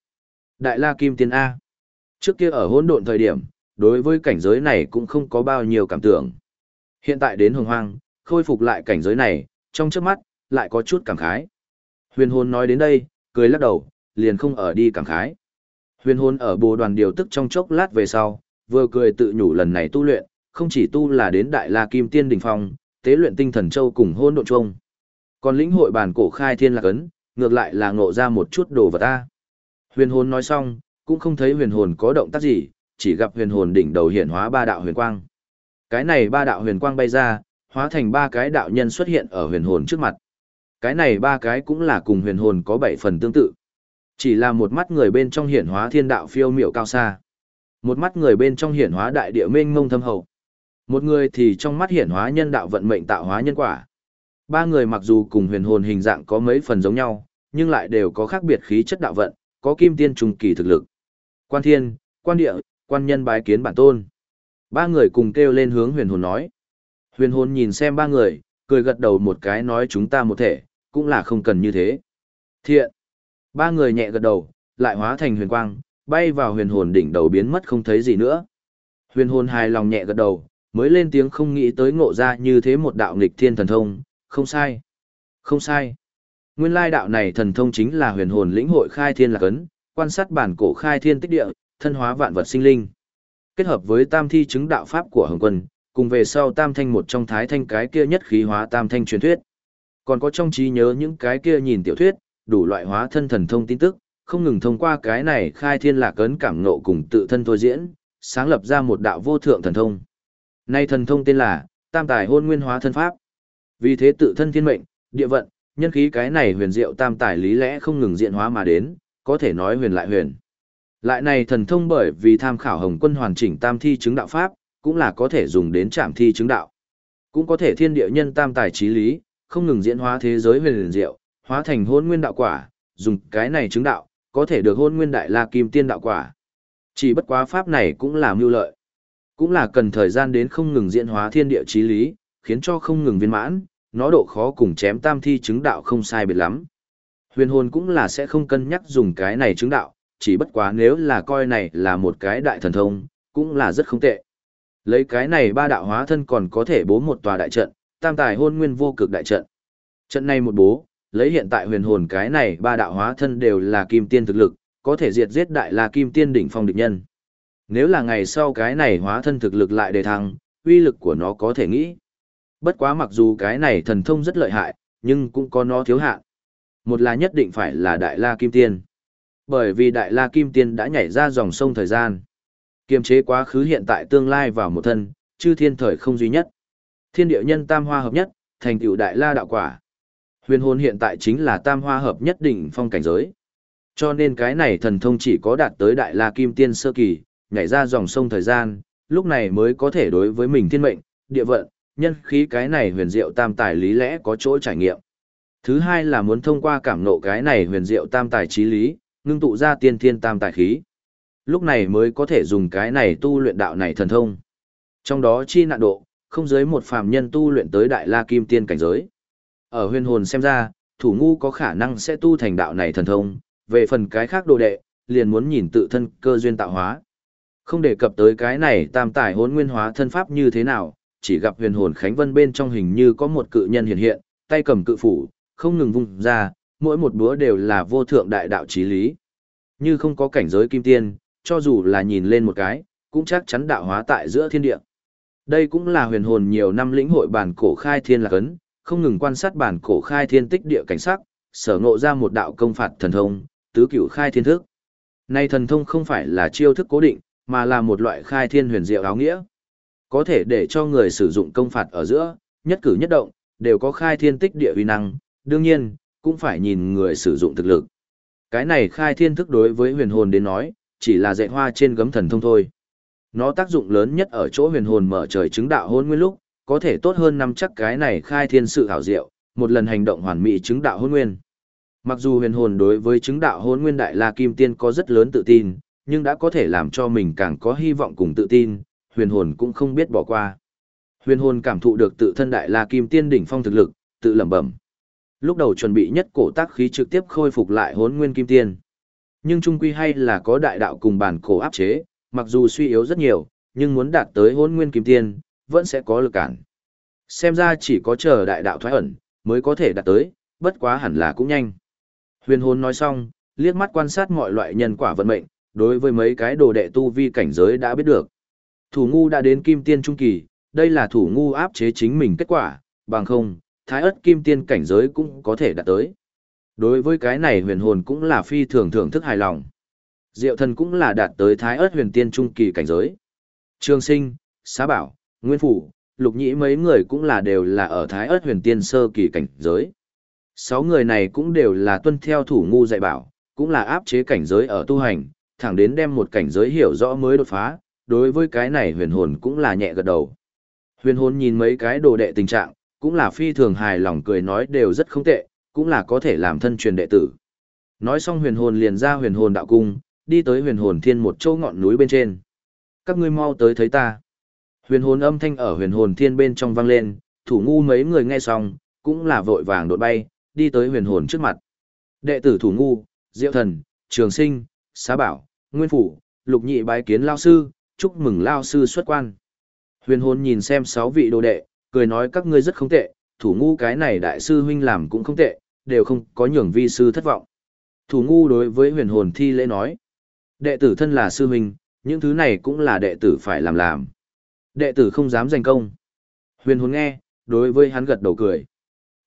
Đại la kim tiên A. Trước kia ở hỗn độn thời điểm, đối với cảnh giới này cũng không có bao nhiêu cảm tưởng. Hiện tại đến hồng hoang, khôi phục lại cảnh giới này, trong trước mắt, lại có chút cảm khái. Huyền hồn nói đến đây, cười lắc đầu, liền không ở đi cảm khái. Huyền hồn ở bồ đoàn điều tức trong chốc lát về sau, vừa cười tự nhủ lần này tu luyện, không chỉ tu là đến đại la kim tiên đỉnh phong, tế luyện tinh thần châu cùng hôn độ trung. Còn lĩnh hội bản cổ khai thiên lạc ấn, ngược lại là ngộ ra một chút đồ vật ta. Huyền hồn nói xong, cũng không thấy huyền hồn có động tác gì, chỉ gặp huyền hồn đỉnh đầu hiện hóa ba đạo huyền quang. Cái này ba đạo huyền quang bay ra, hóa thành ba cái đạo nhân xuất hiện ở huyền hồn trước mặt. Cái này ba cái cũng là cùng huyền hồn có bảy phần tương tự. Chỉ là một mắt người bên trong hiển hóa thiên đạo phiêu miểu cao xa. Một mắt người bên trong hiển hóa đại địa mênh mông thâm hậu. Một người thì trong mắt hiển hóa nhân đạo vận mệnh tạo hóa nhân quả. Ba người mặc dù cùng huyền hồn hình dạng có mấy phần giống nhau, nhưng lại đều có khác biệt khí chất đạo vận, có kim tiên trùng kỳ thực lực. Quan thiên, quan địa, quan nhân bái kiến bản tôn. Ba người cùng kêu lên hướng huyền hồn nói. Huyền hồn nhìn xem ba người, cười gật đầu một cái nói chúng ta một thể, cũng là không cần như thế. Thiện. Ba người nhẹ gật đầu, lại hóa thành huyền quang, bay vào huyền hồn đỉnh đầu biến mất không thấy gì nữa. Huyền hồn hài lòng nhẹ gật đầu, mới lên tiếng không nghĩ tới ngộ ra như thế một đạo nghịch thiên thần thông, không sai. Không sai. Nguyên lai đạo này thần thông chính là huyền hồn lĩnh hội khai thiên lạc ấn, quan sát bản cổ khai thiên tích địa, thân hóa vạn vật sinh linh. Kết hợp với tam thi chứng đạo pháp của Hồng Quân, cùng về sau tam thanh một trong thái thanh cái kia nhất khí hóa tam thanh truyền thuyết. Còn có trong trí nhớ những cái kia nhìn tiểu thuyết, đủ loại hóa thân thần thông tin tức, không ngừng thông qua cái này khai thiên lạc ấn cảm ngộ cùng tự thân thôi diễn, sáng lập ra một đạo vô thượng thần thông. Nay thần thông tên là Tam Tài Hôn Nguyên Hóa Thân Pháp. Vì thế tự thân thiên mệnh, địa vận, nhân khí cái này huyền diệu tam tài lý lẽ không ngừng diện hóa mà đến, có thể nói huyền lại huyền. Lại này thần thông bởi vì tham khảo Hồng Quân hoàn chỉnh tam thi chứng đạo pháp, cũng là có thể dùng đến trảm thi chứng đạo. Cũng có thể thiên địa nhân tam tài trí lý, không ngừng diễn hóa thế giới huyền diệu, hóa thành hôn nguyên đạo quả, dùng cái này chứng đạo, có thể được hôn nguyên đại la kim tiên đạo quả. Chỉ bất quá pháp này cũng là mưu lợi. Cũng là cần thời gian đến không ngừng diễn hóa thiên địa trí lý, khiến cho không ngừng viên mãn, nó độ khó cùng chém tam thi chứng đạo không sai biệt lắm. Huyền hồn cũng là sẽ không cân nhắc dùng cái này chứng đạo, chỉ bất quá nếu là coi này là một cái đại thần thông, cũng là rất không tệ. Lấy cái này ba đạo hóa thân còn có thể bố một tòa đại trận, tam tài hôn nguyên vô cực đại trận. Trận này một bố, lấy hiện tại huyền hồn cái này ba đạo hóa thân đều là kim tiên thực lực, có thể diệt giết đại la kim tiên đỉnh phong địch nhân. Nếu là ngày sau cái này hóa thân thực lực lại đề thăng, uy lực của nó có thể nghĩ. Bất quá mặc dù cái này thần thông rất lợi hại, nhưng cũng có nó thiếu hạn. Một là nhất định phải là Đại La Kim Tiên. Bởi vì Đại La Kim Tiên đã nhảy ra dòng sông thời gian. Kiềm chế quá khứ hiện tại tương lai vào một thân, chư thiên thời không duy nhất. Thiên địa nhân tam hoa hợp nhất, thành tựu Đại La đạo quả. Huyền hồn hiện tại chính là tam hoa hợp nhất đỉnh phong cảnh giới. Cho nên cái này thần thông chỉ có đạt tới Đại La Kim Tiên sơ kỳ, nhảy ra dòng sông thời gian, lúc này mới có thể đối với mình thiên mệnh, địa vận, nhân khí cái này huyền diệu tam tài lý lẽ có chỗ trải nghiệm. Thứ hai là muốn thông qua cảm nộ cái này huyền diệu tam tài trí lý, ngưng tụ ra tiên thiên tam tài khí. Lúc này mới có thể dùng cái này tu luyện đạo này thần thông. Trong đó chi nạn độ, không dưới một phàm nhân tu luyện tới đại la kim tiên cảnh giới. Ở huyền hồn xem ra, thủ ngu có khả năng sẽ tu thành đạo này thần thông, về phần cái khác đồ đệ, liền muốn nhìn tự thân cơ duyên tạo hóa. Không đề cập tới cái này tam tài hốn nguyên hóa thân pháp như thế nào, chỉ gặp huyền hồn Khánh Vân bên trong hình như có một cự nhân hiện hiện, tay cầm cự phủ, không ngừng vung ra, mỗi một búa đều là vô thượng đại đạo chí lý. Như không có cảnh giới kim tiên, cho dù là nhìn lên một cái, cũng chắc chắn đạo hóa tại giữa thiên địa. Đây cũng là huyền hồn nhiều năm lĩnh hội bản cổ khai thiên lạc ấn, không ngừng quan sát bản cổ khai thiên tích địa cảnh sắc, sở ngộ ra một đạo công phạt thần thông, tứ cửu khai thiên thức. Nay thần thông không phải là chiêu thức cố định, mà là một loại khai thiên huyền diệu áo nghĩa. Có thể để cho người sử dụng công phạt ở giữa, nhất cử nhất động, đều có khai thiên tích địa uy năng, đương nhiên, cũng phải nhìn người sử dụng thực lực. Cái này khai thiên thức đối với huyền hồn đến nói, chỉ là dạy hoa trên gấm thần thông thôi. Nó tác dụng lớn nhất ở chỗ huyền hồn mở trời chứng đạo hôn nguyên lúc, có thể tốt hơn nắm chắc cái này khai thiên sự hảo diệu, một lần hành động hoàn mỹ chứng đạo hôn nguyên. Mặc dù huyền hồn đối với chứng đạo hôn nguyên đại la kim tiên có rất lớn tự tin, nhưng đã có thể làm cho mình càng có hy vọng cùng tự tin, huyền hồn cũng không biết bỏ qua. Huyền hồn cảm thụ được tự thân đại la kim tiên đỉnh phong thực lực, tự lẩm bẩm. Lúc đầu chuẩn bị nhất cổ tác khí trực tiếp khôi phục lại hốn nguyên kim tiên. Nhưng trung quy hay là có đại đạo cùng bản cổ áp chế, mặc dù suy yếu rất nhiều, nhưng muốn đạt tới hốn nguyên kim tiên, vẫn sẽ có lực cản. Xem ra chỉ có chờ đại đạo thoái ẩn, mới có thể đạt tới, bất quá hẳn là cũng nhanh. Huyền hồn nói xong, liếc mắt quan sát mọi loại nhân quả vận mệnh, đối với mấy cái đồ đệ tu vi cảnh giới đã biết được. Thủ ngu đã đến kim tiên trung kỳ, đây là thủ ngu áp chế chính mình kết quả, bằng không, thái ớt kim tiên cảnh giới cũng có thể đạt tới. Đối với cái này huyền hồn cũng là phi thường thưởng thức hài lòng. Diệu thần cũng là đạt tới thái ớt huyền tiên trung kỳ cảnh giới. Trường sinh, xá bảo, nguyên phủ, lục nhĩ mấy người cũng là đều là ở thái ớt huyền tiên sơ kỳ cảnh giới. Sáu người này cũng đều là tuân theo thủ ngu dạy bảo, cũng là áp chế cảnh giới ở tu hành, thẳng đến đem một cảnh giới hiểu rõ mới đột phá, đối với cái này huyền hồn cũng là nhẹ gật đầu. Huyền hồn nhìn mấy cái đồ đệ tình trạng, cũng là phi thường hài lòng cười nói đều rất không tệ, cũng là có thể làm thân truyền đệ tử. Nói xong huyền hồn liền ra huyền hồn đạo cung, đi tới huyền hồn thiên một châu ngọn núi bên trên. Các ngươi mau tới thấy ta. Huyền hồn âm thanh ở huyền hồn thiên bên trong vang lên, thủ ngu mấy người nghe xong, cũng là vội vàng đột bay, đi tới huyền hồn trước mặt. Đệ tử thủ ngu, diệu thần, trường sinh, xá bảo, nguyên phủ, lục nhị bái kiến lao sư, chúc mừng lao sư xuất quan. Huyền hồn nhìn xem sáu vị đồ đệ, cười nói các ngươi rất không tệ, thủ ngu cái này đại sư huynh làm cũng không tệ, đều không có nhường vi sư thất vọng. Thủ ngu đối với huyền hồn thi lễ nói, đệ tử thân là sư huynh, những thứ này cũng là đệ tử phải làm làm. Đệ tử không dám giành công. Huyền hồn nghe, đối với hắn gật đầu cười.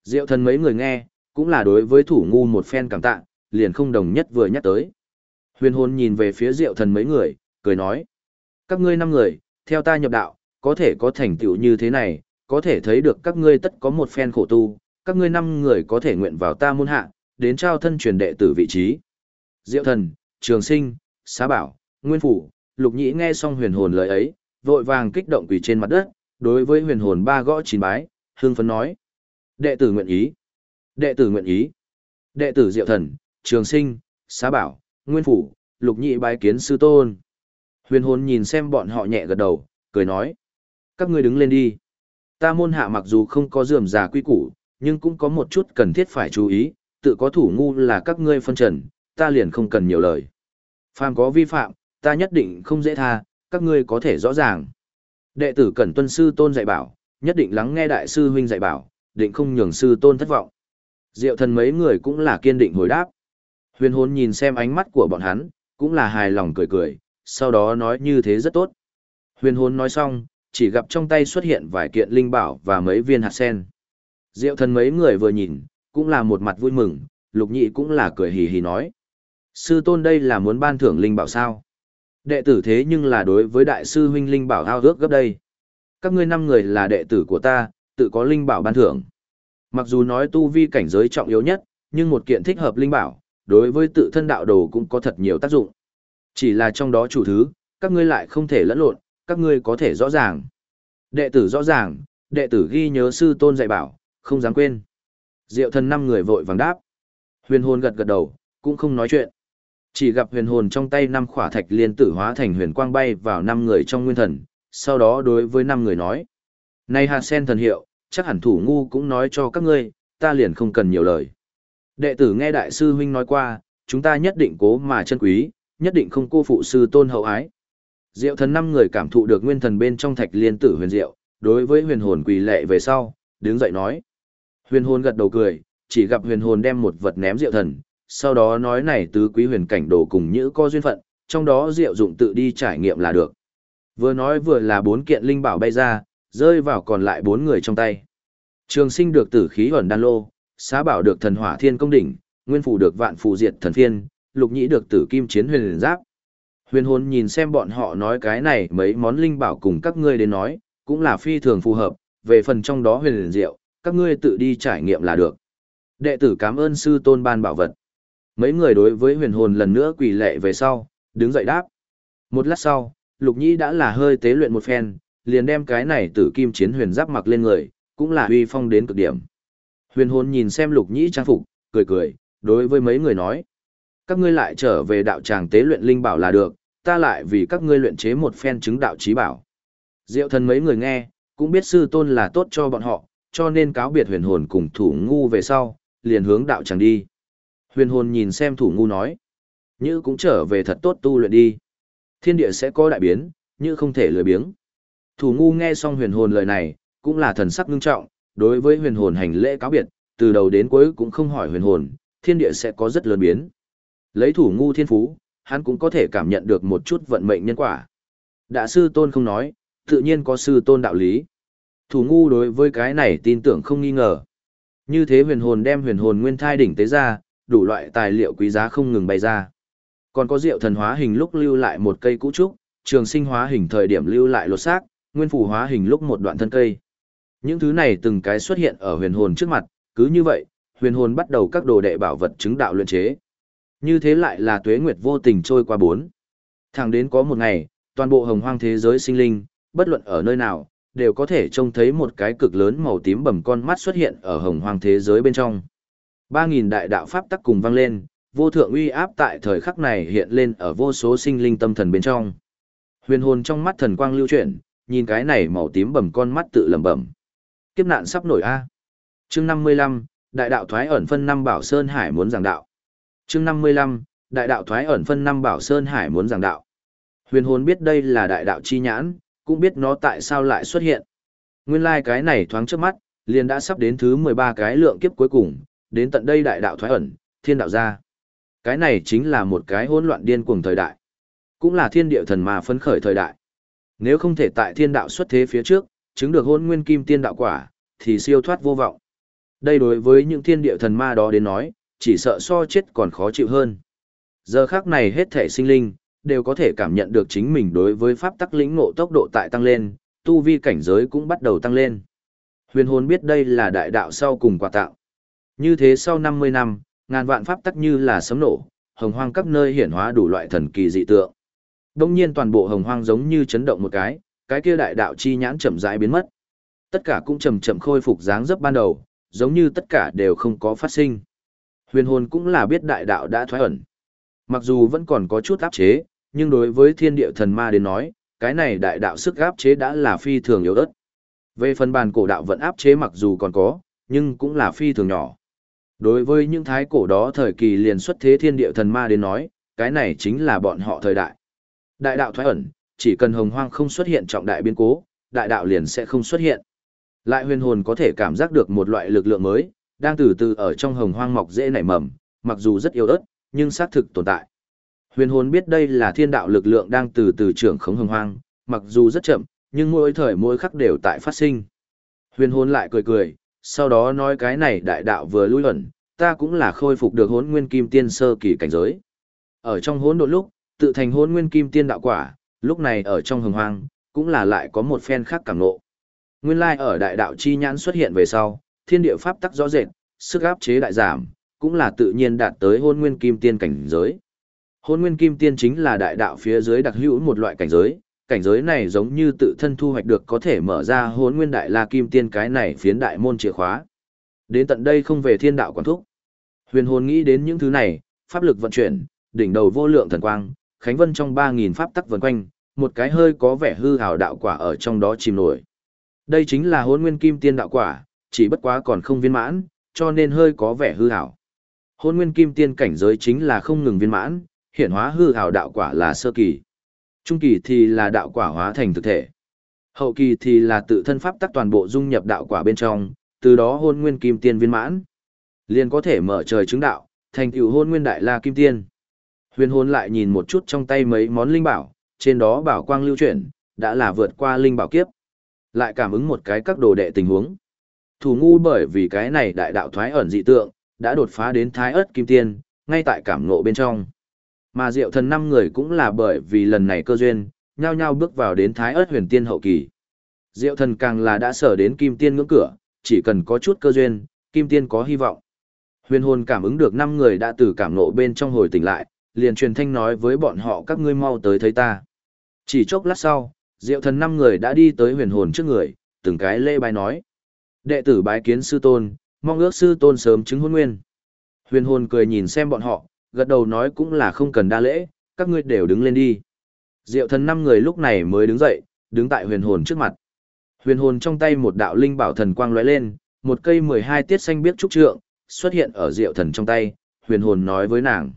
Diệu thần mấy người nghe, cũng là đối với thủ ngu một phen cảm tạ, liền không đồng nhất vừa nhắc tới. Huyền hồn nhìn về phía diệu thần mấy người, cười nói. Các ngươi năm người, theo ta nhập đạo, có thể có thành tựu như thế này, có thể thấy được các ngươi tất có một phen khổ tu, các ngươi năm người có thể nguyện vào ta môn hạ, đến trao thân truyền đệ tử vị trí. Diệu thần, trường sinh, xá bảo, nguyên phủ, lục nhĩ nghe xong huyền hồn lời ấy, vội vàng kích động quỳ trên mặt đất, đối với huyền hồn ba gõ chín bái, hương phấn nói. Đệ tử nguyện ý. Đệ tử nguyện ý. Đệ tử diệu thần, trường sinh, xá bảo, nguyên phủ, lục nhị bái kiến sư tôn. Huyền hồn nhìn xem bọn họ nhẹ gật đầu, cười nói. Các ngươi đứng lên đi. Ta môn hạ mặc dù không có dườm già quy củ, nhưng cũng có một chút cần thiết phải chú ý, tự có thủ ngu là các ngươi phân trần, ta liền không cần nhiều lời. Phàm có vi phạm, ta nhất định không dễ tha, các ngươi có thể rõ ràng. Đệ tử cần tuân sư tôn dạy bảo, nhất định lắng nghe đại sư huynh dạy bảo, định không nhường sư tôn thất vọng. Diệu thần mấy người cũng là kiên định hồi đáp. Huyền hồn nhìn xem ánh mắt của bọn hắn, cũng là hài lòng cười cười, sau đó nói như thế rất tốt. Huyền hồn nói xong, chỉ gặp trong tay xuất hiện vài kiện linh bảo và mấy viên hạt sen. Diệu thần mấy người vừa nhìn, cũng là một mặt vui mừng, lục nhị cũng là cười hì hì nói. Sư tôn đây là muốn ban thưởng linh bảo sao? Đệ tử thế nhưng là đối với đại sư huynh linh bảo ao ước gấp đây. Các ngươi năm người là đệ tử của ta, tự có linh bảo ban thưởng. Mặc dù nói tu vi cảnh giới trọng yếu nhất, nhưng một kiện thích hợp linh bảo, đối với tự thân đạo đồ cũng có thật nhiều tác dụng. Chỉ là trong đó chủ thứ, các ngươi lại không thể lẫn lộn, các ngươi có thể rõ ràng. Đệ tử rõ ràng, đệ tử ghi nhớ sư tôn dạy bảo, không dám quên. Diệu thần năm người vội vàng đáp. Huyền hồn gật gật đầu, cũng không nói chuyện. Chỉ gặp huyền hồn trong tay năm khỏa thạch liên tử hóa thành huyền quang bay vào năm người trong nguyên thần, sau đó đối với năm người nói. Này hạt sen thần hiệu, chắc hẳn thủ ngu cũng nói cho các ngươi, ta liền không cần nhiều lời. Đệ tử nghe đại sư huynh nói qua, chúng ta nhất định cố mà chân quý, nhất định không cô phụ sư tôn hậu ái. Diệu thần năm người cảm thụ được nguyên thần bên trong thạch liên tử huyền diệu, đối với huyền hồn quỳ lệ về sau, đứng dậy nói. Huyền hồn gật đầu cười, chỉ gặp huyền hồn đem một vật ném diệu thần, sau đó nói này tứ quý huyền cảnh đồ cùng những co duyên phận, trong đó diệu dụng tự đi trải nghiệm là được. Vừa nói vừa là bốn kiện linh bảo bay ra, rơi vào còn lại bốn người trong tay. Trường sinh được tử khí ẩn đan lô, xá bảo được thần hỏa thiên công đỉnh, nguyên phủ được vạn phù diệt thần phiên, lục nhĩ được tử kim chiến huyền giáp. Huyền hồn nhìn xem bọn họ nói cái này mấy món linh bảo cùng các ngươi đến nói, cũng là phi thường phù hợp, về phần trong đó huyền diệu, các ngươi tự đi trải nghiệm là được. Đệ tử cảm ơn sư tôn ban bảo vật. Mấy người đối với huyền hồn lần nữa quỳ lệ về sau, đứng dậy đáp. Một lát sau, lục nhĩ đã là hơi tế luyện một phen, liền đem cái này tử kim chiến huyền giáp mặc lên người, cũng là uy phong đến cực điểm. Huyền hồn nhìn xem lục nhĩ trang phục, cười cười, đối với mấy người nói. Các ngươi lại trở về đạo tràng tế luyện linh bảo là được, ta lại vì các ngươi luyện chế một phen chứng đạo trí bảo. Diệu thần mấy người nghe, cũng biết sư tôn là tốt cho bọn họ, cho nên cáo biệt huyền hồn cùng thủ ngu về sau, liền hướng đạo tràng đi. Huyền hồn nhìn xem thủ ngu nói. Như cũng trở về thật tốt tu luyện đi. Thiên địa sẽ có đại biến, như không thể lười biếng. Thủ ngu nghe xong huyền hồn lời này, cũng là thần sắc ngưng trọng, đối với huyền hồn hành lễ cáo biệt, từ đầu đến cuối cũng không hỏi huyền hồn, thiên địa sẽ có rất lớn biến. Lấy thủ ngu thiên phú, hắn cũng có thể cảm nhận được một chút vận mệnh nhân quả. Đại sư tôn không nói, tự nhiên có sư tôn đạo lý. Thủ ngu đối với cái này tin tưởng không nghi ngờ. Như thế huyền hồn đem huyền hồn nguyên thai đỉnh tế ra, đủ loại tài liệu quý giá không ngừng bày ra. Còn có rượu thần hóa hình lúc lưu lại một cây cũ trúc, trường sinh hóa hình thời điểm lưu lại lột xác, nguyên phủ hóa hình lúc một đoạn thân cây. Những thứ này từng cái xuất hiện ở huyền hồn trước mặt, cứ như vậy, huyền hồn bắt đầu các đồ đệ bảo vật chứng đạo luyện chế. Như thế lại là tuế nguyệt vô tình trôi qua bốn. Thẳng đến có một ngày, toàn bộ hồng hoang thế giới sinh linh, bất luận ở nơi nào, đều có thể trông thấy một cái cực lớn màu tím bầm con mắt xuất hiện ở hồng hoang thế giới bên trong. Ba nghìn đại đạo pháp tắc cùng vang lên, vô thượng uy áp tại thời khắc này hiện lên ở vô số sinh linh tâm thần bên trong. Huyền hồn trong mắt thần quang lưu chuyển, nhìn cái này màu tím bầm con mắt tự lẩm bẩm. Kiếp nạn sắp nổi a. Chương năm mươi lăm, Đại đạo thoái ẩn phân năm Bảo Sơn Hải muốn giảng đạo. Chương năm mươi lăm, Đại đạo thoái ẩn phân năm Bảo Sơn Hải muốn giảng đạo. Huyền hồn biết đây là đại đạo chi nhãn, cũng biết nó tại sao lại xuất hiện. Nguyên lai like cái này thoáng trước mắt, liền đã sắp đến thứ mười ba cái lượng kiếp cuối cùng, đến tận đây đại đạo thoái ẩn, thiên đạo ra. Cái này chính là một cái hỗn loạn điên cuồng thời đại. Cũng là thiên địa thần ma phấn khởi thời đại. Nếu không thể tại thiên đạo xuất thế phía trước, chứng được hôn nguyên kim tiên đạo quả, thì siêu thoát vô vọng. Đây đối với những thiên địa thần ma đó đến nói, chỉ sợ so chết còn khó chịu hơn. Giờ khác này hết thể sinh linh, đều có thể cảm nhận được chính mình đối với pháp tắc lĩnh ngộ tốc độ tại tăng lên, tu vi cảnh giới cũng bắt đầu tăng lên. Huyền hồn biết đây là đại đạo sau cùng quả tạo. Như thế sau 50 năm, ngàn vạn pháp tắc như là sấm nổ, hồng hoang các nơi hiển hóa đủ loại thần kỳ dị tượng. Đông nhiên toàn bộ hồng hoang giống như chấn động một cái, cái kia đại đạo chi nhãn chậm rãi biến mất. Tất cả cũng chậm chậm khôi phục dáng dấp ban đầu, giống như tất cả đều không có phát sinh. Huyền hồn cũng là biết đại đạo đã thoái ẩn. Mặc dù vẫn còn có chút áp chế, nhưng đối với thiên địa thần ma đến nói, cái này đại đạo sức áp chế đã là phi thường yếu ớt. Về phần bàn cổ đạo vẫn áp chế mặc dù còn có, nhưng cũng là phi thường nhỏ. Đối với những thái cổ đó thời kỳ liền xuất thế thiên địa thần ma đến nói, cái này chính là bọn họ thời đại. Đại đạo thoái ẩn, chỉ cần hồng hoang không xuất hiện trọng đại biến cố, đại đạo liền sẽ không xuất hiện. Lại huyền hồn có thể cảm giác được một loại lực lượng mới, đang từ từ ở trong hồng hoang mọc dễ nảy mầm, mặc dù rất yếu ớt, nhưng xác thực tồn tại. Huyền hồn biết đây là thiên đạo lực lượng đang từ từ trưởng khống hồng hoang, mặc dù rất chậm, nhưng mỗi thời mỗi khắc đều tại phát sinh. Huyền hồn lại cười cười, sau đó nói cái này đại đạo vừa lui ẩn, ta cũng là khôi phục được hốn nguyên kim tiên sơ kỳ cảnh giới. Ở trong hốn độ lúc, tự thành hốn nguyên kim tiên đạo quả, lúc này ở trong hồng hoang, cũng là lại có một phen khác cảm nộ. Nguyên lai ở đại đạo chi nhãn xuất hiện về sau, thiên địa pháp tắc rõ rệt, sức áp chế đại giảm, cũng là tự nhiên đạt tới hôn nguyên kim tiên cảnh giới. Hôn nguyên kim tiên chính là đại đạo phía dưới đặc hữu một loại cảnh giới, cảnh giới này giống như tự thân thu hoạch được có thể mở ra hôn nguyên đại la kim tiên cái này phiến đại môn chìa khóa. Đến tận đây không về thiên đạo quản thúc. Huyền hồn nghĩ đến những thứ này, pháp lực vận chuyển, đỉnh đầu vô lượng thần quang, khánh vân trong 3.000 pháp tắc vần quanh, một cái hơi có vẻ hư hào đạo quả ở trong đó chìm nổi. Đây chính là hôn nguyên kim tiên đạo quả, chỉ bất quá còn không viên mãn, cho nên hơi có vẻ hư hảo. Hôn nguyên kim tiên cảnh giới chính là không ngừng viên mãn, hiện hóa hư hảo đạo quả là sơ kỳ. Trung kỳ thì là đạo quả hóa thành thực thể. Hậu kỳ thì là tự thân pháp tắc toàn bộ dung nhập đạo quả bên trong, từ đó hôn nguyên kim tiên viên mãn. liền có thể mở trời chứng đạo, thành tựu hôn nguyên đại la kim tiên. Huyền hồn lại nhìn một chút trong tay mấy món linh bảo, trên đó bảo quang lưu chuyển, đã là vượt qua linh bảo kiếp. Lại cảm ứng một cái các đồ đệ tình huống. Thủ ngu bởi vì cái này đại đạo thoái ẩn dị tượng, đã đột phá đến thái ớt kim tiên, ngay tại cảm ngộ bên trong. Mà diệu thần năm người cũng là bởi vì lần này cơ duyên, nhao nhao bước vào đến thái ớt huyền tiên hậu kỳ. Diệu thần càng là đã sở đến kim tiên ngưỡng cửa, chỉ cần có chút cơ duyên, kim tiên có hy vọng. Huyền hồn cảm ứng được năm người đã từ cảm ngộ bên trong hồi tỉnh lại, liền truyền thanh nói với bọn họ các ngươi mau tới thấy ta. Chỉ chốc lát sau, diệu thần năm người đã đi tới huyền hồn trước người, từng cái lê bài nói. Đệ tử bái kiến sư tôn, mong ước sư tôn sớm chứng hôn nguyên. Huyền hồn cười nhìn xem bọn họ, gật đầu nói cũng là không cần đa lễ, các ngươi đều đứng lên đi. Diệu thần năm người lúc này mới đứng dậy, đứng tại huyền hồn trước mặt. Huyền hồn trong tay một đạo linh bảo thần quang lóe lên, một cây 12 tiết xanh biếc trúc trượng, xuất hiện ở diệu thần trong tay, huyền hồn nói với nàng.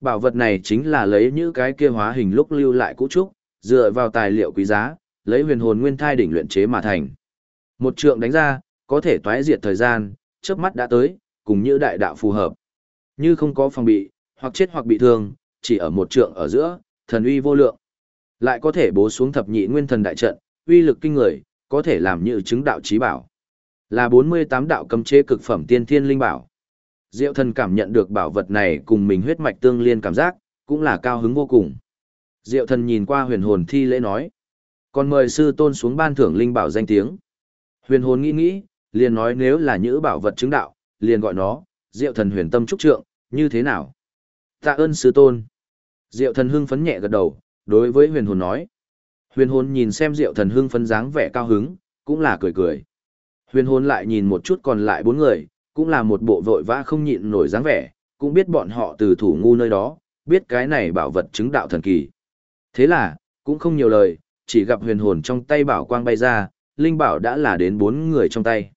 Bảo vật này chính là lấy những cái kia hóa hình lúc lưu lại cũ trúc, dựa vào tài liệu quý giá, lấy huyền hồn nguyên thai đỉnh luyện chế mà thành. Một trượng đánh ra, có thể toái diệt thời gian, chớp mắt đã tới, cùng như đại đạo phù hợp. Như không có phòng bị, hoặc chết hoặc bị thương, chỉ ở một trượng ở giữa, thần uy vô lượng. Lại có thể bố xuống thập nhị nguyên thần đại trận, uy lực kinh người, có thể làm như chứng đạo trí bảo. Là 48 đạo cấm chế cực phẩm tiên thiên linh bảo. Diệu thần cảm nhận được bảo vật này cùng mình huyết mạch tương liên cảm giác, cũng là cao hứng vô cùng. Diệu thần nhìn qua huyền hồn thi lễ nói. Còn mời sư tôn xuống ban thưởng linh bảo danh tiếng. Huyền hồn nghĩ nghĩ, liền nói nếu là nhữ bảo vật chứng đạo, liền gọi nó, diệu thần huyền tâm trúc trượng, như thế nào? Tạ ơn sư tôn. Diệu thần hưng phấn nhẹ gật đầu, đối với huyền hồn nói. Huyền hồn nhìn xem diệu thần hưng phấn dáng vẻ cao hứng, cũng là cười cười. Huyền hồn lại nhìn một chút còn lại bốn người, cũng là một bộ vội vã không nhịn nổi dáng vẻ, cũng biết bọn họ từ thủ ngu nơi đó, biết cái này bảo vật chứng đạo thần kỳ. Thế là, cũng không nhiều lời, chỉ gặp huyền hồn trong tay bảo quang bay ra, linh bảo đã là đến bốn người trong tay.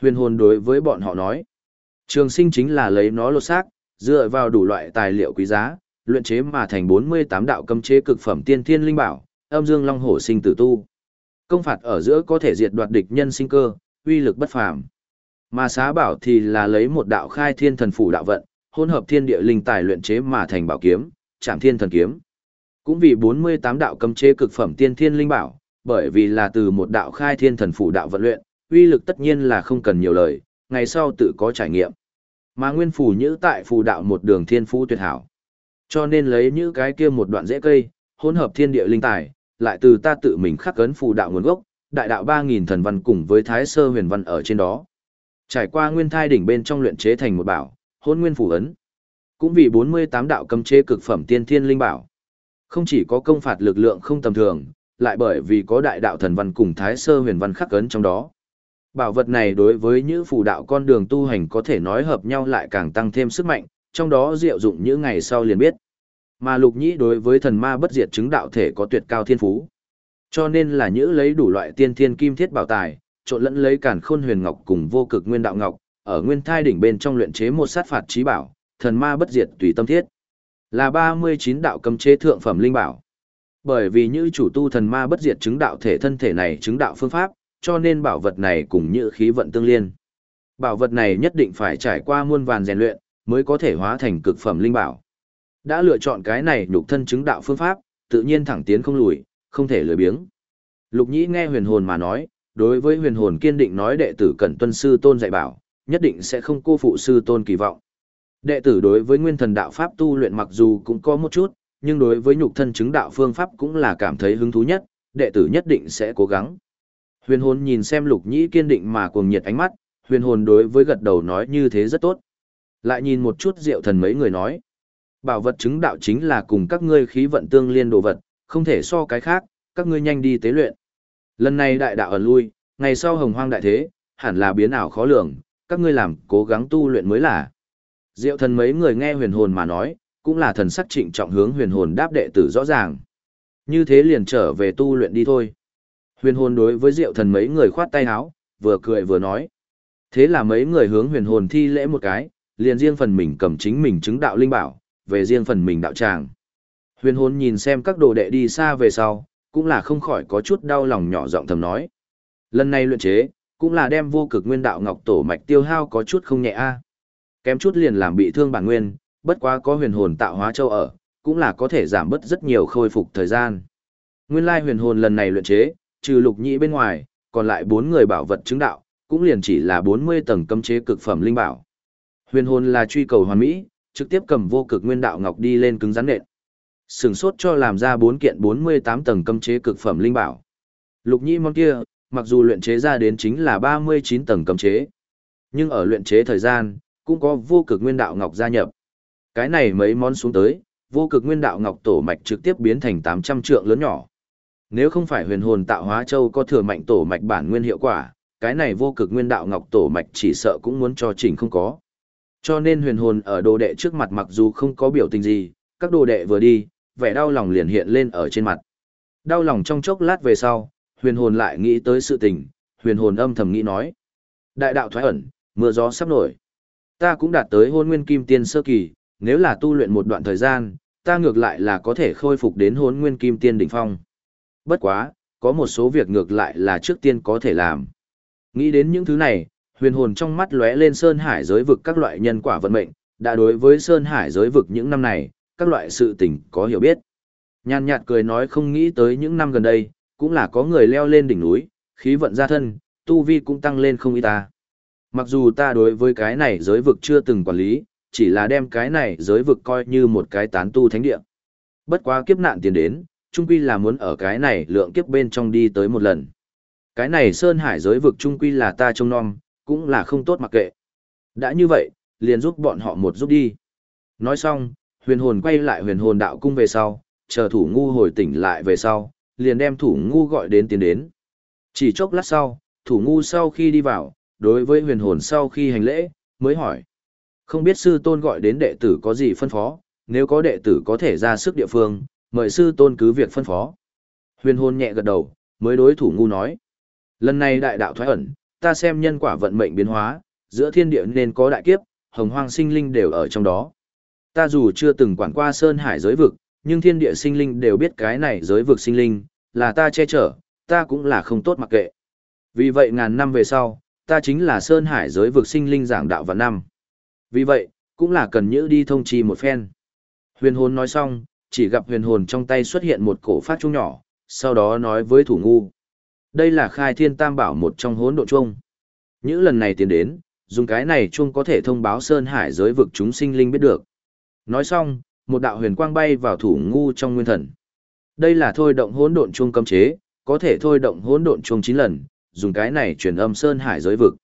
Huyền hồn đối với bọn họ nói, trường sinh chính là lấy nó lột xác, dựa vào đủ loại tài liệu quý giá, luyện chế mà thành 48 đạo cấm chế cực phẩm tiên thiên linh bảo, âm dương long hổ sinh tử tu. Công phạt ở giữa có thể diệt đoạt địch nhân sinh cơ, uy lực bất phàm. Mà xá bảo thì là lấy một đạo khai thiên thần phủ đạo vận, hỗn hợp thiên địa linh tài luyện chế mà thành bảo kiếm, Trảm Thiên thần kiếm. Cũng vì 48 đạo cấm chế cực phẩm tiên thiên linh bảo, bởi vì là từ một đạo khai thiên thần phủ đạo vận luyện, uy lực tất nhiên là không cần nhiều lời, ngày sau tự có trải nghiệm. Mà nguyên phủ nhữ tại phù đạo một đường thiên phú tuyệt hảo. Cho nên lấy những cái kia một đoạn rễ cây, hỗn hợp thiên địa linh tài, lại từ ta tự mình khắc cấn phù đạo nguồn gốc, đại đạo 3000 thần văn cùng với thái sơ huyền văn ở trên đó. Trải qua nguyên thai đỉnh bên trong luyện chế thành một bảo, hôn nguyên phủ ấn. Cũng vì 48 đạo cấm chế cực phẩm tiên thiên linh bảo. Không chỉ có công phạt lực lượng không tầm thường, lại bởi vì có đại đạo thần văn cùng thái sơ huyền văn khắc ấn trong đó. Bảo vật này đối với những phù đạo con đường tu hành có thể nói hợp nhau lại càng tăng thêm sức mạnh, trong đó diệu dụng những ngày sau liền biết. Mà lục nhĩ đối với thần ma bất diệt chứng đạo thể có tuyệt cao thiên phú. Cho nên là nhữ lấy đủ loại tiên thiên kim thiết bảo tài, trộn lẫn lấy cản khôn huyền ngọc cùng vô cực nguyên đạo ngọc, ở nguyên thai đỉnh bên trong luyện chế một sát phạt trí bảo, thần ma bất diệt tùy tâm thiết. Là 39 đạo cấm chế thượng phẩm linh bảo. Bởi vì như chủ tu thần ma bất diệt chứng đạo thể thân thể này chứng đạo phương pháp, cho nên bảo vật này cùng như khí vận tương liên. Bảo vật này nhất định phải trải qua muôn vàn rèn luyện, mới có thể hóa thành cực phẩm linh bảo. Đã lựa chọn cái này nhục thân chứng đạo phương pháp, tự nhiên thẳng tiến không lùi, không thể lười biếng. Lục Nhĩ nghe huyền hồn mà nói, đối với huyền hồn kiên định nói đệ tử cần tuân sư tôn dạy bảo, nhất định sẽ không cô phụ sư tôn kỳ vọng. Đệ tử đối với nguyên thần đạo pháp tu luyện mặc dù cũng có một chút, nhưng đối với nhục thân chứng đạo phương pháp cũng là cảm thấy hứng thú nhất, đệ tử nhất định sẽ cố gắng. Huyền hồn nhìn xem lục nhĩ kiên định mà cuồng nhiệt ánh mắt, huyền hồn đối với gật đầu nói như thế rất tốt. Lại nhìn một chút diệu thần mấy người nói. Bảo vật chứng đạo chính là cùng các ngươi khí vận tương liên đồ vật, không thể so cái khác, các ngươi nhanh đi tế luyện. Lần này đại đạo ẩn lui, ngày sau hồng hoang đại thế, hẳn là biến ảo khó lường, các ngươi làm cố gắng tu luyện mới là. Diệu thần mấy người nghe huyền hồn mà nói, cũng là thần sắc trịnh trọng hướng huyền hồn đáp đệ tử rõ ràng. Như thế liền trở về tu luyện đi thôi. Huyền hồn đối với diệu thần mấy người khoát tay áo, vừa cười vừa nói. Thế là mấy người hướng huyền hồn thi lễ một cái, liền riêng phần mình cầm chính mình chứng đạo linh bảo, về riêng phần mình đạo tràng. Huyền hồn nhìn xem các đồ đệ đi xa về sau, cũng là không khỏi có chút đau lòng nhỏ giọng thầm nói. Lần này luyện chế, cũng là đem vô cực nguyên đạo ngọc tổ mạch tiêu hao có chút không nhẹ a. Kém chút liền làm bị thương bản nguyên, bất quá có huyền hồn tạo hóa châu ở, cũng là có thể giảm bớt rất nhiều khôi phục thời gian. Nguyên lai huyền hồn lần này luyện chế, trừ lục nhĩ bên ngoài, còn lại bốn người bảo vật chứng đạo, cũng liền chỉ là 40 tầng cấm chế cực phẩm linh bảo. Huyền hồn là truy cầu hoàn mỹ, trực tiếp cầm vô cực nguyên đạo ngọc đi lên cứng rắn nện. Sừng sốt cho làm ra bốn kiện 48 tầng cấm chế cực phẩm linh bảo. Lục nhĩ món kia, mặc dù luyện chế ra đến chính là 39 tầng cấm chế, nhưng ở luyện chế thời gian, cũng có vô cực nguyên đạo ngọc gia nhập. Cái này mấy món xuống tới, vô cực nguyên đạo ngọc tổ mạch trực tiếp biến thành 800 trượng lớn nhỏ. Nếu không phải huyền hồn tạo hóa châu có thừa mạnh tổ mạch bản nguyên hiệu quả, cái này vô cực nguyên đạo ngọc tổ mạch chỉ sợ cũng muốn cho chỉnh không có. Cho nên huyền hồn ở đồ đệ trước mặt mặc dù không có biểu tình gì, các đồ đệ vừa đi, vẻ đau lòng liền hiện lên ở trên mặt. Đau lòng trong chốc lát về sau, huyền hồn lại nghĩ tới sự tình, huyền hồn âm thầm nghĩ nói. Đại đạo thoái ẩn, mưa gió sắp nổi. Ta cũng đạt tới hôn nguyên kim tiên sơ kỳ, nếu là tu luyện một đoạn thời gian, ta ngược lại là có thể khôi phục đến hôn nguyên kim tiên đỉnh phong. Bất quá, có một số việc ngược lại là trước tiên có thể làm. Nghĩ đến những thứ này, huyền hồn trong mắt lóe lên sơn hải giới vực các loại nhân quả vận mệnh, đã đối với sơn hải giới vực những năm này, các loại sự tình có hiểu biết. Nhàn nhạt cười nói không nghĩ tới những năm gần đây, cũng là có người leo lên đỉnh núi, khí vận ra thân, tu vi cũng tăng lên không ít ta. Mặc dù ta đối với cái này giới vực chưa từng quản lý, chỉ là đem cái này giới vực coi như một cái tán tu thánh địa. Bất quá kiếp nạn tiền đến, trung quy là muốn ở cái này lượng kiếp bên trong đi tới một lần. Cái này sơn hải giới vực trung quy là ta trông nom, cũng là không tốt mặc kệ. Đã như vậy, liền giúp bọn họ một giúp đi. Nói xong, huyền hồn quay lại huyền hồn đạo cung về sau, chờ thủ ngu hồi tỉnh lại về sau, liền đem thủ ngu gọi đến tiến đến. Chỉ chốc lát sau, thủ ngu sau khi đi vào, đối với huyền hồn sau khi hành lễ, mới hỏi. Không biết sư tôn gọi đến đệ tử có gì phân phó, nếu có đệ tử có thể ra sức địa phương, mời sư tôn cứ việc phân phó. Huyền hồn nhẹ gật đầu, mới đối thủ ngu nói. Lần này đại đạo thoái ẩn, ta xem nhân quả vận mệnh biến hóa, giữa thiên địa nên có đại kiếp, hồng hoang sinh linh đều ở trong đó. Ta dù chưa từng quản qua sơn hải giới vực, nhưng thiên địa sinh linh đều biết cái này giới vực sinh linh, là ta che chở, ta cũng là không tốt mặc kệ. Vì vậy ngàn năm về sau, ta chính là sơn hải giới vực sinh linh giảng đạo vạn năm. Vì vậy, cũng là cần nhữ đi thông trì một phen. Huyền hồn nói xong, chỉ gặp huyền hồn trong tay xuất hiện một cổ phát trung nhỏ, sau đó nói với thủ ngu. Đây là khai thiên tam bảo một trong hốn độ chung. Những lần này tiến đến, dùng cái này chung có thể thông báo sơn hải giới vực chúng sinh linh biết được. Nói xong, một đạo huyền quang bay vào thủ ngu trong nguyên thần. Đây là thôi động hỗn độn chung cấm chế, có thể thôi động hỗn độn chung 9 lần, dùng cái này truyền âm sơn hải giới vực.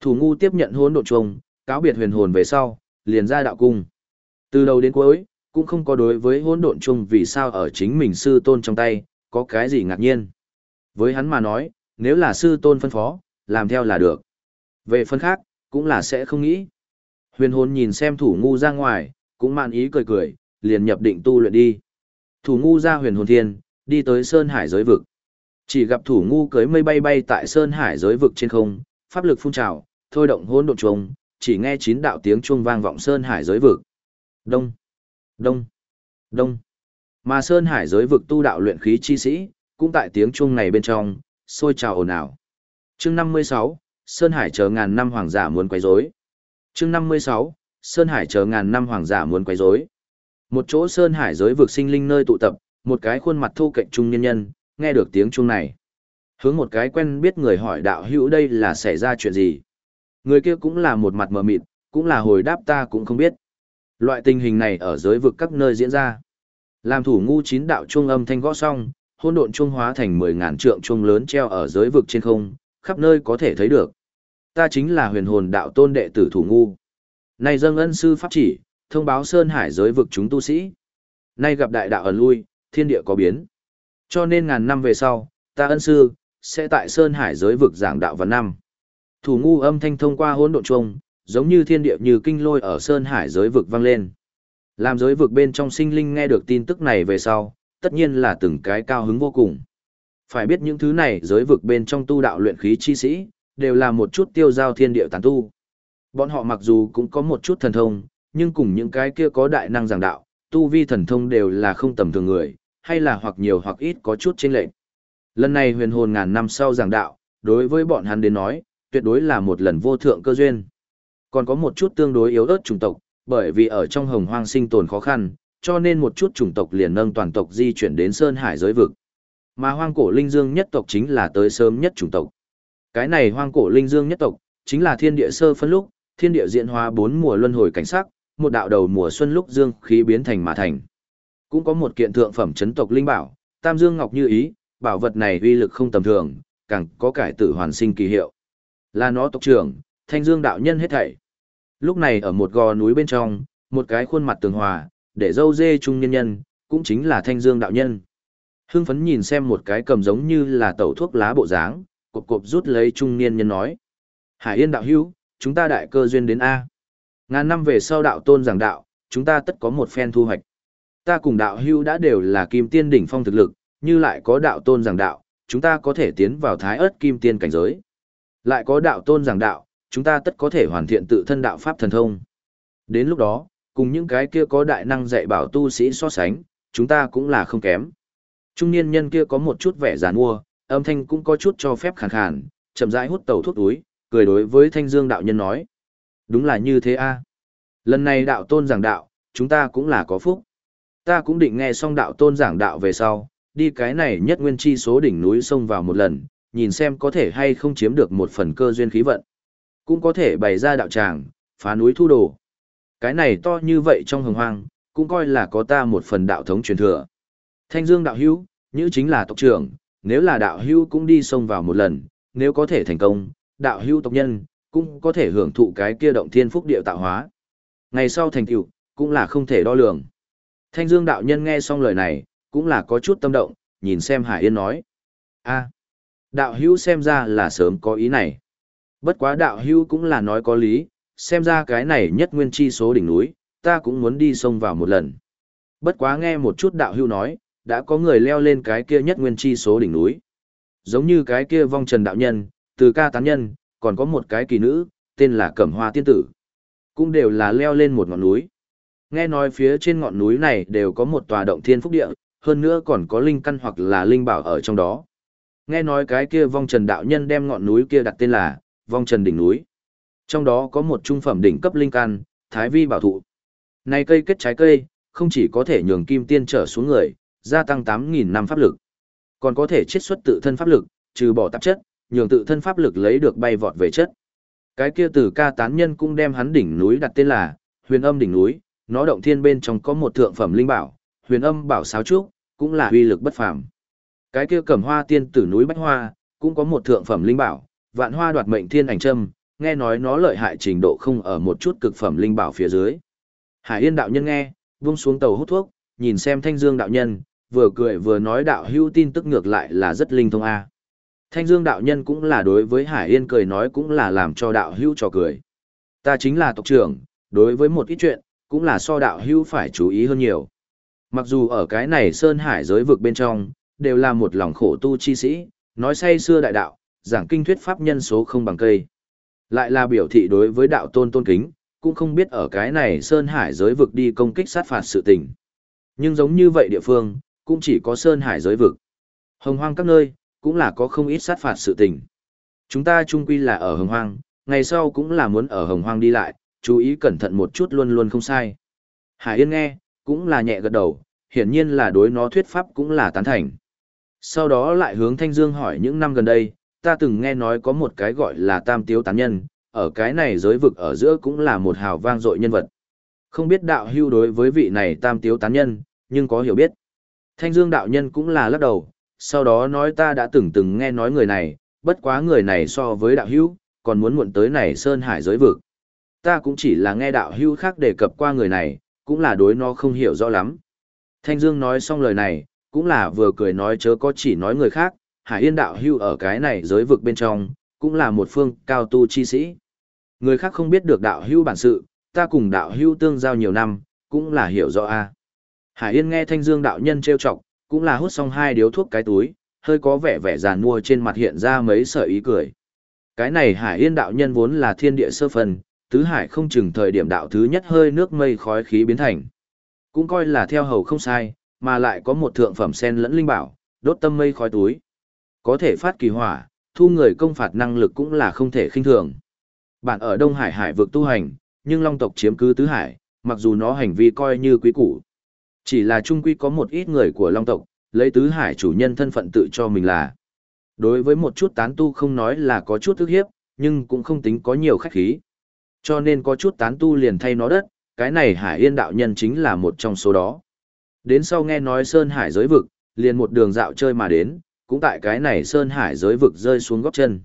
Thủ ngu tiếp nhận hỗn độn chung, cáo biệt huyền hồn về sau, liền ra đạo cung. Từ đầu đến cuối, cũng không có đối với hỗn độn chung vì sao ở chính mình sư tôn trong tay, có cái gì ngạc nhiên. Với hắn mà nói, nếu là sư tôn phân phó, làm theo là được. Về phân khác, cũng là sẽ không nghĩ. Huyền hồn nhìn xem thủ ngu ra ngoài, cũng mạn ý cười cười, liền nhập định tu luyện đi. Thủ ngu ra huyền hồn thiên, đi tới Sơn Hải giới vực. Chỉ gặp thủ ngu cưới mây bay bay tại Sơn Hải giới vực trên không, pháp lực phun trào, thôi động hỗn độn trùng, chỉ nghe chín đạo tiếng chuông vang vọng Sơn Hải giới vực. Đông, đông, đông. Mà Sơn Hải giới vực tu đạo luyện khí chi sĩ, cũng tại tiếng chuông này bên trong, sôi trào ồn ào. Chương 56, Sơn Hải chờ ngàn năm hoàng giả muốn quấy rối. Chương 56, Sơn Hải chờ ngàn năm hoàng giả muốn quấy rối. Một chỗ Sơn Hải giới vực sinh linh nơi tụ tập, một cái khuôn mặt thu cạnh trung nhân nhân, nghe được tiếng chuông này. Hướng một cái quen biết người hỏi đạo hữu đây là xảy ra chuyện gì. Người kia cũng là một mặt mờ mịt, cũng là hồi đáp ta cũng không biết. Loại tình hình này ở giới vực các nơi diễn ra. Làm thủ ngu chín đạo trung âm thanh gõ xong, hôn độn trung hóa thành mười ngàn trượng trung lớn treo ở giới vực trên không, khắp nơi có thể thấy được. Ta chính là huyền hồn đạo tôn đệ tử thủ ngu. Nay dâng ân sư pháp chỉ, thông báo sơn hải giới vực chúng tu sĩ. Nay gặp đại đạo ẩn lui, thiên địa có biến. Cho nên ngàn năm về sau, ta ân sư, sẽ tại sơn hải giới vực giảng đạo vào năm. Thủ ngu âm thanh thông qua hỗn độn trung, giống như thiên địa như kinh lôi ở sơn hải giới vực vang lên. Làm giới vực bên trong sinh linh nghe được tin tức này về sau, tất nhiên là từng cái cao hứng vô cùng. Phải biết những thứ này giới vực bên trong tu đạo luyện khí chi sĩ, đều là một chút tiêu giao thiên địa tán tu. Bọn họ mặc dù cũng có một chút thần thông, nhưng cùng những cái kia có đại năng giảng đạo, tu vi thần thông đều là không tầm thường người, hay là hoặc nhiều hoặc ít có chút chênh lệch. Lần này huyền hồn ngàn năm sau giảng đạo, đối với bọn hắn đến nói, tuyệt đối là một lần vô thượng cơ duyên. Còn có một chút tương đối yếu ớt chủng tộc, bởi vì ở trong hồng hoang sinh tồn khó khăn, cho nên một chút chủng tộc liền nâng toàn tộc di chuyển đến Sơn Hải giới vực. Mà hoang cổ linh dương nhất tộc chính là tới sớm nhất chủng tộc. Cái này hoang cổ linh dương nhất tộc, chính là thiên địa sơ phân lúc, thiên địa diễn hóa bốn mùa luân hồi cảnh sắc, một đạo đầu mùa xuân lúc dương khí biến thành mà thành. Cũng có một kiện thượng phẩm chấn tộc linh bảo, Tam Dương Ngọc Như Ý, bảo vật này uy lực không tầm thường, càng có cải tử hoàn sinh kỳ hiệu. Là nó tộc trưởng, Thanh Dương đạo nhân hết thảy. Lúc này ở một gò núi bên trong, một cái khuôn mặt tường hòa, để dâu dê trung nhân nhân, cũng chính là Thanh Dương đạo nhân. Hưng phấn nhìn xem một cái cầm giống như là tẩu thuốc lá bộ dáng, cộp cộp rút lấy trung niên nhân nói. Hải Yên đạo hữu, chúng ta đại cơ duyên đến A. Ngàn năm về sau đạo tôn giảng đạo, chúng ta tất có một phen thu hoạch. Ta cùng đạo hữu đã đều là kim tiên đỉnh phong thực lực, như lại có đạo tôn giảng đạo, chúng ta có thể tiến vào thái ớt kim tiên cảnh giới. Lại có đạo tôn giảng đạo, chúng ta tất có thể hoàn thiện tự thân đạo pháp thần thông. Đến lúc đó, cùng những cái kia có đại năng dạy bảo tu sĩ so sánh, chúng ta cũng là không kém. Trung niên nhân kia có một chút vẻ giàn mua, âm thanh cũng có chút cho phép khàn khàn, chậm rãi hút tẩu thuốc túi, cười đối với thanh dương đạo nhân nói. Đúng là như thế a. Lần này đạo tôn giảng đạo, chúng ta cũng là có phúc. Ta cũng định nghe xong đạo tôn giảng đạo về sau, đi cái này nhất nguyên chi số đỉnh núi sông vào một lần, nhìn xem có thể hay không chiếm được một phần cơ duyên khí vận. Cũng có thể bày ra đạo tràng, phá núi thu đồ. Cái này to như vậy trong hồng hoang, cũng coi là có ta một phần đạo thống truyền thừa. Thanh Dương đạo hữu, như chính là tộc trưởng, nếu là đạo hữu cũng đi sông vào một lần, nếu có thể thành công, đạo hữu tộc nhân cũng có thể hưởng thụ cái kia động thiên phúc địa tạo hóa. Ngày sau thành tựu cũng là không thể đo lường. Thanh Dương đạo nhân nghe xong lời này, cũng là có chút tâm động, nhìn xem Hải Yên nói: "A, đạo hữu xem ra là sớm có ý này. Bất quá đạo hưu cũng là nói có lý, xem ra cái này nhất nguyên chi số đỉnh núi, ta cũng muốn đi sông vào một lần. Bất quá nghe một chút đạo hưu nói, đã có người leo lên cái kia nhất nguyên chi số đỉnh núi. Giống như cái kia vong trần đạo nhân, từ ca tán nhân, còn có một cái kỳ nữ, tên là Cẩm Hoa Tiên Tử. Cũng đều là leo lên một ngọn núi. Nghe nói phía trên ngọn núi này đều có một tòa động thiên phúc địa, hơn nữa còn có linh căn hoặc là linh bảo ở trong đó. Nghe nói cái kia vong trần đạo nhân đem ngọn núi kia đặt tên là vong trần đỉnh núi. Trong đó có một trung phẩm đỉnh cấp linh căn, thái vi bảo thụ. Này cây kết trái cây, không chỉ có thể nhường kim tiên trở xuống người, gia tăng 8.000 năm pháp lực, còn có thể chiết xuất tự thân pháp lực, trừ bỏ tạp chất, nhường tự thân pháp lực lấy được bay vọt về chất. Cái kia từ ca tán nhân cũng đem hắn đỉnh núi đặt tên là huyền âm đỉnh núi, nó động thiên bên trong có một thượng phẩm linh bảo, huyền âm bảo sáo trúc, cũng là uy lực bất phàm. Cái kia cẩm hoa tiên tử núi bách hoa, cũng có một thượng phẩm linh bảo, vạn hoa đoạt mệnh thiên ảnh trâm, nghe nói nó lợi hại trình độ không ở một chút cực phẩm linh bảo phía dưới. Hải Yên đạo nhân nghe, buông xuống tàu hút thuốc, nhìn xem Thanh Dương đạo nhân, vừa cười vừa nói đạo hữu tin tức ngược lại là rất linh thông a. Thanh Dương đạo nhân cũng là đối với Hải Yên cười nói cũng là làm cho đạo hữu trò cười. Ta chính là tộc trưởng, đối với một ít chuyện, cũng là so đạo hữu phải chú ý hơn nhiều. Mặc dù ở cái này Sơn Hải giới vực bên trong, đều là một lòng khổ tu chi sĩ, nói say xưa đại đạo, giảng kinh thuyết pháp nhân số không bằng cây. Lại là biểu thị đối với đạo tôn tôn kính, cũng không biết ở cái này Sơn Hải giới vực đi công kích sát phạt sự tình. Nhưng giống như vậy địa phương, cũng chỉ có Sơn Hải giới vực. Hồng hoang các nơi, cũng là có không ít sát phạt sự tình. Chúng ta chung quy là ở hồng hoang, ngày sau cũng là muốn ở hồng hoang đi lại, chú ý cẩn thận một chút luôn luôn không sai. Hải Yên nghe, cũng là nhẹ gật đầu, hiển nhiên là đối nó thuyết pháp cũng là tán thành. Sau đó lại hướng Thanh Dương hỏi những năm gần đây, ta từng nghe nói có một cái gọi là tam tiếu tán nhân, ở cái này giới vực ở giữa cũng là một hào vang dội nhân vật. Không biết đạo hưu đối với vị này tam tiếu tán nhân, nhưng có hiểu biết. Thanh Dương đạo nhân cũng là lắc đầu, sau đó nói ta đã từng từng nghe nói người này, bất quá người này so với đạo hưu, còn muốn muộn tới này Sơn Hải giới vực. Ta cũng chỉ là nghe đạo hưu khác đề cập qua người này, cũng là đối nó không hiểu rõ lắm. Thanh Dương nói xong lời này, cũng là vừa cười nói chớ có chỉ nói người khác, Hải Yên đạo hưu ở cái này giới vực bên trong, cũng là một phương cao tu chi sĩ. Người khác không biết được đạo hưu bản sự, ta cùng đạo hưu tương giao nhiều năm, cũng là hiểu rõ a. Hải Yên nghe Thanh Dương đạo nhân trêu chọc, cũng là hút xong hai điếu thuốc cái túi, hơi có vẻ vẻ giàn mua trên mặt hiện ra mấy sợi ý cười. Cái này Hải Yên đạo nhân vốn là thiên địa sơ phần, tứ hải không chừng thời điểm đạo thứ nhất hơi nước mây khói khí biến thành. Cũng coi là theo hầu không sai, mà lại có một thượng phẩm sen lẫn linh bảo, đốt tâm mây khói túi. Có thể phát kỳ hỏa, thu người công phạt năng lực cũng là không thể khinh thường. Bạn ở Đông Hải hải vực tu hành, nhưng Long tộc chiếm cứ tứ hải, mặc dù nó hành vi coi như quý củ. Chỉ là trung quy có một ít người của Long tộc, lấy tứ hải chủ nhân thân phận tự cho mình là. Đối với một chút tán tu không nói là có chút thức hiếp, nhưng cũng không tính có nhiều khách khí. Cho nên có chút tán tu liền thay nó đất, cái này hải yên đạo nhân chính là một trong số đó. Đến sau nghe nói Sơn Hải giới vực, liền một đường dạo chơi mà đến, cũng tại cái này Sơn Hải giới vực rơi xuống góc chân.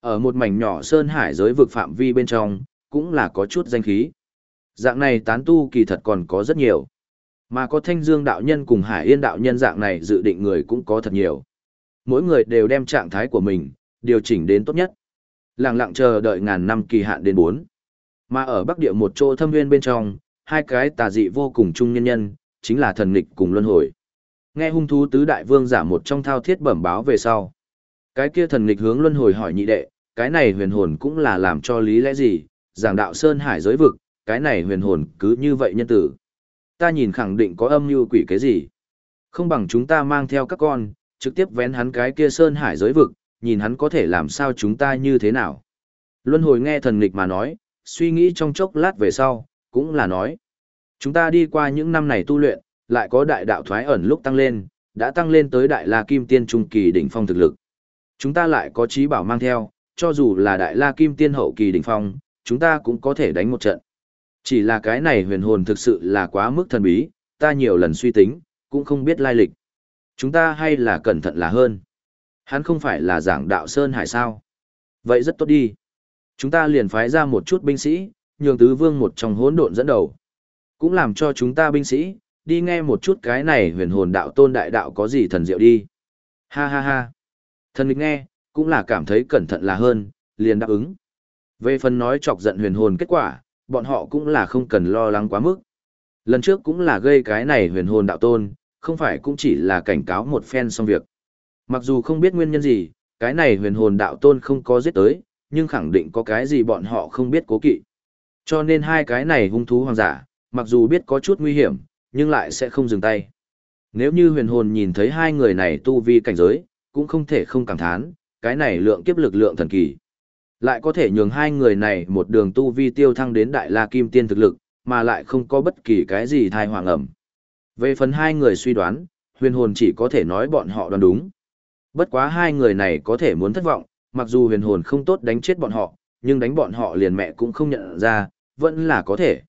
Ở một mảnh nhỏ Sơn Hải giới vực phạm vi bên trong, cũng là có chút danh khí. Dạng này tán tu kỳ thật còn có rất nhiều. Mà có thanh dương đạo nhân cùng hải yên đạo nhân dạng này dự định người cũng có thật nhiều. Mỗi người đều đem trạng thái của mình, điều chỉnh đến tốt nhất. Lặng lặng chờ đợi ngàn năm kỳ hạn đến bốn. Mà ở Bắc Địa một chỗ thâm nguyên bên trong, hai cái tà dị vô cùng chung nhân nhân, chính là thần nghịch cùng luân hồi. Nghe hung thú tứ đại vương giả một trong thao thiết bẩm báo về sau. Cái kia thần nghịch hướng luân hồi hỏi nhị đệ, cái này huyền hồn cũng là làm cho lý lẽ gì, giảng đạo sơn hải giới vực, cái này huyền hồn cứ như vậy nhân tử. Ta nhìn khẳng định có âm mưu quỷ cái gì. Không bằng chúng ta mang theo các con, trực tiếp vén hắn cái kia sơn hải giới vực, nhìn hắn có thể làm sao chúng ta như thế nào. Luân hồi nghe thần nghịch mà nói, suy nghĩ trong chốc lát về sau, cũng là nói. Chúng ta đi qua những năm này tu luyện, lại có đại đạo thoái ẩn lúc tăng lên, đã tăng lên tới đại la kim tiên trung kỳ đỉnh phong thực lực. Chúng ta lại có trí bảo mang theo, cho dù là đại la kim tiên hậu kỳ đỉnh phong, chúng ta cũng có thể đánh một trận. Chỉ là cái này huyền hồn thực sự là quá mức thần bí, ta nhiều lần suy tính, cũng không biết lai lịch. Chúng ta hay là cẩn thận là hơn. Hắn không phải là giảng đạo Sơn Hải sao. Vậy rất tốt đi. Chúng ta liền phái ra một chút binh sĩ, nhường tứ vương một trong hỗn độn dẫn đầu. Cũng làm cho chúng ta binh sĩ, đi nghe một chút cái này huyền hồn đạo tôn đại đạo có gì thần diệu đi. Ha ha ha. Thần nghịch nghe, cũng là cảm thấy cẩn thận là hơn, liền đáp ứng. Về phần nói chọc giận huyền hồn kết quả, bọn họ cũng là không cần lo lắng quá mức. Lần trước cũng là gây cái này huyền hồn đạo tôn, không phải cũng chỉ là cảnh cáo một phen xong việc. Mặc dù không biết nguyên nhân gì, cái này huyền hồn đạo tôn không có giết tới, nhưng khẳng định có cái gì bọn họ không biết cố kỵ. Cho nên hai cái này hung thú hoàng giả, mặc dù biết có chút nguy hiểm, nhưng lại sẽ không dừng tay. Nếu như huyền hồn nhìn thấy hai người này tu vi cảnh giới, cũng không thể không cảm thán, cái này lượng kiếp lực lượng thần kỳ. Lại có thể nhường hai người này một đường tu vi tiêu thăng đến đại la kim tiên thực lực, mà lại không có bất kỳ cái gì thai hoàng ẩm. Về phần hai người suy đoán, huyền hồn chỉ có thể nói bọn họ đoán đúng. Bất quá hai người này có thể muốn thất vọng, mặc dù huyền hồn không tốt đánh chết bọn họ, nhưng đánh bọn họ liền mẹ cũng không nhận ra, vẫn là có thể.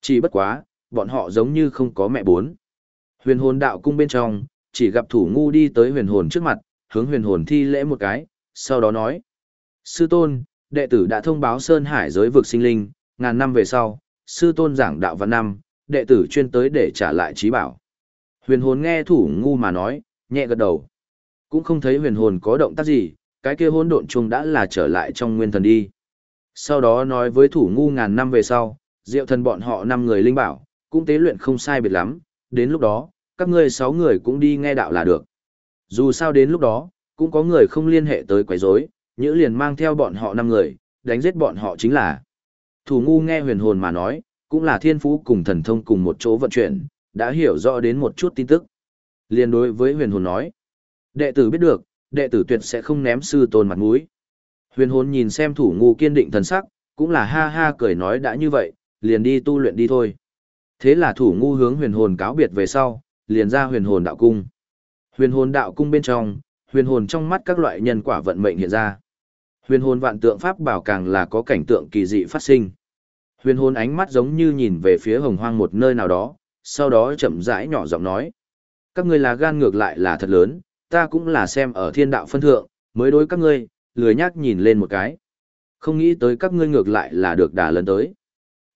Chỉ bất quá, bọn họ giống như không có mẹ bốn. Huyền hồn đạo cung bên trong, chỉ gặp thủ ngu đi tới huyền hồn trước mặt, hướng huyền hồn thi lễ một cái, sau đó nói. Sư tôn, đệ tử đã thông báo Sơn Hải giới vực sinh linh, ngàn năm về sau, sư tôn giảng đạo văn năm, đệ tử chuyên tới để trả lại trí bảo. Huyền hồn nghe thủ ngu mà nói, nhẹ gật đầu. Cũng không thấy huyền hồn có động tác gì, cái kia hỗn độn chung đã là trở lại trong nguyên thần đi. Sau đó nói với thủ ngu ngàn năm về sau, diệu thần bọn họ năm người linh bảo, cũng tế luyện không sai biệt lắm, đến lúc đó, các ngươi sáu người cũng đi nghe đạo là được. Dù sao đến lúc đó, cũng có người không liên hệ tới quấy rối, nhữ liền mang theo bọn họ năm người, đánh giết bọn họ chính là. Thủ ngu nghe huyền hồn mà nói, cũng là thiên phú cùng thần thông cùng một chỗ vận chuyển, đã hiểu rõ đến một chút tin tức. Liên đối với huyền hồn nói, đệ tử biết được, đệ tử tuyệt sẽ không ném sư tôn mặt mũi. Huyền hồn nhìn xem thủ ngu kiên định thần sắc, cũng là ha ha cười nói đã như vậy, liền đi tu luyện đi thôi. Thế là thủ ngu hướng huyền hồn cáo biệt về sau, liền ra huyền hồn đạo cung. Huyền hồn đạo cung bên trong, huyền hồn trong mắt các loại nhân quả vận mệnh hiện ra. Huyền hồn vạn tượng pháp bảo càng là có cảnh tượng kỳ dị phát sinh. Huyền hồn ánh mắt giống như nhìn về phía hồng hoang một nơi nào đó, sau đó chậm rãi nhỏ giọng nói. Các ngươi là gan ngược lại là thật lớn, ta cũng là xem ở thiên đạo phân thượng, mới đối các ngươi, lười nhác nhìn lên một cái. Không nghĩ tới các ngươi ngược lại là được đả lớn tới.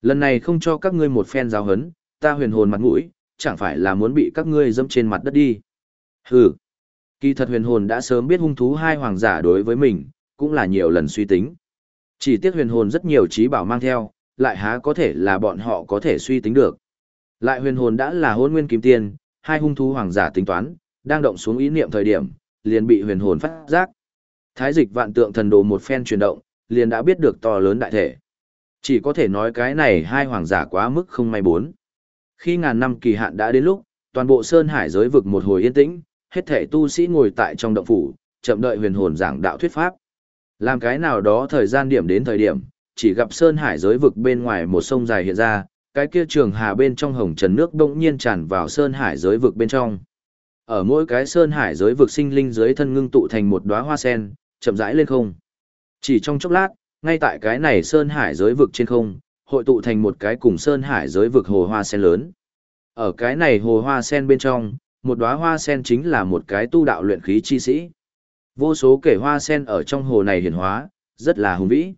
Lần này không cho các ngươi một phen giáo hấn, ta huyền hồn mặt mũi, chẳng phải là muốn bị các ngươi dẫm trên mặt đất đi. Hừ. Kỳ thật huyền hồn đã sớm biết hung thú hai hoàng giả đối với mình, cũng là nhiều lần suy tính. Chỉ tiếc huyền hồn rất nhiều trí bảo mang theo, lại há có thể là bọn họ có thể suy tính được. Lại huyền hồn đã là hôn nguyên kim tiên, hai hung thú hoàng giả tính toán, đang động xuống ý niệm thời điểm, liền bị huyền hồn phát giác. Thái dịch vạn tượng thần đồ một phen chuyển động, liền đã biết được to lớn đại thể. Chỉ có thể nói cái này hai hoàng giả quá mức không may bốn. Khi ngàn năm kỳ hạn đã đến lúc, toàn bộ sơn hải giới vực một hồi yên tĩnh, hết thể tu sĩ ngồi tại trong động phủ, chậm đợi huyền hồn giảng đạo thuyết pháp. Làm cái nào đó thời gian điểm đến thời điểm, chỉ gặp sơn hải giới vực bên ngoài một sông dài hiện ra, cái kia trường hà bên trong hồng trần nước bỗng nhiên tràn vào sơn hải giới vực bên trong. Ở mỗi cái sơn hải giới vực sinh linh dưới thân ngưng tụ thành một đóa hoa sen, chậm rãi lên không. Chỉ trong chốc lát, ngay tại cái này sơn hải giới vực trên không, hội tụ thành một cái cùng sơn hải giới vực hồ hoa sen lớn. Ở cái này hồ hoa sen bên trong, một đóa hoa sen chính là một cái tu đạo luyện khí chi sĩ. Vô số kể hoa sen ở trong hồ này hiển hóa, rất là hùng vĩ.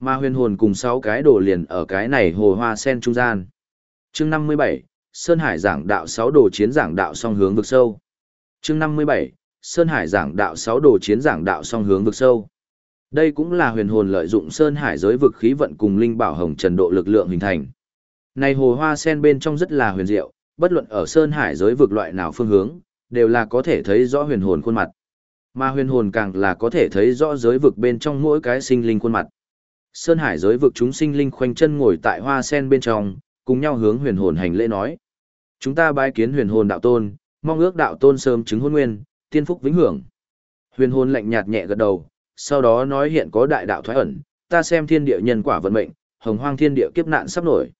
Mà huyền hồn cùng sáu cái đồ liền ở cái này hồ hoa sen trung gian. Chương 57, Sơn Hải giảng đạo sáu đồ chiến giảng đạo song hướng vực sâu. Chương 57, Sơn Hải giảng đạo sáu đồ chiến giảng đạo song hướng vực sâu. Đây cũng là huyền hồn lợi dụng Sơn Hải giới vực khí vận cùng linh bảo hồng trần độ lực lượng hình thành. Này hồ hoa sen bên trong rất là huyền diệu, bất luận ở Sơn Hải giới vực loại nào phương hướng, đều là có thể thấy rõ huyền hồn khuôn mặt. Mà huyền hồn càng là có thể thấy rõ giới vực bên trong mỗi cái sinh linh khuôn mặt. Sơn Hải giới vực chúng sinh linh khoanh chân ngồi tại hoa sen bên trong, cùng nhau hướng huyền hồn hành lễ nói. Chúng ta bái kiến huyền hồn đạo tôn, mong ước đạo tôn sớm chứng hôn nguyên, tiên phúc vĩnh hưởng. Huyền hồn lạnh nhạt nhẹ gật đầu, sau đó nói hiện có đại đạo thoái ẩn, ta xem thiên địa nhân quả vận mệnh, hồng hoang thiên địa kiếp nạn sắp nổi.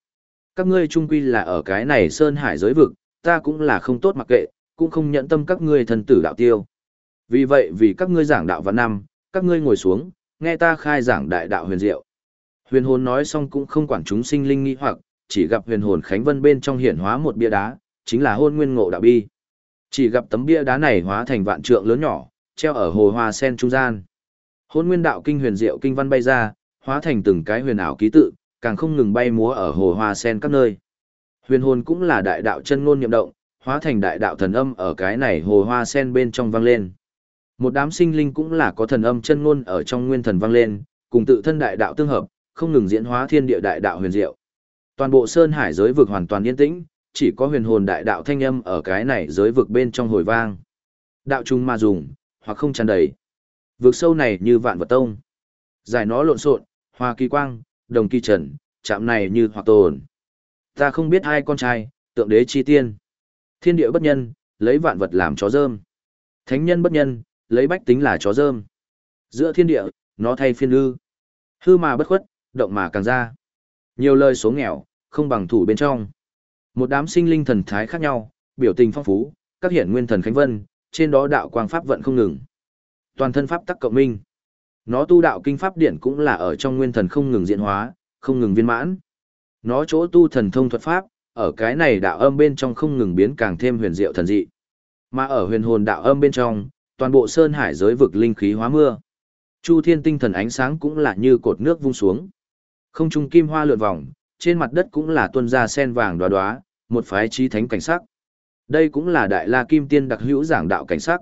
Các ngươi trung quy là ở cái này sơn hải giới vực, ta cũng là không tốt mặc kệ, cũng không nhận tâm các ngươi thần tử đạo tiêu. Vì vậy vì các ngươi giảng đạo văn năm, các ngươi ngồi xuống, nghe ta khai giảng đại đạo huyền diệu. Huyền hồn nói xong cũng không quản chúng sinh linh nghi hoặc, chỉ gặp huyền hồn khánh vân bên trong hiển hóa một bia đá, chính là hôn nguyên ngộ đạo bi. Chỉ gặp tấm bia đá này hóa thành vạn trượng lớn nhỏ, treo ở hồ hoa sen trung gian. Hôn nguyên đạo kinh huyền diệu kinh văn bay ra, hóa thành từng cái huyền ảo ký tự, càng không ngừng bay múa ở hồ hoa sen các nơi. Huyền hồn cũng là đại đạo chân ngôn niệm động, hóa thành đại đạo thần âm ở cái này hồ hoa sen bên trong vang lên. Một đám sinh linh cũng là có thần âm chân ngôn ở trong nguyên thần vang lên, cùng tự thân đại đạo tương hợp, không ngừng diễn hóa thiên địa đại đạo huyền diệu. Toàn bộ sơn hải giới vực hoàn toàn yên tĩnh, chỉ có huyền hồn đại đạo thanh âm ở cái này giới vực bên trong hồi vang. Đạo trung mà dùng, hoặc không tràn đầy. Vực sâu này như vạn vật tông. Giải nó lộn xộn, hoa kỳ quang, đồng kỳ trần, chạm này như hoặc tồn. Ta không biết hai con trai, tượng đế chi tiên. Thiên địa bất nhân, lấy vạn vật làm chó dơm. Thánh nhân bất nhân, lấy bách tính là chó dơm. Giữa thiên địa, nó thay phiên ư. Hư mà bất khuất, động mà càng ra. Nhiều lời số nghèo, không bằng thủ bên trong. Một đám sinh linh thần thái khác nhau, biểu tình phong phú, các hiển nguyên thần khánh vân, trên đó đạo quang pháp vận không ngừng. Toàn thân pháp tắc cộng minh. Nó tu đạo kinh pháp điển cũng là ở trong nguyên thần không ngừng diễn hóa, không ngừng viên mãn. Nó chỗ tu thần thông thuật pháp, ở cái này đạo âm bên trong không ngừng biến càng thêm huyền diệu thần dị. Mà ở huyền hồn đạo âm bên trong, toàn bộ sơn hải giới vực linh khí hóa mưa. Chu thiên tinh thần ánh sáng cũng là như cột nước vung xuống. Không trung kim hoa lượn vòng, trên mặt đất cũng là tuân ra sen vàng đoá đoá, một phái trí thánh cảnh sắc. Đây cũng là đại la kim tiên đặc hữu giảng đạo cảnh sắc.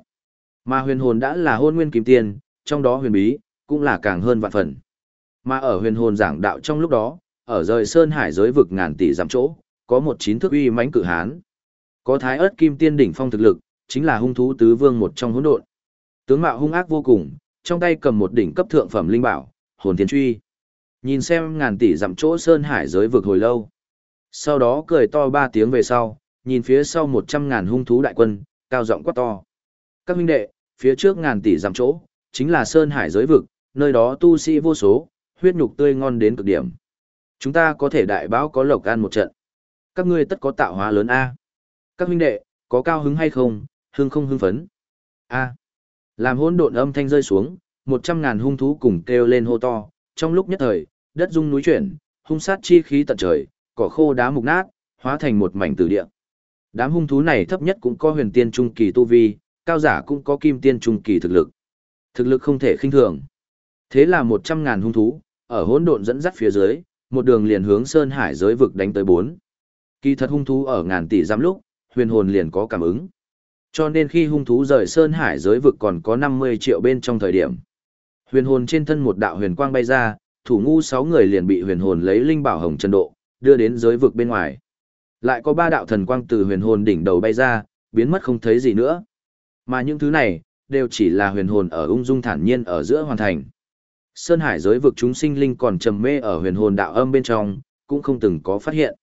Mà huyền hồn đã là hôn nguyên kim tiên, trong đó huyền bí, cũng là càng hơn vạn phần. Mà ở huyền hồn giảng đạo trong lúc đó, ở rời sơn hải giới vực ngàn tỷ giảm chỗ, có một chín thước uy mãnh cử hán. Có thái ớt kim tiên đỉnh phong thực lực, chính là hung thú tứ vương một trong hỗn độn. Tướng mạo hung ác vô cùng, trong tay cầm một đỉnh cấp thượng phẩm linh bảo, hồn thiên truy. Nhìn xem ngàn tỷ dặm chỗ sơn hải giới vực hồi lâu. Sau đó cười to ba tiếng về sau, nhìn phía sau một trăm ngàn hung thú đại quân, cao giọng quát to. Các huynh đệ, phía trước ngàn tỷ dặm chỗ, chính là sơn hải giới vực, nơi đó tu sĩ vô số, huyết nhục tươi ngon đến cực điểm. Chúng ta có thể đại báo có lộc ăn một trận. Các ngươi tất có tạo hóa lớn A. Các huynh đệ, có cao hứng hay không, hưng không hưng phấn. A. Làm hỗn độn âm thanh rơi xuống, một trăm ngàn hung thú cùng kêu lên hô to, trong lúc nhất thời, đất rung núi chuyển, hung sát chi khí tận trời, cỏ khô đá mục nát, hóa thành một mảnh tử địa. Đám hung thú này thấp nhất cũng có huyền tiên trung kỳ tu vi, cao giả cũng có kim tiên trung kỳ thực lực. Thực lực không thể khinh thường. Thế là một trăm ngàn hung thú, ở hỗn độn dẫn dắt phía dưới, một đường liền hướng sơn hải giới vực đánh tới bốn. Kỳ thật hung thú ở ngàn tỷ giam lúc, huyền hồn liền có cảm ứng. Cho nên khi hung thú rời sơn hải giới vực còn có 50 triệu bên trong thời điểm. Huyền hồn trên thân một đạo huyền quang bay ra, thủ ngu 6 người liền bị huyền hồn lấy linh bảo hồng chân độ, đưa đến giới vực bên ngoài. Lại có ba đạo thần quang từ huyền hồn đỉnh đầu bay ra, biến mất không thấy gì nữa. Mà những thứ này, đều chỉ là huyền hồn ở ung dung thản nhiên ở giữa hoàn thành. Sơn hải giới vực chúng sinh linh còn trầm mê ở huyền hồn đạo âm bên trong, cũng không từng có phát hiện.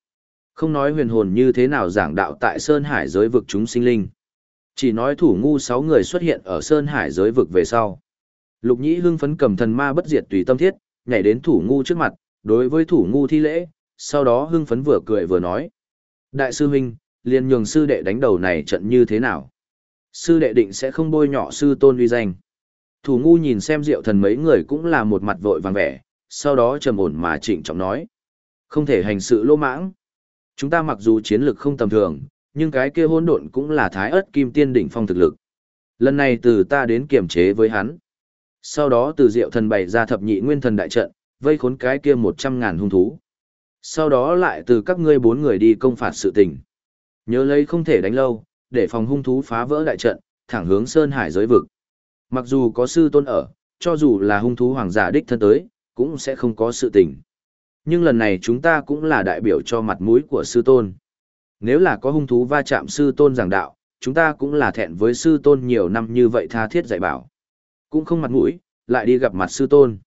Không nói huyền hồn như thế nào giảng đạo tại Sơn hải giới vực chúng sinh linh. Chỉ nói thủ ngu sáu người xuất hiện ở Sơn hải giới vực về sau. Lục nhĩ hưng phấn cầm thần ma bất diệt tùy tâm thiết, nhảy đến thủ ngu trước mặt, đối với thủ ngu thi lễ, sau đó hưng phấn vừa cười vừa nói. Đại sư huynh, liền nhường sư đệ đánh đầu này trận như thế nào? Sư đệ định sẽ không bôi nhọ sư tôn uy danh. Thủ ngu nhìn xem diệu thần mấy người cũng là một mặt vội vàng vẻ, sau đó trầm ổn mà trịnh trọng nói. Không thể hành sự lỗ mãng. Chúng ta mặc dù chiến lực không tầm thường, nhưng cái kia hỗn độn cũng là thái ớt kim tiên đỉnh phong thực lực. Lần này từ ta đến kiểm chế với hắn. Sau đó từ diệu thần bày ra thập nhị nguyên thần đại trận, vây khốn cái kia một trăm ngàn hung thú. Sau đó lại từ các ngươi bốn người đi công phạt sự tình. Nhớ lấy không thể đánh lâu, để phòng hung thú phá vỡ đại trận, thẳng hướng Sơn Hải giới vực. Mặc dù có sư tôn ở, cho dù là hung thú hoàng giả đích thân tới, cũng sẽ không có sự tình. Nhưng lần này chúng ta cũng là đại biểu cho mặt mũi của sư tôn. Nếu là có hung thú va chạm sư tôn giảng đạo, chúng ta cũng là thẹn với sư tôn nhiều năm như vậy tha thiết dạy bảo. Cũng không mặt mũi, lại đi gặp mặt sư tôn.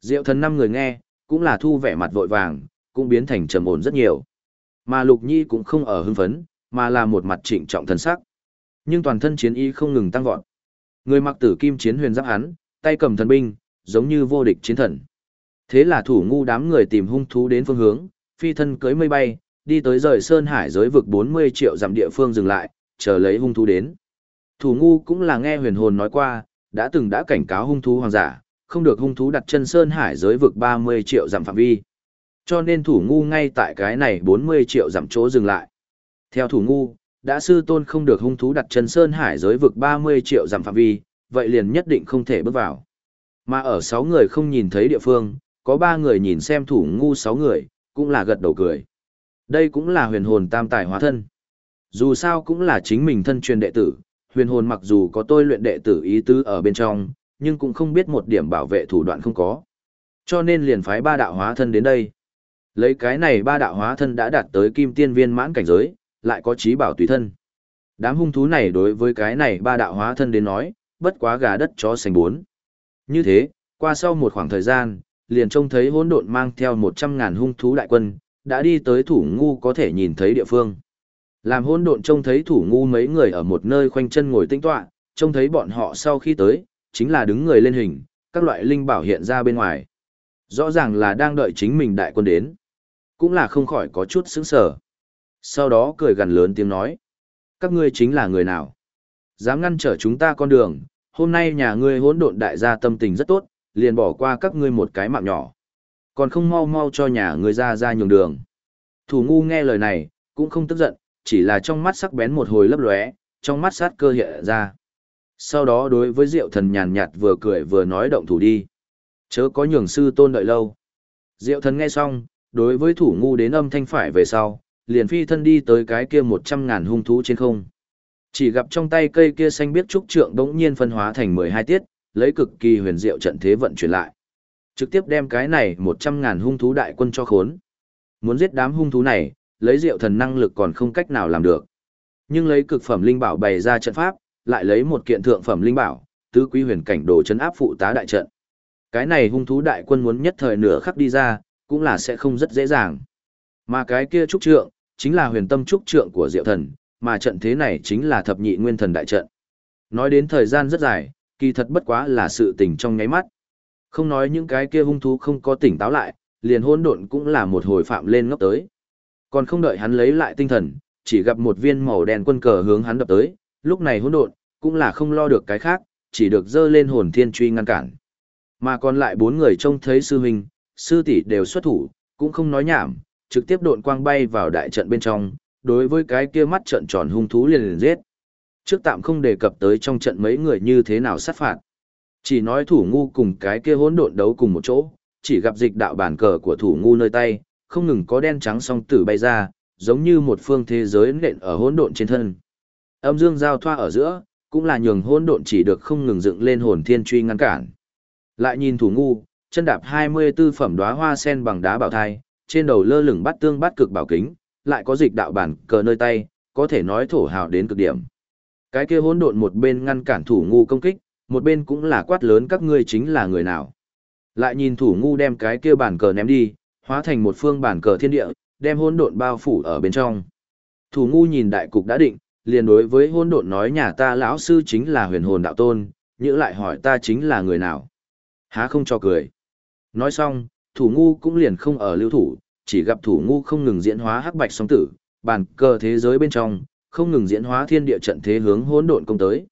Diệu thần năm người nghe, cũng là thu vẻ mặt vội vàng, cũng biến thành trầm ổn rất nhiều. Mà Lục Nhi cũng không ở hưng phấn, mà là một mặt trịnh trọng thần sắc. Nhưng toàn thân chiến y không ngừng tăng vọt. Người mặc tử kim chiến huyền giáp hắn, tay cầm thần binh, giống như vô địch chiến thần. Thế là thủ ngu đám người tìm hung thú đến phương hướng, phi thân cưới mây bay, đi tới rời sơn hải giới vực 40 triệu dặm địa phương dừng lại, chờ lấy hung thú đến. Thủ ngu cũng là nghe huyền hồn nói qua, đã từng đã cảnh cáo hung thú hoàng giả, không được hung thú đặt chân sơn hải giới vực 30 triệu dặm phạm vi. Cho nên thủ ngu ngay tại cái này 40 triệu dặm chỗ dừng lại. Theo thủ ngu, đã sư tôn không được hung thú đặt chân sơn hải giới vực 30 triệu dặm phạm vi, vậy liền nhất định không thể bước vào. Mà ở 6 người không nhìn thấy địa phương, có 3 người nhìn xem thủ ngu 6 người, cũng là gật đầu cười. Đây cũng là huyền hồn tam tài hóa thân. Dù sao cũng là chính mình thân truyền đệ tử, huyền hồn mặc dù có tôi luyện đệ tử ý tứ ở bên trong, nhưng cũng không biết một điểm bảo vệ thủ đoạn không có. Cho nên liền phái ba đạo hóa thân đến đây. Lấy cái này ba đạo hóa thân đã đạt tới kim tiên viên mãn cảnh giới, lại có trí bảo tùy thân. Đám hung thú này đối với cái này ba đạo hóa thân đến nói, bất quá gà đất chó sành bốn. Như thế, qua sau một khoảng thời gian, liền trông thấy hỗn độn mang theo một trăm ngàn hung thú đại quân, đã đi tới thủ ngu có thể nhìn thấy địa phương. Làm hỗn độn trông thấy thủ ngu mấy người ở một nơi khoanh chân ngồi tinh tọa, trông thấy bọn họ sau khi tới, chính là đứng người lên hình, các loại linh bảo hiện ra bên ngoài. Rõ ràng là đang đợi chính mình đại quân đến. Cũng là không khỏi có chút sững sờ. Sau đó cười gần lớn tiếng nói. Các ngươi chính là người nào? Dám ngăn trở chúng ta con đường, hôm nay nhà ngươi hỗn độn đại gia tâm tình rất tốt, liền bỏ qua các ngươi một cái mạng nhỏ. Còn không mau mau cho nhà ngươi ra ra nhường đường. Thủ ngu nghe lời này, cũng không tức giận, chỉ là trong mắt sắc bén một hồi lấp lóe, trong mắt sát cơ hiện ra. Sau đó đối với Diệu Thần nhàn nhạt vừa cười vừa nói động thủ đi. Chớ có nhường sư tôn đợi lâu. Diệu Thần nghe xong, đối với thủ ngu đến âm thanh phải về sau, liền phi thân đi tới cái kia một trăm ngàn hung thú trên không. Chỉ gặp trong tay cây kia xanh biết trúc trượng đống nhiên phân hóa thành mười hai tiết, lấy cực kỳ huyền diệu trận thế vận chuyển lại. Trực tiếp đem cái này một trăm ngàn hung thú đại quân cho khốn. Muốn giết đám hung thú này, lấy diệu thần năng lực còn không cách nào làm được. Nhưng lấy cực phẩm linh bảo bày ra trận pháp, lại lấy một kiện thượng phẩm linh bảo, tứ quý huyền cảnh đồ chấn áp phụ tá đại trận. Cái này hung thú đại quân muốn nhất thời nửa khắc đi ra, cũng là sẽ không rất dễ dàng. Mà cái kia trúc trượng, chính là huyền tâm trúc trượng của diệu thần, mà trận thế này chính là thập nhị nguyên thần đại trận. Nói đến thời gian rất dài, kỳ thật bất quá là sự tình trong nháy mắt. Không nói những cái kia hung thú không có tỉnh táo lại, liền hỗn độn cũng là một hồi phạm lên ngốc tới. Còn không đợi hắn lấy lại tinh thần, chỉ gặp một viên màu đen quân cờ hướng hắn đập tới, lúc này hỗn độn cũng là không lo được cái khác, chỉ được dơ lên hồn thiên truy ngăn cản. Mà còn lại bốn người trông thấy sư huynh, sư tỷ đều xuất thủ, cũng không nói nhảm, trực tiếp độn quang bay vào đại trận bên trong, đối với cái kia mắt trận tròn hung thú liền liền giết. Trước tạm không đề cập tới trong trận mấy người như thế nào sát phạt. Chỉ nói thủ ngu cùng cái kia hỗn độn đấu cùng một chỗ, chỉ gặp dịch đạo bản cờ của thủ ngu nơi tay, không ngừng có đen trắng song tử bay ra, giống như một phương thế giới nện ở hỗn độn trên thân. Âm dương giao thoa ở giữa, cũng là nhường hỗn độn chỉ được không ngừng dựng lên hồn thiên truy ngăn cản. Lại nhìn thủ ngu, chân đạp 24 phẩm đóa hoa sen bằng đá bảo thai, trên đầu lơ lửng bắt tương bắt cực bảo kính, lại có dịch đạo bản cờ nơi tay, có thể nói thổ hào đến cực điểm. Cái kia hỗn độn một bên ngăn cản thủ ngu công kích, một bên cũng là quát lớn các ngươi chính là người nào. Lại nhìn thủ ngu đem cái kia bản cờ ném đi, hóa thành một phương bản cờ thiên địa, đem hỗn độn bao phủ ở bên trong. Thủ ngu nhìn đại cục đã định, liền đối với hỗn độn nói nhà ta lão sư chính là huyền hồn đạo tôn, nhữ lại hỏi ta chính là người nào. Há không cho cười. Nói xong, thủ ngu cũng liền không ở lưu thủ, chỉ gặp thủ ngu không ngừng diễn hóa hắc bạch song tử, bàn cờ thế giới bên trong, không ngừng diễn hóa thiên địa trận thế hướng hỗn độn công tới.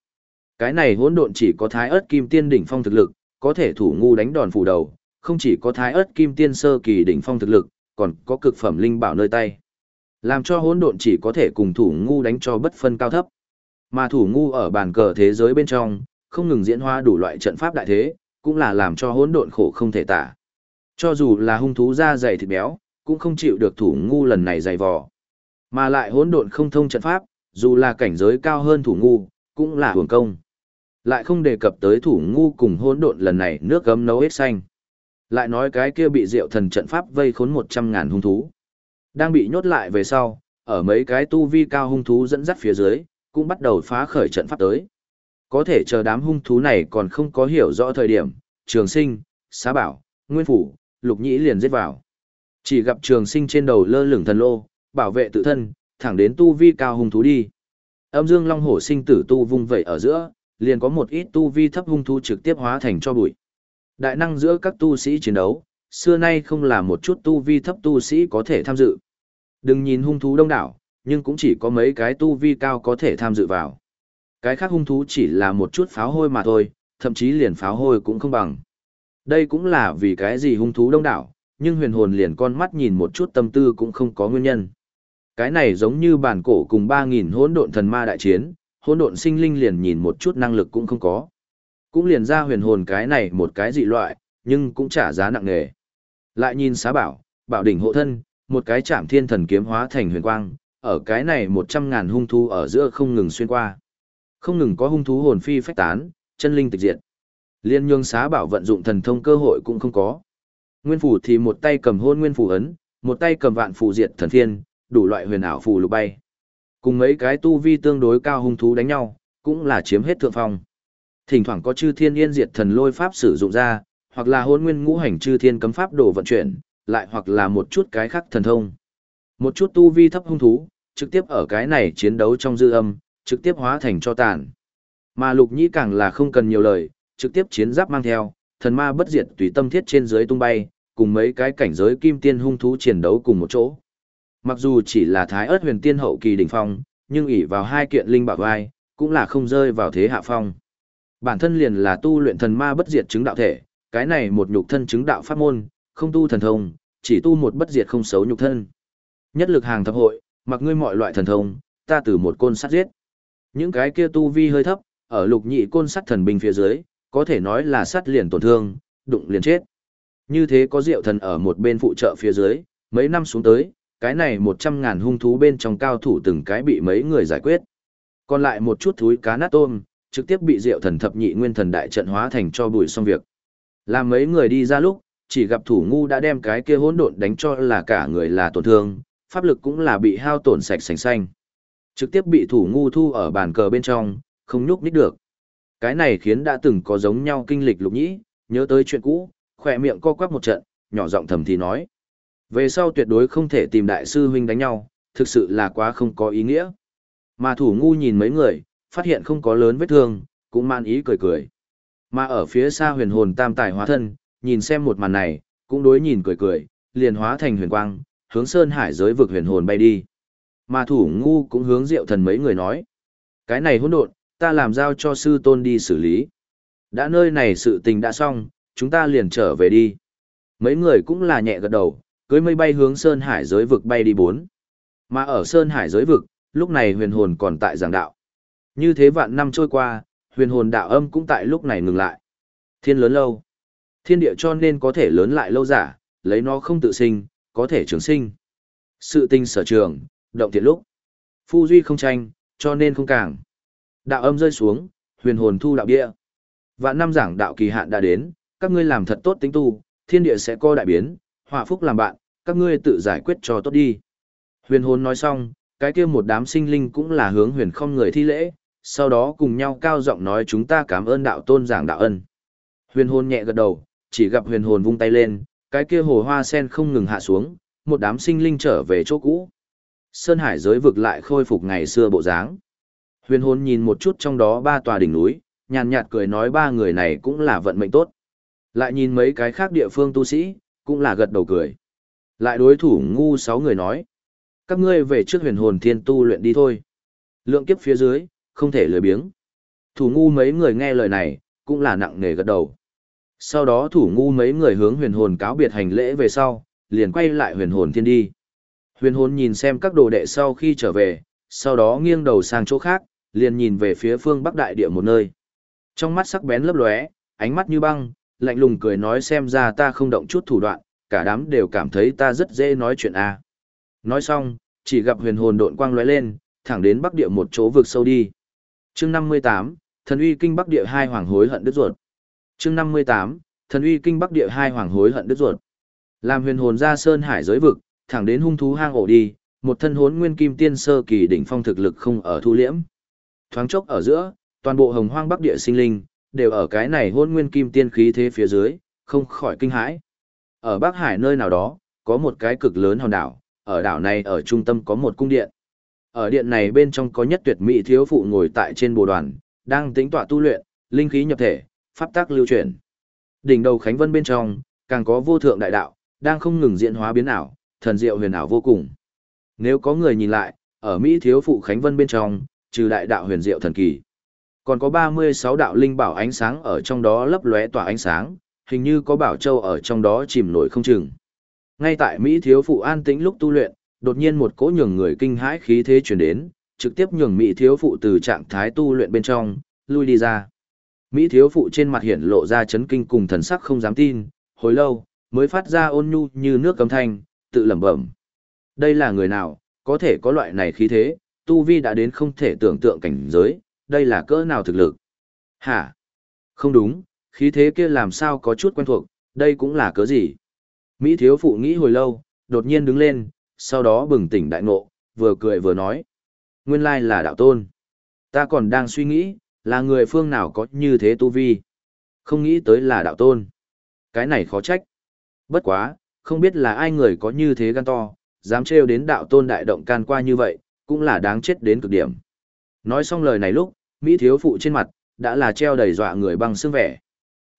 Cái này hỗn độn chỉ có thái ớt kim tiên đỉnh phong thực lực, có thể thủ ngu đánh đòn phủ đầu, không chỉ có thái ớt kim tiên sơ kỳ đỉnh phong thực lực, còn có cực phẩm linh bảo nơi tay. Làm cho hỗn độn chỉ có thể cùng thủ ngu đánh cho bất phân cao thấp. Mà thủ ngu ở bàn cờ thế giới bên trong, không ngừng diễn hóa đủ loại trận pháp đại thế, cũng là làm cho hỗn độn khổ không thể tả. Cho dù là hung thú da dày thịt béo, cũng không chịu được thủ ngu lần này dày vò. Mà lại hỗn độn không thông trận pháp, dù là cảnh giới cao hơn thủ ngu, cũng là hưởng công. Lại không đề cập tới thủ ngu cùng hỗn độn lần này nước gấm nấu hết xanh. Lại nói cái kia bị diệu thần trận pháp vây khốn một trăm ngàn hung thú. Đang bị nhốt lại về sau, ở mấy cái tu vi cao hung thú dẫn dắt phía dưới, cũng bắt đầu phá khởi trận pháp tới. Có thể chờ đám hung thú này còn không có hiểu rõ thời điểm, trường sinh, xá bảo, nguyên phủ, lục nhĩ liền giết vào. Chỉ gặp trường sinh trên đầu lơ lửng thần lô, bảo vệ tự thân, thẳng đến tu vi cao hung thú đi. Âm dương long hổ sinh tử tu vung vẩy ở giữa, liền có một ít tu vi thấp hung thú trực tiếp hóa thành cho bụi. Đại năng giữa các tu sĩ chiến đấu, xưa nay không là một chút tu vi thấp tu sĩ có thể tham dự. Đừng nhìn hung thú đông đảo, nhưng cũng chỉ có mấy cái tu vi cao có thể tham dự vào. Cái khác hung thú chỉ là một chút pháo hôi mà thôi, thậm chí liền pháo hôi cũng không bằng. Đây cũng là vì cái gì hung thú đông đảo, nhưng huyền hồn liền con mắt nhìn một chút tâm tư cũng không có nguyên nhân. Cái này giống như bản cổ cùng 3.000 hỗn độn thần ma đại chiến, hỗn độn sinh linh liền nhìn một chút năng lực cũng không có. Cũng liền ra huyền hồn cái này một cái dị loại, nhưng cũng trả giá nặng nề. Lại nhìn xá bảo, bảo đỉnh hộ thân, một cái chạm thiên thần kiếm hóa thành huyền quang, ở cái này một trăm ngàn hung thú ở giữa không ngừng xuyên qua. Không ngừng có hung thú hồn phi phách tán, chân linh tịch diệt. Liên nhương xá bảo vận dụng thần thông cơ hội cũng không có. Nguyên phủ thì một tay cầm hôn nguyên phủ ấn, một tay cầm vạn phù diệt thần thiên, đủ loại huyền ảo phù lục bay. Cùng mấy cái tu vi tương đối cao hung thú đánh nhau, cũng là chiếm hết thượng phong. Thỉnh thoảng có chư thiên yên diệt thần lôi pháp sử dụng ra, hoặc là hôn nguyên ngũ hành chư thiên cấm pháp đồ vận chuyển, lại hoặc là một chút cái khác thần thông. Một chút tu vi thấp hung thú, trực tiếp ở cái này chiến đấu trong dư âm, trực tiếp hóa thành cho tàn. Mà lục nhĩ càng là không cần nhiều lời, trực tiếp chiến giáp mang theo, thần ma bất diệt tùy tâm thiết trên dưới tung bay, cùng mấy cái cảnh giới kim tiên hung thú chiến đấu cùng một chỗ. Mặc dù chỉ là thái ớt huyền tiên hậu kỳ đỉnh phong, nhưng ỷ vào hai kiện linh bảo vai, cũng là không rơi vào thế hạ phong. Bản thân liền là tu luyện thần ma bất diệt chứng đạo thể, cái này một nhục thân chứng đạo pháp môn, không tu thần thông, chỉ tu một bất diệt không xấu nhục thân. Nhất lực hàng thập hội, mặc ngươi mọi loại thần thông, ta từ một côn sắt giết. Những cái kia tu vi hơi thấp, ở lục nhị côn sắt thần binh phía dưới, có thể nói là sắt liền tổn thương, đụng liền chết. Như thế có diệu thần ở một bên phụ trợ phía dưới, mấy năm xuống tới, cái này một trăm ngàn hung thú bên trong cao thủ từng cái bị mấy người giải quyết. Còn lại một chút thúi cá nát tôm, trực tiếp bị diệu thần thập nhị nguyên thần đại trận hóa thành cho bụi xong việc. Làm mấy người đi ra lúc, chỉ gặp thủ ngu đã đem cái kia hỗn độn đánh cho là cả người là tổn thương, pháp lực cũng là bị hao tổn sạch sành xanh. Trực tiếp bị thủ ngu thu ở bàn cờ bên trong, không nhúc nít được. Cái này khiến đã từng có giống nhau kinh lịch lục nhĩ, nhớ tới chuyện cũ, khỏe miệng co quắp một trận, nhỏ giọng thầm thì nói. Về sau tuyệt đối không thể tìm đại sư huynh đánh nhau, thực sự là quá không có ý nghĩa. Mà thủ ngu nhìn mấy người, phát hiện không có lớn vết thương, cũng man ý cười cười. Mà ở phía xa huyền hồn tam tài hóa thân, nhìn xem một màn này, cũng đối nhìn cười cười, liền hóa thành huyền quang, hướng sơn hải giới vực huyền hồn bay đi. Mà thủ ngu cũng hướng diệu thần mấy người nói. Cái này hỗn độn, ta làm giao cho sư tôn đi xử lý. Đã nơi này sự tình đã xong, chúng ta liền trở về đi. Mấy người cũng là nhẹ gật đầu, cưới mây bay hướng Sơn Hải giới vực bay đi bốn. Mà ở Sơn Hải giới vực, lúc này huyền hồn còn tại giảng đạo. Như thế vạn năm trôi qua, huyền hồn đạo âm cũng tại lúc này ngừng lại. Thiên lớn lâu. Thiên địa cho nên có thể lớn lại lâu giả, lấy nó không tự sinh, có thể trường sinh. Sự tinh sở trường, động thiện lúc. Phu duy không tranh, cho nên không càng. Đạo âm rơi xuống, huyền hồn thu đạo địa. Vạn năm giảng đạo kỳ hạn đã đến, các ngươi làm thật tốt tính tu, thiên địa sẽ co đại biến, họa phúc làm bạn, các ngươi tự giải quyết cho tốt đi. Huyền hồn nói xong, cái kia một đám sinh linh cũng là hướng huyền không người thi lễ, sau đó cùng nhau cao giọng nói chúng ta cảm ơn đạo tôn giảng đạo ân. Huyền hồn nhẹ gật đầu, chỉ gặp huyền hồn vung tay lên, cái kia hồ hoa sen không ngừng hạ xuống, một đám sinh linh trở về chỗ cũ. Sơn Hải giới vực lại khôi phục ngày xưa bộ dáng. Huyền hồn nhìn một chút trong đó ba tòa đỉnh núi, nhàn nhạt cười nói ba người này cũng là vận mệnh tốt. Lại nhìn mấy cái khác địa phương tu sĩ, cũng là gật đầu cười. Lại đối thủ ngu sáu người nói. Các ngươi về trước huyền hồn thiên tu luyện đi thôi. Lượng kiếp phía dưới, không thể lười biếng. Thủ ngu mấy người nghe lời này, cũng là nặng nề gật đầu. Sau đó thủ ngu mấy người hướng huyền hồn cáo biệt hành lễ về sau, liền quay lại huyền hồn thiên đi. Huyền hồn nhìn xem các đồ đệ sau khi trở về, sau đó nghiêng đầu sang chỗ khác, liền nhìn về phía phương bắc đại địa một nơi. Trong mắt sắc bén lấp lóe, ánh mắt như băng, lạnh lùng cười nói xem ra ta không động chút thủ đoạn, cả đám đều cảm thấy ta rất dễ nói chuyện a. Nói xong, chỉ gặp huyền hồn độn quang lóe lên, thẳng đến bắc địa một chỗ vực sâu đi. Chương 58, Thần uy kinh bắc địa hai hoàng hối hận đứt ruột. Chương 58, Thần uy kinh bắc địa hai hoàng hối hận đứt ruột. Làm huyền hồn ra sơn hải giới vực, thẳng đến hung thú hang ổ đi, một thân hốn nguyên kim tiên sơ kỳ đỉnh phong thực lực không ở thu liễm. Thoáng chốc ở giữa, toàn bộ hồng hoang bắc địa sinh linh, đều ở cái này hôn nguyên kim tiên khí thế phía dưới, không khỏi kinh hãi. Ở Bắc Hải nơi nào đó, có một cái cực lớn hòn đảo, ở đảo này ở trung tâm có một cung điện. Ở điện này bên trong có nhất tuyệt mỹ thiếu phụ ngồi tại trên bồ đoàn, đang tính tọa tu luyện, linh khí nhập thể, pháp tác lưu chuyển. Đỉnh đầu Khánh Vân bên trong, càng có vô thượng đại đạo, đang không ngừng diễn hóa biến ảo, thần diệu huyền ảo vô cùng. Nếu có người nhìn lại, ở Mỹ thiếu phụ Khánh Vân bên trong, trừ đại đạo huyền diệu thần kỳ. Còn có 36 đạo linh bảo ánh sáng ở trong đó lấp lóe tỏa ánh sáng, hình như có bảo châu ở trong đó chìm nổi không chừng. Ngay tại Mỹ thiếu phụ an tĩnh lúc tu luyện, đột nhiên một cỗ nhường người kinh hãi khí thế truyền đến, trực tiếp nhường Mỹ thiếu phụ từ trạng thái tu luyện bên trong, lui đi ra. Mỹ thiếu phụ trên mặt hiện lộ ra chấn kinh cùng thần sắc không dám tin, hồi lâu, mới phát ra ôn nhu như nước cấm thanh, tự lẩm bẩm. Đây là người nào, có thể có loại này khí thế, tu vi đã đến không thể tưởng tượng cảnh giới, đây là cỡ nào thực lực. Hả? Không đúng, khí thế kia làm sao có chút quen thuộc, đây cũng là cớ gì? Mỹ thiếu phụ nghĩ hồi lâu, đột nhiên đứng lên, sau đó bừng tỉnh đại ngộ, vừa cười vừa nói. Nguyên lai là đạo tôn. Ta còn đang suy nghĩ, là người phương nào có như thế tu vi. Không nghĩ tới là đạo tôn. Cái này khó trách. Bất quá, không biết là ai người có như thế gan to, dám trêu đến đạo tôn đại động can qua như vậy, cũng là đáng chết đến cực điểm. Nói xong lời này lúc, Mỹ thiếu phụ trên mặt, đã là treo đầy dọa người bằng xương vẻ.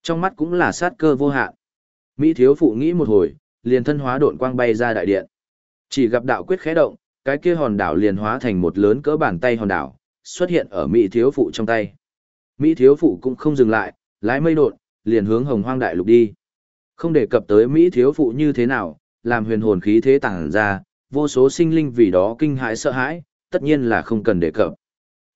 Trong mắt cũng là sát cơ vô hạn. Mỹ thiếu phụ nghĩ một hồi, liền thân hóa độn quang bay ra đại điện. Chỉ gặp đạo quyết khẽ động, cái kia hòn đảo liền hóa thành một lớn cỡ bàn tay hòn đảo, xuất hiện ở Mỹ thiếu phụ trong tay. Mỹ thiếu phụ cũng không dừng lại, lái mây đột, liền hướng hồng hoang đại lục đi. Không đề cập tới Mỹ thiếu phụ như thế nào, làm huyền hồn khí thế tàng ra, vô số sinh linh vì đó kinh hãi sợ hãi, tất nhiên là không cần đề cập.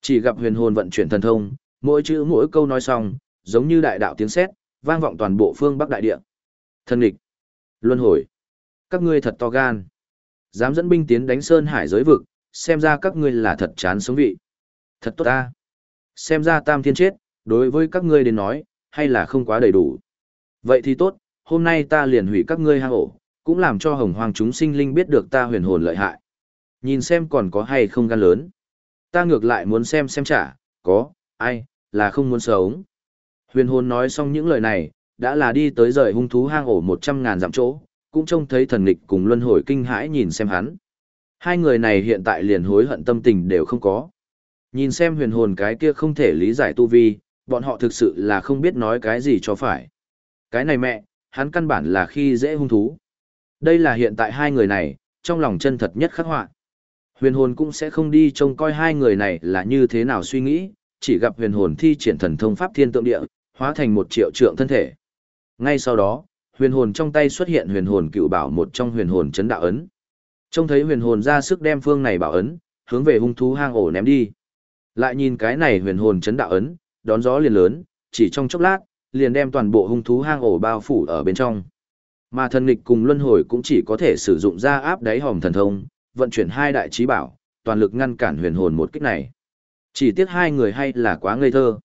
Chỉ gặp huyền hồn vận chuyển thần thông, mỗi chữ mỗi câu nói xong, giống như đại đạo tiếng sét, vang vọng toàn bộ phương Bắc đại địa. Thân địch, luân hồi, các ngươi thật to gan. Dám dẫn binh tiến đánh Sơn Hải giới vực, xem ra các ngươi là thật chán sống vị. Thật tốt ta. Xem ra tam thiên chết, đối với các ngươi đến nói, hay là không quá đầy đủ. Vậy thì tốt, hôm nay ta liền hủy các ngươi hang ổ, cũng làm cho hồng hoàng chúng sinh linh biết được ta huyền hồn lợi hại. Nhìn xem còn có hay không gan lớn. Ta ngược lại muốn xem xem trả, có, ai, là không muốn sống. Huyền hồn nói xong những lời này, đã là đi tới rời hung thú hang ổ một trăm ngàn dặm chỗ, cũng trông thấy thần nghịch cùng luân hồi kinh hãi nhìn xem hắn. Hai người này hiện tại liền hối hận tâm tình đều không có. Nhìn xem huyền hồn cái kia không thể lý giải tu vi, bọn họ thực sự là không biết nói cái gì cho phải. Cái này mẹ, hắn căn bản là khi dễ hung thú. Đây là hiện tại hai người này, trong lòng chân thật nhất khắc họa. Huyền hồn cũng sẽ không đi trông coi hai người này là như thế nào suy nghĩ, chỉ gặp huyền hồn thi triển thần thông pháp thiên tượng địa, hóa thành một triệu trượng thân thể. Ngay sau đó, huyền hồn trong tay xuất hiện huyền hồn cựu bảo một trong huyền hồn chấn đạo ấn. Trông thấy huyền hồn ra sức đem phương này bảo ấn, hướng về hung thú hang ổ ném đi. Lại nhìn cái này huyền hồn chấn đạo ấn, đón gió liền lớn, chỉ trong chốc lát, liền đem toàn bộ hung thú hang ổ bao phủ ở bên trong. Mà thần nghịch cùng luân hồi cũng chỉ có thể sử dụng ra áp đáy hòm thần thông, vận chuyển hai đại trí bảo, toàn lực ngăn cản huyền hồn một kích này. Chỉ tiếc hai người hay là quá ngây thơ.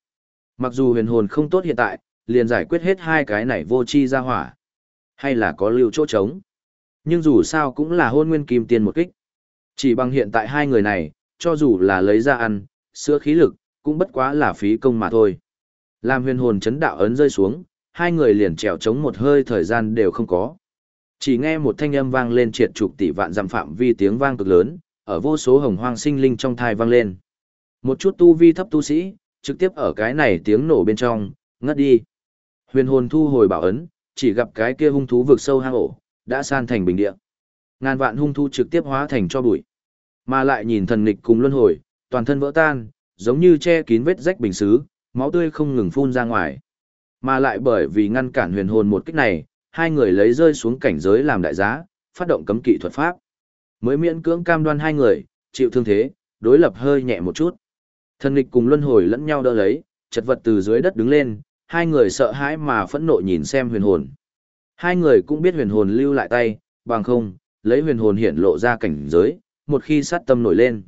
Mặc dù huyền hồn không tốt hiện tại, liền giải quyết hết hai cái này vô chi ra hỏa. Hay là có lưu chỗ trống. Nhưng dù sao cũng là hôn nguyên kim tiên một kích. Chỉ bằng hiện tại hai người này, cho dù là lấy ra ăn, sữa khí lực, cũng bất quá là phí công mà thôi. Làm huyền hồn chấn đạo ấn rơi xuống, hai người liền trèo trống một hơi thời gian đều không có. Chỉ nghe một thanh âm vang lên triệt trục tỷ vạn dặm phạm vi tiếng vang cực lớn, ở vô số hồng hoang sinh linh trong thai vang lên. Một chút tu vi thấp tu sĩ, trực tiếp ở cái này tiếng nổ bên trong, ngất đi. Huyền hồn thu hồi bảo ấn, chỉ gặp cái kia hung thú vực sâu hang ổ, đã san thành bình địa. Ngàn vạn hung thú trực tiếp hóa thành cho bụi. Mà lại nhìn thần nghịch cùng luân hồi, toàn thân vỡ tan, giống như che kín vết rách bình xứ, máu tươi không ngừng phun ra ngoài. Mà lại bởi vì ngăn cản huyền hồn một kích này, hai người lấy rơi xuống cảnh giới làm đại giá, phát động cấm kỵ thuật pháp. Mới miễn cưỡng cam đoan hai người, chịu thương thế, đối lập hơi nhẹ một chút. Thần nghịch cùng luân hồi lẫn nhau đỡ lấy, chật vật từ dưới đất đứng lên, hai người sợ hãi mà phẫn nộ nhìn xem huyền hồn. Hai người cũng biết huyền hồn lưu lại tay, bằng không, lấy huyền hồn hiện lộ ra cảnh giới, một khi sát tâm nổi lên.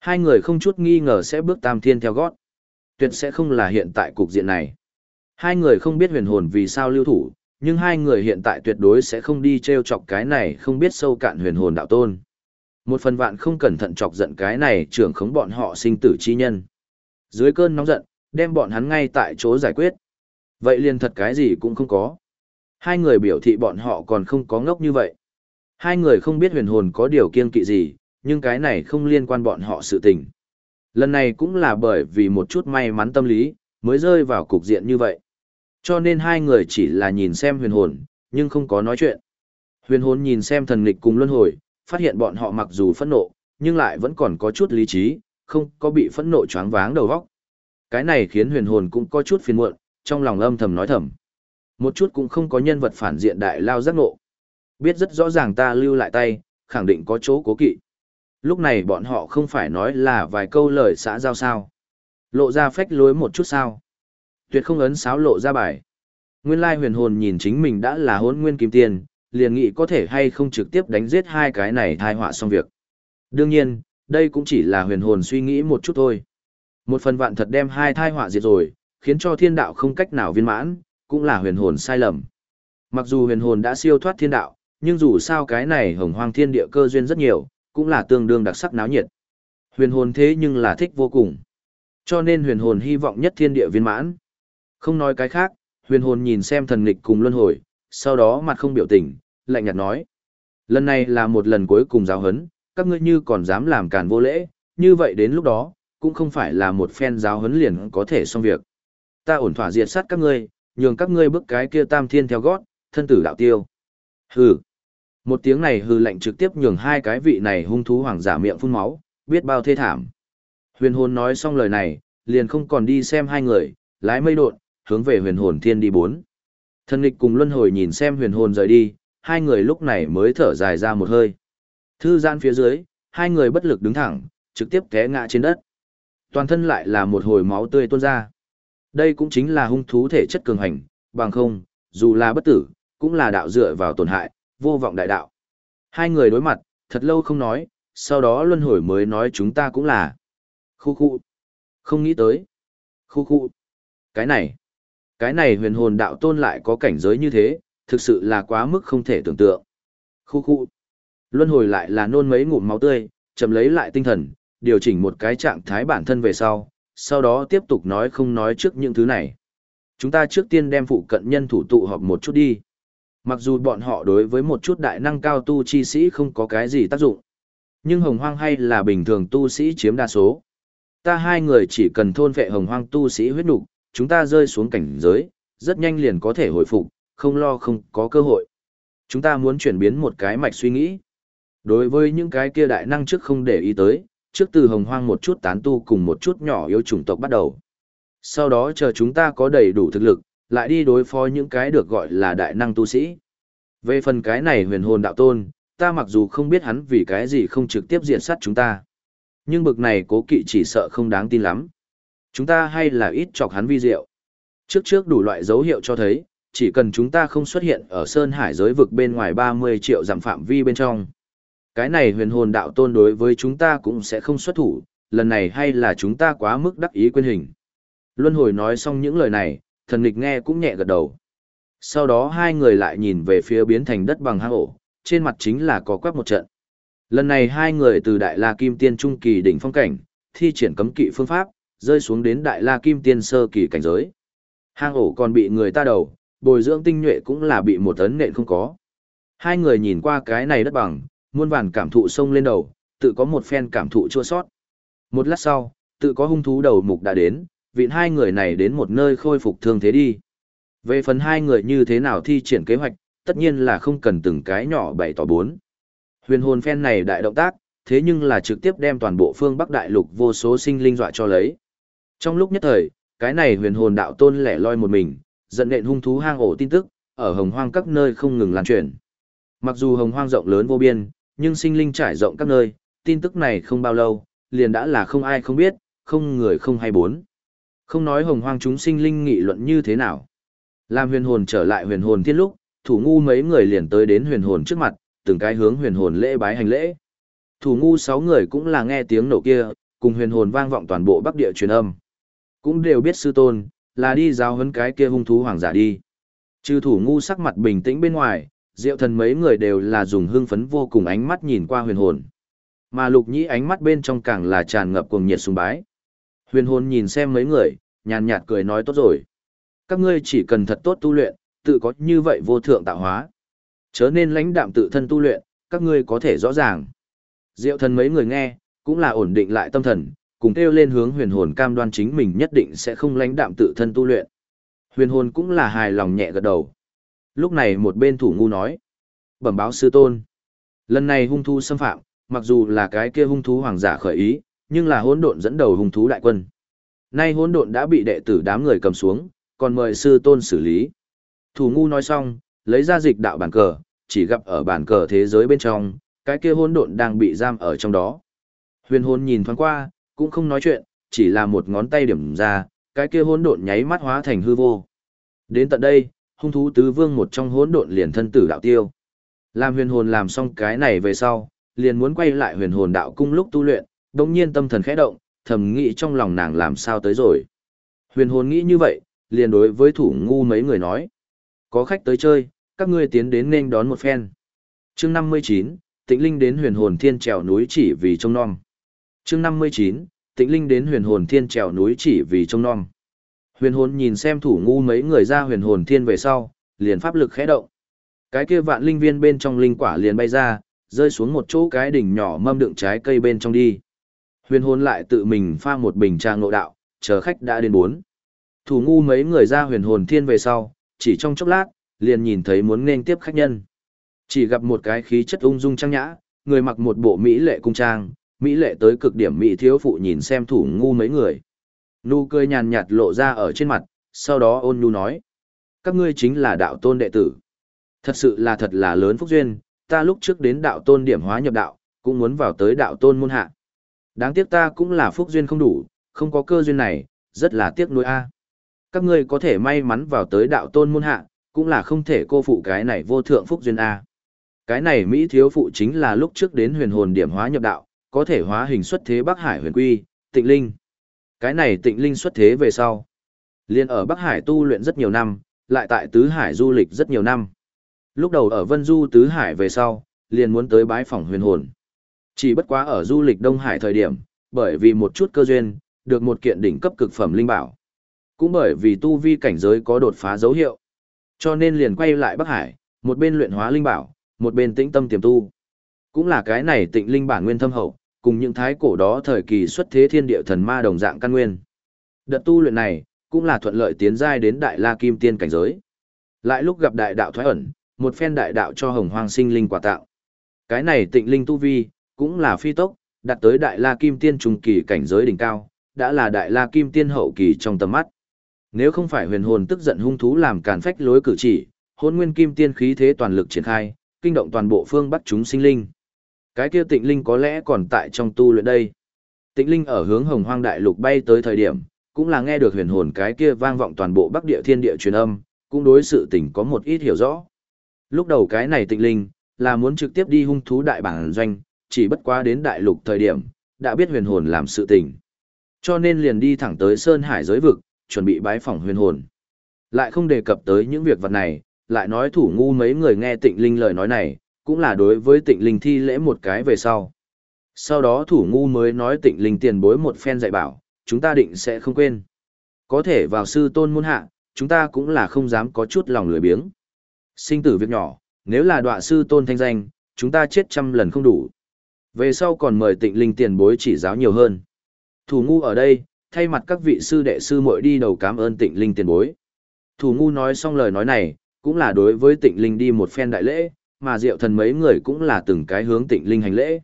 Hai người không chút nghi ngờ sẽ bước tam thiên theo gót. Tuyệt sẽ không là hiện tại cục diện này. Hai người không biết huyền hồn vì sao lưu thủ, nhưng hai người hiện tại tuyệt đối sẽ không đi treo chọc cái này không biết sâu cạn huyền hồn đạo tôn. Một phần vạn không cẩn thận chọc giận cái này trưởng khống bọn họ sinh tử chi nhân. Dưới cơn nóng giận, đem bọn hắn ngay tại chỗ giải quyết. Vậy liền thật cái gì cũng không có. Hai người biểu thị bọn họ còn không có ngốc như vậy. Hai người không biết huyền hồn có điều kiên kỵ gì, nhưng cái này không liên quan bọn họ sự tình. Lần này cũng là bởi vì một chút may mắn tâm lý, mới rơi vào cục diện như vậy. Cho nên hai người chỉ là nhìn xem huyền hồn, nhưng không có nói chuyện. Huyền hồn nhìn xem thần nghịch cùng luân hồi, phát hiện bọn họ mặc dù phẫn nộ, nhưng lại vẫn còn có chút lý trí, không có bị phẫn nộ choáng váng đầu óc. Cái này khiến huyền hồn cũng có chút phiền muộn, trong lòng âm thầm nói thầm. Một chút cũng không có nhân vật phản diện đại lao giác ngộ. Biết rất rõ ràng ta lưu lại tay, khẳng định có chỗ cố kỵ. Lúc này bọn họ không phải nói là vài câu lời xã giao sao. Lộ ra phách lối một chút sao. Tuyệt không ấn sáo lộ ra bài. Nguyên lai huyền hồn nhìn chính mình đã là hốn nguyên kim tiền, liền nghĩ có thể hay không trực tiếp đánh giết hai cái này thai họa xong việc. Đương nhiên, đây cũng chỉ là huyền hồn suy nghĩ một chút thôi. Một phần vạn thật đem hai thai họa diệt rồi, khiến cho thiên đạo không cách nào viên mãn, cũng là huyền hồn sai lầm. Mặc dù huyền hồn đã siêu thoát thiên đạo, nhưng dù sao cái này hồng hoang thiên địa cơ duyên rất nhiều, cũng là tương đương đặc sắc náo nhiệt. Huyền hồn thế nhưng là thích vô cùng. Cho nên huyền hồn hy vọng nhất thiên địa viên mãn. Không nói cái khác, huyền hồn nhìn xem thần nghịch cùng luân hồi, sau đó mặt không biểu tình, lạnh nhạt nói. Lần này là một lần cuối cùng giáo hấn, các ngươi như còn dám làm càn vô lễ, như vậy đến lúc đó, cũng không phải là một phen giáo hấn liền có thể xong việc. Ta ổn thỏa diệt sát các ngươi, nhường các ngươi bước cái kia tam thiên theo gót, thân tử đạo tiêu. Hừ. Một tiếng này hừ lạnh trực tiếp nhường hai cái vị này hung thú hoàng giả miệng phun máu, biết bao thê thảm. Huyền hồn nói xong lời này, liền không còn đi xem hai người, lái mây đột hướng về huyền hồn thiên đi bốn. Thần nghịch cùng luân hồi nhìn xem huyền hồn rời đi, hai người lúc này mới thở dài ra một hơi. Thư gian phía dưới, hai người bất lực đứng thẳng, trực tiếp té ngã trên đất. Toàn thân lại là một hồi máu tươi tuôn ra. Đây cũng chính là hung thú thể chất cường hành, bằng không, dù là bất tử, cũng là đạo dựa vào tổn hại, vô vọng đại đạo. Hai người đối mặt, thật lâu không nói, sau đó luân hồi mới nói chúng ta cũng là. Khu khu. Không nghĩ tới. Khu khu. Cái này. Cái này huyền hồn đạo tôn lại có cảnh giới như thế, thực sự là quá mức không thể tưởng tượng. Khu khu. Luân hồi lại là nôn mấy ngụm máu tươi, chậm lấy lại tinh thần, điều chỉnh một cái trạng thái bản thân về sau, sau đó tiếp tục nói không nói trước những thứ này. Chúng ta trước tiên đem phụ cận nhân thủ tụ họp một chút đi. Mặc dù bọn họ đối với một chút đại năng cao tu chi sĩ không có cái gì tác dụng, nhưng hồng hoang hay là bình thường tu sĩ chiếm đa số. Ta hai người chỉ cần thôn vệ hồng hoang tu sĩ huyết nục, chúng ta rơi xuống cảnh giới, rất nhanh liền có thể hồi phục, không lo không có cơ hội. Chúng ta muốn chuyển biến một cái mạch suy nghĩ. Đối với những cái kia đại năng trước không để ý tới, trước từ hồng hoang một chút tán tu cùng một chút nhỏ yếu chủng tộc bắt đầu. Sau đó chờ chúng ta có đầy đủ thực lực, lại đi đối phó những cái được gọi là đại năng tu sĩ. Về phần cái này huyền hồn đạo tôn, ta mặc dù không biết hắn vì cái gì không trực tiếp diện sát chúng ta. Nhưng bực này cố kỵ chỉ sợ không đáng tin lắm. Chúng ta hay là ít chọc hắn vi diệu. Trước trước đủ loại dấu hiệu cho thấy, chỉ cần chúng ta không xuất hiện ở Sơn Hải giới vực bên ngoài 30 triệu giảm phạm vi bên trong. Cái này huyền hồn đạo tôn đối với chúng ta cũng sẽ không xuất thủ, lần này hay là chúng ta quá mức đắc ý quên hình. Luân hồi nói xong những lời này, thần nghịch nghe cũng nhẹ gật đầu. Sau đó hai người lại nhìn về phía biến thành đất bằng hang ổ, trên mặt chính là có quắc một trận. Lần này hai người từ Đại La Kim Tiên Trung Kỳ đỉnh phong cảnh, thi triển cấm kỵ phương pháp, rơi xuống đến Đại La Kim Tiên Sơ Kỳ cảnh giới. Hang ổ còn bị người ta đầu, bồi dưỡng tinh nhuệ cũng là bị một tấn nện không có. Hai người nhìn qua cái này đất bằng, muôn vàn cảm thụ sông lên đầu, tự có một phen cảm thụ chua sót. Một lát sau, tự có hung thú đầu mục đã đến, vịn hai người này đến một nơi khôi phục thương thế đi. Về phần hai người như thế nào thi triển kế hoạch, tất nhiên là không cần từng cái nhỏ bảy tỏ bốn. Huyền hồn phen này đại động tác, thế nhưng là trực tiếp đem toàn bộ phương Bắc Đại Lục vô số sinh linh dọa cho lấy. Trong lúc nhất thời, cái này huyền hồn đạo tôn lẻ loi một mình, dẫn nện hung thú hang ổ tin tức, ở hồng hoang các nơi không ngừng lan truyền. Mặc dù hồng hoang rộng lớn vô biên, nhưng sinh linh trải rộng các nơi, tin tức này không bao lâu, liền đã là không ai không biết, không người không hay bốn. Không nói hồng hoang chúng sinh linh nghị luận như thế nào. Làm huyền hồn trở lại huyền hồn thiên lúc, thủ ngu mấy người liền tới đến huyền hồn trước mặt, từng cái hướng huyền hồn lễ bái hành lễ. Thủ ngu sáu người cũng là nghe tiếng nổ kia, cùng huyền hồn vang vọng toàn bộ bắc địa truyền âm. Cũng đều biết sư tôn, là đi giáo huấn cái kia hung thú hoàng giả đi. Trừ thủ ngu sắc mặt bình tĩnh bên ngoài, diệu thần mấy người đều là dùng hưng phấn vô cùng ánh mắt nhìn qua huyền hồn. Mà lục nhĩ ánh mắt bên trong càng là tràn ngập cuồng nhiệt sùng bái. Huyền hồn nhìn xem mấy người, nhàn nhạt cười nói tốt rồi. Các ngươi chỉ cần thật tốt tu luyện, tự có như vậy vô thượng tạo hóa. Chớ nên lãnh đạm tự thân tu luyện, các ngươi có thể rõ ràng. Diệu thần mấy người nghe, cũng là ổn định lại tâm thần, cùng kêu lên hướng huyền hồn cam đoan chính mình nhất định sẽ không lãnh đạm tự thân tu luyện. Huyền hồn cũng là hài lòng nhẹ gật đầu. Lúc này một bên thủ ngu nói. Bẩm báo sư tôn. Lần này hung thú xâm phạm, mặc dù là cái kia hung thú hoàng giả khởi ý, nhưng là hỗn độn dẫn đầu hung thú đại quân. Nay hỗn độn đã bị đệ tử đám người cầm xuống, còn mời sư tôn xử lý. Thủ ngu nói xong, lấy ra dịch đạo bản cờ, chỉ gặp ở bản cờ thế giới bên trong, cái kia hỗn độn đang bị giam ở trong đó. Huyền hồn nhìn thoáng qua, cũng không nói chuyện, chỉ là một ngón tay điểm ra, cái kia hỗn độn nháy mắt hóa thành hư vô. Đến tận đây, hung thú tứ vương một trong hỗn độn liền thân tử đạo tiêu. Làm huyền hồn làm xong cái này về sau, liền muốn quay lại huyền hồn đạo cung lúc tu luyện, đồng nhiên tâm thần khẽ động, thầm nghĩ trong lòng nàng làm sao tới rồi. Huyền hồn nghĩ như vậy, liền đối với thủ ngu mấy người nói. Có khách tới chơi, các ngươi tiến đến nên đón một phen. chương 59, tịnh linh đến huyền hồn thiên trèo núi chỉ vì trông non chương 59, tịnh linh đến huyền hồn thiên trèo núi chỉ vì trông non. Huyền hồn nhìn xem thủ ngu mấy người ra huyền hồn thiên về sau, liền pháp lực khẽ động. Cái kia vạn linh viên bên trong linh quả liền bay ra, rơi xuống một chỗ cái đỉnh nhỏ mâm đựng trái cây bên trong đi. Huyền hồn lại tự mình pha một bình trà ngộ đạo, chờ khách đã đến bốn. Thủ ngu mấy người ra huyền hồn thiên về sau, chỉ trong chốc lát, liền nhìn thấy muốn nên tiếp khách nhân. Chỉ gặp một cái khí chất ung dung trang nhã, người mặc một bộ mỹ lệ cung trang, mỹ lệ tới cực điểm mỹ thiếu phụ nhìn xem thủ ngu mấy người. Nụ cười nhàn nhạt lộ ra ở trên mặt, sau đó ôn nhu nói. Các ngươi chính là đạo tôn đệ tử. Thật sự là thật là lớn phúc duyên, ta lúc trước đến đạo tôn điểm hóa nhập đạo, cũng muốn vào tới đạo tôn môn hạ. Đáng tiếc ta cũng là phúc duyên không đủ, không có cơ duyên này, rất là tiếc nuối a. Các ngươi có thể may mắn vào tới đạo tôn môn hạ, cũng là không thể cô phụ cái này vô thượng phúc duyên a. Cái này Mỹ thiếu phụ chính là lúc trước đến huyền hồn điểm hóa nhập đạo, có thể hóa hình xuất thế Bắc Hải huyền quy, tịnh linh. Cái này tịnh linh xuất thế về sau. liền ở Bắc Hải tu luyện rất nhiều năm, lại tại Tứ Hải du lịch rất nhiều năm. Lúc đầu ở Vân Du Tứ Hải về sau, liền muốn tới bái phỏng huyền hồn. Chỉ bất quá ở du lịch Đông Hải thời điểm, bởi vì một chút cơ duyên, được một kiện đỉnh cấp cực phẩm linh bảo. Cũng bởi vì tu vi cảnh giới có đột phá dấu hiệu. Cho nên liền quay lại Bắc Hải, một bên luyện hóa linh bảo, một bên tĩnh tâm tiềm tu. Cũng là cái này tịnh linh bản nguyên thâm hậu, cùng những thái cổ đó thời kỳ xuất thế thiên địa thần ma đồng dạng căn nguyên. Đợt tu luyện này, cũng là thuận lợi tiến giai đến đại la kim tiên cảnh giới. Lại lúc gặp đại đạo thoái ẩn, một phen đại đạo cho hồng hoang sinh linh quả tạo. Cái này tịnh linh tu vi, cũng là phi tốc, đạt tới đại la kim tiên trung kỳ cảnh giới đỉnh cao, đã là đại la kim tiên hậu kỳ trong tầm mắt. Nếu không phải huyền hồn tức giận hung thú làm càn phách lối cử chỉ, hôn nguyên kim tiên khí thế toàn lực triển khai, kinh động toàn bộ phương bắc chúng sinh linh. Cái kia tịnh linh có lẽ còn tại trong tu luyện đây. Tịnh linh ở hướng hồng hoang đại lục bay tới thời điểm, cũng là nghe được huyền hồn cái kia vang vọng toàn bộ bắc địa thiên địa truyền âm, cũng đối sự tình có một ít hiểu rõ. Lúc đầu cái này tịnh linh, là muốn trực tiếp đi hung thú đại bản doanh, chỉ bất quá đến đại lục thời điểm, đã biết huyền hồn làm sự tình. Cho nên liền đi thẳng tới Sơn Hải giới vực, chuẩn bị bái phỏng huyền hồn. Lại không đề cập tới những việc vật này, lại nói thủ ngu mấy người nghe tịnh linh lời nói này, cũng là đối với tịnh linh thi lễ một cái về sau. Sau đó thủ ngu mới nói tịnh linh tiền bối một phen dạy bảo, chúng ta định sẽ không quên. Có thể vào sư tôn môn hạ, chúng ta cũng là không dám có chút lòng lười biếng. Sinh tử việc nhỏ, nếu là đọa sư tôn thanh danh, chúng ta chết trăm lần không đủ. Về sau còn mời tịnh linh tiền bối chỉ giáo nhiều hơn. Thủ ngu ở đây, thay mặt các vị sư đệ sư muội đi đầu cảm ơn tịnh linh tiền bối. Thủ ngu nói xong lời nói này, cũng là đối với tịnh linh đi một phen đại lễ, mà diệu thần mấy người cũng là từng cái hướng tịnh linh hành lễ.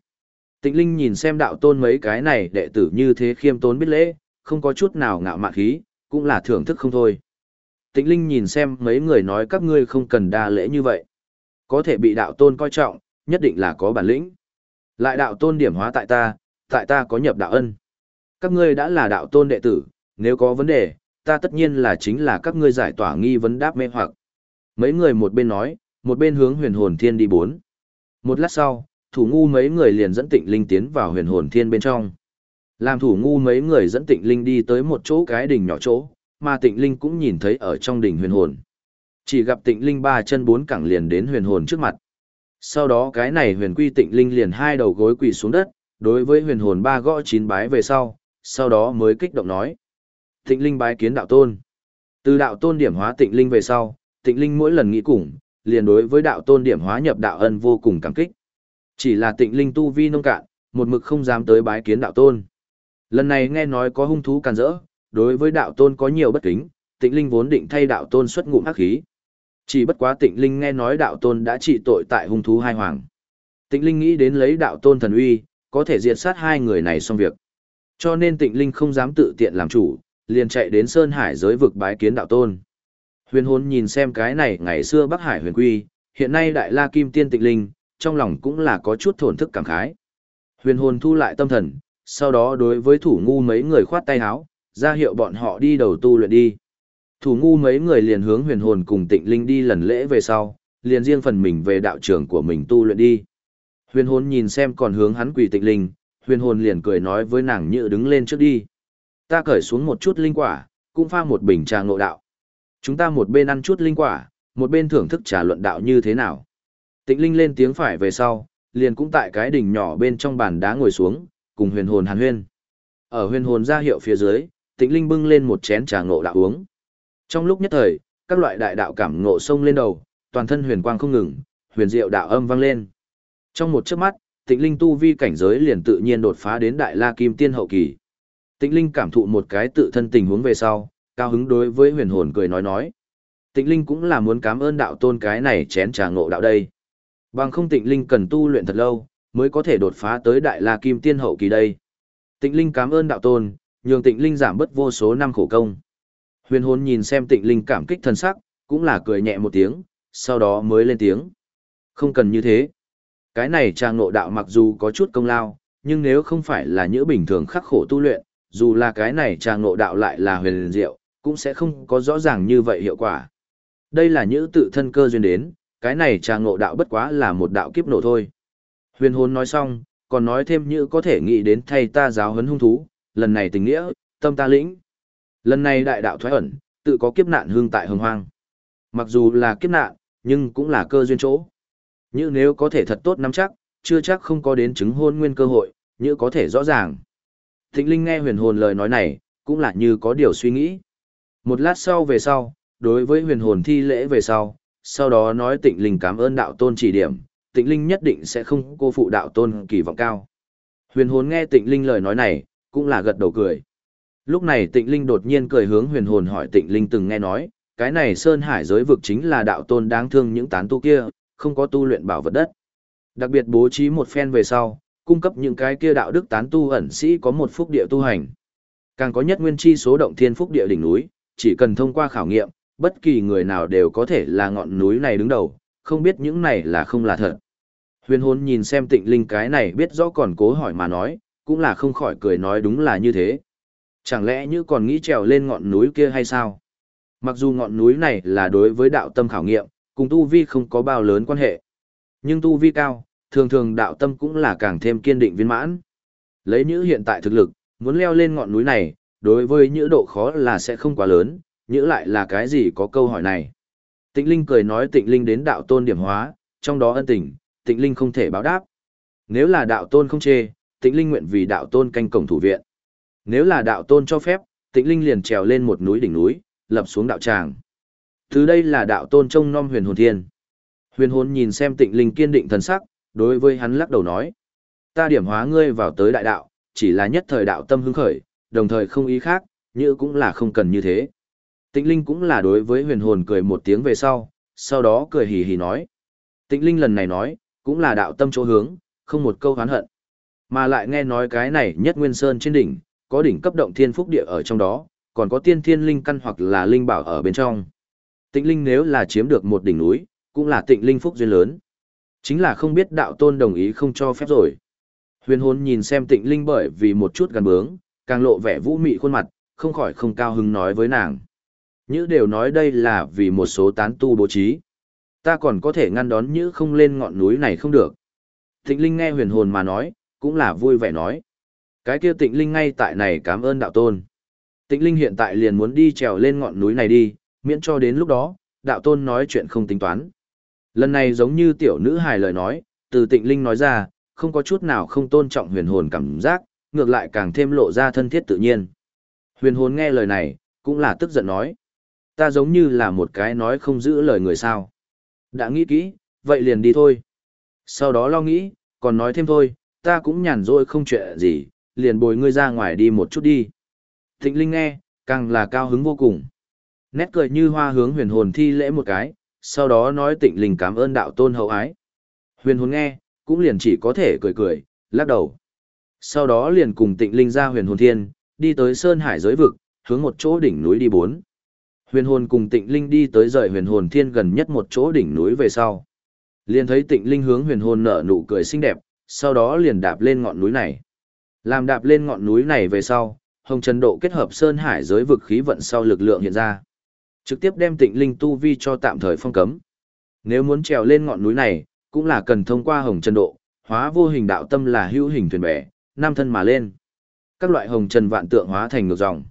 Tịnh linh nhìn xem đạo tôn mấy cái này đệ tử như thế khiêm tốn biết lễ, không có chút nào ngạo mạn khí, cũng là thưởng thức không thôi. Tịnh linh nhìn xem mấy người nói các ngươi không cần đa lễ như vậy. Có thể bị đạo tôn coi trọng, nhất định là có bản lĩnh. Lại đạo tôn điểm hóa tại ta, tại ta có nhập đạo ân. Các ngươi đã là đạo tôn đệ tử, nếu có vấn đề, ta tất nhiên là chính là các ngươi giải tỏa nghi vấn đáp mê hoặc. Mấy người một bên nói, một bên hướng huyền hồn thiên đi bốn. Một lát sau, thủ ngu mấy người liền dẫn tịnh linh tiến vào huyền hồn thiên bên trong. Làm thủ ngu mấy người dẫn tịnh linh đi tới một chỗ cái đỉnh nhỏ chỗ, mà tịnh linh cũng nhìn thấy ở trong đỉnh huyền hồn. Chỉ gặp tịnh linh ba chân bốn cẳng liền đến huyền hồn trước mặt. Sau đó cái này huyền quy tịnh linh liền hai đầu gối quỳ xuống đất, đối với huyền hồn ba gõ chín bái về sau, sau đó mới kích động nói. Tịnh linh bái kiến đạo tôn. Từ đạo tôn điểm hóa tịnh linh về sau, tịnh linh mỗi lần nghĩ cùng, liền đối với đạo tôn điểm hóa nhập đạo ân vô cùng cảm kích. Chỉ là tịnh linh tu vi nông cạn, một mực không dám tới bái kiến đạo tôn. Lần này nghe nói có hung thú càn rỡ, đối với đạo tôn có nhiều bất kính, tịnh linh vốn định thay đạo tôn xuất ngụm hắc khí. Chỉ bất quá tịnh linh nghe nói đạo tôn đã trị tội tại hung thú hai hoàng. Tịnh linh nghĩ đến lấy đạo tôn thần uy, có thể diệt sát hai người này xong việc. Cho nên tịnh linh không dám tự tiện làm chủ, liền chạy đến Sơn Hải giới vực bái kiến đạo tôn. Huyền hồn nhìn xem cái này ngày xưa Bắc Hải huyền quy, hiện nay đại la kim tiên tịnh linh, trong lòng cũng là có chút thổn thức cảm khái. Huyền hồn thu lại tâm thần, sau đó đối với thủ ngu mấy người khoát tay háo, ra hiệu bọn họ đi đầu tu luyện đi. Thủ ngu mấy người liền hướng huyền hồn cùng tịnh linh đi lần lễ về sau, liền riêng phần mình về đạo trường của mình tu luyện đi. Huyền hồn nhìn xem còn hướng hắn quỳ tịnh linh, huyền hồn liền cười nói với nàng như đứng lên trước đi. Ta cởi xuống một chút linh quả, cũng pha một bình trà ngộ đạo. Chúng ta một bên ăn chút linh quả, một bên thưởng thức trà luận đạo như thế nào. Tịnh linh lên tiếng phải về sau, liền cũng tại cái đỉnh nhỏ bên trong bàn đá ngồi xuống, cùng huyền hồn hàn huyên. Ở huyền hồn ra hiệu phía dưới, tịnh linh bưng lên một chén trà ngộ đạo uống. Trong lúc nhất thời, các loại đại đạo cảm ngộ sông lên đầu, toàn thân huyền quang không ngừng, huyền diệu đạo âm vang lên. Trong một chớp mắt, Tịnh Linh tu vi cảnh giới liền tự nhiên đột phá đến Đại La Kim Tiên hậu kỳ. Tịnh Linh cảm thụ một cái tự thân tình huống về sau, cao hứng đối với huyền hồn cười nói nói. Tịnh Linh cũng là muốn cảm ơn đạo tôn cái này chén trà ngộ đạo đây. Bằng không Tịnh Linh cần tu luyện thật lâu, mới có thể đột phá tới Đại La Kim Tiên hậu kỳ đây. Tịnh Linh cảm ơn đạo tôn, nhường Tịnh Linh giảm bớt vô số năm khổ công. Huyền hồn nhìn xem Tịnh Linh cảm kích thân sắc, cũng là cười nhẹ một tiếng, sau đó mới lên tiếng. Không cần như thế. Cái này trà ngộ đạo mặc dù có chút công lao, nhưng nếu không phải là những bình thường khắc khổ tu luyện, dù là cái này trà ngộ đạo lại là huyền diệu, cũng sẽ không có rõ ràng như vậy hiệu quả. Đây là những tự thân cơ duyên đến, cái này trà ngộ đạo bất quá là một đạo kiếp nổ thôi. Huyền hồn nói xong, còn nói thêm như có thể nghĩ đến thay ta giáo huấn hung thú, lần này tình nghĩa, tâm ta lĩnh. Lần này đại đạo thoái ẩn, tự có kiếp nạn hương tại hồng hoang. Mặc dù là kiếp nạn, nhưng cũng là cơ duyên chỗ. Như nếu có thể thật tốt nắm chắc, chưa chắc không có đến chứng hôn nguyên cơ hội, như có thể rõ ràng. Thịnh Linh nghe huyền hồn lời nói này, cũng là như có điều suy nghĩ. Một lát sau về sau, đối với huyền hồn thi lễ về sau, sau đó nói tịnh Linh cảm ơn đạo tôn chỉ điểm, tịnh Linh nhất định sẽ không cô phụ đạo tôn kỳ vọng cao. Huyền hồn nghe tịnh Linh lời nói này, cũng là gật đầu cười. Lúc này tịnh Linh đột nhiên cười hướng huyền hồn hỏi tịnh Linh từng nghe nói, cái này Sơn Hải giới vực chính là đạo tôn đáng thương những tán tu kia, không có tu luyện bảo vật đất. Đặc biệt bố trí một phen về sau, cung cấp những cái kia đạo đức tán tu ẩn sĩ có một phúc địa tu hành. Càng có nhất nguyên chi số động thiên phúc địa đỉnh núi, chỉ cần thông qua khảo nghiệm, bất kỳ người nào đều có thể là ngọn núi này đứng đầu, không biết những này là không là thật. Huyền hồn nhìn xem tịnh linh cái này biết rõ còn cố hỏi mà nói, cũng là không khỏi cười nói đúng là như thế. Chẳng lẽ như còn nghĩ trèo lên ngọn núi kia hay sao? Mặc dù ngọn núi này là đối với đạo tâm khảo nghiệm, cùng tu vi không có bao lớn quan hệ. Nhưng tu vi cao, thường thường đạo tâm cũng là càng thêm kiên định viên mãn. Lấy như hiện tại thực lực, muốn leo lên ngọn núi này, đối với những độ khó là sẽ không quá lớn, nhữ lại là cái gì có câu hỏi này. Tịnh Linh cười nói Tịnh Linh đến đạo tôn điểm hóa, trong đó ân tình, Tịnh Linh không thể báo đáp. Nếu là đạo tôn không chê, Tịnh Linh nguyện vì đạo tôn canh cổng thủ viện. Nếu là đạo tôn cho phép, Tịnh Linh liền trèo lên một núi đỉnh núi, lập xuống đạo tràng. Từ đây là đạo tôn trông nom huyền hồn thiên. Huyền hồn nhìn xem tịnh linh kiên định thần sắc, đối với hắn lắc đầu nói. Ta điểm hóa ngươi vào tới đại đạo, chỉ là nhất thời đạo tâm hứng khởi, đồng thời không ý khác, như cũng là không cần như thế. Tịnh Linh cũng là đối với huyền hồn cười một tiếng về sau, sau đó cười hì hì nói. Tịnh Linh lần này nói, cũng là đạo tâm chỗ hướng, không một câu hán hận. Mà lại nghe nói cái này nhất nguyên sơn trên đỉnh, có đỉnh cấp động thiên phúc địa ở trong đó, còn có tiên thiên linh căn hoặc là linh bảo ở bên trong. Tịnh Linh nếu là chiếm được một đỉnh núi, cũng là tịnh Linh phúc duyên lớn. Chính là không biết đạo tôn đồng ý không cho phép rồi. Huyền hồn nhìn xem tịnh Linh bởi vì một chút gần bướng, càng lộ vẻ vũ mị khuôn mặt, không khỏi không cao hứng nói với nàng. Nhữ đều nói đây là vì một số tán tu bố trí. Ta còn có thể ngăn đón Nhữ không lên ngọn núi này không được. Tịnh Linh nghe huyền hồn mà nói, cũng là vui vẻ nói. Cái kia tịnh Linh ngay tại này cảm ơn đạo tôn. Tịnh Linh hiện tại liền muốn đi trèo lên ngọn núi này đi, miễn cho đến lúc đó, đạo tôn nói chuyện không tính toán. Lần này giống như tiểu nữ hài lời nói, từ tịnh Linh nói ra, không có chút nào không tôn trọng huyền hồn cảm giác, ngược lại càng thêm lộ ra thân thiết tự nhiên. Huyền hồn nghe lời này, cũng là tức giận nói. Ta giống như là một cái nói không giữ lời người sao. Đã nghĩ kỹ, vậy liền đi thôi. Sau đó lo nghĩ, còn nói thêm thôi, ta cũng nhàn rỗi không chuyện gì, liền bồi ngươi ra ngoài đi một chút đi. Thịnh Linh nghe, càng là cao hứng vô cùng. Nét cười như hoa hướng huyền hồn thi lễ một cái, sau đó nói tịnh Linh cảm ơn đạo tôn hậu ái. Huyền hồn nghe, cũng liền chỉ có thể cười cười, lắc đầu. Sau đó liền cùng tịnh Linh ra huyền hồn thiên, đi tới Sơn Hải giới vực, hướng một chỗ đỉnh núi đi bốn. Huyền hồn cùng tịnh Linh đi tới rời huyền hồn thiên gần nhất một chỗ đỉnh núi về sau. Liền thấy tịnh Linh hướng huyền hồn nở nụ cười xinh đẹp, sau đó liền đạp lên ngọn núi này. Làm đạp lên ngọn núi này về sau, Hồng Trần Độ kết hợp Sơn Hải giới vực khí vận sau lực lượng hiện ra. Trực tiếp đem tịnh linh tu vi cho tạm thời phong cấm. Nếu muốn trèo lên ngọn núi này, cũng là cần thông qua Hồng Trần Độ, hóa vô hình đạo tâm là hữu hình thuyền bè, nam thân mà lên. Các loại Hồng Trần vạn tượng hóa thành ngược dòng.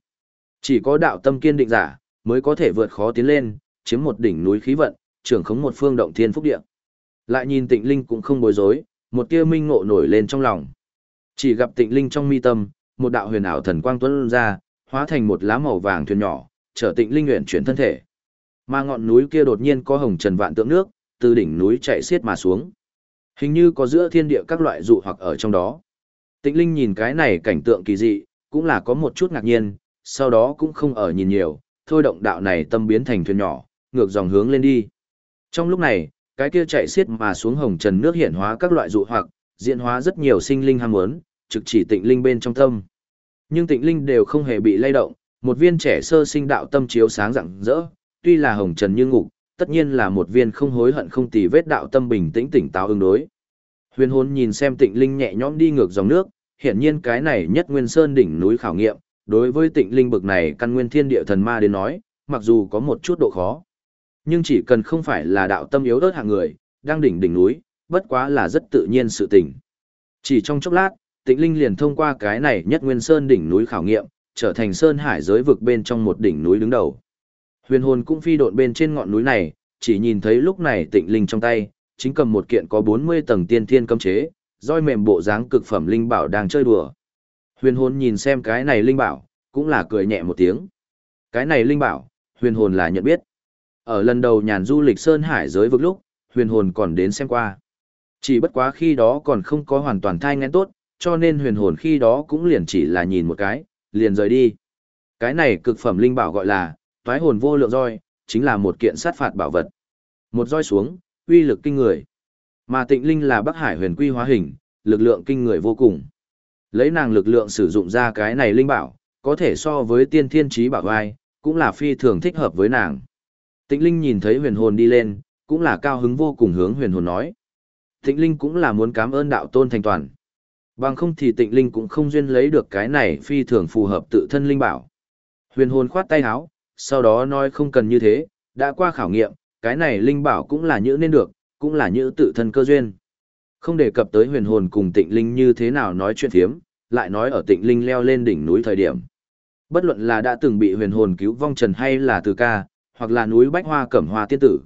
Chỉ có đạo tâm kiên định giả, mới có thể vượt khó tiến lên, chiếm một đỉnh núi khí vận, trưởng khống một phương động thiên phúc địa. Lại nhìn Tịnh Linh cũng không bối rối, một tia minh ngộ nổi lên trong lòng. Chỉ gặp Tịnh Linh trong mi tâm, một đạo huyền ảo thần quang tuấn ra, hóa thành một lá màu vàng thuyền nhỏ, chở Tịnh Linh nguyện chuyển thân thể. Mà ngọn núi kia đột nhiên có hồng trần vạn tượng nước, từ đỉnh núi chạy xiết mà xuống. Hình như có giữa thiên địa các loại dụ hoặc ở trong đó. Tịnh Linh nhìn cái này cảnh tượng kỳ dị, cũng là có một chút ngạc nhiên, sau đó cũng không ở nhìn nhiều, thôi động đạo này tâm biến thành thuyền nhỏ, ngược dòng hướng lên đi. Trong lúc này, cái kia chạy xiết mà xuống hồng trần nước hiện hóa các loại dụ hoặc, diễn hóa rất nhiều sinh linh ham muốn, trực chỉ tịnh linh bên trong tâm. Nhưng tịnh linh đều không hề bị lay động, một viên trẻ sơ sinh đạo tâm chiếu sáng rạng rỡ, tuy là hồng trần như ngục, tất nhiên là một viên không hối hận không tì vết đạo tâm bình tĩnh tỉnh táo ứng đối. Huyền hồn nhìn xem tịnh linh nhẹ nhõm đi ngược dòng nước, hiển nhiên cái này nhất nguyên sơn đỉnh núi khảo nghiệm, đối với tịnh linh bực này căn nguyên thiên địa thần ma đến nói, mặc dù có một chút độ khó. Nhưng chỉ cần không phải là đạo tâm yếu ớt hạng người, đang đỉnh đỉnh núi, bất quá là rất tự nhiên sự tình. Chỉ trong chốc lát, tịnh linh liền thông qua cái này nhất nguyên sơn đỉnh núi khảo nghiệm, trở thành sơn hải giới vực bên trong một đỉnh núi đứng đầu. Huyền hồn cũng phi độn bên trên ngọn núi này, chỉ nhìn thấy lúc này tịnh linh trong tay, chính cầm một kiện có 40 tầng tiên thiên cấm chế, roi mềm bộ dáng cực phẩm linh bảo đang chơi đùa. Huyền hồn nhìn xem cái này linh bảo, cũng là cười nhẹ một tiếng. Cái này linh bảo, huyền hồn là nhận biết. Ở lần đầu nhàn du lịch Sơn Hải giới vực lúc, huyền hồn còn đến xem qua. Chỉ bất quá khi đó còn không có hoàn toàn thai ngén tốt, cho nên huyền hồn khi đó cũng liền chỉ là nhìn một cái, liền rời đi. Cái này cực phẩm linh bảo gọi là, toái hồn vô lượng roi, chính là một kiện sát phạt bảo vật. Một roi xuống, uy lực kinh người. Mà tịnh linh là Bắc Hải huyền quy hóa hình, lực lượng kinh người vô cùng. Lấy nàng lực lượng sử dụng ra cái này linh bảo, có thể so với tiên thiên trí bảo vai, cũng là phi thường thích hợp với nàng. Tịnh Linh nhìn thấy huyền hồn đi lên, cũng là cao hứng vô cùng hướng huyền hồn nói. Tịnh Linh cũng là muốn cảm ơn đạo tôn thành toàn. Bằng không thì tịnh Linh cũng không duyên lấy được cái này phi thường phù hợp tự thân Linh bảo. Huyền hồn khoát tay áo, sau đó nói không cần như thế, đã qua khảo nghiệm, cái này Linh bảo cũng là nhữ nên được, cũng là nhữ tự thân cơ duyên. Không đề cập tới huyền hồn cùng tịnh Linh như thế nào nói chuyện thiếm, lại nói ở tịnh Linh leo lên đỉnh núi thời điểm. Bất luận là đã từng bị huyền hồn cứu vong trần hay là từ ca, hoặc là núi bách hoa cẩm hoa tiên tử.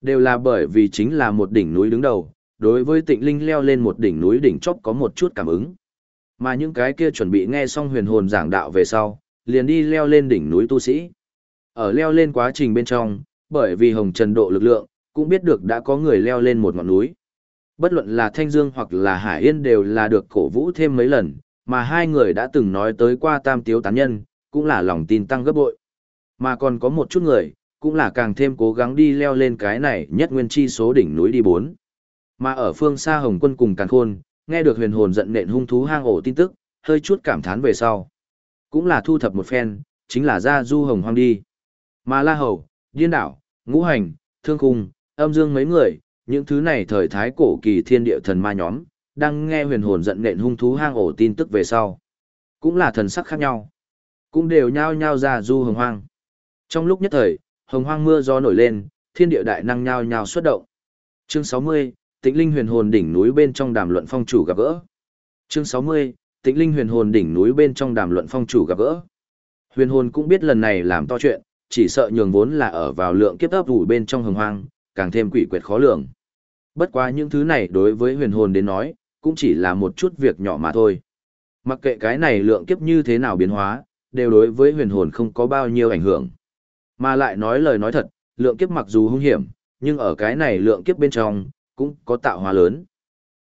Đều là bởi vì chính là một đỉnh núi đứng đầu, đối với tịnh linh leo lên một đỉnh núi đỉnh chóp có một chút cảm ứng. Mà những cái kia chuẩn bị nghe xong huyền hồn giảng đạo về sau, liền đi leo lên đỉnh núi tu sĩ. Ở leo lên quá trình bên trong, bởi vì hồng trần độ lực lượng, cũng biết được đã có người leo lên một ngọn núi. Bất luận là Thanh Dương hoặc là Hải Yên đều là được cổ vũ thêm mấy lần, mà hai người đã từng nói tới qua tam tiếu tán nhân, cũng là lòng tin tăng gấp bội. Mà còn có một chút người, cũng là càng thêm cố gắng đi leo lên cái này nhất nguyên chi số đỉnh núi đi bốn. Mà ở phương xa Hồng Quân cùng Càn Khôn, nghe được huyền hồn giận nện hung thú hang ổ tin tức, hơi chút cảm thán về sau. Cũng là thu thập một phen, chính là ra du hồng hoang đi. Mà La Hầu, Điên Đảo, Ngũ Hành, Thương Cung, Âm Dương mấy người, những thứ này thời thái cổ kỳ thiên địa thần ma nhóm, đang nghe huyền hồn giận nện hung thú hang ổ tin tức về sau. Cũng là thần sắc khác nhau. Cũng đều nhao nhao ra du hồng hoang. Trong lúc nhất thời, hồng hoang mưa gió nổi lên, thiên địa đại năng nhao nhao xuất động. Chương 60, Tịnh Linh Huyền Hồn đỉnh núi bên trong đàm luận phong chủ gặp gỡ. Chương 60, Tịnh Linh Huyền Hồn đỉnh núi bên trong đàm luận phong chủ gặp gỡ. Huyền Hồn cũng biết lần này làm to chuyện, chỉ sợ nhường vốn là ở vào lượng kiếp ấp ủ bên trong hồng hoang, càng thêm quỷ quyệt khó lường. Bất quá những thứ này đối với Huyền Hồn đến nói, cũng chỉ là một chút việc nhỏ mà thôi. Mặc kệ cái này lượng kiếp như thế nào biến hóa, đều đối với Huyền Hồn không có bao nhiêu ảnh hưởng. Mà lại nói lời nói thật, lượng kiếp mặc dù hung hiểm, nhưng ở cái này lượng kiếp bên trong, cũng có tạo hóa lớn.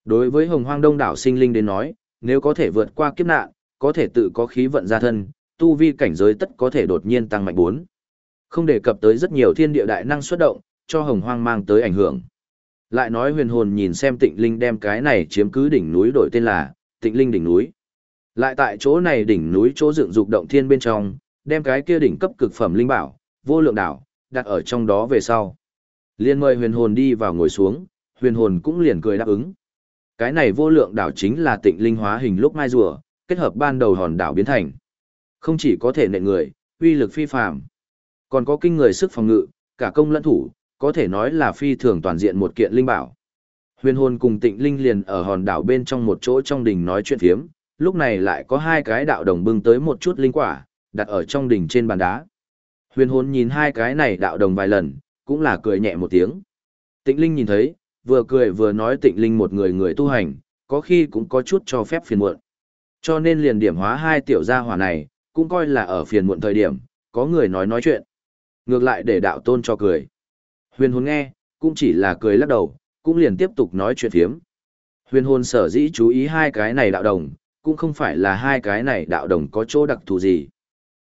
Đối với hồng hoang đông đảo sinh linh đến nói, nếu có thể vượt qua kiếp nạn, có thể tự có khí vận ra thân, tu vi cảnh giới tất có thể đột nhiên tăng mạnh bốn. Không đề cập tới rất nhiều thiên địa đại năng xuất động, cho hồng hoang mang tới ảnh hưởng. Lại nói huyền hồn nhìn xem tịnh linh đem cái này chiếm cứ đỉnh núi đổi tên là tịnh linh đỉnh núi. Lại tại chỗ này đỉnh núi chỗ dựng dục động thiên bên trong, đem cái kia đỉnh cấp cực phẩm linh bảo, vô lượng đảo, đặt ở trong đó về sau. Liên mời huyền hồn đi vào ngồi xuống, huyền hồn cũng liền cười đáp ứng. Cái này vô lượng đảo chính là tịnh linh hóa hình lúc mai rùa, kết hợp ban đầu hòn đảo biến thành. Không chỉ có thể nện người, uy lực phi phàm, còn có kinh người sức phòng ngự, cả công lẫn thủ, có thể nói là phi thường toàn diện một kiện linh bảo. Huyền hồn cùng tịnh linh liền ở hòn đảo bên trong một chỗ trong đình nói chuyện phiếm, lúc này lại có hai cái đạo đồng bưng tới một chút linh quả, đặt ở trong đỉnh trên bàn đá. Huyền hồn nhìn hai cái này đạo đồng vài lần, cũng là cười nhẹ một tiếng. Tịnh linh nhìn thấy, vừa cười vừa nói tịnh linh một người người tu hành, có khi cũng có chút cho phép phiền muộn. Cho nên liền điểm hóa hai tiểu gia hỏa này, cũng coi là ở phiền muộn thời điểm, có người nói nói chuyện. Ngược lại để đạo tôn cho cười. Huyền hồn nghe, cũng chỉ là cười lắc đầu, cũng liền tiếp tục nói chuyện phiếm. Huyền hồn sở dĩ chú ý hai cái này đạo đồng, cũng không phải là hai cái này đạo đồng có chỗ đặc thù gì,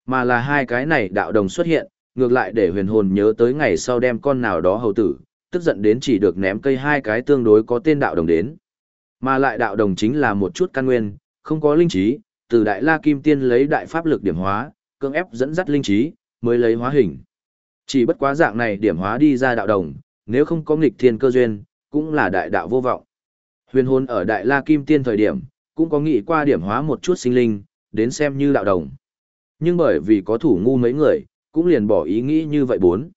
mà là hai cái này đạo đồng xuất hiện, ngược lại để huyền hồn nhớ tới ngày sau đem con nào đó hầu tử, tức giận đến chỉ được ném cây hai cái tương đối có tên đạo đồng đến. Mà lại đạo đồng chính là một chút căn nguyên, không có linh trí, từ đại la kim tiên lấy đại pháp lực điểm hóa, cưỡng ép dẫn dắt linh trí, mới lấy hóa hình. Chỉ bất quá dạng này điểm hóa đi ra đạo đồng, nếu không có nghịch thiên cơ duyên, cũng là đại đạo vô vọng. Huyền hồn ở đại la kim tiên thời điểm, cũng có nghĩ qua điểm hóa một chút sinh linh, đến xem như đạo đồng. Nhưng bởi vì có thủ ngu mấy người, cũng liền bỏ ý nghĩ như vậy bốn.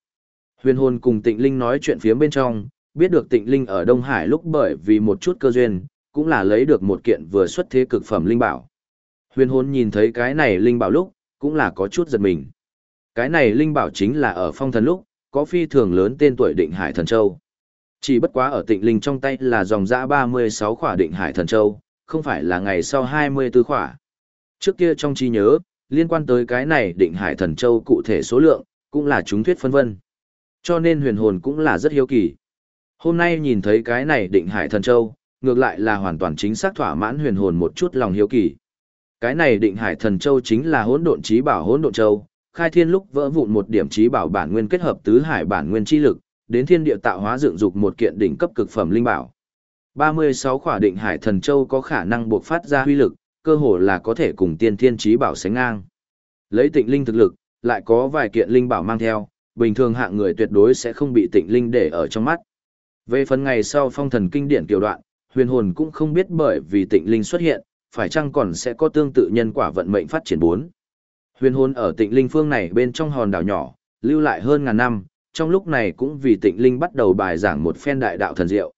Huyền hồn cùng tịnh linh nói chuyện phía bên trong, biết được tịnh linh ở Đông Hải lúc bởi vì một chút cơ duyên, cũng là lấy được một kiện vừa xuất thế cực phẩm linh bảo. Huyền hồn nhìn thấy cái này linh bảo lúc, cũng là có chút giật mình. Cái này linh bảo chính là ở phong thần lúc, có phi thường lớn tên tuổi định hải thần châu. Chỉ bất quá ở tịnh linh trong tay là dòng dã 36 khỏa định hải thần châu, không phải là ngày sau 24 khỏa. Trước kia trong trí nhớ, liên quan tới cái này định hải thần châu cụ thể số lượng, cũng là chúng thuyết phân vân. Cho nên huyền hồn cũng là rất hiếu kỳ. Hôm nay nhìn thấy cái này định hải thần châu, ngược lại là hoàn toàn chính xác thỏa mãn huyền hồn một chút lòng hiếu kỳ. Cái này định hải thần châu chính là hỗn độn trí bảo hỗn độn châu, khai thiên lúc vỡ vụn một điểm trí bảo bản nguyên kết hợp tứ hải bản nguyên chi lực, đến thiên địa tạo hóa dựng dục một kiện đỉnh cấp cực phẩm linh bảo. 36 khỏa định hải thần châu có khả năng buộc phát ra huy lực, cơ hồ là có thể cùng tiên thiên trí bảo sánh ngang. Lấy tịnh linh thực lực, lại có vài kiện linh bảo mang theo, bình thường hạng người tuyệt đối sẽ không bị tịnh linh để ở trong mắt. Về phần ngày sau phong thần kinh điển tiểu đoạn, huyền hồn cũng không biết bởi vì tịnh linh xuất hiện, phải chăng còn sẽ có tương tự nhân quả vận mệnh phát triển bốn. Huyền hồn ở tịnh linh phương này bên trong hòn đảo nhỏ, lưu lại hơn ngàn năm, trong lúc này cũng vì tịnh linh bắt đầu bài giảng một phen đại đạo thần diệu.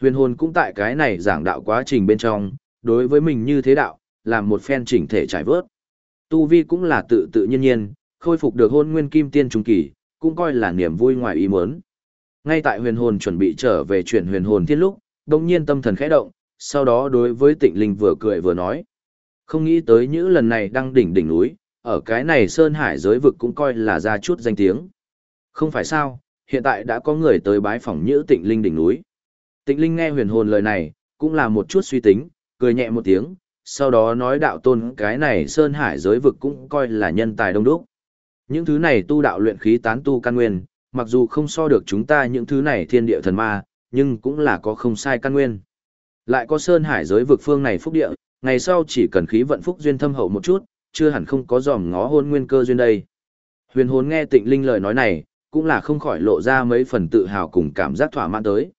Huyền hồn cũng tại cái này giảng đạo quá trình bên trong, đối với mình như thế đạo, làm một phen chỉnh thể trải vớt. Tu vi cũng là tự tự nhiên nhiên, khôi phục được hôn nguyên kim tiên trung kỳ, cũng coi là niềm vui ngoài ý muốn. Ngay tại huyền hồn chuẩn bị trở về chuyển huyền hồn thiên lúc, đồng nhiên tâm thần khẽ động, sau đó đối với tịnh linh vừa cười vừa nói. Không nghĩ tới những lần này đang đỉnh đỉnh núi, ở cái này sơn hải giới vực cũng coi là ra chút danh tiếng. Không phải sao, hiện tại đã có người tới bái phỏng nhữ tịnh linh đỉnh núi. Tịnh linh nghe huyền hồn lời này, cũng là một chút suy tính, cười nhẹ một tiếng, sau đó nói đạo tôn cái này sơn hải giới vực cũng coi là nhân tài đông đúc. Những thứ này tu đạo luyện khí tán tu căn nguyên, mặc dù không so được chúng ta những thứ này thiên địa thần ma, nhưng cũng là có không sai căn nguyên. Lại có sơn hải giới vực phương này phúc địa, ngày sau chỉ cần khí vận phúc duyên thâm hậu một chút, chưa hẳn không có dòm ngó hôn nguyên cơ duyên đây. Huyền hồn nghe tịnh linh lời nói này, cũng là không khỏi lộ ra mấy phần tự hào cùng cảm giác thỏa mãn tới.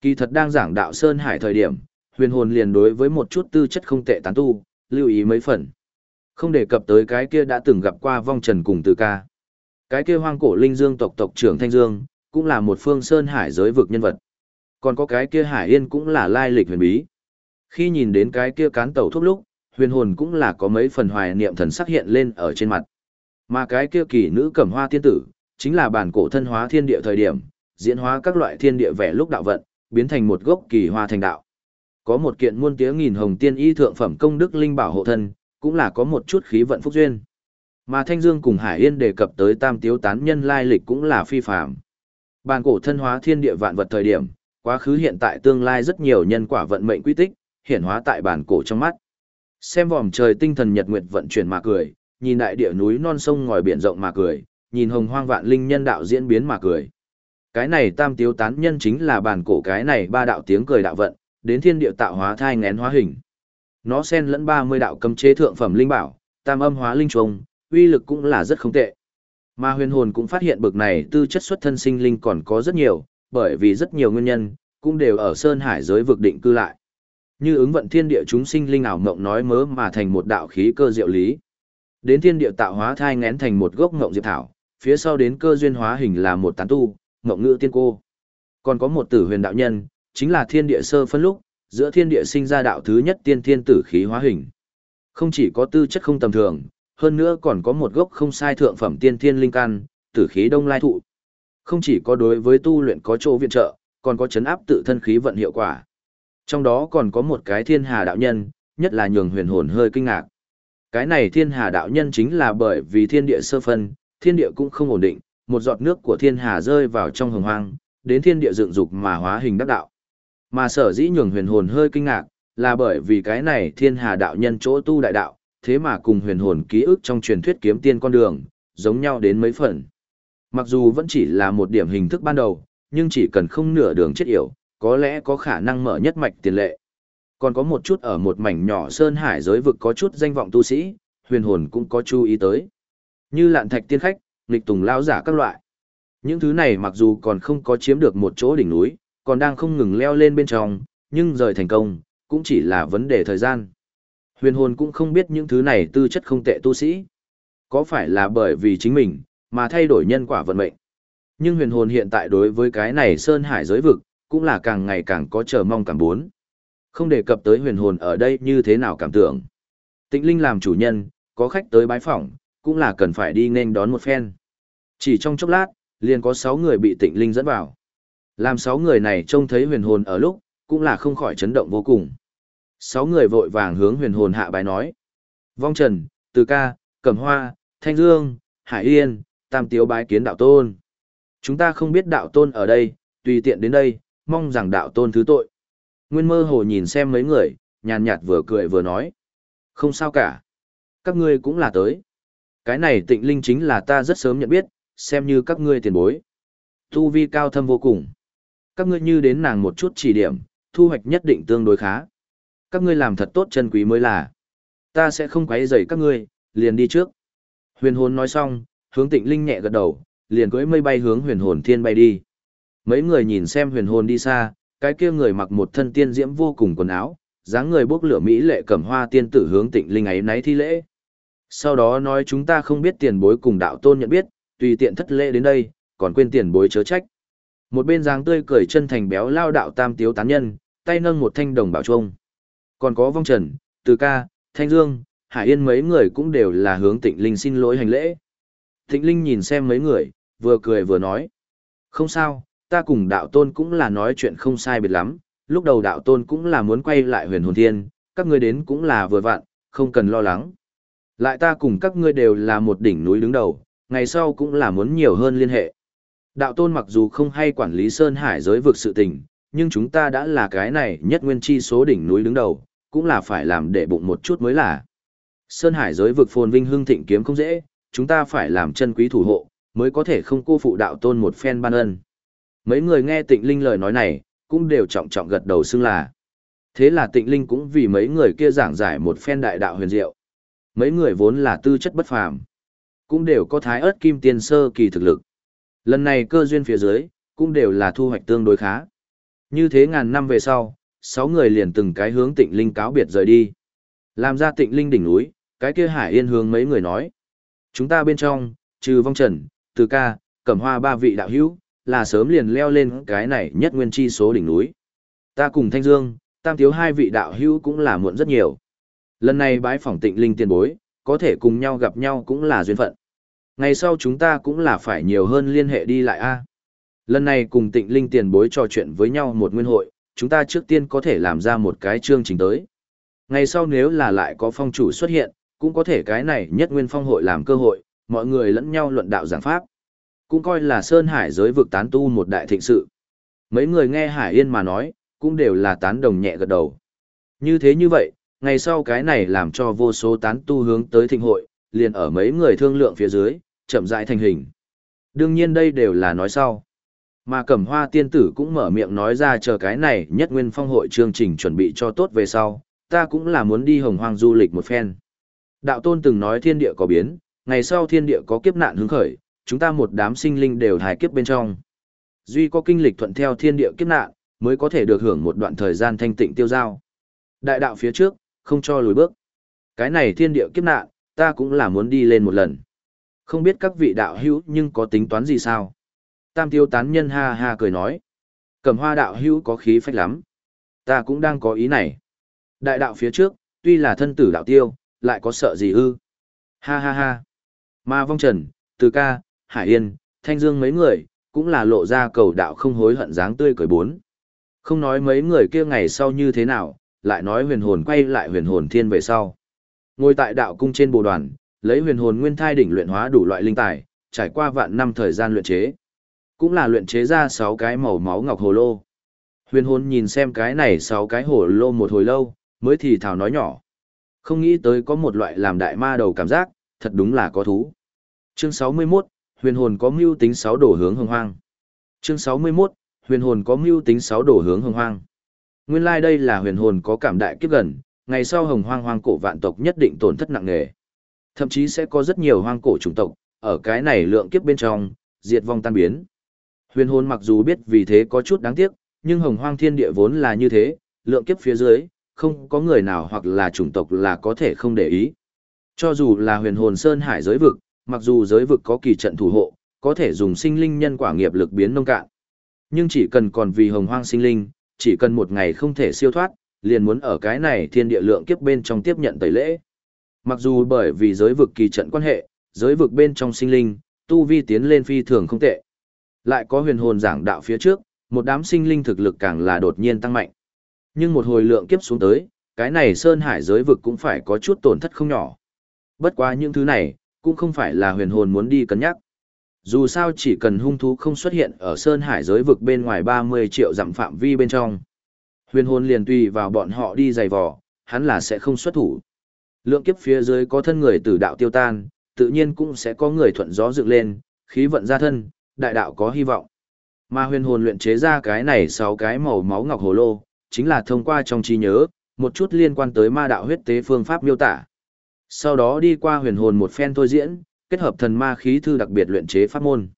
Kỳ thật đang giảng đạo Sơn Hải thời điểm, huyền hồn liền đối với một chút tư chất không tệ tán tu, lưu ý mấy phần. Không đề cập tới cái kia đã từng gặp qua vong trần cùng từ ca. Cái kia hoang cổ linh dương tộc tộc trưởng Thanh Dương, cũng là một phương Sơn Hải giới vực nhân vật. Còn có cái kia Hải Yên cũng là lai lịch huyền bí. Khi nhìn đến cái kia cán tàu thuốc lúc, huyền hồn cũng là có mấy phần hoài niệm thần sắc hiện lên ở trên mặt. Mà cái kia kỳ nữ cẩm hoa tiên tử, chính là bản cổ thân hóa thiên địa thời điểm, diễn hóa các loại thiên địa vẻ lúc đạo vận, biến thành một gốc kỳ hoa thành đạo. Có một kiện muôn tiếng nghìn hồng tiên y thượng phẩm công đức linh bảo hộ thân, cũng là có một chút khí vận phúc duyên. Mà Thanh Dương cùng Hải Yên đề cập tới tam tiếu tán nhân lai lịch cũng là phi phàm. Bản cổ thân hóa thiên địa vạn vật thời điểm, quá khứ hiện tại tương lai rất nhiều nhân quả vận mệnh quy tích, hiển hóa tại bản cổ trong mắt. Xem vòm trời tinh thần nhật nguyệt vận chuyển mà cười, nhìn đại địa núi non sông ngòi biển rộng mà cười, nhìn hồng hoang vạn linh nhân đạo diễn biến mà cười. Cái này tam tiếu tán nhân chính là bản cổ cái này ba đạo tiếng cười đạo vận, đến thiên địa tạo hóa thai ngén hóa hình. Nó xen lẫn 30 đạo cấm chế thượng phẩm linh bảo, tam âm hóa linh trùng, uy lực cũng là rất không tệ. Mà huyền hồn cũng phát hiện bực này tư chất xuất thân sinh linh còn có rất nhiều, bởi vì rất nhiều nguyên nhân, cũng đều ở Sơn Hải giới vực định cư lại. Như ứng vận thiên địa chúng sinh linh ảo mộng nói mớ mà thành một đạo khí cơ diệu lý. Đến thiên địa tạo hóa thai ngén thành một gốc ngộng diệp thảo, phía sau đến cơ duyên hóa hình là một tán tu, ngộng ngữ tiên cô. Còn có một tử huyền đạo nhân, chính là thiên địa sơ phân lúc, giữa thiên địa sinh ra đạo thứ nhất tiên thiên tử khí hóa hình. Không chỉ có tư chất không tầm thường, hơn nữa còn có một gốc không sai thượng phẩm tiên thiên linh căn, tử khí đông lai thụ. Không chỉ có đối với tu luyện có chỗ viện trợ, còn có chấn áp tự thân khí vận hiệu quả. Trong đó còn có một cái thiên hà đạo nhân, nhất là nhường huyền hồn hơi kinh ngạc. Cái này thiên hà đạo nhân chính là bởi vì thiên địa sơ phân, thiên địa cũng không ổn định, một giọt nước của thiên hà rơi vào trong hồng hoang, đến thiên địa dựng dục mà hóa hình đắc đạo. Mà sở dĩ nhường huyền hồn hơi kinh ngạc, là bởi vì cái này thiên hà đạo nhân chỗ tu đại đạo, thế mà cùng huyền hồn ký ức trong truyền thuyết kiếm tiên con đường, giống nhau đến mấy phần. Mặc dù vẫn chỉ là một điểm hình thức ban đầu, nhưng chỉ cần không nửa đường chết yểu, có lẽ có khả năng mở nhất mạch tiền lệ. Còn có một chút ở một mảnh nhỏ sơn hải giới vực có chút danh vọng tu sĩ, huyền hồn cũng có chú ý tới. Như lạn thạch tiên khách, nghịch tùng lao giả các loại. Những thứ này mặc dù còn không có chiếm được một chỗ đỉnh núi, còn đang không ngừng leo lên bên trong, nhưng rời thành công, cũng chỉ là vấn đề thời gian. Huyền hồn cũng không biết những thứ này tư chất không tệ tu sĩ. Có phải là bởi vì chính mình, mà thay đổi nhân quả vận mệnh. Nhưng huyền hồn hiện tại đối với cái này sơn hải giới vực, cũng là càng ngày càng có chờ mong cảm bốn. Không đề cập tới huyền hồn ở đây như thế nào cảm tưởng. Tịnh Linh làm chủ nhân, có khách tới bái phỏng, cũng là cần phải đi nên đón một phen. Chỉ trong chốc lát, liền có 6 người bị Tịnh Linh dẫn vào. Làm 6 người này trông thấy huyền hồn ở lúc, cũng là không khỏi chấn động vô cùng. 6 người vội vàng hướng huyền hồn hạ bái nói. Vong Trần, Từ Ca, Cẩm Hoa, Thanh Dương, Hải Yên, Tam Tiếu bái kiến đạo tôn. Chúng ta không biết đạo tôn ở đây, tùy tiện đến đây, mong rằng đạo tôn thứ tội. Nguyên mơ hồ nhìn xem mấy người, nhàn nhạt vừa cười vừa nói. Không sao cả. Các ngươi cũng là tới. Cái này tịnh linh chính là ta rất sớm nhận biết, xem như các ngươi tiền bối. Tu vi cao thâm vô cùng. Các ngươi như đến nàng một chút chỉ điểm, thu hoạch nhất định tương đối khá. Các ngươi làm thật tốt chân quý mới là. Ta sẽ không quấy rầy các ngươi, liền đi trước. Huyền hồn nói xong, hướng tịnh linh nhẹ gật đầu, liền cưỡi mây bay hướng huyền hồn thiên bay đi. Mấy người nhìn xem huyền hồn đi xa, cái kia người mặc một thân tiên diễm vô cùng quần áo, dáng người bốc lửa mỹ lệ cẩm hoa tiên tử hướng tịnh linh ấy náy thi lễ. Sau đó nói chúng ta không biết tiền bối cùng đạo tôn nhận biết, tùy tiện thất lễ đến đây, còn quên tiền bối chớ trách. Một bên dáng tươi cười chân thành béo lao đạo tam tiếu tán nhân, tay nâng một thanh đồng bảo trung. Còn có vong trần, từ ca, thanh dương, hải yên mấy người cũng đều là hướng tịnh linh xin lỗi hành lễ. Tịnh linh nhìn xem mấy người, vừa cười vừa nói. Không sao, ta cùng đạo tôn cũng là nói chuyện không sai biệt lắm, lúc đầu đạo tôn cũng là muốn quay lại huyền hồn thiên, các ngươi đến cũng là vừa vặn, không cần lo lắng. Lại ta cùng các ngươi đều là một đỉnh núi đứng đầu, ngày sau cũng là muốn nhiều hơn liên hệ. Đạo tôn mặc dù không hay quản lý Sơn Hải giới vực sự tình, nhưng chúng ta đã là cái này nhất nguyên chi số đỉnh núi đứng đầu, cũng là phải làm để bụng một chút mới là. Sơn Hải giới vực phồn vinh hưng thịnh kiếm không dễ, chúng ta phải làm chân quý thủ hộ, mới có thể không cô phụ đạo tôn một phen ban ân. Mấy người nghe tịnh linh lời nói này, cũng đều trọng trọng gật đầu xưng là. Thế là tịnh linh cũng vì mấy người kia giảng giải một phen đại đạo huyền diệu. Mấy người vốn là tư chất bất phàm, cũng đều có thái ớt kim tiên sơ kỳ thực lực. Lần này cơ duyên phía dưới, cũng đều là thu hoạch tương đối khá. Như thế ngàn năm về sau, sáu người liền từng cái hướng tịnh linh cáo biệt rời đi. Làm ra tịnh linh đỉnh núi, cái kia hải yên hướng mấy người nói. Chúng ta bên trong, trừ vong trần, từ ca, cẩm hoa ba vị đạo hữu, là sớm liền leo lên cái này nhất nguyên chi số đỉnh núi. Ta cùng Thanh Dương, tam thiếu hai vị đạo hữu cũng là muộn rất nhiều. Lần này bái phỏng tịnh linh tiền bối, có thể cùng nhau gặp nhau cũng là duyên phận. Ngày sau chúng ta cũng là phải nhiều hơn liên hệ đi lại a. Lần này cùng tịnh linh tiền bối trò chuyện với nhau một nguyên hội, chúng ta trước tiên có thể làm ra một cái chương trình tới. Ngày sau nếu là lại có phong chủ xuất hiện, cũng có thể cái này nhất nguyên phong hội làm cơ hội, mọi người lẫn nhau luận đạo giảng pháp. Cũng coi là Sơn Hải giới vực tán tu một đại thịnh sự. Mấy người nghe Hải Yên mà nói, cũng đều là tán đồng nhẹ gật đầu. Như thế như vậy, ngày sau cái này làm cho vô số tán tu hướng tới thịnh hội, liền ở mấy người thương lượng phía dưới, chậm rãi thành hình. Đương nhiên đây đều là nói sau. Mà Cẩm Hoa tiên tử cũng mở miệng nói ra chờ cái này nhất nguyên phong hội chương trình chuẩn bị cho tốt về sau, ta cũng là muốn đi hồng hoang du lịch một phen. Đạo tôn từng nói thiên địa có biến, ngày sau thiên địa có kiếp nạn hứng khởi, chúng ta một đám sinh linh đều hài kiếp bên trong. Duy có kinh lịch thuận theo thiên địa kiếp nạn, mới có thể được hưởng một đoạn thời gian thanh tịnh tiêu giao. Đại đạo phía trước, không cho lùi bước. Cái này thiên địa kiếp nạn, ta cũng là muốn đi lên một lần. Không biết các vị đạo hữu nhưng có tính toán gì sao? Tam tiêu tán nhân ha ha cười nói. Cầm hoa đạo hữu có khí phách lắm. Ta cũng đang có ý này. Đại đạo phía trước, tuy là thân tử đạo tiêu, lại có sợ gì ư? Ha ha ha. Ma vong trần, từ ca, hải yên, thanh dương mấy người, cũng là lộ ra cầu đạo không hối hận dáng tươi cười bốn. Không nói mấy người kia ngày sau như thế nào, lại nói huyền hồn quay lại huyền hồn thiên về sau. Ngồi tại đạo cung trên bồ đoàn, lấy huyền hồn nguyên thai đỉnh luyện hóa đủ loại linh tài, trải qua vạn năm thời gian luyện chế. Cũng là luyện chế ra sáu cái màu máu ngọc hồ lô. Huyền hồn nhìn xem cái này sáu cái hồ lô một hồi lâu, mới thì thào nói nhỏ. Không nghĩ tới có một loại làm đại ma đầu cảm giác, thật đúng là có thú. Chương 61, huyền hồn có mưu tính sáu đổ hướng hồng hoang. Chương 61, huyền hồn có mưu tính sáu đổ hướng hồng hoang. Nguyên lai like đây là huyền hồn có cảm đại kiếp gần, ngày sau hồng hoang hoang cổ vạn tộc nhất định tổn thất nặng nề. Thậm chí sẽ có rất nhiều hoang cổ chủng tộc, ở cái này lượng kiếp bên trong, diệt vong tan biến. Huyền hồn mặc dù biết vì thế có chút đáng tiếc, nhưng hồng hoang thiên địa vốn là như thế, lượng kiếp phía dưới, không có người nào hoặc là chủng tộc là có thể không để ý. Cho dù là huyền hồn sơn hải giới vực, mặc dù giới vực có kỳ trận thủ hộ, có thể dùng sinh linh nhân quả nghiệp lực biến nông cạn. Nhưng chỉ cần còn vì hồng hoang sinh linh, chỉ cần một ngày không thể siêu thoát, liền muốn ở cái này thiên địa lượng kiếp bên trong tiếp nhận tẩy lễ. Mặc dù bởi vì giới vực kỳ trận quan hệ, giới vực bên trong sinh linh, tu vi tiến lên phi thường không tệ. Lại có huyền hồn giảng đạo phía trước, một đám sinh linh thực lực càng là đột nhiên tăng mạnh. Nhưng một hồi lượng kiếp xuống tới, cái này sơn hải giới vực cũng phải có chút tổn thất không nhỏ. Bất quá những thứ này, cũng không phải là huyền hồn muốn đi cân nhắc. Dù sao chỉ cần hung thú không xuất hiện ở sơn hải giới vực bên ngoài 30 triệu dặm phạm vi bên trong. Huyền hồn liền tùy vào bọn họ đi giày vò, hắn là sẽ không xuất thủ. Lượng kiếp phía dưới có thân người tử đạo tiêu tan, tự nhiên cũng sẽ có người thuận gió dựng lên, khí vận ra thân, đại đạo có hy vọng. Mà huyền hồn luyện chế ra cái này sáu cái màu máu ngọc hồ lô, chính là thông qua trong trí nhớ, một chút liên quan tới ma đạo huyết tế phương pháp miêu tả. Sau đó đi qua huyền hồn một phen thôi diễn, kết hợp thần ma khí thư đặc biệt luyện chế pháp môn.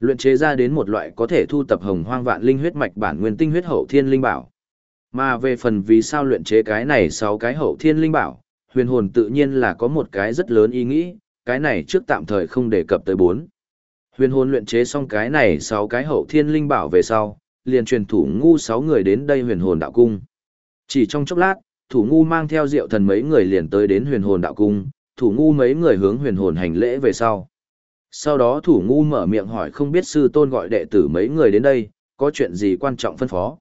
Luyện chế ra đến một loại có thể thu tập hồng hoang vạn linh huyết mạch bản nguyên tinh huyết hậu thiên linh bảo. Mà về phần vì sao luyện chế cái này sáu cái hậu thiên linh bảo, huyền hồn tự nhiên là có một cái rất lớn ý nghĩ, cái này trước tạm thời không đề cập tới bốn. Huyền hồn luyện chế xong cái này sáu cái hậu thiên linh bảo về sau, liền truyền thủ ngu sáu người đến đây huyền hồn đạo cung. Chỉ trong chốc lát, thủ ngu mang theo diệu thần mấy người liền tới đến huyền hồn đạo cung, thủ ngu mấy người hướng huyền hồn hành lễ về sau. Sau đó thủ ngu mở miệng hỏi không biết sư tôn gọi đệ tử mấy người đến đây, có chuyện gì quan trọng phân phó.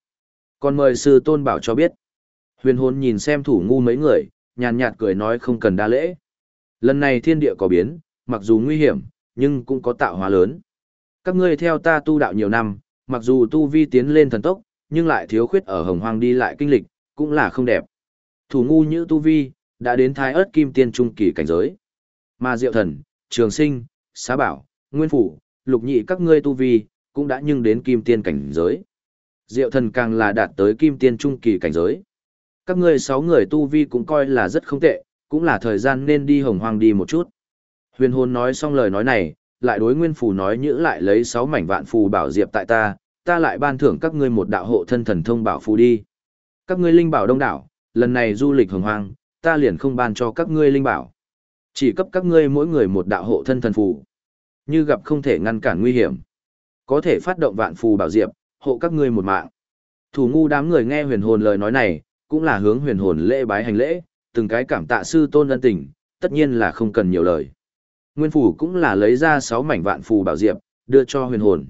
Còn mời sư tôn bảo cho biết. Huyền hồn nhìn xem thủ ngu mấy người, nhàn nhạt cười nói không cần đa lễ. Lần này thiên địa có biến, mặc dù nguy hiểm, nhưng cũng có tạo hóa lớn. Các ngươi theo ta tu đạo nhiều năm, mặc dù tu vi tiến lên thần tốc, nhưng lại thiếu khuyết ở hồng hoang đi lại kinh lịch, cũng là không đẹp. Thủ ngu như tu vi, đã đến thái ớt kim tiên trung kỳ cảnh giới. Mà diệu thần, trường sinh, xá bảo, nguyên phủ, lục nhị các ngươi tu vi, cũng đã nhưng đến kim tiên cảnh giới. Diệu thần càng là đạt tới kim tiên trung kỳ cảnh giới. Các ngươi sáu người tu vi cũng coi là rất không tệ, cũng là thời gian nên đi hồng hoang đi một chút. Huyền hồn nói xong lời nói này, lại đối nguyên phù nói nhữ lại lấy sáu mảnh vạn phù bảo diệp tại ta, ta lại ban thưởng các ngươi một đạo hộ thân thần thông bảo phù đi. Các ngươi linh bảo đông đảo, lần này du lịch hồng hoang, ta liền không ban cho các ngươi linh bảo. Chỉ cấp các ngươi mỗi người một đạo hộ thân thần phù. Như gặp không thể ngăn cản nguy hiểm, có thể phát động vạn phù bảo diệp, hộ các ngươi một mạng. Thủ ngu đám người nghe huyền hồn lời nói này, cũng là hướng huyền hồn lễ bái hành lễ, từng cái cảm tạ sư tôn ân tình, tất nhiên là không cần nhiều lời. Nguyên phủ cũng là lấy ra 6 mảnh vạn phù bảo diệp, đưa cho huyền hồn.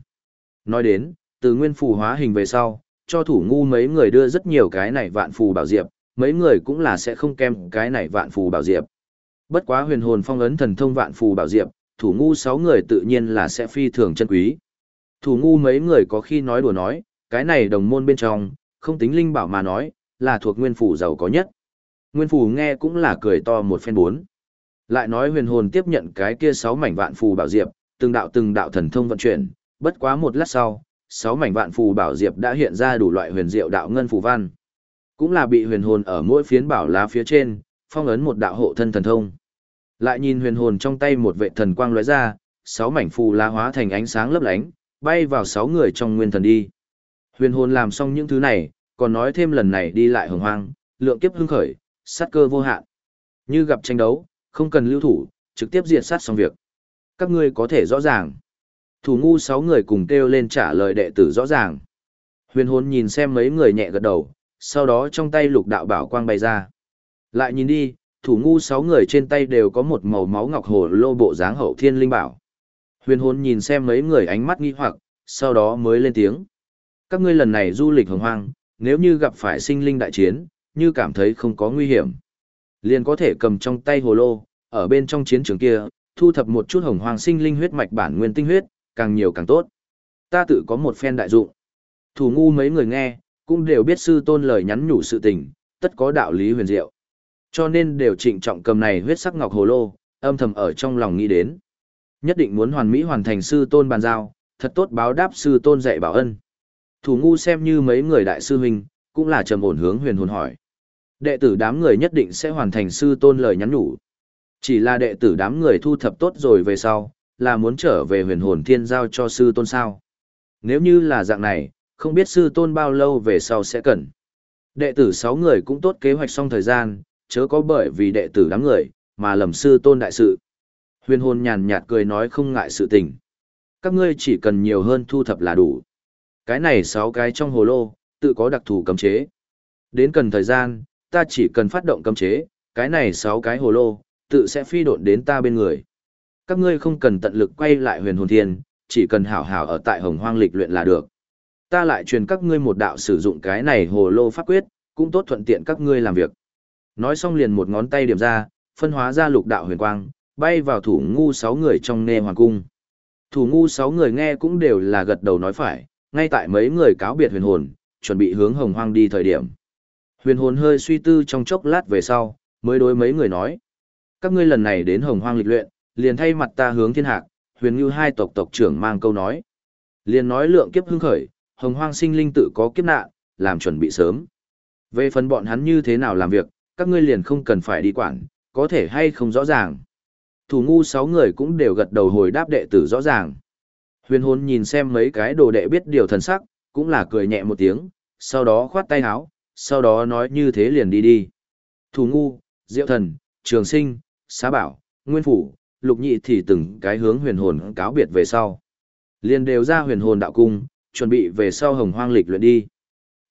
Nói đến, từ nguyên phù hóa hình về sau, cho thủ ngu mấy người đưa rất nhiều cái này vạn phù bảo diệp, mấy người cũng là sẽ không kem cái này vạn phù bảo diệp. Bất quá huyền hồn phong ấn thần thông vạn phù bảo diệp, thủ ngu 6 người tự nhiên là sẽ phi thường chân quý. Thủ ngu mấy người có khi nói đùa nói, cái này đồng môn bên trong, không tính linh bảo mà nói, là thuộc nguyên phủ giàu có nhất. Nguyên phủ nghe cũng là cười to một phen bốn. Lại nói huyền hồn tiếp nhận cái kia sáu mảnh vạn phù bảo diệp, từng đạo từng đạo thần thông vận chuyển, bất quá một lát sau, sáu mảnh vạn phù bảo diệp đã hiện ra đủ loại huyền diệu đạo ngân phù văn. Cũng là bị huyền hồn ở mỗi phiến bảo lá phía trên, phong ấn một đạo hộ thân thần thông. Lại nhìn huyền hồn trong tay một vệ thần quang lóe ra, sáu mảnh phù lá hóa thành ánh sáng lấp lánh, bay vào sáu người trong nguyên thần đi. Huyền hồn làm xong những thứ này, còn nói thêm lần này đi lại hồng hoang, lượng kiếp hưng khởi, sát cơ vô hạn. Như gặp tranh đấu, không cần lưu thủ, trực tiếp diệt sát xong việc. Các ngươi có thể rõ ràng. Thủ ngu sáu người cùng kêu lên trả lời đệ tử rõ ràng. Huyền hồn nhìn xem mấy người nhẹ gật đầu, sau đó trong tay lục đạo bảo quang bay ra. Lại nhìn đi, thủ ngu sáu người trên tay đều có một màu máu ngọc hồ lô bộ dáng hậu thiên linh bảo. Huyền hồn nhìn xem mấy người ánh mắt nghi hoặc, sau đó mới lên tiếng. Các ngươi lần này du lịch hồng hoang, nếu như gặp phải sinh linh đại chiến, như cảm thấy không có nguy hiểm. Liền có thể cầm trong tay hồ lô, ở bên trong chiến trường kia, thu thập một chút hồng hoang sinh linh huyết mạch bản nguyên tinh huyết, càng nhiều càng tốt. Ta tự có một phen đại dụng. Thủ ngu mấy người nghe, cũng đều biết sư tôn lời nhắn nhủ sự tình, tất có đạo lý huyền diệu. Cho nên đều trịnh trọng cầm này huyết sắc ngọc hồ lô, âm thầm ở trong lòng nghĩ đến. Nhất định muốn hoàn mỹ hoàn thành sư tôn bàn giao, thật tốt báo đáp sư tôn dạy bảo ân. Thủ ngu xem như mấy người đại sư huynh, cũng là trầm ổn hướng huyền hồn hỏi. Đệ tử đám người nhất định sẽ hoàn thành sư tôn lời nhắn nhủ. Chỉ là đệ tử đám người thu thập tốt rồi về sau, là muốn trở về huyền hồn thiên giao cho sư tôn sao. Nếu như là dạng này, không biết sư tôn bao lâu về sau sẽ cần. Đệ tử sáu người cũng tốt kế hoạch xong thời gian, chớ có bởi vì đệ tử đám người, mà lầm sư tôn đại sự. Huyền hồn nhàn nhạt cười nói không ngại sự tình. Các ngươi chỉ cần nhiều hơn thu thập là đủ. Cái này sáu cái trong hồ lô, tự có đặc thù cấm chế. Đến cần thời gian, ta chỉ cần phát động cấm chế, cái này sáu cái hồ lô, tự sẽ phi độn đến ta bên người. Các ngươi không cần tận lực quay lại huyền hồn thiên, chỉ cần hảo hảo ở tại hồng hoang lịch luyện là được. Ta lại truyền các ngươi một đạo sử dụng cái này hồ lô pháp quyết, cũng tốt thuận tiện các ngươi làm việc. Nói xong liền một ngón tay điểm ra, phân hóa ra lục đạo huyền quang, bay vào thủ ngu sáu người trong nê hoàng cung. Thủ ngu sáu người nghe cũng đều là gật đầu nói phải, ngay tại mấy người cáo biệt huyền hồn, chuẩn bị hướng hồng hoang đi thời điểm. Huyền hồn hơi suy tư trong chốc lát về sau, mới đối mấy người nói. Các ngươi lần này đến hồng hoang lịch luyện, liền thay mặt ta hướng thiên hạc, huyền như hai tộc tộc trưởng mang câu nói. Liền nói lượng kiếp hưng khởi, hồng hoang sinh linh tự có kiếp nạn, làm chuẩn bị sớm. Về phần bọn hắn như thế nào làm việc, các ngươi liền không cần phải đi quản, có thể hay không rõ ràng. Thủ ngu sáu người cũng đều gật đầu hồi đáp đệ tử rõ ràng. Huyền hồn nhìn xem mấy cái đồ đệ biết điều thần sắc, cũng là cười nhẹ một tiếng, sau đó khoát tay háo sau đó nói như thế liền đi đi. Thủ ngu, diệu thần, trường sinh, xá bảo, nguyên phủ, lục nhị thì từng cái hướng huyền hồn cáo biệt về sau. Liền đều ra huyền hồn đạo cung, chuẩn bị về sau hồng hoang lịch luyện đi.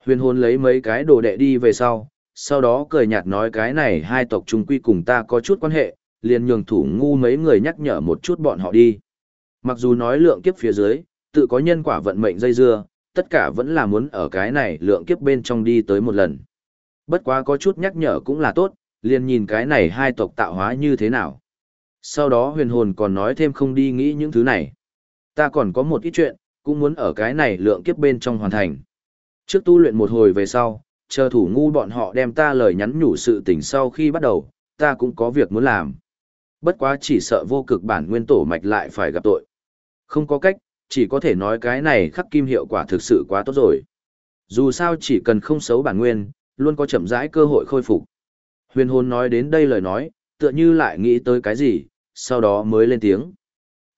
Huyền hồn lấy mấy cái đồ đệ đi về sau, sau đó cười nhạt nói cái này hai tộc trung quy cùng ta có chút quan hệ, liền nhường thủ ngu mấy người nhắc nhở một chút bọn họ đi. Mặc dù nói lượng kiếp phía dưới, tự có nhân quả vận mệnh dây dưa, tất cả vẫn là muốn ở cái này lượng kiếp bên trong đi tới một lần. Bất quá có chút nhắc nhở cũng là tốt, liền nhìn cái này hai tộc tạo hóa như thế nào. Sau đó huyền hồn còn nói thêm không đi nghĩ những thứ này. Ta còn có một ít chuyện, cũng muốn ở cái này lượng kiếp bên trong hoàn thành. Trước tu luyện một hồi về sau, chờ thủ ngu bọn họ đem ta lời nhắn nhủ sự tình sau khi bắt đầu, ta cũng có việc muốn làm. Bất quá chỉ sợ vô cực bản nguyên tổ mạch lại phải gặp tội. Không có cách, chỉ có thể nói cái này khắc kim hiệu quả thực sự quá tốt rồi. Dù sao chỉ cần không xấu bản nguyên, luôn có chậm rãi cơ hội khôi phục. Huyền hồn nói đến đây lời nói, tựa như lại nghĩ tới cái gì, sau đó mới lên tiếng.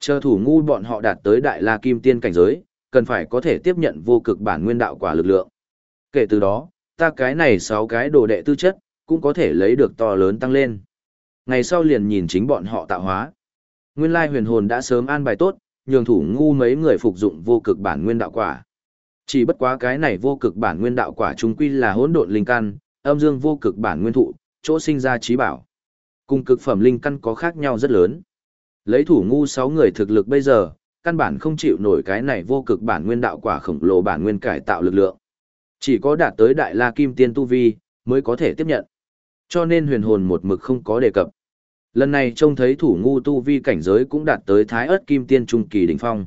Chờ thủ ngu bọn họ đạt tới đại la kim tiên cảnh giới, cần phải có thể tiếp nhận vô cực bản nguyên đạo quả lực lượng. Kể từ đó, ta cái này sáu cái đồ đệ tư chất, cũng có thể lấy được to lớn tăng lên. Ngày sau liền nhìn chính bọn họ tạo hóa. Nguyên lai huyền hồn đã sớm an bài tốt, nhường thủ ngu mấy người phục dụng vô cực bản nguyên đạo quả. Chỉ bất quá cái này vô cực bản nguyên đạo quả trung quy là hỗn độn linh căn, âm dương vô cực bản nguyên thụ, chỗ sinh ra trí bảo. Cùng cực phẩm linh căn có khác nhau rất lớn. Lấy thủ ngu 6 người thực lực bây giờ, căn bản không chịu nổi cái này vô cực bản nguyên đạo quả khổng lồ bản nguyên cải tạo lực lượng. Chỉ có đạt tới đại la kim tiên tu vi, mới có thể tiếp nhận. Cho nên huyền hồn một mực không có đề cập. Lần này trông thấy thủ ngu tu vi cảnh giới cũng đạt tới thái ớt kim tiên trung kỳ đỉnh phong.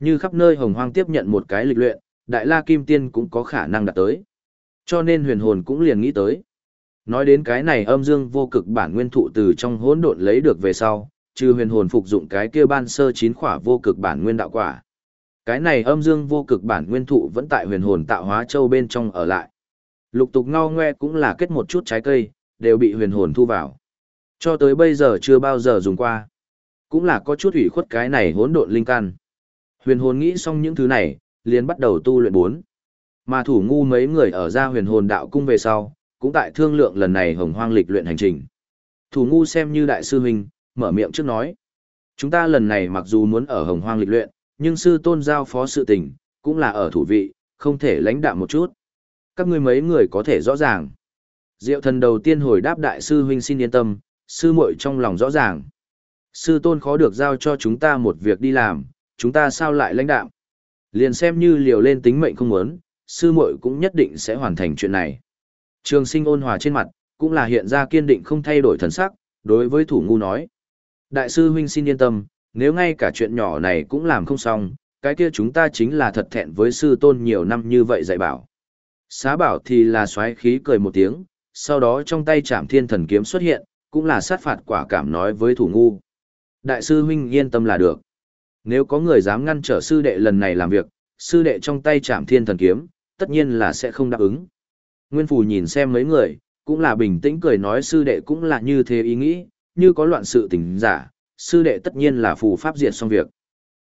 Như khắp nơi hồng hoang tiếp nhận một cái lịch luyện, đại la kim tiên cũng có khả năng đạt tới. Cho nên huyền hồn cũng liền nghĩ tới. Nói đến cái này âm dương vô cực bản nguyên thụ từ trong hỗn độn lấy được về sau, trừ huyền hồn phục dụng cái kia ban sơ chín khỏa vô cực bản nguyên đạo quả. Cái này âm dương vô cực bản nguyên thụ vẫn tại huyền hồn tạo hóa châu bên trong ở lại. Lục tục ngao ngoe cũng là kết một chút trái cây, đều bị huyền hồn thu vào. Cho tới bây giờ chưa bao giờ dùng qua. Cũng là có chút ủy khuất cái này hỗn độn linh căn. Huyền hồn nghĩ xong những thứ này, liền bắt đầu tu luyện bốn. Mà thủ ngu mấy người ở ra huyền hồn đạo cung về sau, cũng tại thương lượng lần này hồng hoang lịch luyện hành trình. Thủ ngu xem như đại sư huynh, mở miệng trước nói. Chúng ta lần này mặc dù muốn ở hồng hoang lịch luyện, nhưng sư tôn giao phó sự tình, cũng là ở thủ vị, không thể lãnh đạm một chút. Các ngươi mấy người có thể rõ ràng. Diệu thần đầu tiên hồi đáp đại sư huynh xin yên tâm, sư muội trong lòng rõ ràng. Sư tôn khó được giao cho chúng ta một việc đi làm, chúng ta sao lại lãnh đạm. Liền xem như liều lên tính mệnh không muốn, sư muội cũng nhất định sẽ hoàn thành chuyện này. Trường sinh ôn hòa trên mặt, cũng là hiện ra kiên định không thay đổi thần sắc, đối với thủ ngu nói. Đại sư huynh xin yên tâm, nếu ngay cả chuyện nhỏ này cũng làm không xong, cái kia chúng ta chính là thật thẹn với sư tôn nhiều năm như vậy dạy bảo. Xá bảo thì là xoáy khí cười một tiếng, sau đó trong tay chạm thiên thần kiếm xuất hiện, cũng là sát phạt quả cảm nói với thủ ngu. Đại sư huynh yên tâm là được. Nếu có người dám ngăn trở sư đệ lần này làm việc, sư đệ trong tay chạm thiên thần kiếm, tất nhiên là sẽ không đáp ứng. Nguyên Phù nhìn xem mấy người, cũng là bình tĩnh cười nói sư đệ cũng là như thế ý nghĩ, như có loạn sự tình giả, sư đệ tất nhiên là phù pháp diệt xong việc.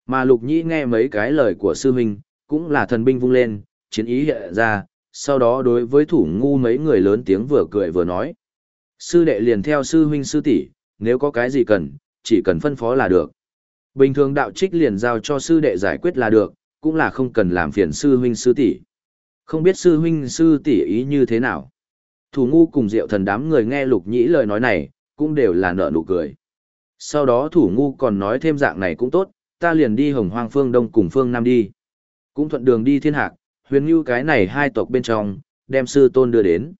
Mà lục nhĩ nghe mấy cái lời của sư huynh, cũng là thần binh vung lên, chiến ý hiện ra, sau đó đối với thủ ngu mấy người lớn tiếng vừa cười vừa nói. Sư đệ liền theo sư huynh sư tỷ, nếu có cái gì cần, chỉ cần phân phó là được. Bình thường đạo trích liền giao cho sư đệ giải quyết là được, cũng là không cần làm phiền sư huynh sư tỷ. Không biết sư huynh sư tỷ ý như thế nào. Thủ ngu cùng diệu thần đám người nghe lục nhĩ lời nói này, cũng đều là nợ nụ cười. Sau đó thủ ngu còn nói thêm dạng này cũng tốt, ta liền đi hồng hoang phương đông cùng phương nam đi. Cũng thuận đường đi thiên hạc, huyền như cái này hai tộc bên trong, đem sư tôn đưa đến.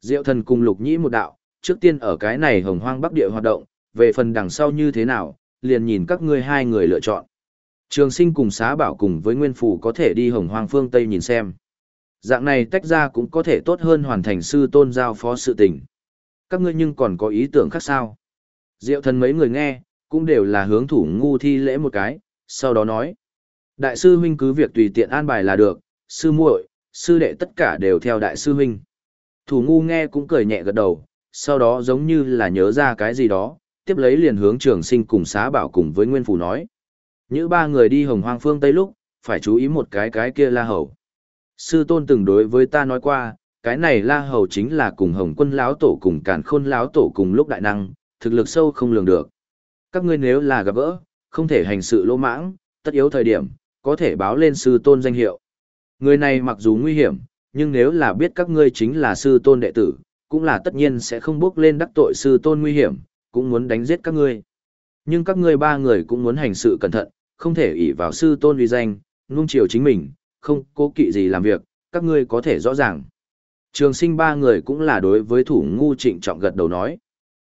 Diệu thần cùng lục nhĩ một đạo, trước tiên ở cái này hồng hoang bắc địa hoạt động, về phần đằng sau như thế nào, liền nhìn các ngươi hai người lựa chọn. Trường sinh cùng xá bảo cùng với nguyên phủ có thể đi hồng hoang phương Tây nhìn xem. Dạng này tách ra cũng có thể tốt hơn hoàn thành sư tôn giao phó sự tình. Các ngươi nhưng còn có ý tưởng khác sao? Diệu thần mấy người nghe, cũng đều là hướng thủ ngu thi lễ một cái, sau đó nói. Đại sư huynh cứ việc tùy tiện an bài là được, sư muội, sư đệ tất cả đều theo đại sư huynh. Thủ ngu nghe cũng cười nhẹ gật đầu, sau đó giống như là nhớ ra cái gì đó, tiếp lấy liền hướng trường sinh cùng xá bảo cùng với nguyên phủ nói. Những ba người đi hồng hoang phương Tây lúc, phải chú ý một cái cái kia la hầu. Sư tôn từng đối với ta nói qua, cái này la hầu chính là cùng hồng quân lão tổ cùng càn khôn lão tổ cùng lúc đại năng, thực lực sâu không lường được. Các ngươi nếu là gặp gỡ, không thể hành sự lỗ mãng, tất yếu thời điểm, có thể báo lên sư tôn danh hiệu. Người này mặc dù nguy hiểm, nhưng nếu là biết các ngươi chính là sư tôn đệ tử, cũng là tất nhiên sẽ không bước lên đắc tội sư tôn nguy hiểm, cũng muốn đánh giết các ngươi. Nhưng các ngươi ba người cũng muốn hành sự cẩn thận, không thể ỷ vào sư tôn uy danh, nung chiều chính mình, không cố kỵ gì làm việc, các ngươi có thể rõ ràng. Trường sinh ba người cũng là đối với thủ ngu trịnh trọng gật đầu nói.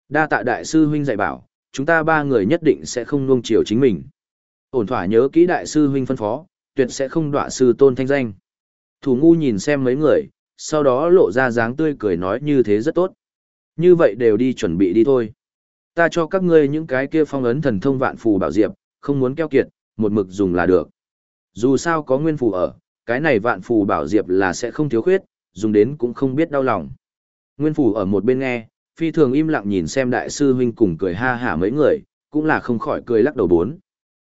Đa tạ đại sư huynh dạy bảo, chúng ta ba người nhất định sẽ không nuông chiều chính mình. Ổn thỏa nhớ kỹ đại sư huynh phân phó, tuyệt sẽ không đọa sư tôn thanh danh. Thủ ngu nhìn xem mấy người, sau đó lộ ra dáng tươi cười nói như thế rất tốt. Như vậy đều đi chuẩn bị đi thôi. Ta cho các ngươi những cái kia phong ấn thần thông vạn phù bảo diệp, không muốn keo kiệt, một mực dùng là được. Dù sao có nguyên phù ở, cái này vạn phù bảo diệp là sẽ không thiếu khuyết, dùng đến cũng không biết đau lòng. Nguyên phủ ở một bên nghe, phi thường im lặng nhìn xem đại sư huynh cùng cười ha hả mấy người, cũng là không khỏi cười lắc đầu bốn.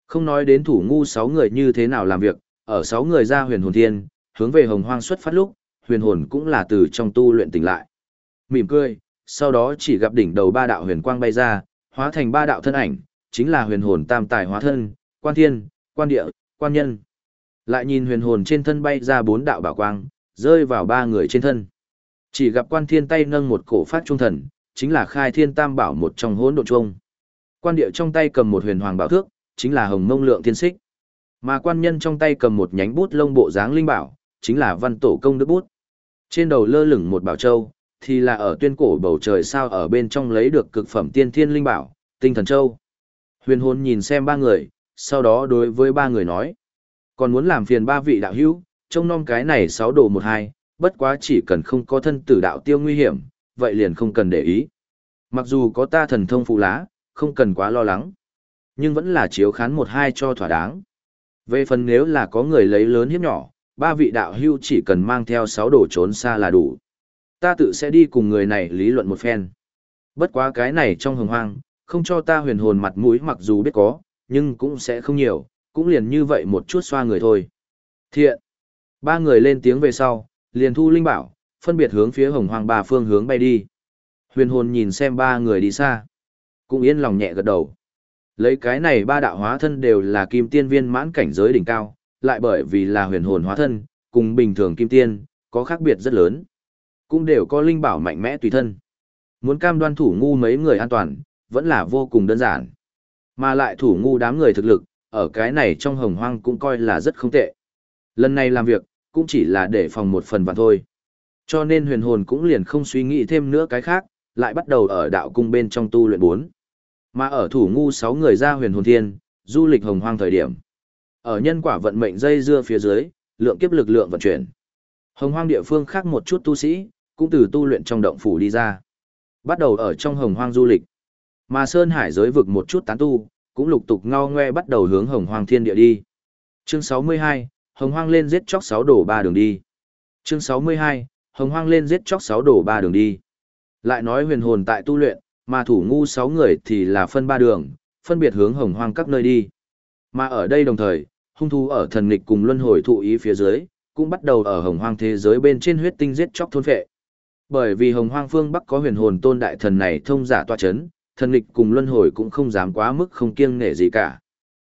Không nói đến thủ ngu sáu người như thế nào làm việc, ở sáu người ra huyền hồn thiên, hướng về hồng hoang xuất phát lúc, huyền hồn cũng là từ trong tu luyện tỉnh lại. Mỉm cười, sau đó chỉ gặp đỉnh đầu ba đạo huyền quang bay ra, hóa thành ba đạo thân ảnh, chính là huyền hồn tam tài hóa thân, quan thiên, quan địa, quan nhân. Lại nhìn huyền hồn trên thân bay ra bốn đạo bảo quang, rơi vào ba người trên thân. Chỉ gặp quan thiên tay nâng một cổ phát trung thần, chính là khai thiên tam bảo một trong hỗn độn trung. Quan địa trong tay cầm một huyền hoàng bảo thước, chính là hồng mông lượng thiên xích. Mà quan nhân trong tay cầm một nhánh bút lông bộ dáng linh bảo, chính là văn tổ công đức bút. Trên đầu lơ lửng một bảo châu, thì là ở tuyên cổ bầu trời sao ở bên trong lấy được cực phẩm tiên thiên linh bảo, tinh thần châu. Huyền hồn nhìn xem ba người, sau đó đối với ba người nói. Còn muốn làm phiền ba vị đạo hữu, trông nom cái này sáu đồ một hai, bất quá chỉ cần không có thân tử đạo tiêu nguy hiểm, vậy liền không cần để ý. Mặc dù có ta thần thông phụ lá, không cần quá lo lắng. Nhưng vẫn là chiếu khán một hai cho thỏa đáng. Về phần nếu là có người lấy lớn hiếp nhỏ, ba vị đạo hưu chỉ cần mang theo sáu đồ trốn xa là đủ. Ta tự sẽ đi cùng người này lý luận một phen. Bất quá cái này trong hồng hoang, không cho ta huyền hồn mặt mũi mặc dù biết có, nhưng cũng sẽ không nhiều, cũng liền như vậy một chút xoa người thôi. Thiện. Ba người lên tiếng về sau, liền thu linh bảo, phân biệt hướng phía hồng hoàng ba phương hướng bay đi. Huyền hồn nhìn xem ba người đi xa. Cũng yên lòng nhẹ gật đầu. Lấy cái này ba đạo hóa thân đều là kim tiên viên mãn cảnh giới đỉnh cao, lại bởi vì là huyền hồn hóa thân, cùng bình thường kim tiên, có khác biệt rất lớn. Cũng đều có linh bảo mạnh mẽ tùy thân. Muốn cam đoan thủ ngu mấy người an toàn, vẫn là vô cùng đơn giản. Mà lại thủ ngu đám người thực lực, ở cái này trong hồng hoang cũng coi là rất không tệ. Lần này làm việc, cũng chỉ là để phòng một phần vạn thôi. Cho nên huyền hồn cũng liền không suy nghĩ thêm nữa cái khác, lại bắt đầu ở đạo cung bên trong tu luyện bốn. Mà ở thủ ngu sáu người ra huyền hồn thiên, du lịch hồng hoang thời điểm. Ở nhân quả vận mệnh dây dưa phía dưới, lượng kiếp lực lượng vận chuyển. Hồng hoang địa phương khác một chút tu sĩ, cũng từ tu luyện trong động phủ đi ra. Bắt đầu ở trong hồng hoang du lịch. Mà Sơn Hải giới vực một chút tán tu, cũng lục tục ngao ngoe bắt đầu hướng hồng hoang thiên địa đi. Chương 62, Hồng hoang lên giết chóc 6 đổ ba đường đi. Chương 62, Hồng hoang lên giết chóc 6 đổ ba đường đi. Lại nói huyền hồn tại tu luyện, mà thủ ngu 6 người thì là phân ba đường, phân biệt hướng hồng hoang các nơi đi. Mà ở đây đồng thời, hung thú ở thần nghịch cùng luân hồi thụ ý phía dưới, cũng bắt đầu ở hồng hoang thế giới bên trên huyết tinh giết chóc thôn phệ. Bởi vì hồng hoang phương Bắc có huyền hồn tôn đại thần này thông giả toa chấn, thần nghịch cùng luân hồi cũng không dám quá mức không kiêng nể gì cả.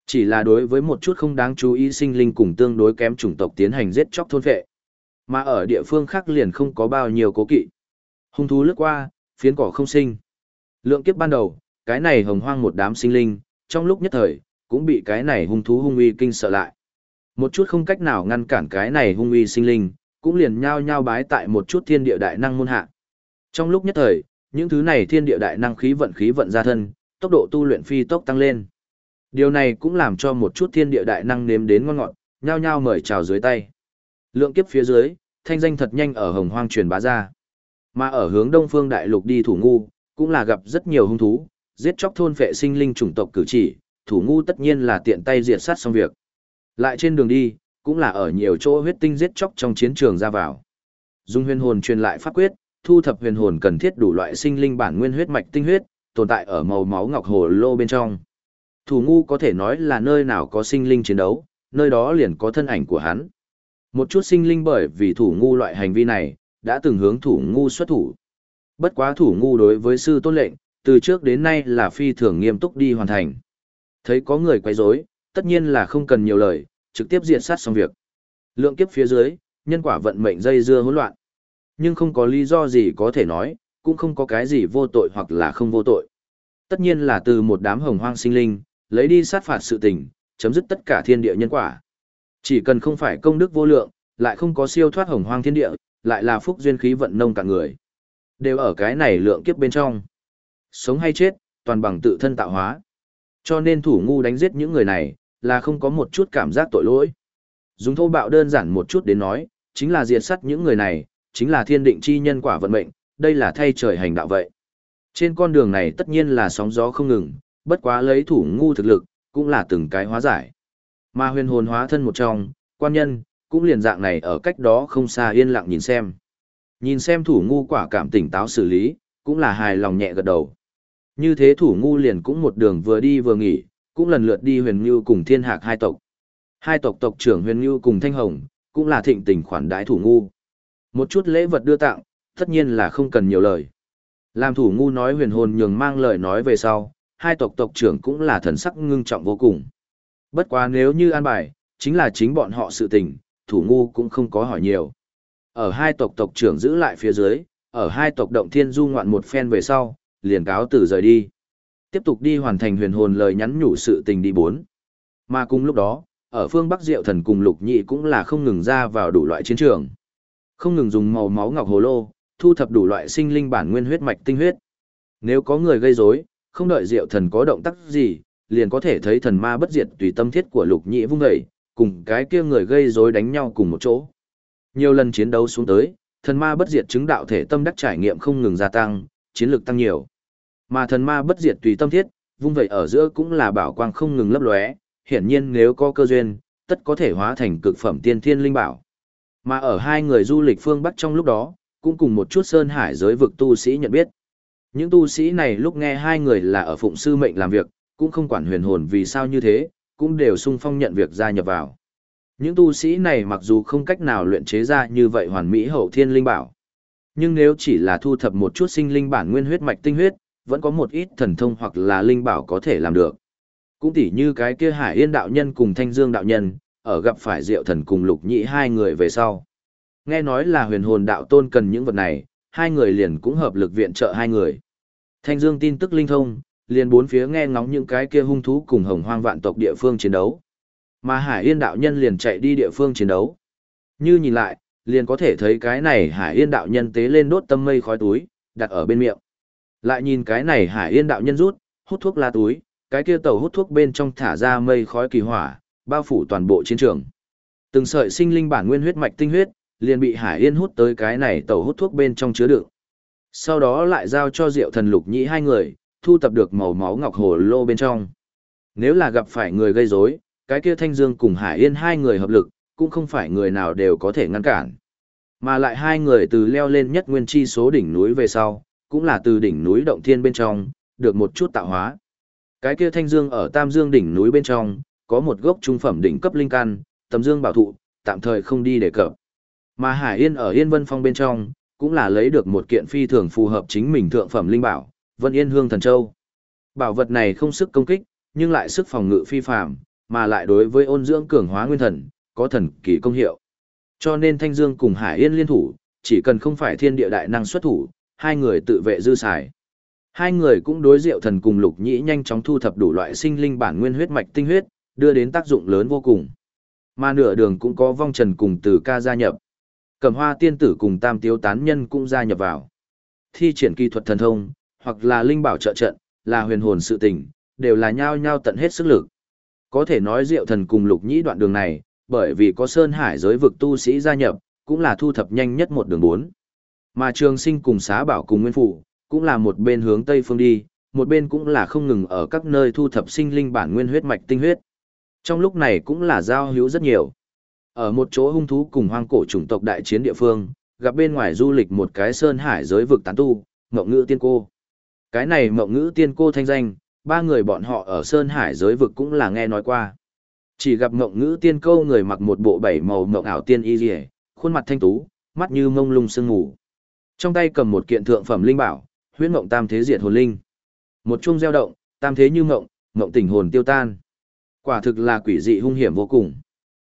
Chỉ là đối với một chút không đáng chú ý sinh linh cùng tương đối kém chủng tộc tiến hành giết chóc thôn phệ. Mà ở địa phương khác liền không có bao nhiêu cố kỵ. Hung thú lướt qua, phiến cỏ không sinh. Lượng kiếp ban đầu, cái này hồng hoang một đám sinh linh, trong lúc nhất thời, cũng bị cái này hung thú hung uy kinh sợ lại. Một chút không cách nào ngăn cản cái này hung uy sinh linh, cũng liền nhao nhao bái tại một chút thiên địa đại năng môn hạ. Trong lúc nhất thời, những thứ này thiên địa đại năng khí vận khí vận ra thân, tốc độ tu luyện phi tốc tăng lên. Điều này cũng làm cho một chút thiên địa đại năng nếm đến ngon ngọt, nhao nhao mời chào dưới tay. Lượng kiếp phía dưới, thanh danh thật nhanh ở hồng hoang truyền bá ra. Mà ở hướng đông phương đại lục đi thủ ngu, cũng là gặp rất nhiều hung thú, giết chóc thôn phệ sinh linh chủng tộc cử chỉ, thủ ngu tất nhiên là tiện tay diệt sát xong việc. Lại trên đường đi, cũng là ở nhiều chỗ huyết tinh giết chóc trong chiến trường ra vào. Dung huyền hồn truyền lại pháp quyết, thu thập huyền hồn cần thiết đủ loại sinh linh bản nguyên huyết mạch tinh huyết, tồn tại ở màu máu ngọc hồ lô bên trong. Thủ ngu có thể nói là nơi nào có sinh linh chiến đấu, nơi đó liền có thân ảnh của hắn. Một chút sinh linh bởi vì thủ ngu loại hành vi này, đã từng hướng thủ ngu xuất thủ. Bất quá thủ ngu đối với sư tôn lệnh, từ trước đến nay là phi thường nghiêm túc đi hoàn thành. Thấy có người quấy rối, tất nhiên là không cần nhiều lời, trực tiếp diệt sát xong việc. Lượng kiếp phía dưới, nhân quả vận mệnh dây dưa hỗn loạn. Nhưng không có lý do gì có thể nói, cũng không có cái gì vô tội hoặc là không vô tội. Tất nhiên là từ một đám hồng hoang sinh linh, lấy đi sát phạt sự tình, chấm dứt tất cả thiên địa nhân quả. Chỉ cần không phải công đức vô lượng, lại không có siêu thoát hồng hoang thiên địa, lại là phúc duyên khí vận nông cả người. Đều ở cái này lượng kiếp bên trong. Sống hay chết, toàn bằng tự thân tạo hóa. Cho nên thủ ngu đánh giết những người này, là không có một chút cảm giác tội lỗi. Dùng thô bạo đơn giản một chút đến nói, chính là diệt sát những người này, chính là thiên định chi nhân quả vận mệnh, đây là thay trời hành đạo vậy. Trên con đường này tất nhiên là sóng gió không ngừng, bất quá lấy thủ ngu thực lực, cũng là từng cái hóa giải. Mà huyền hồn hóa thân một trong, quan nhân, cũng liền dạng này ở cách đó không xa yên lặng nhìn xem. Nhìn xem thủ ngu quả cảm tỉnh táo xử lý, cũng là hài lòng nhẹ gật đầu. Như thế thủ ngu liền cũng một đường vừa đi vừa nghỉ, cũng lần lượt đi huyền ngưu cùng thiên hạc hai tộc. Hai tộc tộc trưởng huyền ngưu cùng thanh hồng, cũng là thịnh tình khoản đái thủ ngu. Một chút lễ vật đưa tặng, tất nhiên là không cần nhiều lời. Làm thủ ngu nói huyền hồn nhường mang lời nói về sau, hai tộc tộc trưởng cũng là thần sắc ngưng trọng vô cùng. Bất quá nếu như an bài, chính là chính bọn họ sự tình, thủ ngu cũng không có hỏi nhiều. Ở hai tộc tộc trưởng giữ lại phía dưới, ở hai tộc động thiên du ngoạn một phen về sau, liền cáo từ rời đi. Tiếp tục đi hoàn thành huyền hồn lời nhắn nhủ sự tình đi bốn. Mà cùng lúc đó, ở phương Bắc Diệu Thần cùng Lục Nhị cũng là không ngừng ra vào đủ loại chiến trường. Không ngừng dùng màu máu ngọc hồ lô, thu thập đủ loại sinh linh bản nguyên huyết mạch tinh huyết. Nếu có người gây rối, không đợi Diệu Thần có động tác gì, liền có thể thấy thần ma bất diệt tùy tâm thiết của Lục Nhị vung dậy, cùng cái kia người gây rối đánh nhau cùng một chỗ. Nhiều lần chiến đấu xuống tới, thần ma bất diệt chứng đạo thể tâm đắc trải nghiệm không ngừng gia tăng, chiến lược tăng nhiều. Mà thần ma bất diệt tùy tâm thiết, vung vậy ở giữa cũng là bảo quang không ngừng lấp lóe, hiển nhiên nếu có cơ duyên, tất có thể hóa thành cực phẩm tiên thiên linh bảo. Mà ở hai người du lịch phương Bắc trong lúc đó, cũng cùng một chút sơn hải giới vực tu sĩ nhận biết. Những tu sĩ này lúc nghe hai người là ở phụng sư mệnh làm việc, cũng không quản huyền hồn vì sao như thế, cũng đều sung phong nhận việc gia nhập vào. Những tu sĩ này mặc dù không cách nào luyện chế ra như vậy hoàn mỹ hậu thiên linh bảo, nhưng nếu chỉ là thu thập một chút sinh linh bản nguyên huyết mạch tinh huyết, vẫn có một ít thần thông hoặc là linh bảo có thể làm được. Cũng tỉ như cái kia Hải Yên đạo nhân cùng Thanh Dương đạo nhân, ở gặp phải Diệu thần cùng Lục Nhĩ hai người về sau. Nghe nói là huyền hồn đạo tôn cần những vật này, hai người liền cũng hợp lực viện trợ hai người. Thanh Dương tin tức linh thông, liền bốn phía nghe ngóng những cái kia hung thú cùng hồng hoang vạn tộc địa phương chiến đấu. Mà Hải Yên đạo nhân liền chạy đi địa phương chiến đấu. Như nhìn lại, liền có thể thấy cái này Hải Yên đạo nhân tế lên đốt tâm mây khói túi, đặt ở bên miệng. Lại nhìn cái này Hải Yên đạo nhân rút, hút thuốc la túi, cái kia tàu hút thuốc bên trong thả ra mây khói kỳ hỏa, bao phủ toàn bộ chiến trường. Từng sợi sinh linh bản nguyên huyết mạch tinh huyết, liền bị Hải Yên hút tới cái này tàu hút thuốc bên trong chứa đựng. Sau đó lại giao cho Diệu Thần Lục Nhĩ hai người, thu tập được màu máu ngọc hồ lô bên trong. Nếu là gặp phải người gây rối, cái kia Thanh Dương cùng Hải Yên hai người hợp lực, cũng không phải người nào đều có thể ngăn cản. Mà lại hai người từ leo lên nhất nguyên chi số đỉnh núi về sau, cũng là từ đỉnh núi động thiên bên trong, được một chút tạo hóa. Cái kia Thanh Dương ở Tam Dương đỉnh núi bên trong, có một gốc trung phẩm đỉnh cấp linh căn, tầm dương bảo thụ, tạm thời không đi để cập. Mà Hải Yên ở Yên Vân Phong bên trong, cũng là lấy được một kiện phi thường phù hợp chính mình thượng phẩm linh bảo, Vân Yên Hương Thần Châu. Bảo vật này không sức công kích, nhưng lại sức phòng ngự phi phàm, mà lại đối với ôn dưỡng cường hóa nguyên thần, có thần kỳ công hiệu. Cho nên Thanh Dương cùng Hải Yên liên thủ, chỉ cần không phải thiên địa đại năng xuất thủ, hai người tự vệ dư xài. Hai người cũng đối diệu thần cùng lục nhĩ nhanh chóng thu thập đủ loại sinh linh bản nguyên huyết mạch tinh huyết, đưa đến tác dụng lớn vô cùng. Mà nửa đường cũng có vong trần cùng từ ca gia nhập. Cẩm hoa tiên tử cùng tam tiếu tán nhân cũng gia nhập vào. Thi triển kỹ thuật thần thông, hoặc là linh bảo trợ trận, là huyền hồn sự tình, đều là nhao nhao tận hết sức lực. Có thể nói diệu thần cùng lục nhĩ đoạn đường này, bởi vì có sơn hải giới vực tu sĩ gia nhập, cũng là thu thập nhanh nhất một đường bốn. Mà trường sinh cùng xá bảo cùng nguyên phụ, cũng là một bên hướng tây phương đi, một bên cũng là không ngừng ở các nơi thu thập sinh linh bản nguyên huyết mạch tinh huyết. Trong lúc này cũng là giao hữu rất nhiều. Ở một chỗ hung thú cùng hoang cổ chủng tộc đại chiến địa phương, gặp bên ngoài du lịch một cái sơn hải giới vực tán tu, mộng Ngữ Tiên Cô. Cái này mộng Ngữ Tiên Cô thanh danh, ba người bọn họ ở sơn hải giới vực cũng là nghe nói qua. Chỉ gặp mộng Ngữ Tiên Cô người mặc một bộ bảy màu mộng ảo tiên y rìa khuôn mặt thanh tú, mắt như mông lung sương ngủ. Trong tay cầm một kiện thượng phẩm linh bảo, huyễn mộng tam thế diệt hồn linh. Một chung gieo động, tam thế như mộng, mộng tỉnh hồn tiêu tan. Quả thực là quỷ dị hung hiểm vô cùng.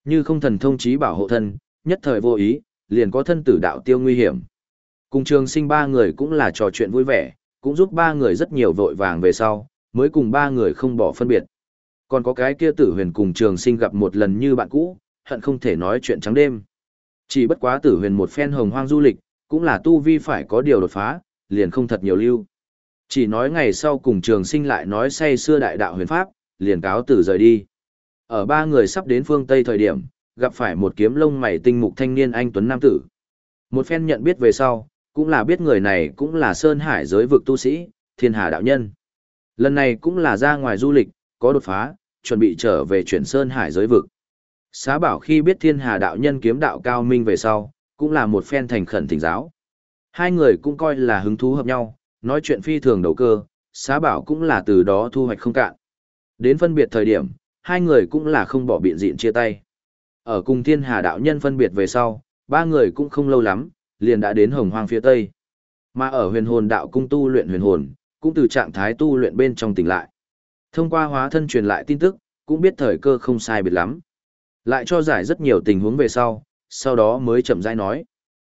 Như không thần thông trí bảo hộ thân, nhất thời vô ý, liền có thân tử đạo tiêu nguy hiểm. Cùng trường sinh ba người cũng là trò chuyện vui vẻ, cũng giúp ba người rất nhiều vội vàng về sau, mới cùng ba người không bỏ phân biệt. Còn có cái kia tử huyền cùng trường sinh gặp một lần như bạn cũ, hận không thể nói chuyện trắng đêm. Chỉ bất quá tử huyền một phen hồng hoang du lịch, cũng là tu vi phải có điều đột phá, liền không thật nhiều lưu. Chỉ nói ngày sau cùng trường sinh lại nói say xưa đại đạo huyền pháp, liền cáo tử rời đi. Ở ba người sắp đến phương Tây thời điểm, gặp phải một kiếm lông mày tinh mục thanh niên anh Tuấn Nam Tử. Một phen nhận biết về sau, cũng là biết người này cũng là Sơn Hải giới vực tu sĩ, Thiên Hà đạo nhân. Lần này cũng là ra ngoài du lịch, có đột phá, chuẩn bị trở về chuyển sơn hải giới vực. Xá bảo khi biết Thiên Hà đạo nhân kiếm đạo cao minh về sau, cũng là một phen thành khẩn thỉnh giáo. Hai người cũng coi là hứng thú hợp nhau, nói chuyện phi thường đầu cơ, xá bảo cũng là từ đó thu hoạch không cạn. Đến phân biệt thời điểm, hai người cũng là không bỏ biện diện chia tay. Ở cùng thiên hà đạo nhân phân biệt về sau, ba người cũng không lâu lắm, liền đã đến hồng hoang phía tây. Mà ở huyền hồn đạo cung tu luyện huyền hồn, cũng từ trạng thái tu luyện bên trong tỉnh lại. Thông qua hóa thân truyền lại tin tức, cũng biết thời cơ không sai biệt lắm. Lại cho giải rất nhiều tình huống về sau, sau đó mới chậm rãi nói.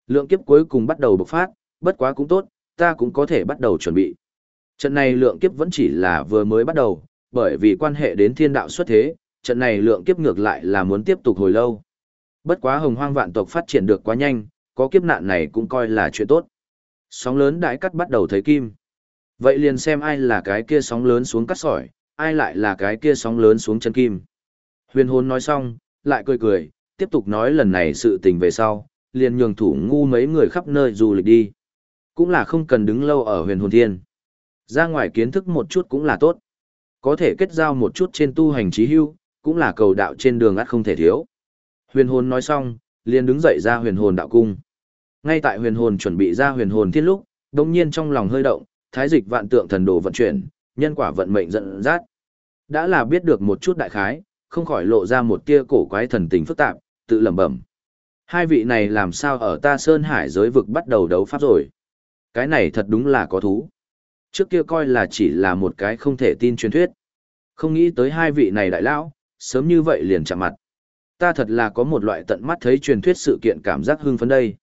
Lượng kiếp cuối cùng bắt đầu bộc phát, bất quá cũng tốt, ta cũng có thể bắt đầu chuẩn bị. Trận này lượng kiếp vẫn chỉ là vừa mới bắt đầu, bởi vì quan hệ đến thiên đạo xuất thế, trận này lượng kiếp ngược lại là muốn tiếp tục hồi lâu. Bất quá hồng hoang vạn tộc phát triển được quá nhanh, có kiếp nạn này cũng coi là chuyện tốt. Sóng lớn đại cắt bắt đầu thấy kim. Vậy liền xem ai là cái kia sóng lớn xuống cắt sỏi, ai lại là cái kia sóng lớn xuống chân kim. Huyền hồn nói xong, lại cười cười, tiếp tục nói lần này sự tình về sau, liền nhường thủ ngu mấy người khắp nơi du lịch đi. Cũng là không cần đứng lâu ở huyền hồn thiên. Ra ngoài kiến thức một chút cũng là tốt. Có thể kết giao một chút trên tu hành trí hưu, cũng là cầu đạo trên đường ắt không thể thiếu. Huyền hồn nói xong, liền đứng dậy ra huyền hồn đạo cung. Ngay tại huyền hồn chuẩn bị ra huyền hồn thiên lúc, đồng nhiên trong lòng hơi động, thái dịch vạn tượng thần đồ vận chuyển, nhân quả vận mệnh giận dắt. Đã là biết được một chút đại khái, không khỏi lộ ra một tia cổ quái thần tình phức tạp, tự lẩm bẩm. Hai vị này làm sao ở ta Sơn Hải giới vực bắt đầu đấu pháp rồi? Cái này thật đúng là có thú. Trước kia coi là chỉ là một cái không thể tin truyền thuyết. Không nghĩ tới hai vị này đại lão, sớm như vậy liền chạm mặt. Ta thật là có một loại tận mắt thấy truyền thuyết sự kiện cảm giác hưng phấn đây.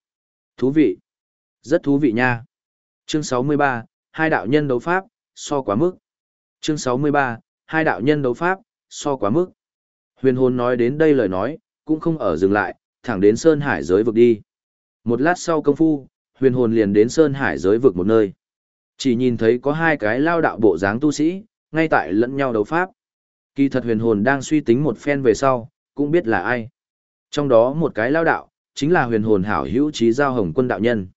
Thú vị. Rất thú vị nha. Chương 63, hai đạo nhân đấu pháp, so quá mức. Chương 63, hai đạo nhân đấu pháp, so quá mức. Huyền hồn nói đến đây lời nói, cũng không ở dừng lại, thẳng đến Sơn Hải giới vực đi. Một lát sau công phu, huyền hồn liền đến Sơn Hải giới vực một nơi. Chỉ nhìn thấy có hai cái lao đạo bộ dáng tu sĩ, ngay tại lẫn nhau đấu pháp. Kỳ thật huyền hồn đang suy tính một phen về sau, cũng biết là ai. Trong đó một cái lao đạo, chính là huyền hồn hảo hữu trí giao hồng quân đạo nhân.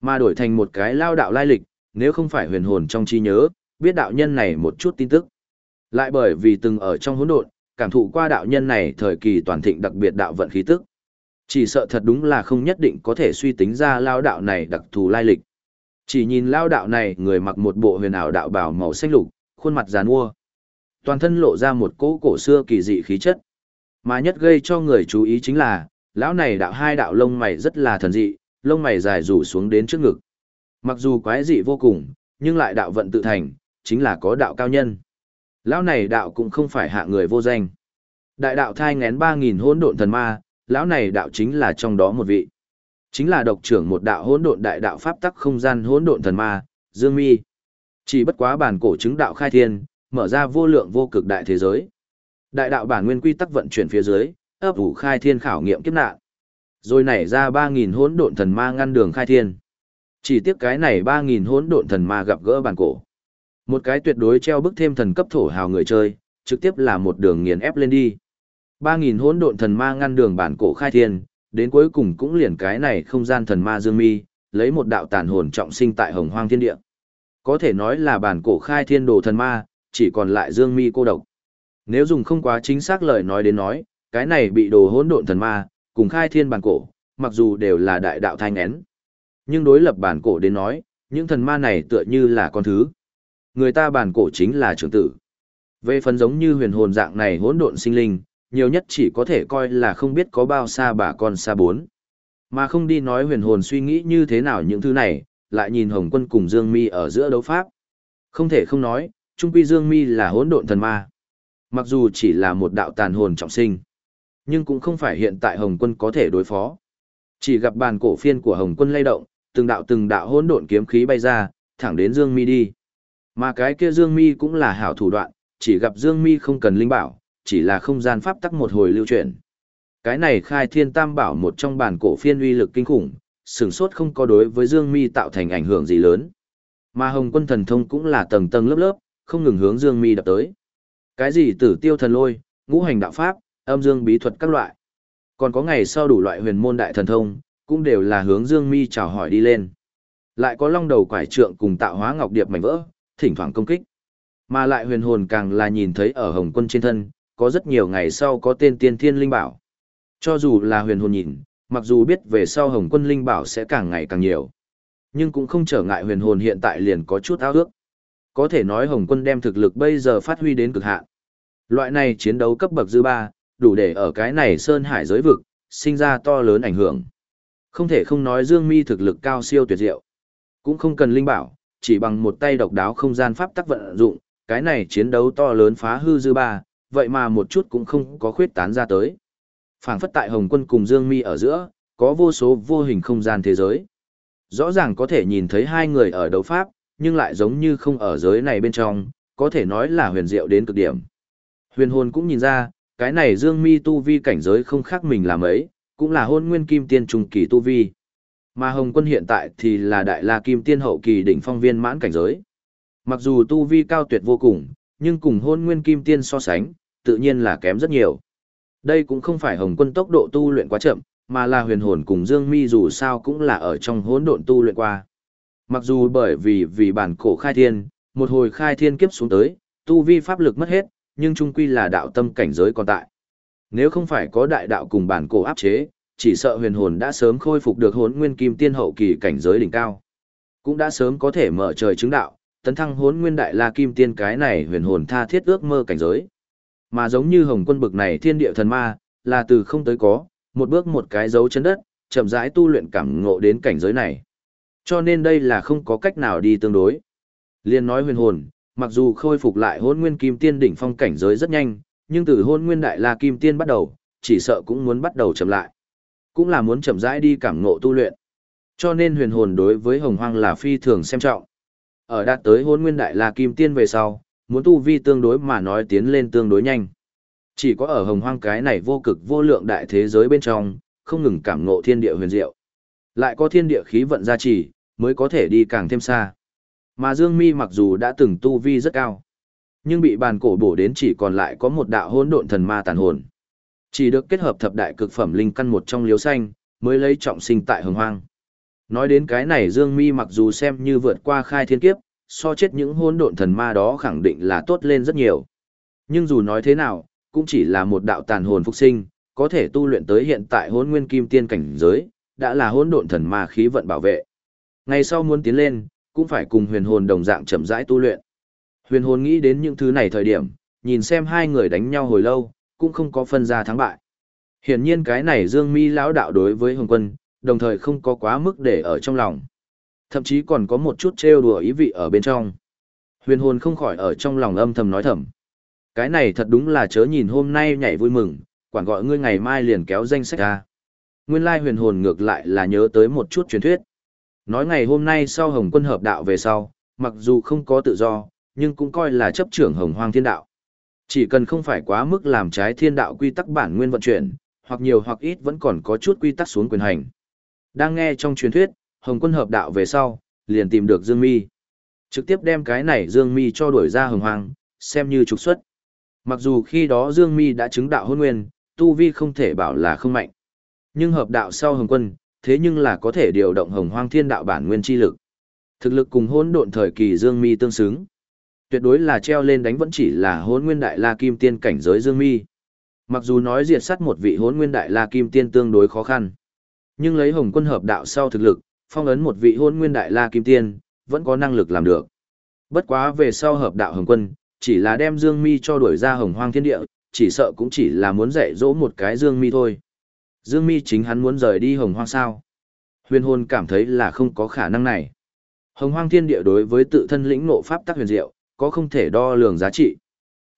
Mà đổi thành một cái lao đạo lai lịch, nếu không phải huyền hồn trong trí nhớ, biết đạo nhân này một chút tin tức. Lại bởi vì từng ở trong hỗn độn, cảm thụ qua đạo nhân này thời kỳ toàn thịnh đặc biệt đạo vận khí tức. Chỉ sợ thật đúng là không nhất định có thể suy tính ra lao đạo này đặc thù lai lịch. Chỉ nhìn lao đạo này người mặc một bộ huyền ảo đạo bào màu xanh lục, khuôn mặt giàn mua. Toàn thân lộ ra một cỗ cổ xưa kỳ dị khí chất. Mà nhất gây cho người chú ý chính là, lão này đạo hai đạo lông mày rất là thần dị, lông mày dài rủ xuống đến trước ngực. Mặc dù quái dị vô cùng, nhưng lại đạo vận tự thành, chính là có đạo cao nhân. Lão này đạo cũng không phải hạ người vô danh. Đại đạo thai ngén 3.000 hỗn độn thần ma, lão này đạo chính là trong đó một vị. Chính là độc trưởng một đạo hỗn độn đại đạo pháp tắc không gian hỗn độn thần ma, Dương Mi. Chỉ bất quá bản cổ chứng đạo khai thiên, mở ra vô lượng vô cực đại thế giới. Đại đạo bản nguyên quy tắc vận chuyển phía dưới, ấp ủ khai thiên khảo nghiệm kiếp nạn. Rồi nảy ra 3000 hỗn độn thần ma ngăn đường khai thiên. Chỉ tiếc cái này 3000 hỗn độn thần ma gặp gỡ bản cổ. Một cái tuyệt đối treo bức thêm thần cấp thổ hào người chơi, trực tiếp là một đường nghiền ép lên đi. 3000 hỗn độn thần ma ngăn đường bản cổ khai thiên, đến cuối cùng cũng liền cái này không gian thần ma dương mi, lấy một đạo tàn hồn trọng sinh tại Hồng Hoang Thiên Địa. Có thể nói là bản cổ khai thiên đồ thần ma, chỉ còn lại dương mi cô độc. Nếu dùng không quá chính xác lời nói đến nói, cái này bị đồ hỗn độn thần ma, cùng khai thiên bản cổ, mặc dù đều là đại đạo thanh én. Nhưng đối lập bản cổ đến nói, những thần ma này tựa như là con thứ. Người ta bản cổ chính là trưởng tử. Về phần giống như huyền hồn dạng này hỗn độn sinh linh, nhiều nhất chỉ có thể coi là không biết có bao xa bà con xa bốn. Mà không đi nói huyền hồn suy nghĩ như thế nào những thứ này, lại nhìn Hồng Quân cùng Dương Mi ở giữa đấu pháp. Không thể không nói, Trung Quy Dương Mi là hỗn độn thần ma. Mặc dù chỉ là một đạo tàn hồn trọng sinh, nhưng cũng không phải hiện tại Hồng Quân có thể đối phó. Chỉ gặp bàn cổ phiên của Hồng Quân lay động, từng đạo từng đạo hỗn độn kiếm khí bay ra, thẳng đến Dương Mi đi. Mà cái kia Dương Mi cũng là hảo thủ đoạn, chỉ gặp Dương Mi không cần linh bảo, chỉ là không gian pháp tắc một hồi lưu chuyển. Cái này khai thiên tam bảo một trong bản cổ phiên uy lực kinh khủng, sửng sốt không có đối với Dương Mi tạo thành ảnh hưởng gì lớn. Mà Hồng Quân thần thông cũng là tầng tầng lớp lớp, không ngừng hướng Dương Mi đập tới. Cái gì tử tiêu thần lôi, ngũ hành đạo pháp, âm dương bí thuật các loại. Còn có ngày sau đủ loại huyền môn đại thần thông, cũng đều là hướng Dương Mi chào hỏi đi lên. Lại có long đầu quải trượng cùng tạo hóa ngọc điệp mảnh vỡ, thỉnh thoảng công kích. Mà lại huyền hồn càng là nhìn thấy ở Hồng Quân trên thân, có rất nhiều ngày sau có tên tiên thiên linh bảo. Cho dù là huyền hồn nhìn, mặc dù biết về sau Hồng Quân linh bảo sẽ càng ngày càng nhiều, nhưng cũng không trở ngại huyền hồn hiện tại liền có chút ao ước. Có thể nói Hồng Quân đem thực lực bây giờ phát huy đến cực hạn. Loại này chiến đấu cấp bậc dư ba, đủ để ở cái này sơn hải giới vực, sinh ra to lớn ảnh hưởng. Không thể không nói Dương Mi thực lực cao siêu tuyệt diệu. Cũng không cần linh bảo, chỉ bằng một tay độc đáo không gian pháp tắc vận dụng, cái này chiến đấu to lớn phá hư dư ba, vậy mà một chút cũng không có khuyết tán ra tới. Phảng phất tại Hồng Quân cùng Dương Mi ở giữa, có vô số vô hình không gian thế giới. Rõ ràng có thể nhìn thấy hai người ở đấu pháp, nhưng lại giống như không ở giới này bên trong, có thể nói là huyền diệu đến cực điểm. Huyền hồn cũng nhìn ra, cái này Dương Mi tu vi cảnh giới không khác mình làm ấy, cũng là hôn nguyên kim tiên trung kỳ tu vi. Mà Hồng Quân hiện tại thì là đại la kim tiên hậu kỳ đỉnh phong viên mãn cảnh giới. Mặc dù tu vi cao tuyệt vô cùng, nhưng cùng hôn nguyên kim tiên so sánh, tự nhiên là kém rất nhiều. Đây cũng không phải Hồng Quân tốc độ tu luyện quá chậm, mà là huyền hồn cùng Dương Mi dù sao cũng là ở trong hỗn độn tu luyện qua. Mặc dù bởi vì vì bản cổ khai thiên, một hồi khai thiên kiếp xuống tới, tu vi pháp lực mất hết, nhưng trung quy là đạo tâm cảnh giới còn tại. Nếu không phải có đại đạo cùng bản cổ áp chế, chỉ sợ huyền hồn đã sớm khôi phục được hỗn nguyên kim tiên hậu kỳ cảnh giới đỉnh cao. Cũng đã sớm có thể mở trời chứng đạo, tấn thăng hỗn nguyên đại la kim tiên cái này huyền hồn tha thiết ước mơ cảnh giới. Mà giống như hồng quân bực này thiên địa thần ma, là từ không tới có, một bước một cái dấu chân đất, chậm rãi tu luyện cảm ngộ đến cảnh giới này. Cho nên đây là không có cách nào đi tương đối. Liên nói huyền hồn, mặc dù khôi phục lại hôn nguyên kim tiên đỉnh phong cảnh giới rất nhanh, nhưng từ hôn nguyên đại la kim tiên bắt đầu, chỉ sợ cũng muốn bắt đầu chậm lại. Cũng là muốn chậm rãi đi cảm ngộ tu luyện. Cho nên huyền hồn đối với hồng hoang là phi thường xem trọng. Ở đạt tới hôn nguyên đại la kim tiên về sau, muốn tu vi tương đối mà nói tiến lên tương đối nhanh. Chỉ có ở hồng hoang cái này vô cực vô lượng đại thế giới bên trong, không ngừng cảm ngộ thiên địa huyền diệu. Lại có thiên địa khí vận gia trì, mới có thể đi càng thêm xa. Mà Dương Mi mặc dù đã từng tu vi rất cao, nhưng bị bàn cổ bổ đến chỉ còn lại có một đạo hỗn độn thần ma tàn hồn. Chỉ được kết hợp thập đại cực phẩm linh căn một trong liếu xanh, mới lấy trọng sinh tại hồng hoang. Nói đến cái này Dương Mi mặc dù xem như vượt qua khai thiên kiếp, so chết những hôn độn thần ma đó khẳng định là tốt lên rất nhiều. Nhưng dù nói thế nào, cũng chỉ là một đạo tàn hồn phục sinh, có thể tu luyện tới hiện tại hôn nguyên kim tiên cảnh giới, đã là hôn độn thần ma khí vận bảo vệ. Ngày sau muốn tiến lên, cũng phải cùng huyền hồn đồng dạng chậm rãi tu luyện. Huyền hồn nghĩ đến những thứ này thời điểm, nhìn xem hai người đánh nhau hồi lâu, cũng không có phân ra thắng bại. Hiển nhiên cái này Dương Mi lão đạo đối với Hồng Quân, đồng thời không có quá mức để ở trong lòng. Thậm chí còn có một chút trêu đùa ý vị ở bên trong. Huyền hồn không khỏi ở trong lòng âm thầm nói thầm. Cái này thật đúng là chớ nhìn hôm nay nhảy vui mừng, quản gọi ngươi ngày mai liền kéo danh sách ra. Nguyên lai huyền hồn ngược lại là nhớ tới một chút truyền thuyết. Nói ngày hôm nay sau Hồng quân hợp đạo về sau, mặc dù không có tự do, nhưng cũng coi là chấp trưởng Hồng Hoang Thiên Đạo. Chỉ cần không phải quá mức làm trái thiên đạo quy tắc bản nguyên vận chuyển, hoặc nhiều hoặc ít vẫn còn có chút quy tắc xuống quyền hành. Đang nghe trong truyền thuyết, Hồng quân hợp đạo về sau, liền tìm được Dương Mi. Trực tiếp đem cái này Dương Mi cho đuổi ra Hồng Hoang, xem như trục xuất. Mặc dù khi đó Dương Mi đã chứng đạo hôn nguyên, tu vi không thể bảo là không mạnh. Nhưng hợp đạo sau Hồng quân, thế nhưng là có thể điều động hồng hoang thiên đạo bản nguyên chi lực. Thực lực cùng hỗn độn thời kỳ Dương Mi tương xứng. Tuyệt đối là treo lên đánh vẫn chỉ là hỗn nguyên đại la kim tiên cảnh giới Dương Mi. Mặc dù nói diệt sát một vị hỗn nguyên đại la kim tiên tương đối khó khăn, nhưng lấy hồng quân hợp đạo sau thực lực, phong ấn một vị hôn nguyên đại la kim tiên, vẫn có năng lực làm được. Bất quá về sau hợp đạo hồng quân, chỉ là đem Dương Mi cho đuổi ra hồng hoang thiên địa, chỉ sợ cũng chỉ là muốn dạy dỗ một cái Dương Mi thôi. Dương Mi chính hắn muốn rời đi hồng hoang sao. Huyền hồn cảm thấy là không có khả năng này. Hồng hoang thiên địa đối với tự thân lĩnh ngộ pháp tắc huyền diệu, có không thể đo lường giá trị.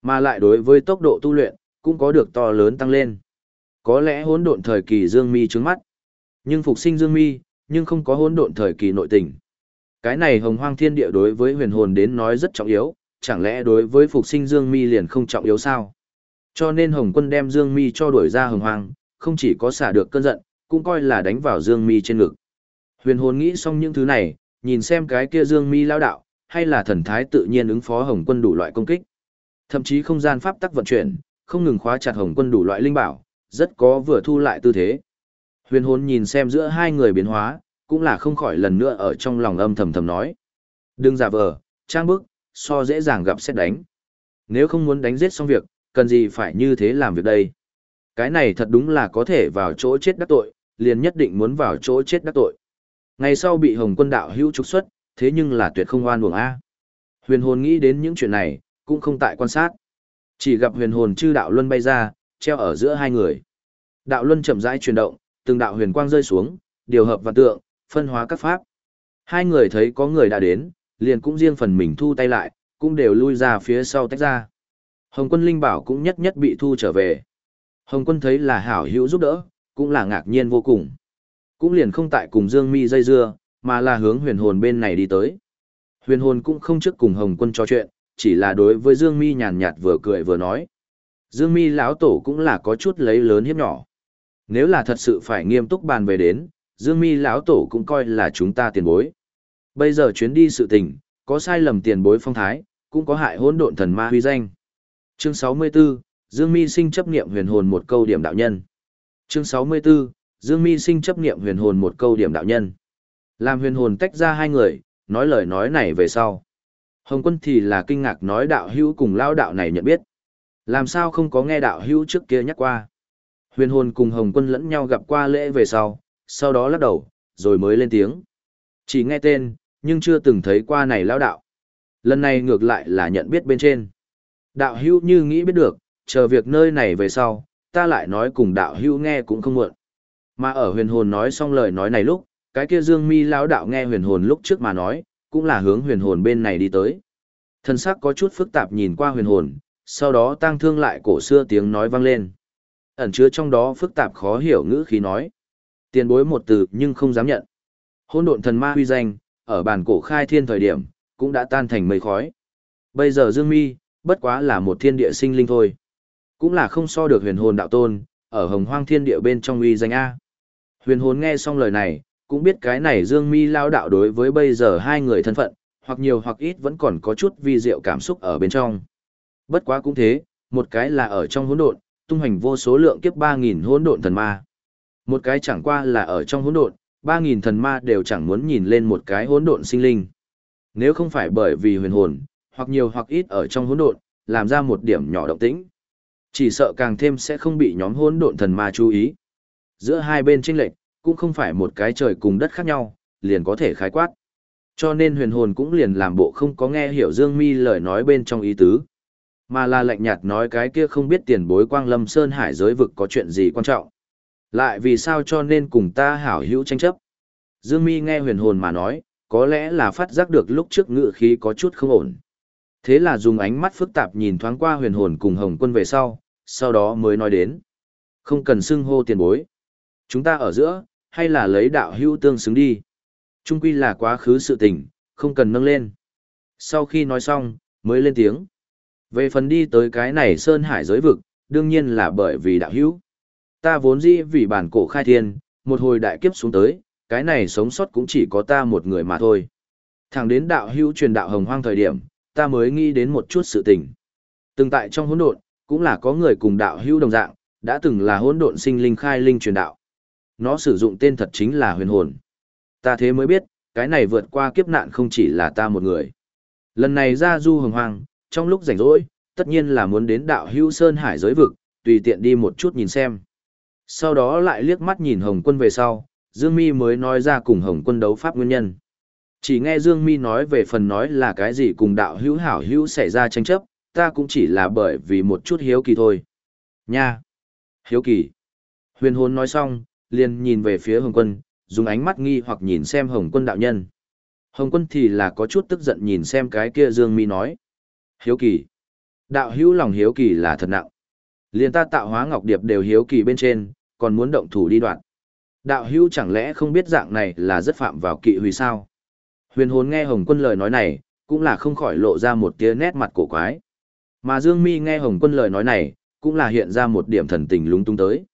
Mà lại đối với tốc độ tu luyện, cũng có được to lớn tăng lên. Có lẽ hỗn độn thời kỳ Dương Mi trước mắt. Nhưng phục sinh Dương Mi, nhưng không có hỗn độn thời kỳ nội tình. Cái này hồng hoang thiên địa đối với huyền hồn đến nói rất trọng yếu, chẳng lẽ đối với phục sinh Dương Mi liền không trọng yếu sao? Cho nên Hồng Quân đem Dương Mi cho đuổi ra hồng hoang, không chỉ có xả được cơn giận, cũng coi là đánh vào Dương Mi trên ngực. Huyền hồn nghĩ xong những thứ này, nhìn xem cái kia Dương Mi lao đạo, hay là thần thái tự nhiên ứng phó Hồng Quân đủ loại công kích. Thậm chí không gian pháp tắc vận chuyển, không ngừng khóa chặt Hồng Quân đủ loại linh bảo, rất có vừa thu lại tư thế. Huyền hồn nhìn xem giữa hai người biến hóa, cũng là không khỏi lần nữa ở trong lòng âm thầm thầm nói. Đừng giả vờ, trang bức, so dễ dàng gặp xét đánh. Nếu không muốn đánh giết xong việc, cần gì phải như thế làm việc đây? Cái này thật đúng là có thể vào chỗ chết đắc tội, liền nhất định muốn vào chỗ chết đắc tội. Ngày sau bị Hồng quân đạo hữu trục xuất, thế nhưng là tuyệt không oan uổng A. Huyền hồn nghĩ đến những chuyện này, cũng không tại quan sát. Chỉ gặp huyền hồn chư đạo luân bay ra, treo ở giữa hai người. Đạo luân chậm rãi chuyển động, từng đạo huyền quang rơi xuống, điều hợp vạn tượng, phân hóa các pháp. Hai người thấy có người đã đến, liền cũng riêng phần mình thu tay lại, cũng đều lui ra phía sau tách ra. Hồng quân linh bảo cũng nhất nhất bị thu trở về. Hồng quân thấy là hảo hữu giúp đỡ, cũng là ngạc nhiên vô cùng. Cũng liền không tại cùng Dương Mi dây dưa, mà là hướng huyền hồn bên này đi tới. Huyền hồn cũng không trước cùng Hồng quân trò chuyện, chỉ là đối với Dương Mi nhàn nhạt vừa cười vừa nói. Dương Mi lão tổ cũng là có chút lấy lớn hiếp nhỏ. Nếu là thật sự phải nghiêm túc bàn về đến, Dương Mi lão tổ cũng coi là chúng ta tiền bối. Bây giờ chuyến đi sự tình, có sai lầm tiền bối phong thái, cũng có hại hỗn độn thần ma huy danh. Chương 64, Dương Mi sinh chấp niệm huyền hồn một câu điểm đạo nhân. Chương 64, Dương Mi sinh chấp niệm huyền hồn một câu điểm đạo nhân. Làm huyền hồn tách ra hai người, nói lời nói này về sau. Hồng quân thì là kinh ngạc nói đạo hữu cùng lao đạo này nhận biết. Làm sao không có nghe đạo hữu trước kia nhắc qua. Huyền hồn cùng Hồng quân lẫn nhau gặp qua lễ về sau, sau đó lắc đầu, rồi mới lên tiếng. Chỉ nghe tên, nhưng chưa từng thấy qua này lão đạo. Lần này ngược lại là nhận biết bên trên. Đạo hữu như nghĩ biết được, chờ việc nơi này về sau, ta lại nói cùng đạo hữu nghe cũng không muộn. Mà ở huyền hồn nói xong lời nói này lúc, cái kia dương mi lão đạo nghe huyền hồn lúc trước mà nói, cũng là hướng huyền hồn bên này đi tới. Thân sắc có chút phức tạp nhìn qua huyền hồn, sau đó tăng thương lại cổ xưa tiếng nói vang lên. Ẩn chứa trong đó phức tạp khó hiểu ngữ khí nói. Tiền bối một từ nhưng không dám nhận. Hôn độn thần ma huy danh, ở bản cổ khai thiên thời điểm, cũng đã tan thành mây khói. Bây giờ Dương Mi, bất quá là một thiên địa sinh linh thôi. Cũng là không so được huyền hồn đạo tôn, ở hồng hoang thiên địa bên trong uy danh A. Huyền hồn nghe xong lời này, cũng biết cái này Dương Mi lao đạo đối với bây giờ hai người thân phận, hoặc nhiều hoặc ít vẫn còn có chút vi diệu cảm xúc ở bên trong. Bất quá cũng thế, một cái là ở trong hỗn độn, tung hành vô số lượng kiếp 3000 hỗn độn thần ma. Một cái chẳng qua là ở trong hỗn độn, 3000 thần ma đều chẳng muốn nhìn lên một cái hỗn độn sinh linh. Nếu không phải bởi vì huyền hồn, hoặc nhiều hoặc ít ở trong hỗn độn, làm ra một điểm nhỏ động tĩnh, chỉ sợ càng thêm sẽ không bị nhóm hỗn độn thần ma chú ý. Giữa hai bên chênh lệch, cũng không phải một cái trời cùng đất khác nhau, liền có thể khái quát. Cho nên huyền hồn cũng liền làm bộ không có nghe hiểu Dương Mi lời nói bên trong ý tứ, mà là lạnh nhạt nói cái kia không biết tiền bối quang lâm sơn hải giới vực có chuyện gì quan trọng. Lại vì sao cho nên cùng ta hảo hữu tranh chấp. Dương Mi nghe huyền hồn mà nói, có lẽ là phát giác được lúc trước ngự khí có chút không ổn. Thế là dùng ánh mắt phức tạp nhìn thoáng qua huyền hồn cùng hồng quân về sau, sau đó mới nói đến. Không cần xưng hô tiền bối. Chúng ta ở giữa, hay là lấy đạo hữu tương xứng đi. Trung quy là quá khứ sự tình, không cần nâng lên. Sau khi nói xong, mới lên tiếng. Về phần đi tới cái này Sơn Hải giới vực, đương nhiên là bởi vì đạo hữu. Ta vốn dĩ vì bản cổ khai thiên, một hồi đại kiếp xuống tới, cái này sống sót cũng chỉ có ta một người mà thôi. Thẳng đến đạo hữu truyền đạo hồng hoang thời điểm, ta mới nghĩ đến một chút sự tình. Từng tại trong hỗn độn, cũng là có người cùng đạo hữu đồng dạng, đã từng là hỗn độn sinh linh khai linh truyền đạo. Nó sử dụng tên thật chính là huyền hồn. Ta thế mới biết, cái này vượt qua kiếp nạn không chỉ là ta một người. Lần này ra du hồng hoang, trong lúc rảnh rỗi, tất nhiên là muốn đến đạo hữu sơn hải giới vực, tùy tiện đi một chút nhìn xem. Sau đó lại liếc mắt nhìn Hồng quân về sau, Dương Mi mới nói ra cùng Hồng quân đấu pháp nguyên nhân. Chỉ nghe Dương Mi nói về phần nói là cái gì cùng đạo hữu hảo hữu xảy ra tranh chấp, ta cũng chỉ là bởi vì một chút hiếu kỳ thôi. Nha! Hiếu kỳ! Huyền hồn nói xong, liền nhìn về phía Hồng quân, dùng ánh mắt nghi hoặc nhìn xem Hồng quân đạo nhân. Hồng quân thì là có chút tức giận nhìn xem cái kia Dương Mi nói. Hiếu kỳ! Đạo hữu lòng hiếu kỳ là thật nặng. liên ta tạo hóa ngọc điệp đều hiếu kỳ bên trên, còn muốn động thủ đi đoạn. Đạo hữu chẳng lẽ không biết dạng này là rất phạm vào kỵ hủy sao? Huyền hồn nghe Hồng quân lời nói này, cũng là không khỏi lộ ra một tia nét mặt cổ quái. Mà Dương Mi nghe Hồng quân lời nói này, cũng là hiện ra một điểm thần tình lúng túng tới.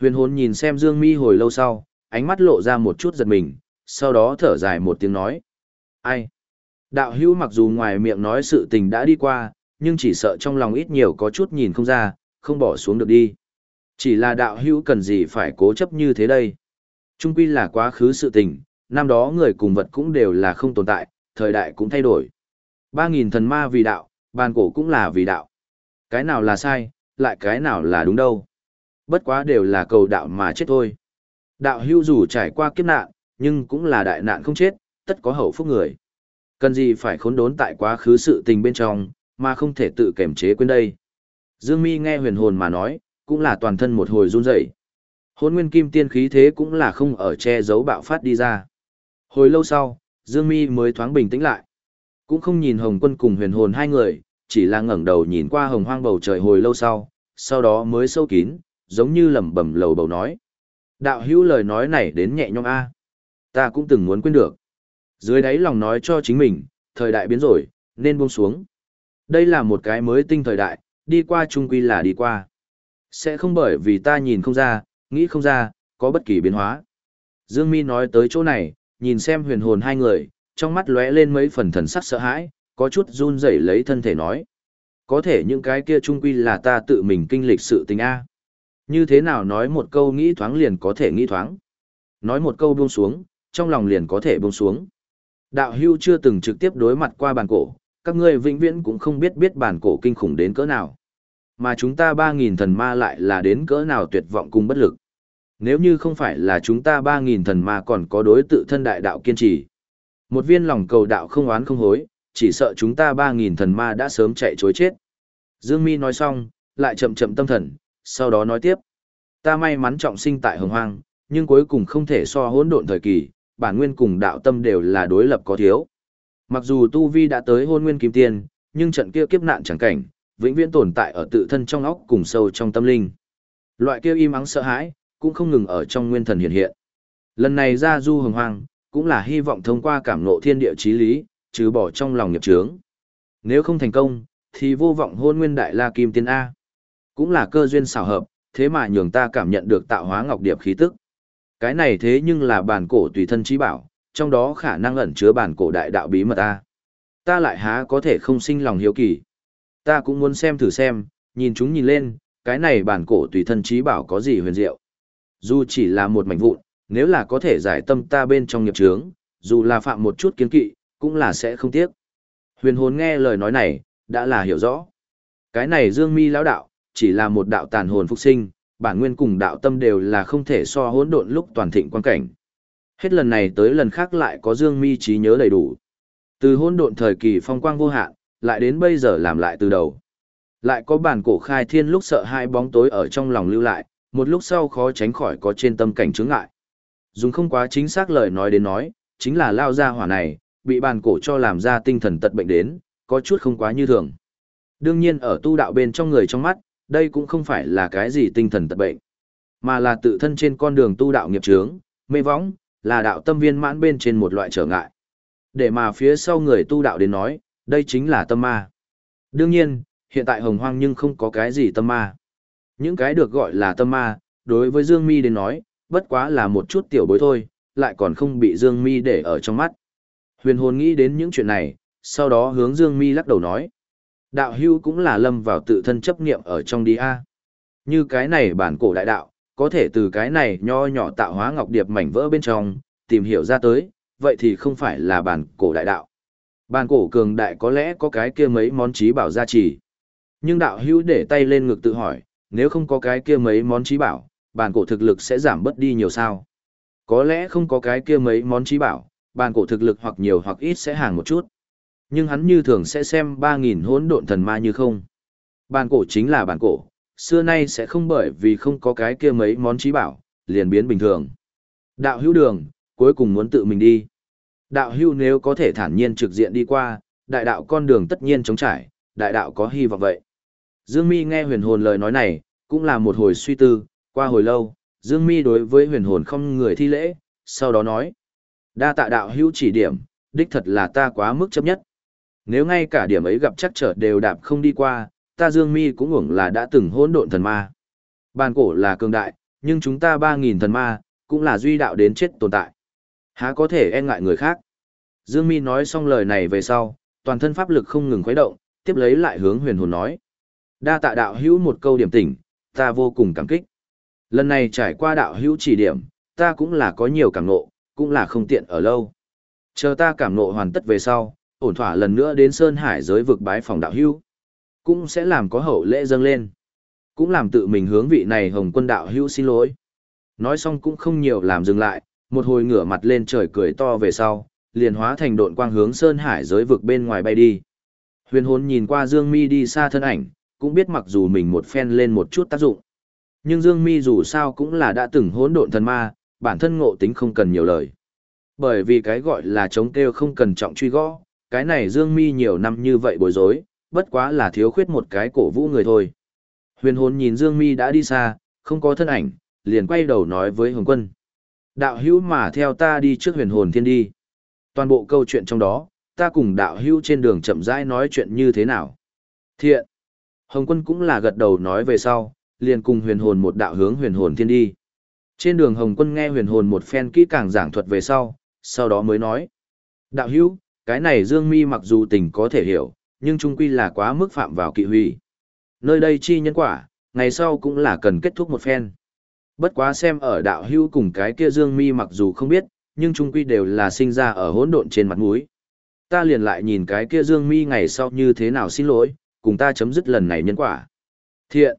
Huyền hồn nhìn xem Dương Mi hồi lâu sau, ánh mắt lộ ra một chút giật mình, sau đó thở dài một tiếng nói. Ai? Đạo hữu mặc dù ngoài miệng nói sự tình đã đi qua, nhưng chỉ sợ trong lòng ít nhiều có chút nhìn không ra, không bỏ xuống được đi. Chỉ là đạo hữu cần gì phải cố chấp như thế đây. Trung quy là quá khứ sự tình, năm đó người cùng vật cũng đều là không tồn tại, thời đại cũng thay đổi. Ba nghìn thần ma vì đạo, bàn cổ cũng là vì đạo. Cái nào là sai, lại cái nào là đúng đâu. Bất quá đều là cầu đạo mà chết thôi. Đạo hưu dù trải qua kiếp nạn, nhưng cũng là đại nạn không chết, tất có hậu phúc người. Cần gì phải khốn đốn tại quá khứ sự tình bên trong, mà không thể tự kềm chế quên đây. Dương Mi nghe huyền hồn mà nói, cũng là toàn thân một hồi run rẩy. Hôn nguyên kim tiên khí thế cũng là không ở che giấu bạo phát đi ra. Hồi lâu sau, Dương Mi mới thoáng bình tĩnh lại. Cũng không nhìn Hồng Quân cùng huyền hồn hai người, chỉ là ngẩng đầu nhìn qua hồng hoang bầu trời hồi lâu sau, sau đó mới sâu kín, giống như lẩm bẩm lầu bầu nói. Đạo hữu lời nói này đến nhẹ nhõm a. Ta cũng từng muốn quên được. Dưới đáy lòng nói cho chính mình, thời đại biến rồi, nên buông xuống. Đây là một cái mới tinh thời đại, đi qua chung quy là đi qua. Sẽ không bởi vì ta nhìn không ra, nghĩ không ra, có bất kỳ biến hóa. Dương Mi nói tới chỗ này, nhìn xem huyền hồn hai người, trong mắt lóe lên mấy phần thần sắc sợ hãi, có chút run rẩy lấy thân thể nói. Có thể những cái kia chung quy là ta tự mình kinh lịch sự tình A. Như thế nào nói một câu nghĩ thoáng liền có thể nghĩ thoáng. Nói một câu buông xuống, trong lòng liền có thể buông xuống. Đạo hưu chưa từng trực tiếp đối mặt qua bàn cổ, các ngươi vĩnh viễn cũng không biết biết bàn cổ kinh khủng đến cỡ nào. Mà chúng ta 3.000 thần ma lại là đến cỡ nào tuyệt vọng cùng bất lực. Nếu như không phải là chúng ta 3.000 thần ma còn có đối tự thân đại đạo kiên trì. Một viên lòng cầu đạo không oán không hối, chỉ sợ chúng ta 3.000 thần ma đã sớm chạy chối chết. Dương Mi nói xong, lại chậm chậm tâm thần, sau đó nói tiếp. Ta may mắn trọng sinh tại hồng hoang, nhưng cuối cùng không thể so hỗn độn thời kỳ, bản nguyên cùng đạo tâm đều là đối lập có thiếu. Mặc dù Tu Vi đã tới hôn nguyên kim tiên, nhưng trận kia kiếp nạn chẳng cảnh, vĩnh viễn tồn tại ở tự thân trong óc cùng sâu trong tâm linh. Loại kia im ắng sợ hãi, cũng không ngừng ở trong nguyên thần hiện hiện. Lần này ra du hồng hoang, cũng là hy vọng thông qua cảm ngộ thiên địa chí lý, trừ bỏ trong lòng nghiệp chướng. Nếu không thành công, thì vô vọng hôn nguyên đại la kim tiên A. Cũng là cơ duyên xảo hợp, thế mà nhường ta cảm nhận được tạo hóa ngọc điệp khí tức. Cái này thế nhưng là bản cổ tùy thân trí bảo, trong đó khả năng ẩn chứa bản cổ đại đạo bí mật ta Ta lại há có thể không sinh lòng hiếu kỳ. Ta cũng muốn xem thử xem, nhìn chúng nhìn lên, cái này bản cổ tùy thân trí bảo có gì huyền diệu. Dù chỉ là một mảnh vụn, nếu là có thể giải tâm ta bên trong nghiệp chướng, dù là phạm một chút kiến kỵ, cũng là sẽ không tiếc. Huyền hồn nghe lời nói này, đã là hiểu rõ. Cái này dương mi lão đạo, chỉ là một đạo tàn hồn phục sinh, bản nguyên cùng đạo tâm đều là không thể so hỗn độn lúc toàn thịnh quan cảnh. Hết lần này tới lần khác lại có dương mi trí nhớ đầy đủ. Từ hỗn độn thời kỳ phong quang vô hạn, lại đến bây giờ làm lại từ đầu. Lại có bản cổ khai thiên lúc sợ hai bóng tối ở trong lòng lưu lại, một lúc sau khó tránh khỏi có trên tâm cảnh chướng ngại. Dùng không quá chính xác lời nói đến nói, chính là lao ra hỏa này, bị bản cổ cho làm ra tinh thần tật bệnh đến, có chút không quá như thường. Đương nhiên ở tu đạo bên trong người trong mắt, đây cũng không phải là cái gì tinh thần tật bệnh, mà là tự thân trên con đường tu đạo nghiệp chướng, mê võng, là đạo tâm viên mãn bên trên một loại trở ngại. Để mà phía sau người tu đạo đến nói, đây chính là tâm ma. Đương nhiên, hiện tại hồng hoang nhưng không có cái gì tâm ma. Những cái được gọi là tâm ma, đối với Dương Mi đến nói, bất quá là một chút tiểu bối thôi, lại còn không bị Dương Mi để ở trong mắt. Huyền hồn nghĩ đến những chuyện này, sau đó hướng Dương Mi lắc đầu nói. Đạo hưu cũng là lâm vào tự thân chấp niệm ở trong đi a. Như cái này bản cổ đại đạo, có thể từ cái này nho nhỏ tạo hóa ngọc điệp mảnh vỡ bên trong, tìm hiểu ra tới, vậy thì không phải là bản cổ đại đạo. Bản cổ cường đại có lẽ có cái kia mấy món trí bảo gia trì. Nhưng đạo hưu để tay lên ngực tự hỏi, nếu không có cái kia mấy món trí bảo, bản cổ thực lực sẽ giảm bớt đi nhiều sao. Có lẽ không có cái kia mấy món trí bảo, bản cổ thực lực hoặc nhiều hoặc ít sẽ hàng một chút. Nhưng hắn như thường sẽ xem 3.000 hỗn độn thần ma như không. Bản cổ chính là bản cổ, xưa nay sẽ không bởi vì không có cái kia mấy món trí bảo, liền biến bình thường. Đạo hữu đường, cuối cùng muốn tự mình đi. Đạo hữu nếu có thể thản nhiên trực diện đi qua, đại đạo con đường tất nhiên chống trải, đại đạo có hy vọng vậy. Dương Mi nghe huyền hồn lời nói này, cũng là một hồi suy tư, qua hồi lâu, Dương Mi đối với huyền hồn không người thi lễ, sau đó nói. Đa tạ đạo hữu chỉ điểm, đích thật là ta quá mức chấp nhất. Nếu ngay cả điểm ấy gặp chắc trở đều đạp không đi qua, ta Dương Mi cũng ngủng là đã từng hỗn độn thần ma. Bàn cổ là cường đại, nhưng chúng ta 3.000 thần ma, cũng là duy đạo đến chết tồn tại. Há có thể e ngại người khác. Dương Mi nói xong lời này về sau, toàn thân pháp lực không ngừng khuấy động, tiếp lấy lại hướng huyền hồn nói. Đa tạ đạo hữu một câu điểm tỉnh, ta vô cùng cảm kích. Lần này trải qua đạo hữu chỉ điểm, ta cũng là có nhiều cảm nộ, cũng là không tiện ở lâu. Chờ ta cảm nộ hoàn tất về sau, ổn thỏa lần nữa đến Sơn Hải giới vực bái phòng đạo hữu. Cũng sẽ làm có hậu lễ dâng lên. Cũng làm tự mình hướng vị này hồng quân đạo hữu xin lỗi. Nói xong cũng không nhiều làm dừng lại, một hồi ngửa mặt lên trời cười to về sau, liền hóa thành độn quang hướng Sơn Hải giới vực bên ngoài bay đi. Huyền hồn nhìn qua Dương Mi đi xa thân ảnh, cũng biết mặc dù mình một phen lên một chút tác dụng. Nhưng Dương Mi dù sao cũng là đã từng hỗn độn thần ma, bản thân ngộ tính không cần nhiều lời. Bởi vì cái gọi là chống kêu không cần trọng truy gõ, cái này Dương Mi nhiều năm như vậy bối rối, bất quá là thiếu khuyết một cái cổ vũ người thôi. Huyền hồn nhìn Dương Mi đã đi xa, không có thân ảnh, liền quay đầu nói với Hồng Quân. Đạo hữu mà theo ta đi trước huyền hồn thiên đi. Toàn bộ câu chuyện trong đó, ta cùng đạo hữu trên đường chậm rãi nói chuyện như thế nào. Thiện. Hồng quân cũng là gật đầu nói về sau, liền cùng huyền hồn một đạo hướng huyền hồn thiên đi. Trên đường Hồng quân nghe huyền hồn một phen kỹ càng giảng thuật về sau, sau đó mới nói. Đạo hữu, cái này Dương Mi mặc dù tình có thể hiểu, nhưng trung quy là quá mức phạm vào kỵ huy Nơi đây chi nhân quả, ngày sau cũng là cần kết thúc một phen. Bất quá xem ở đạo hữu cùng cái kia Dương Mi mặc dù không biết, nhưng trung quy đều là sinh ra ở hỗn độn trên mặt mũi. Ta liền lại nhìn cái kia Dương Mi ngày sau như thế nào xin lỗi, cùng ta chấm dứt lần này nhân quả. Thiện.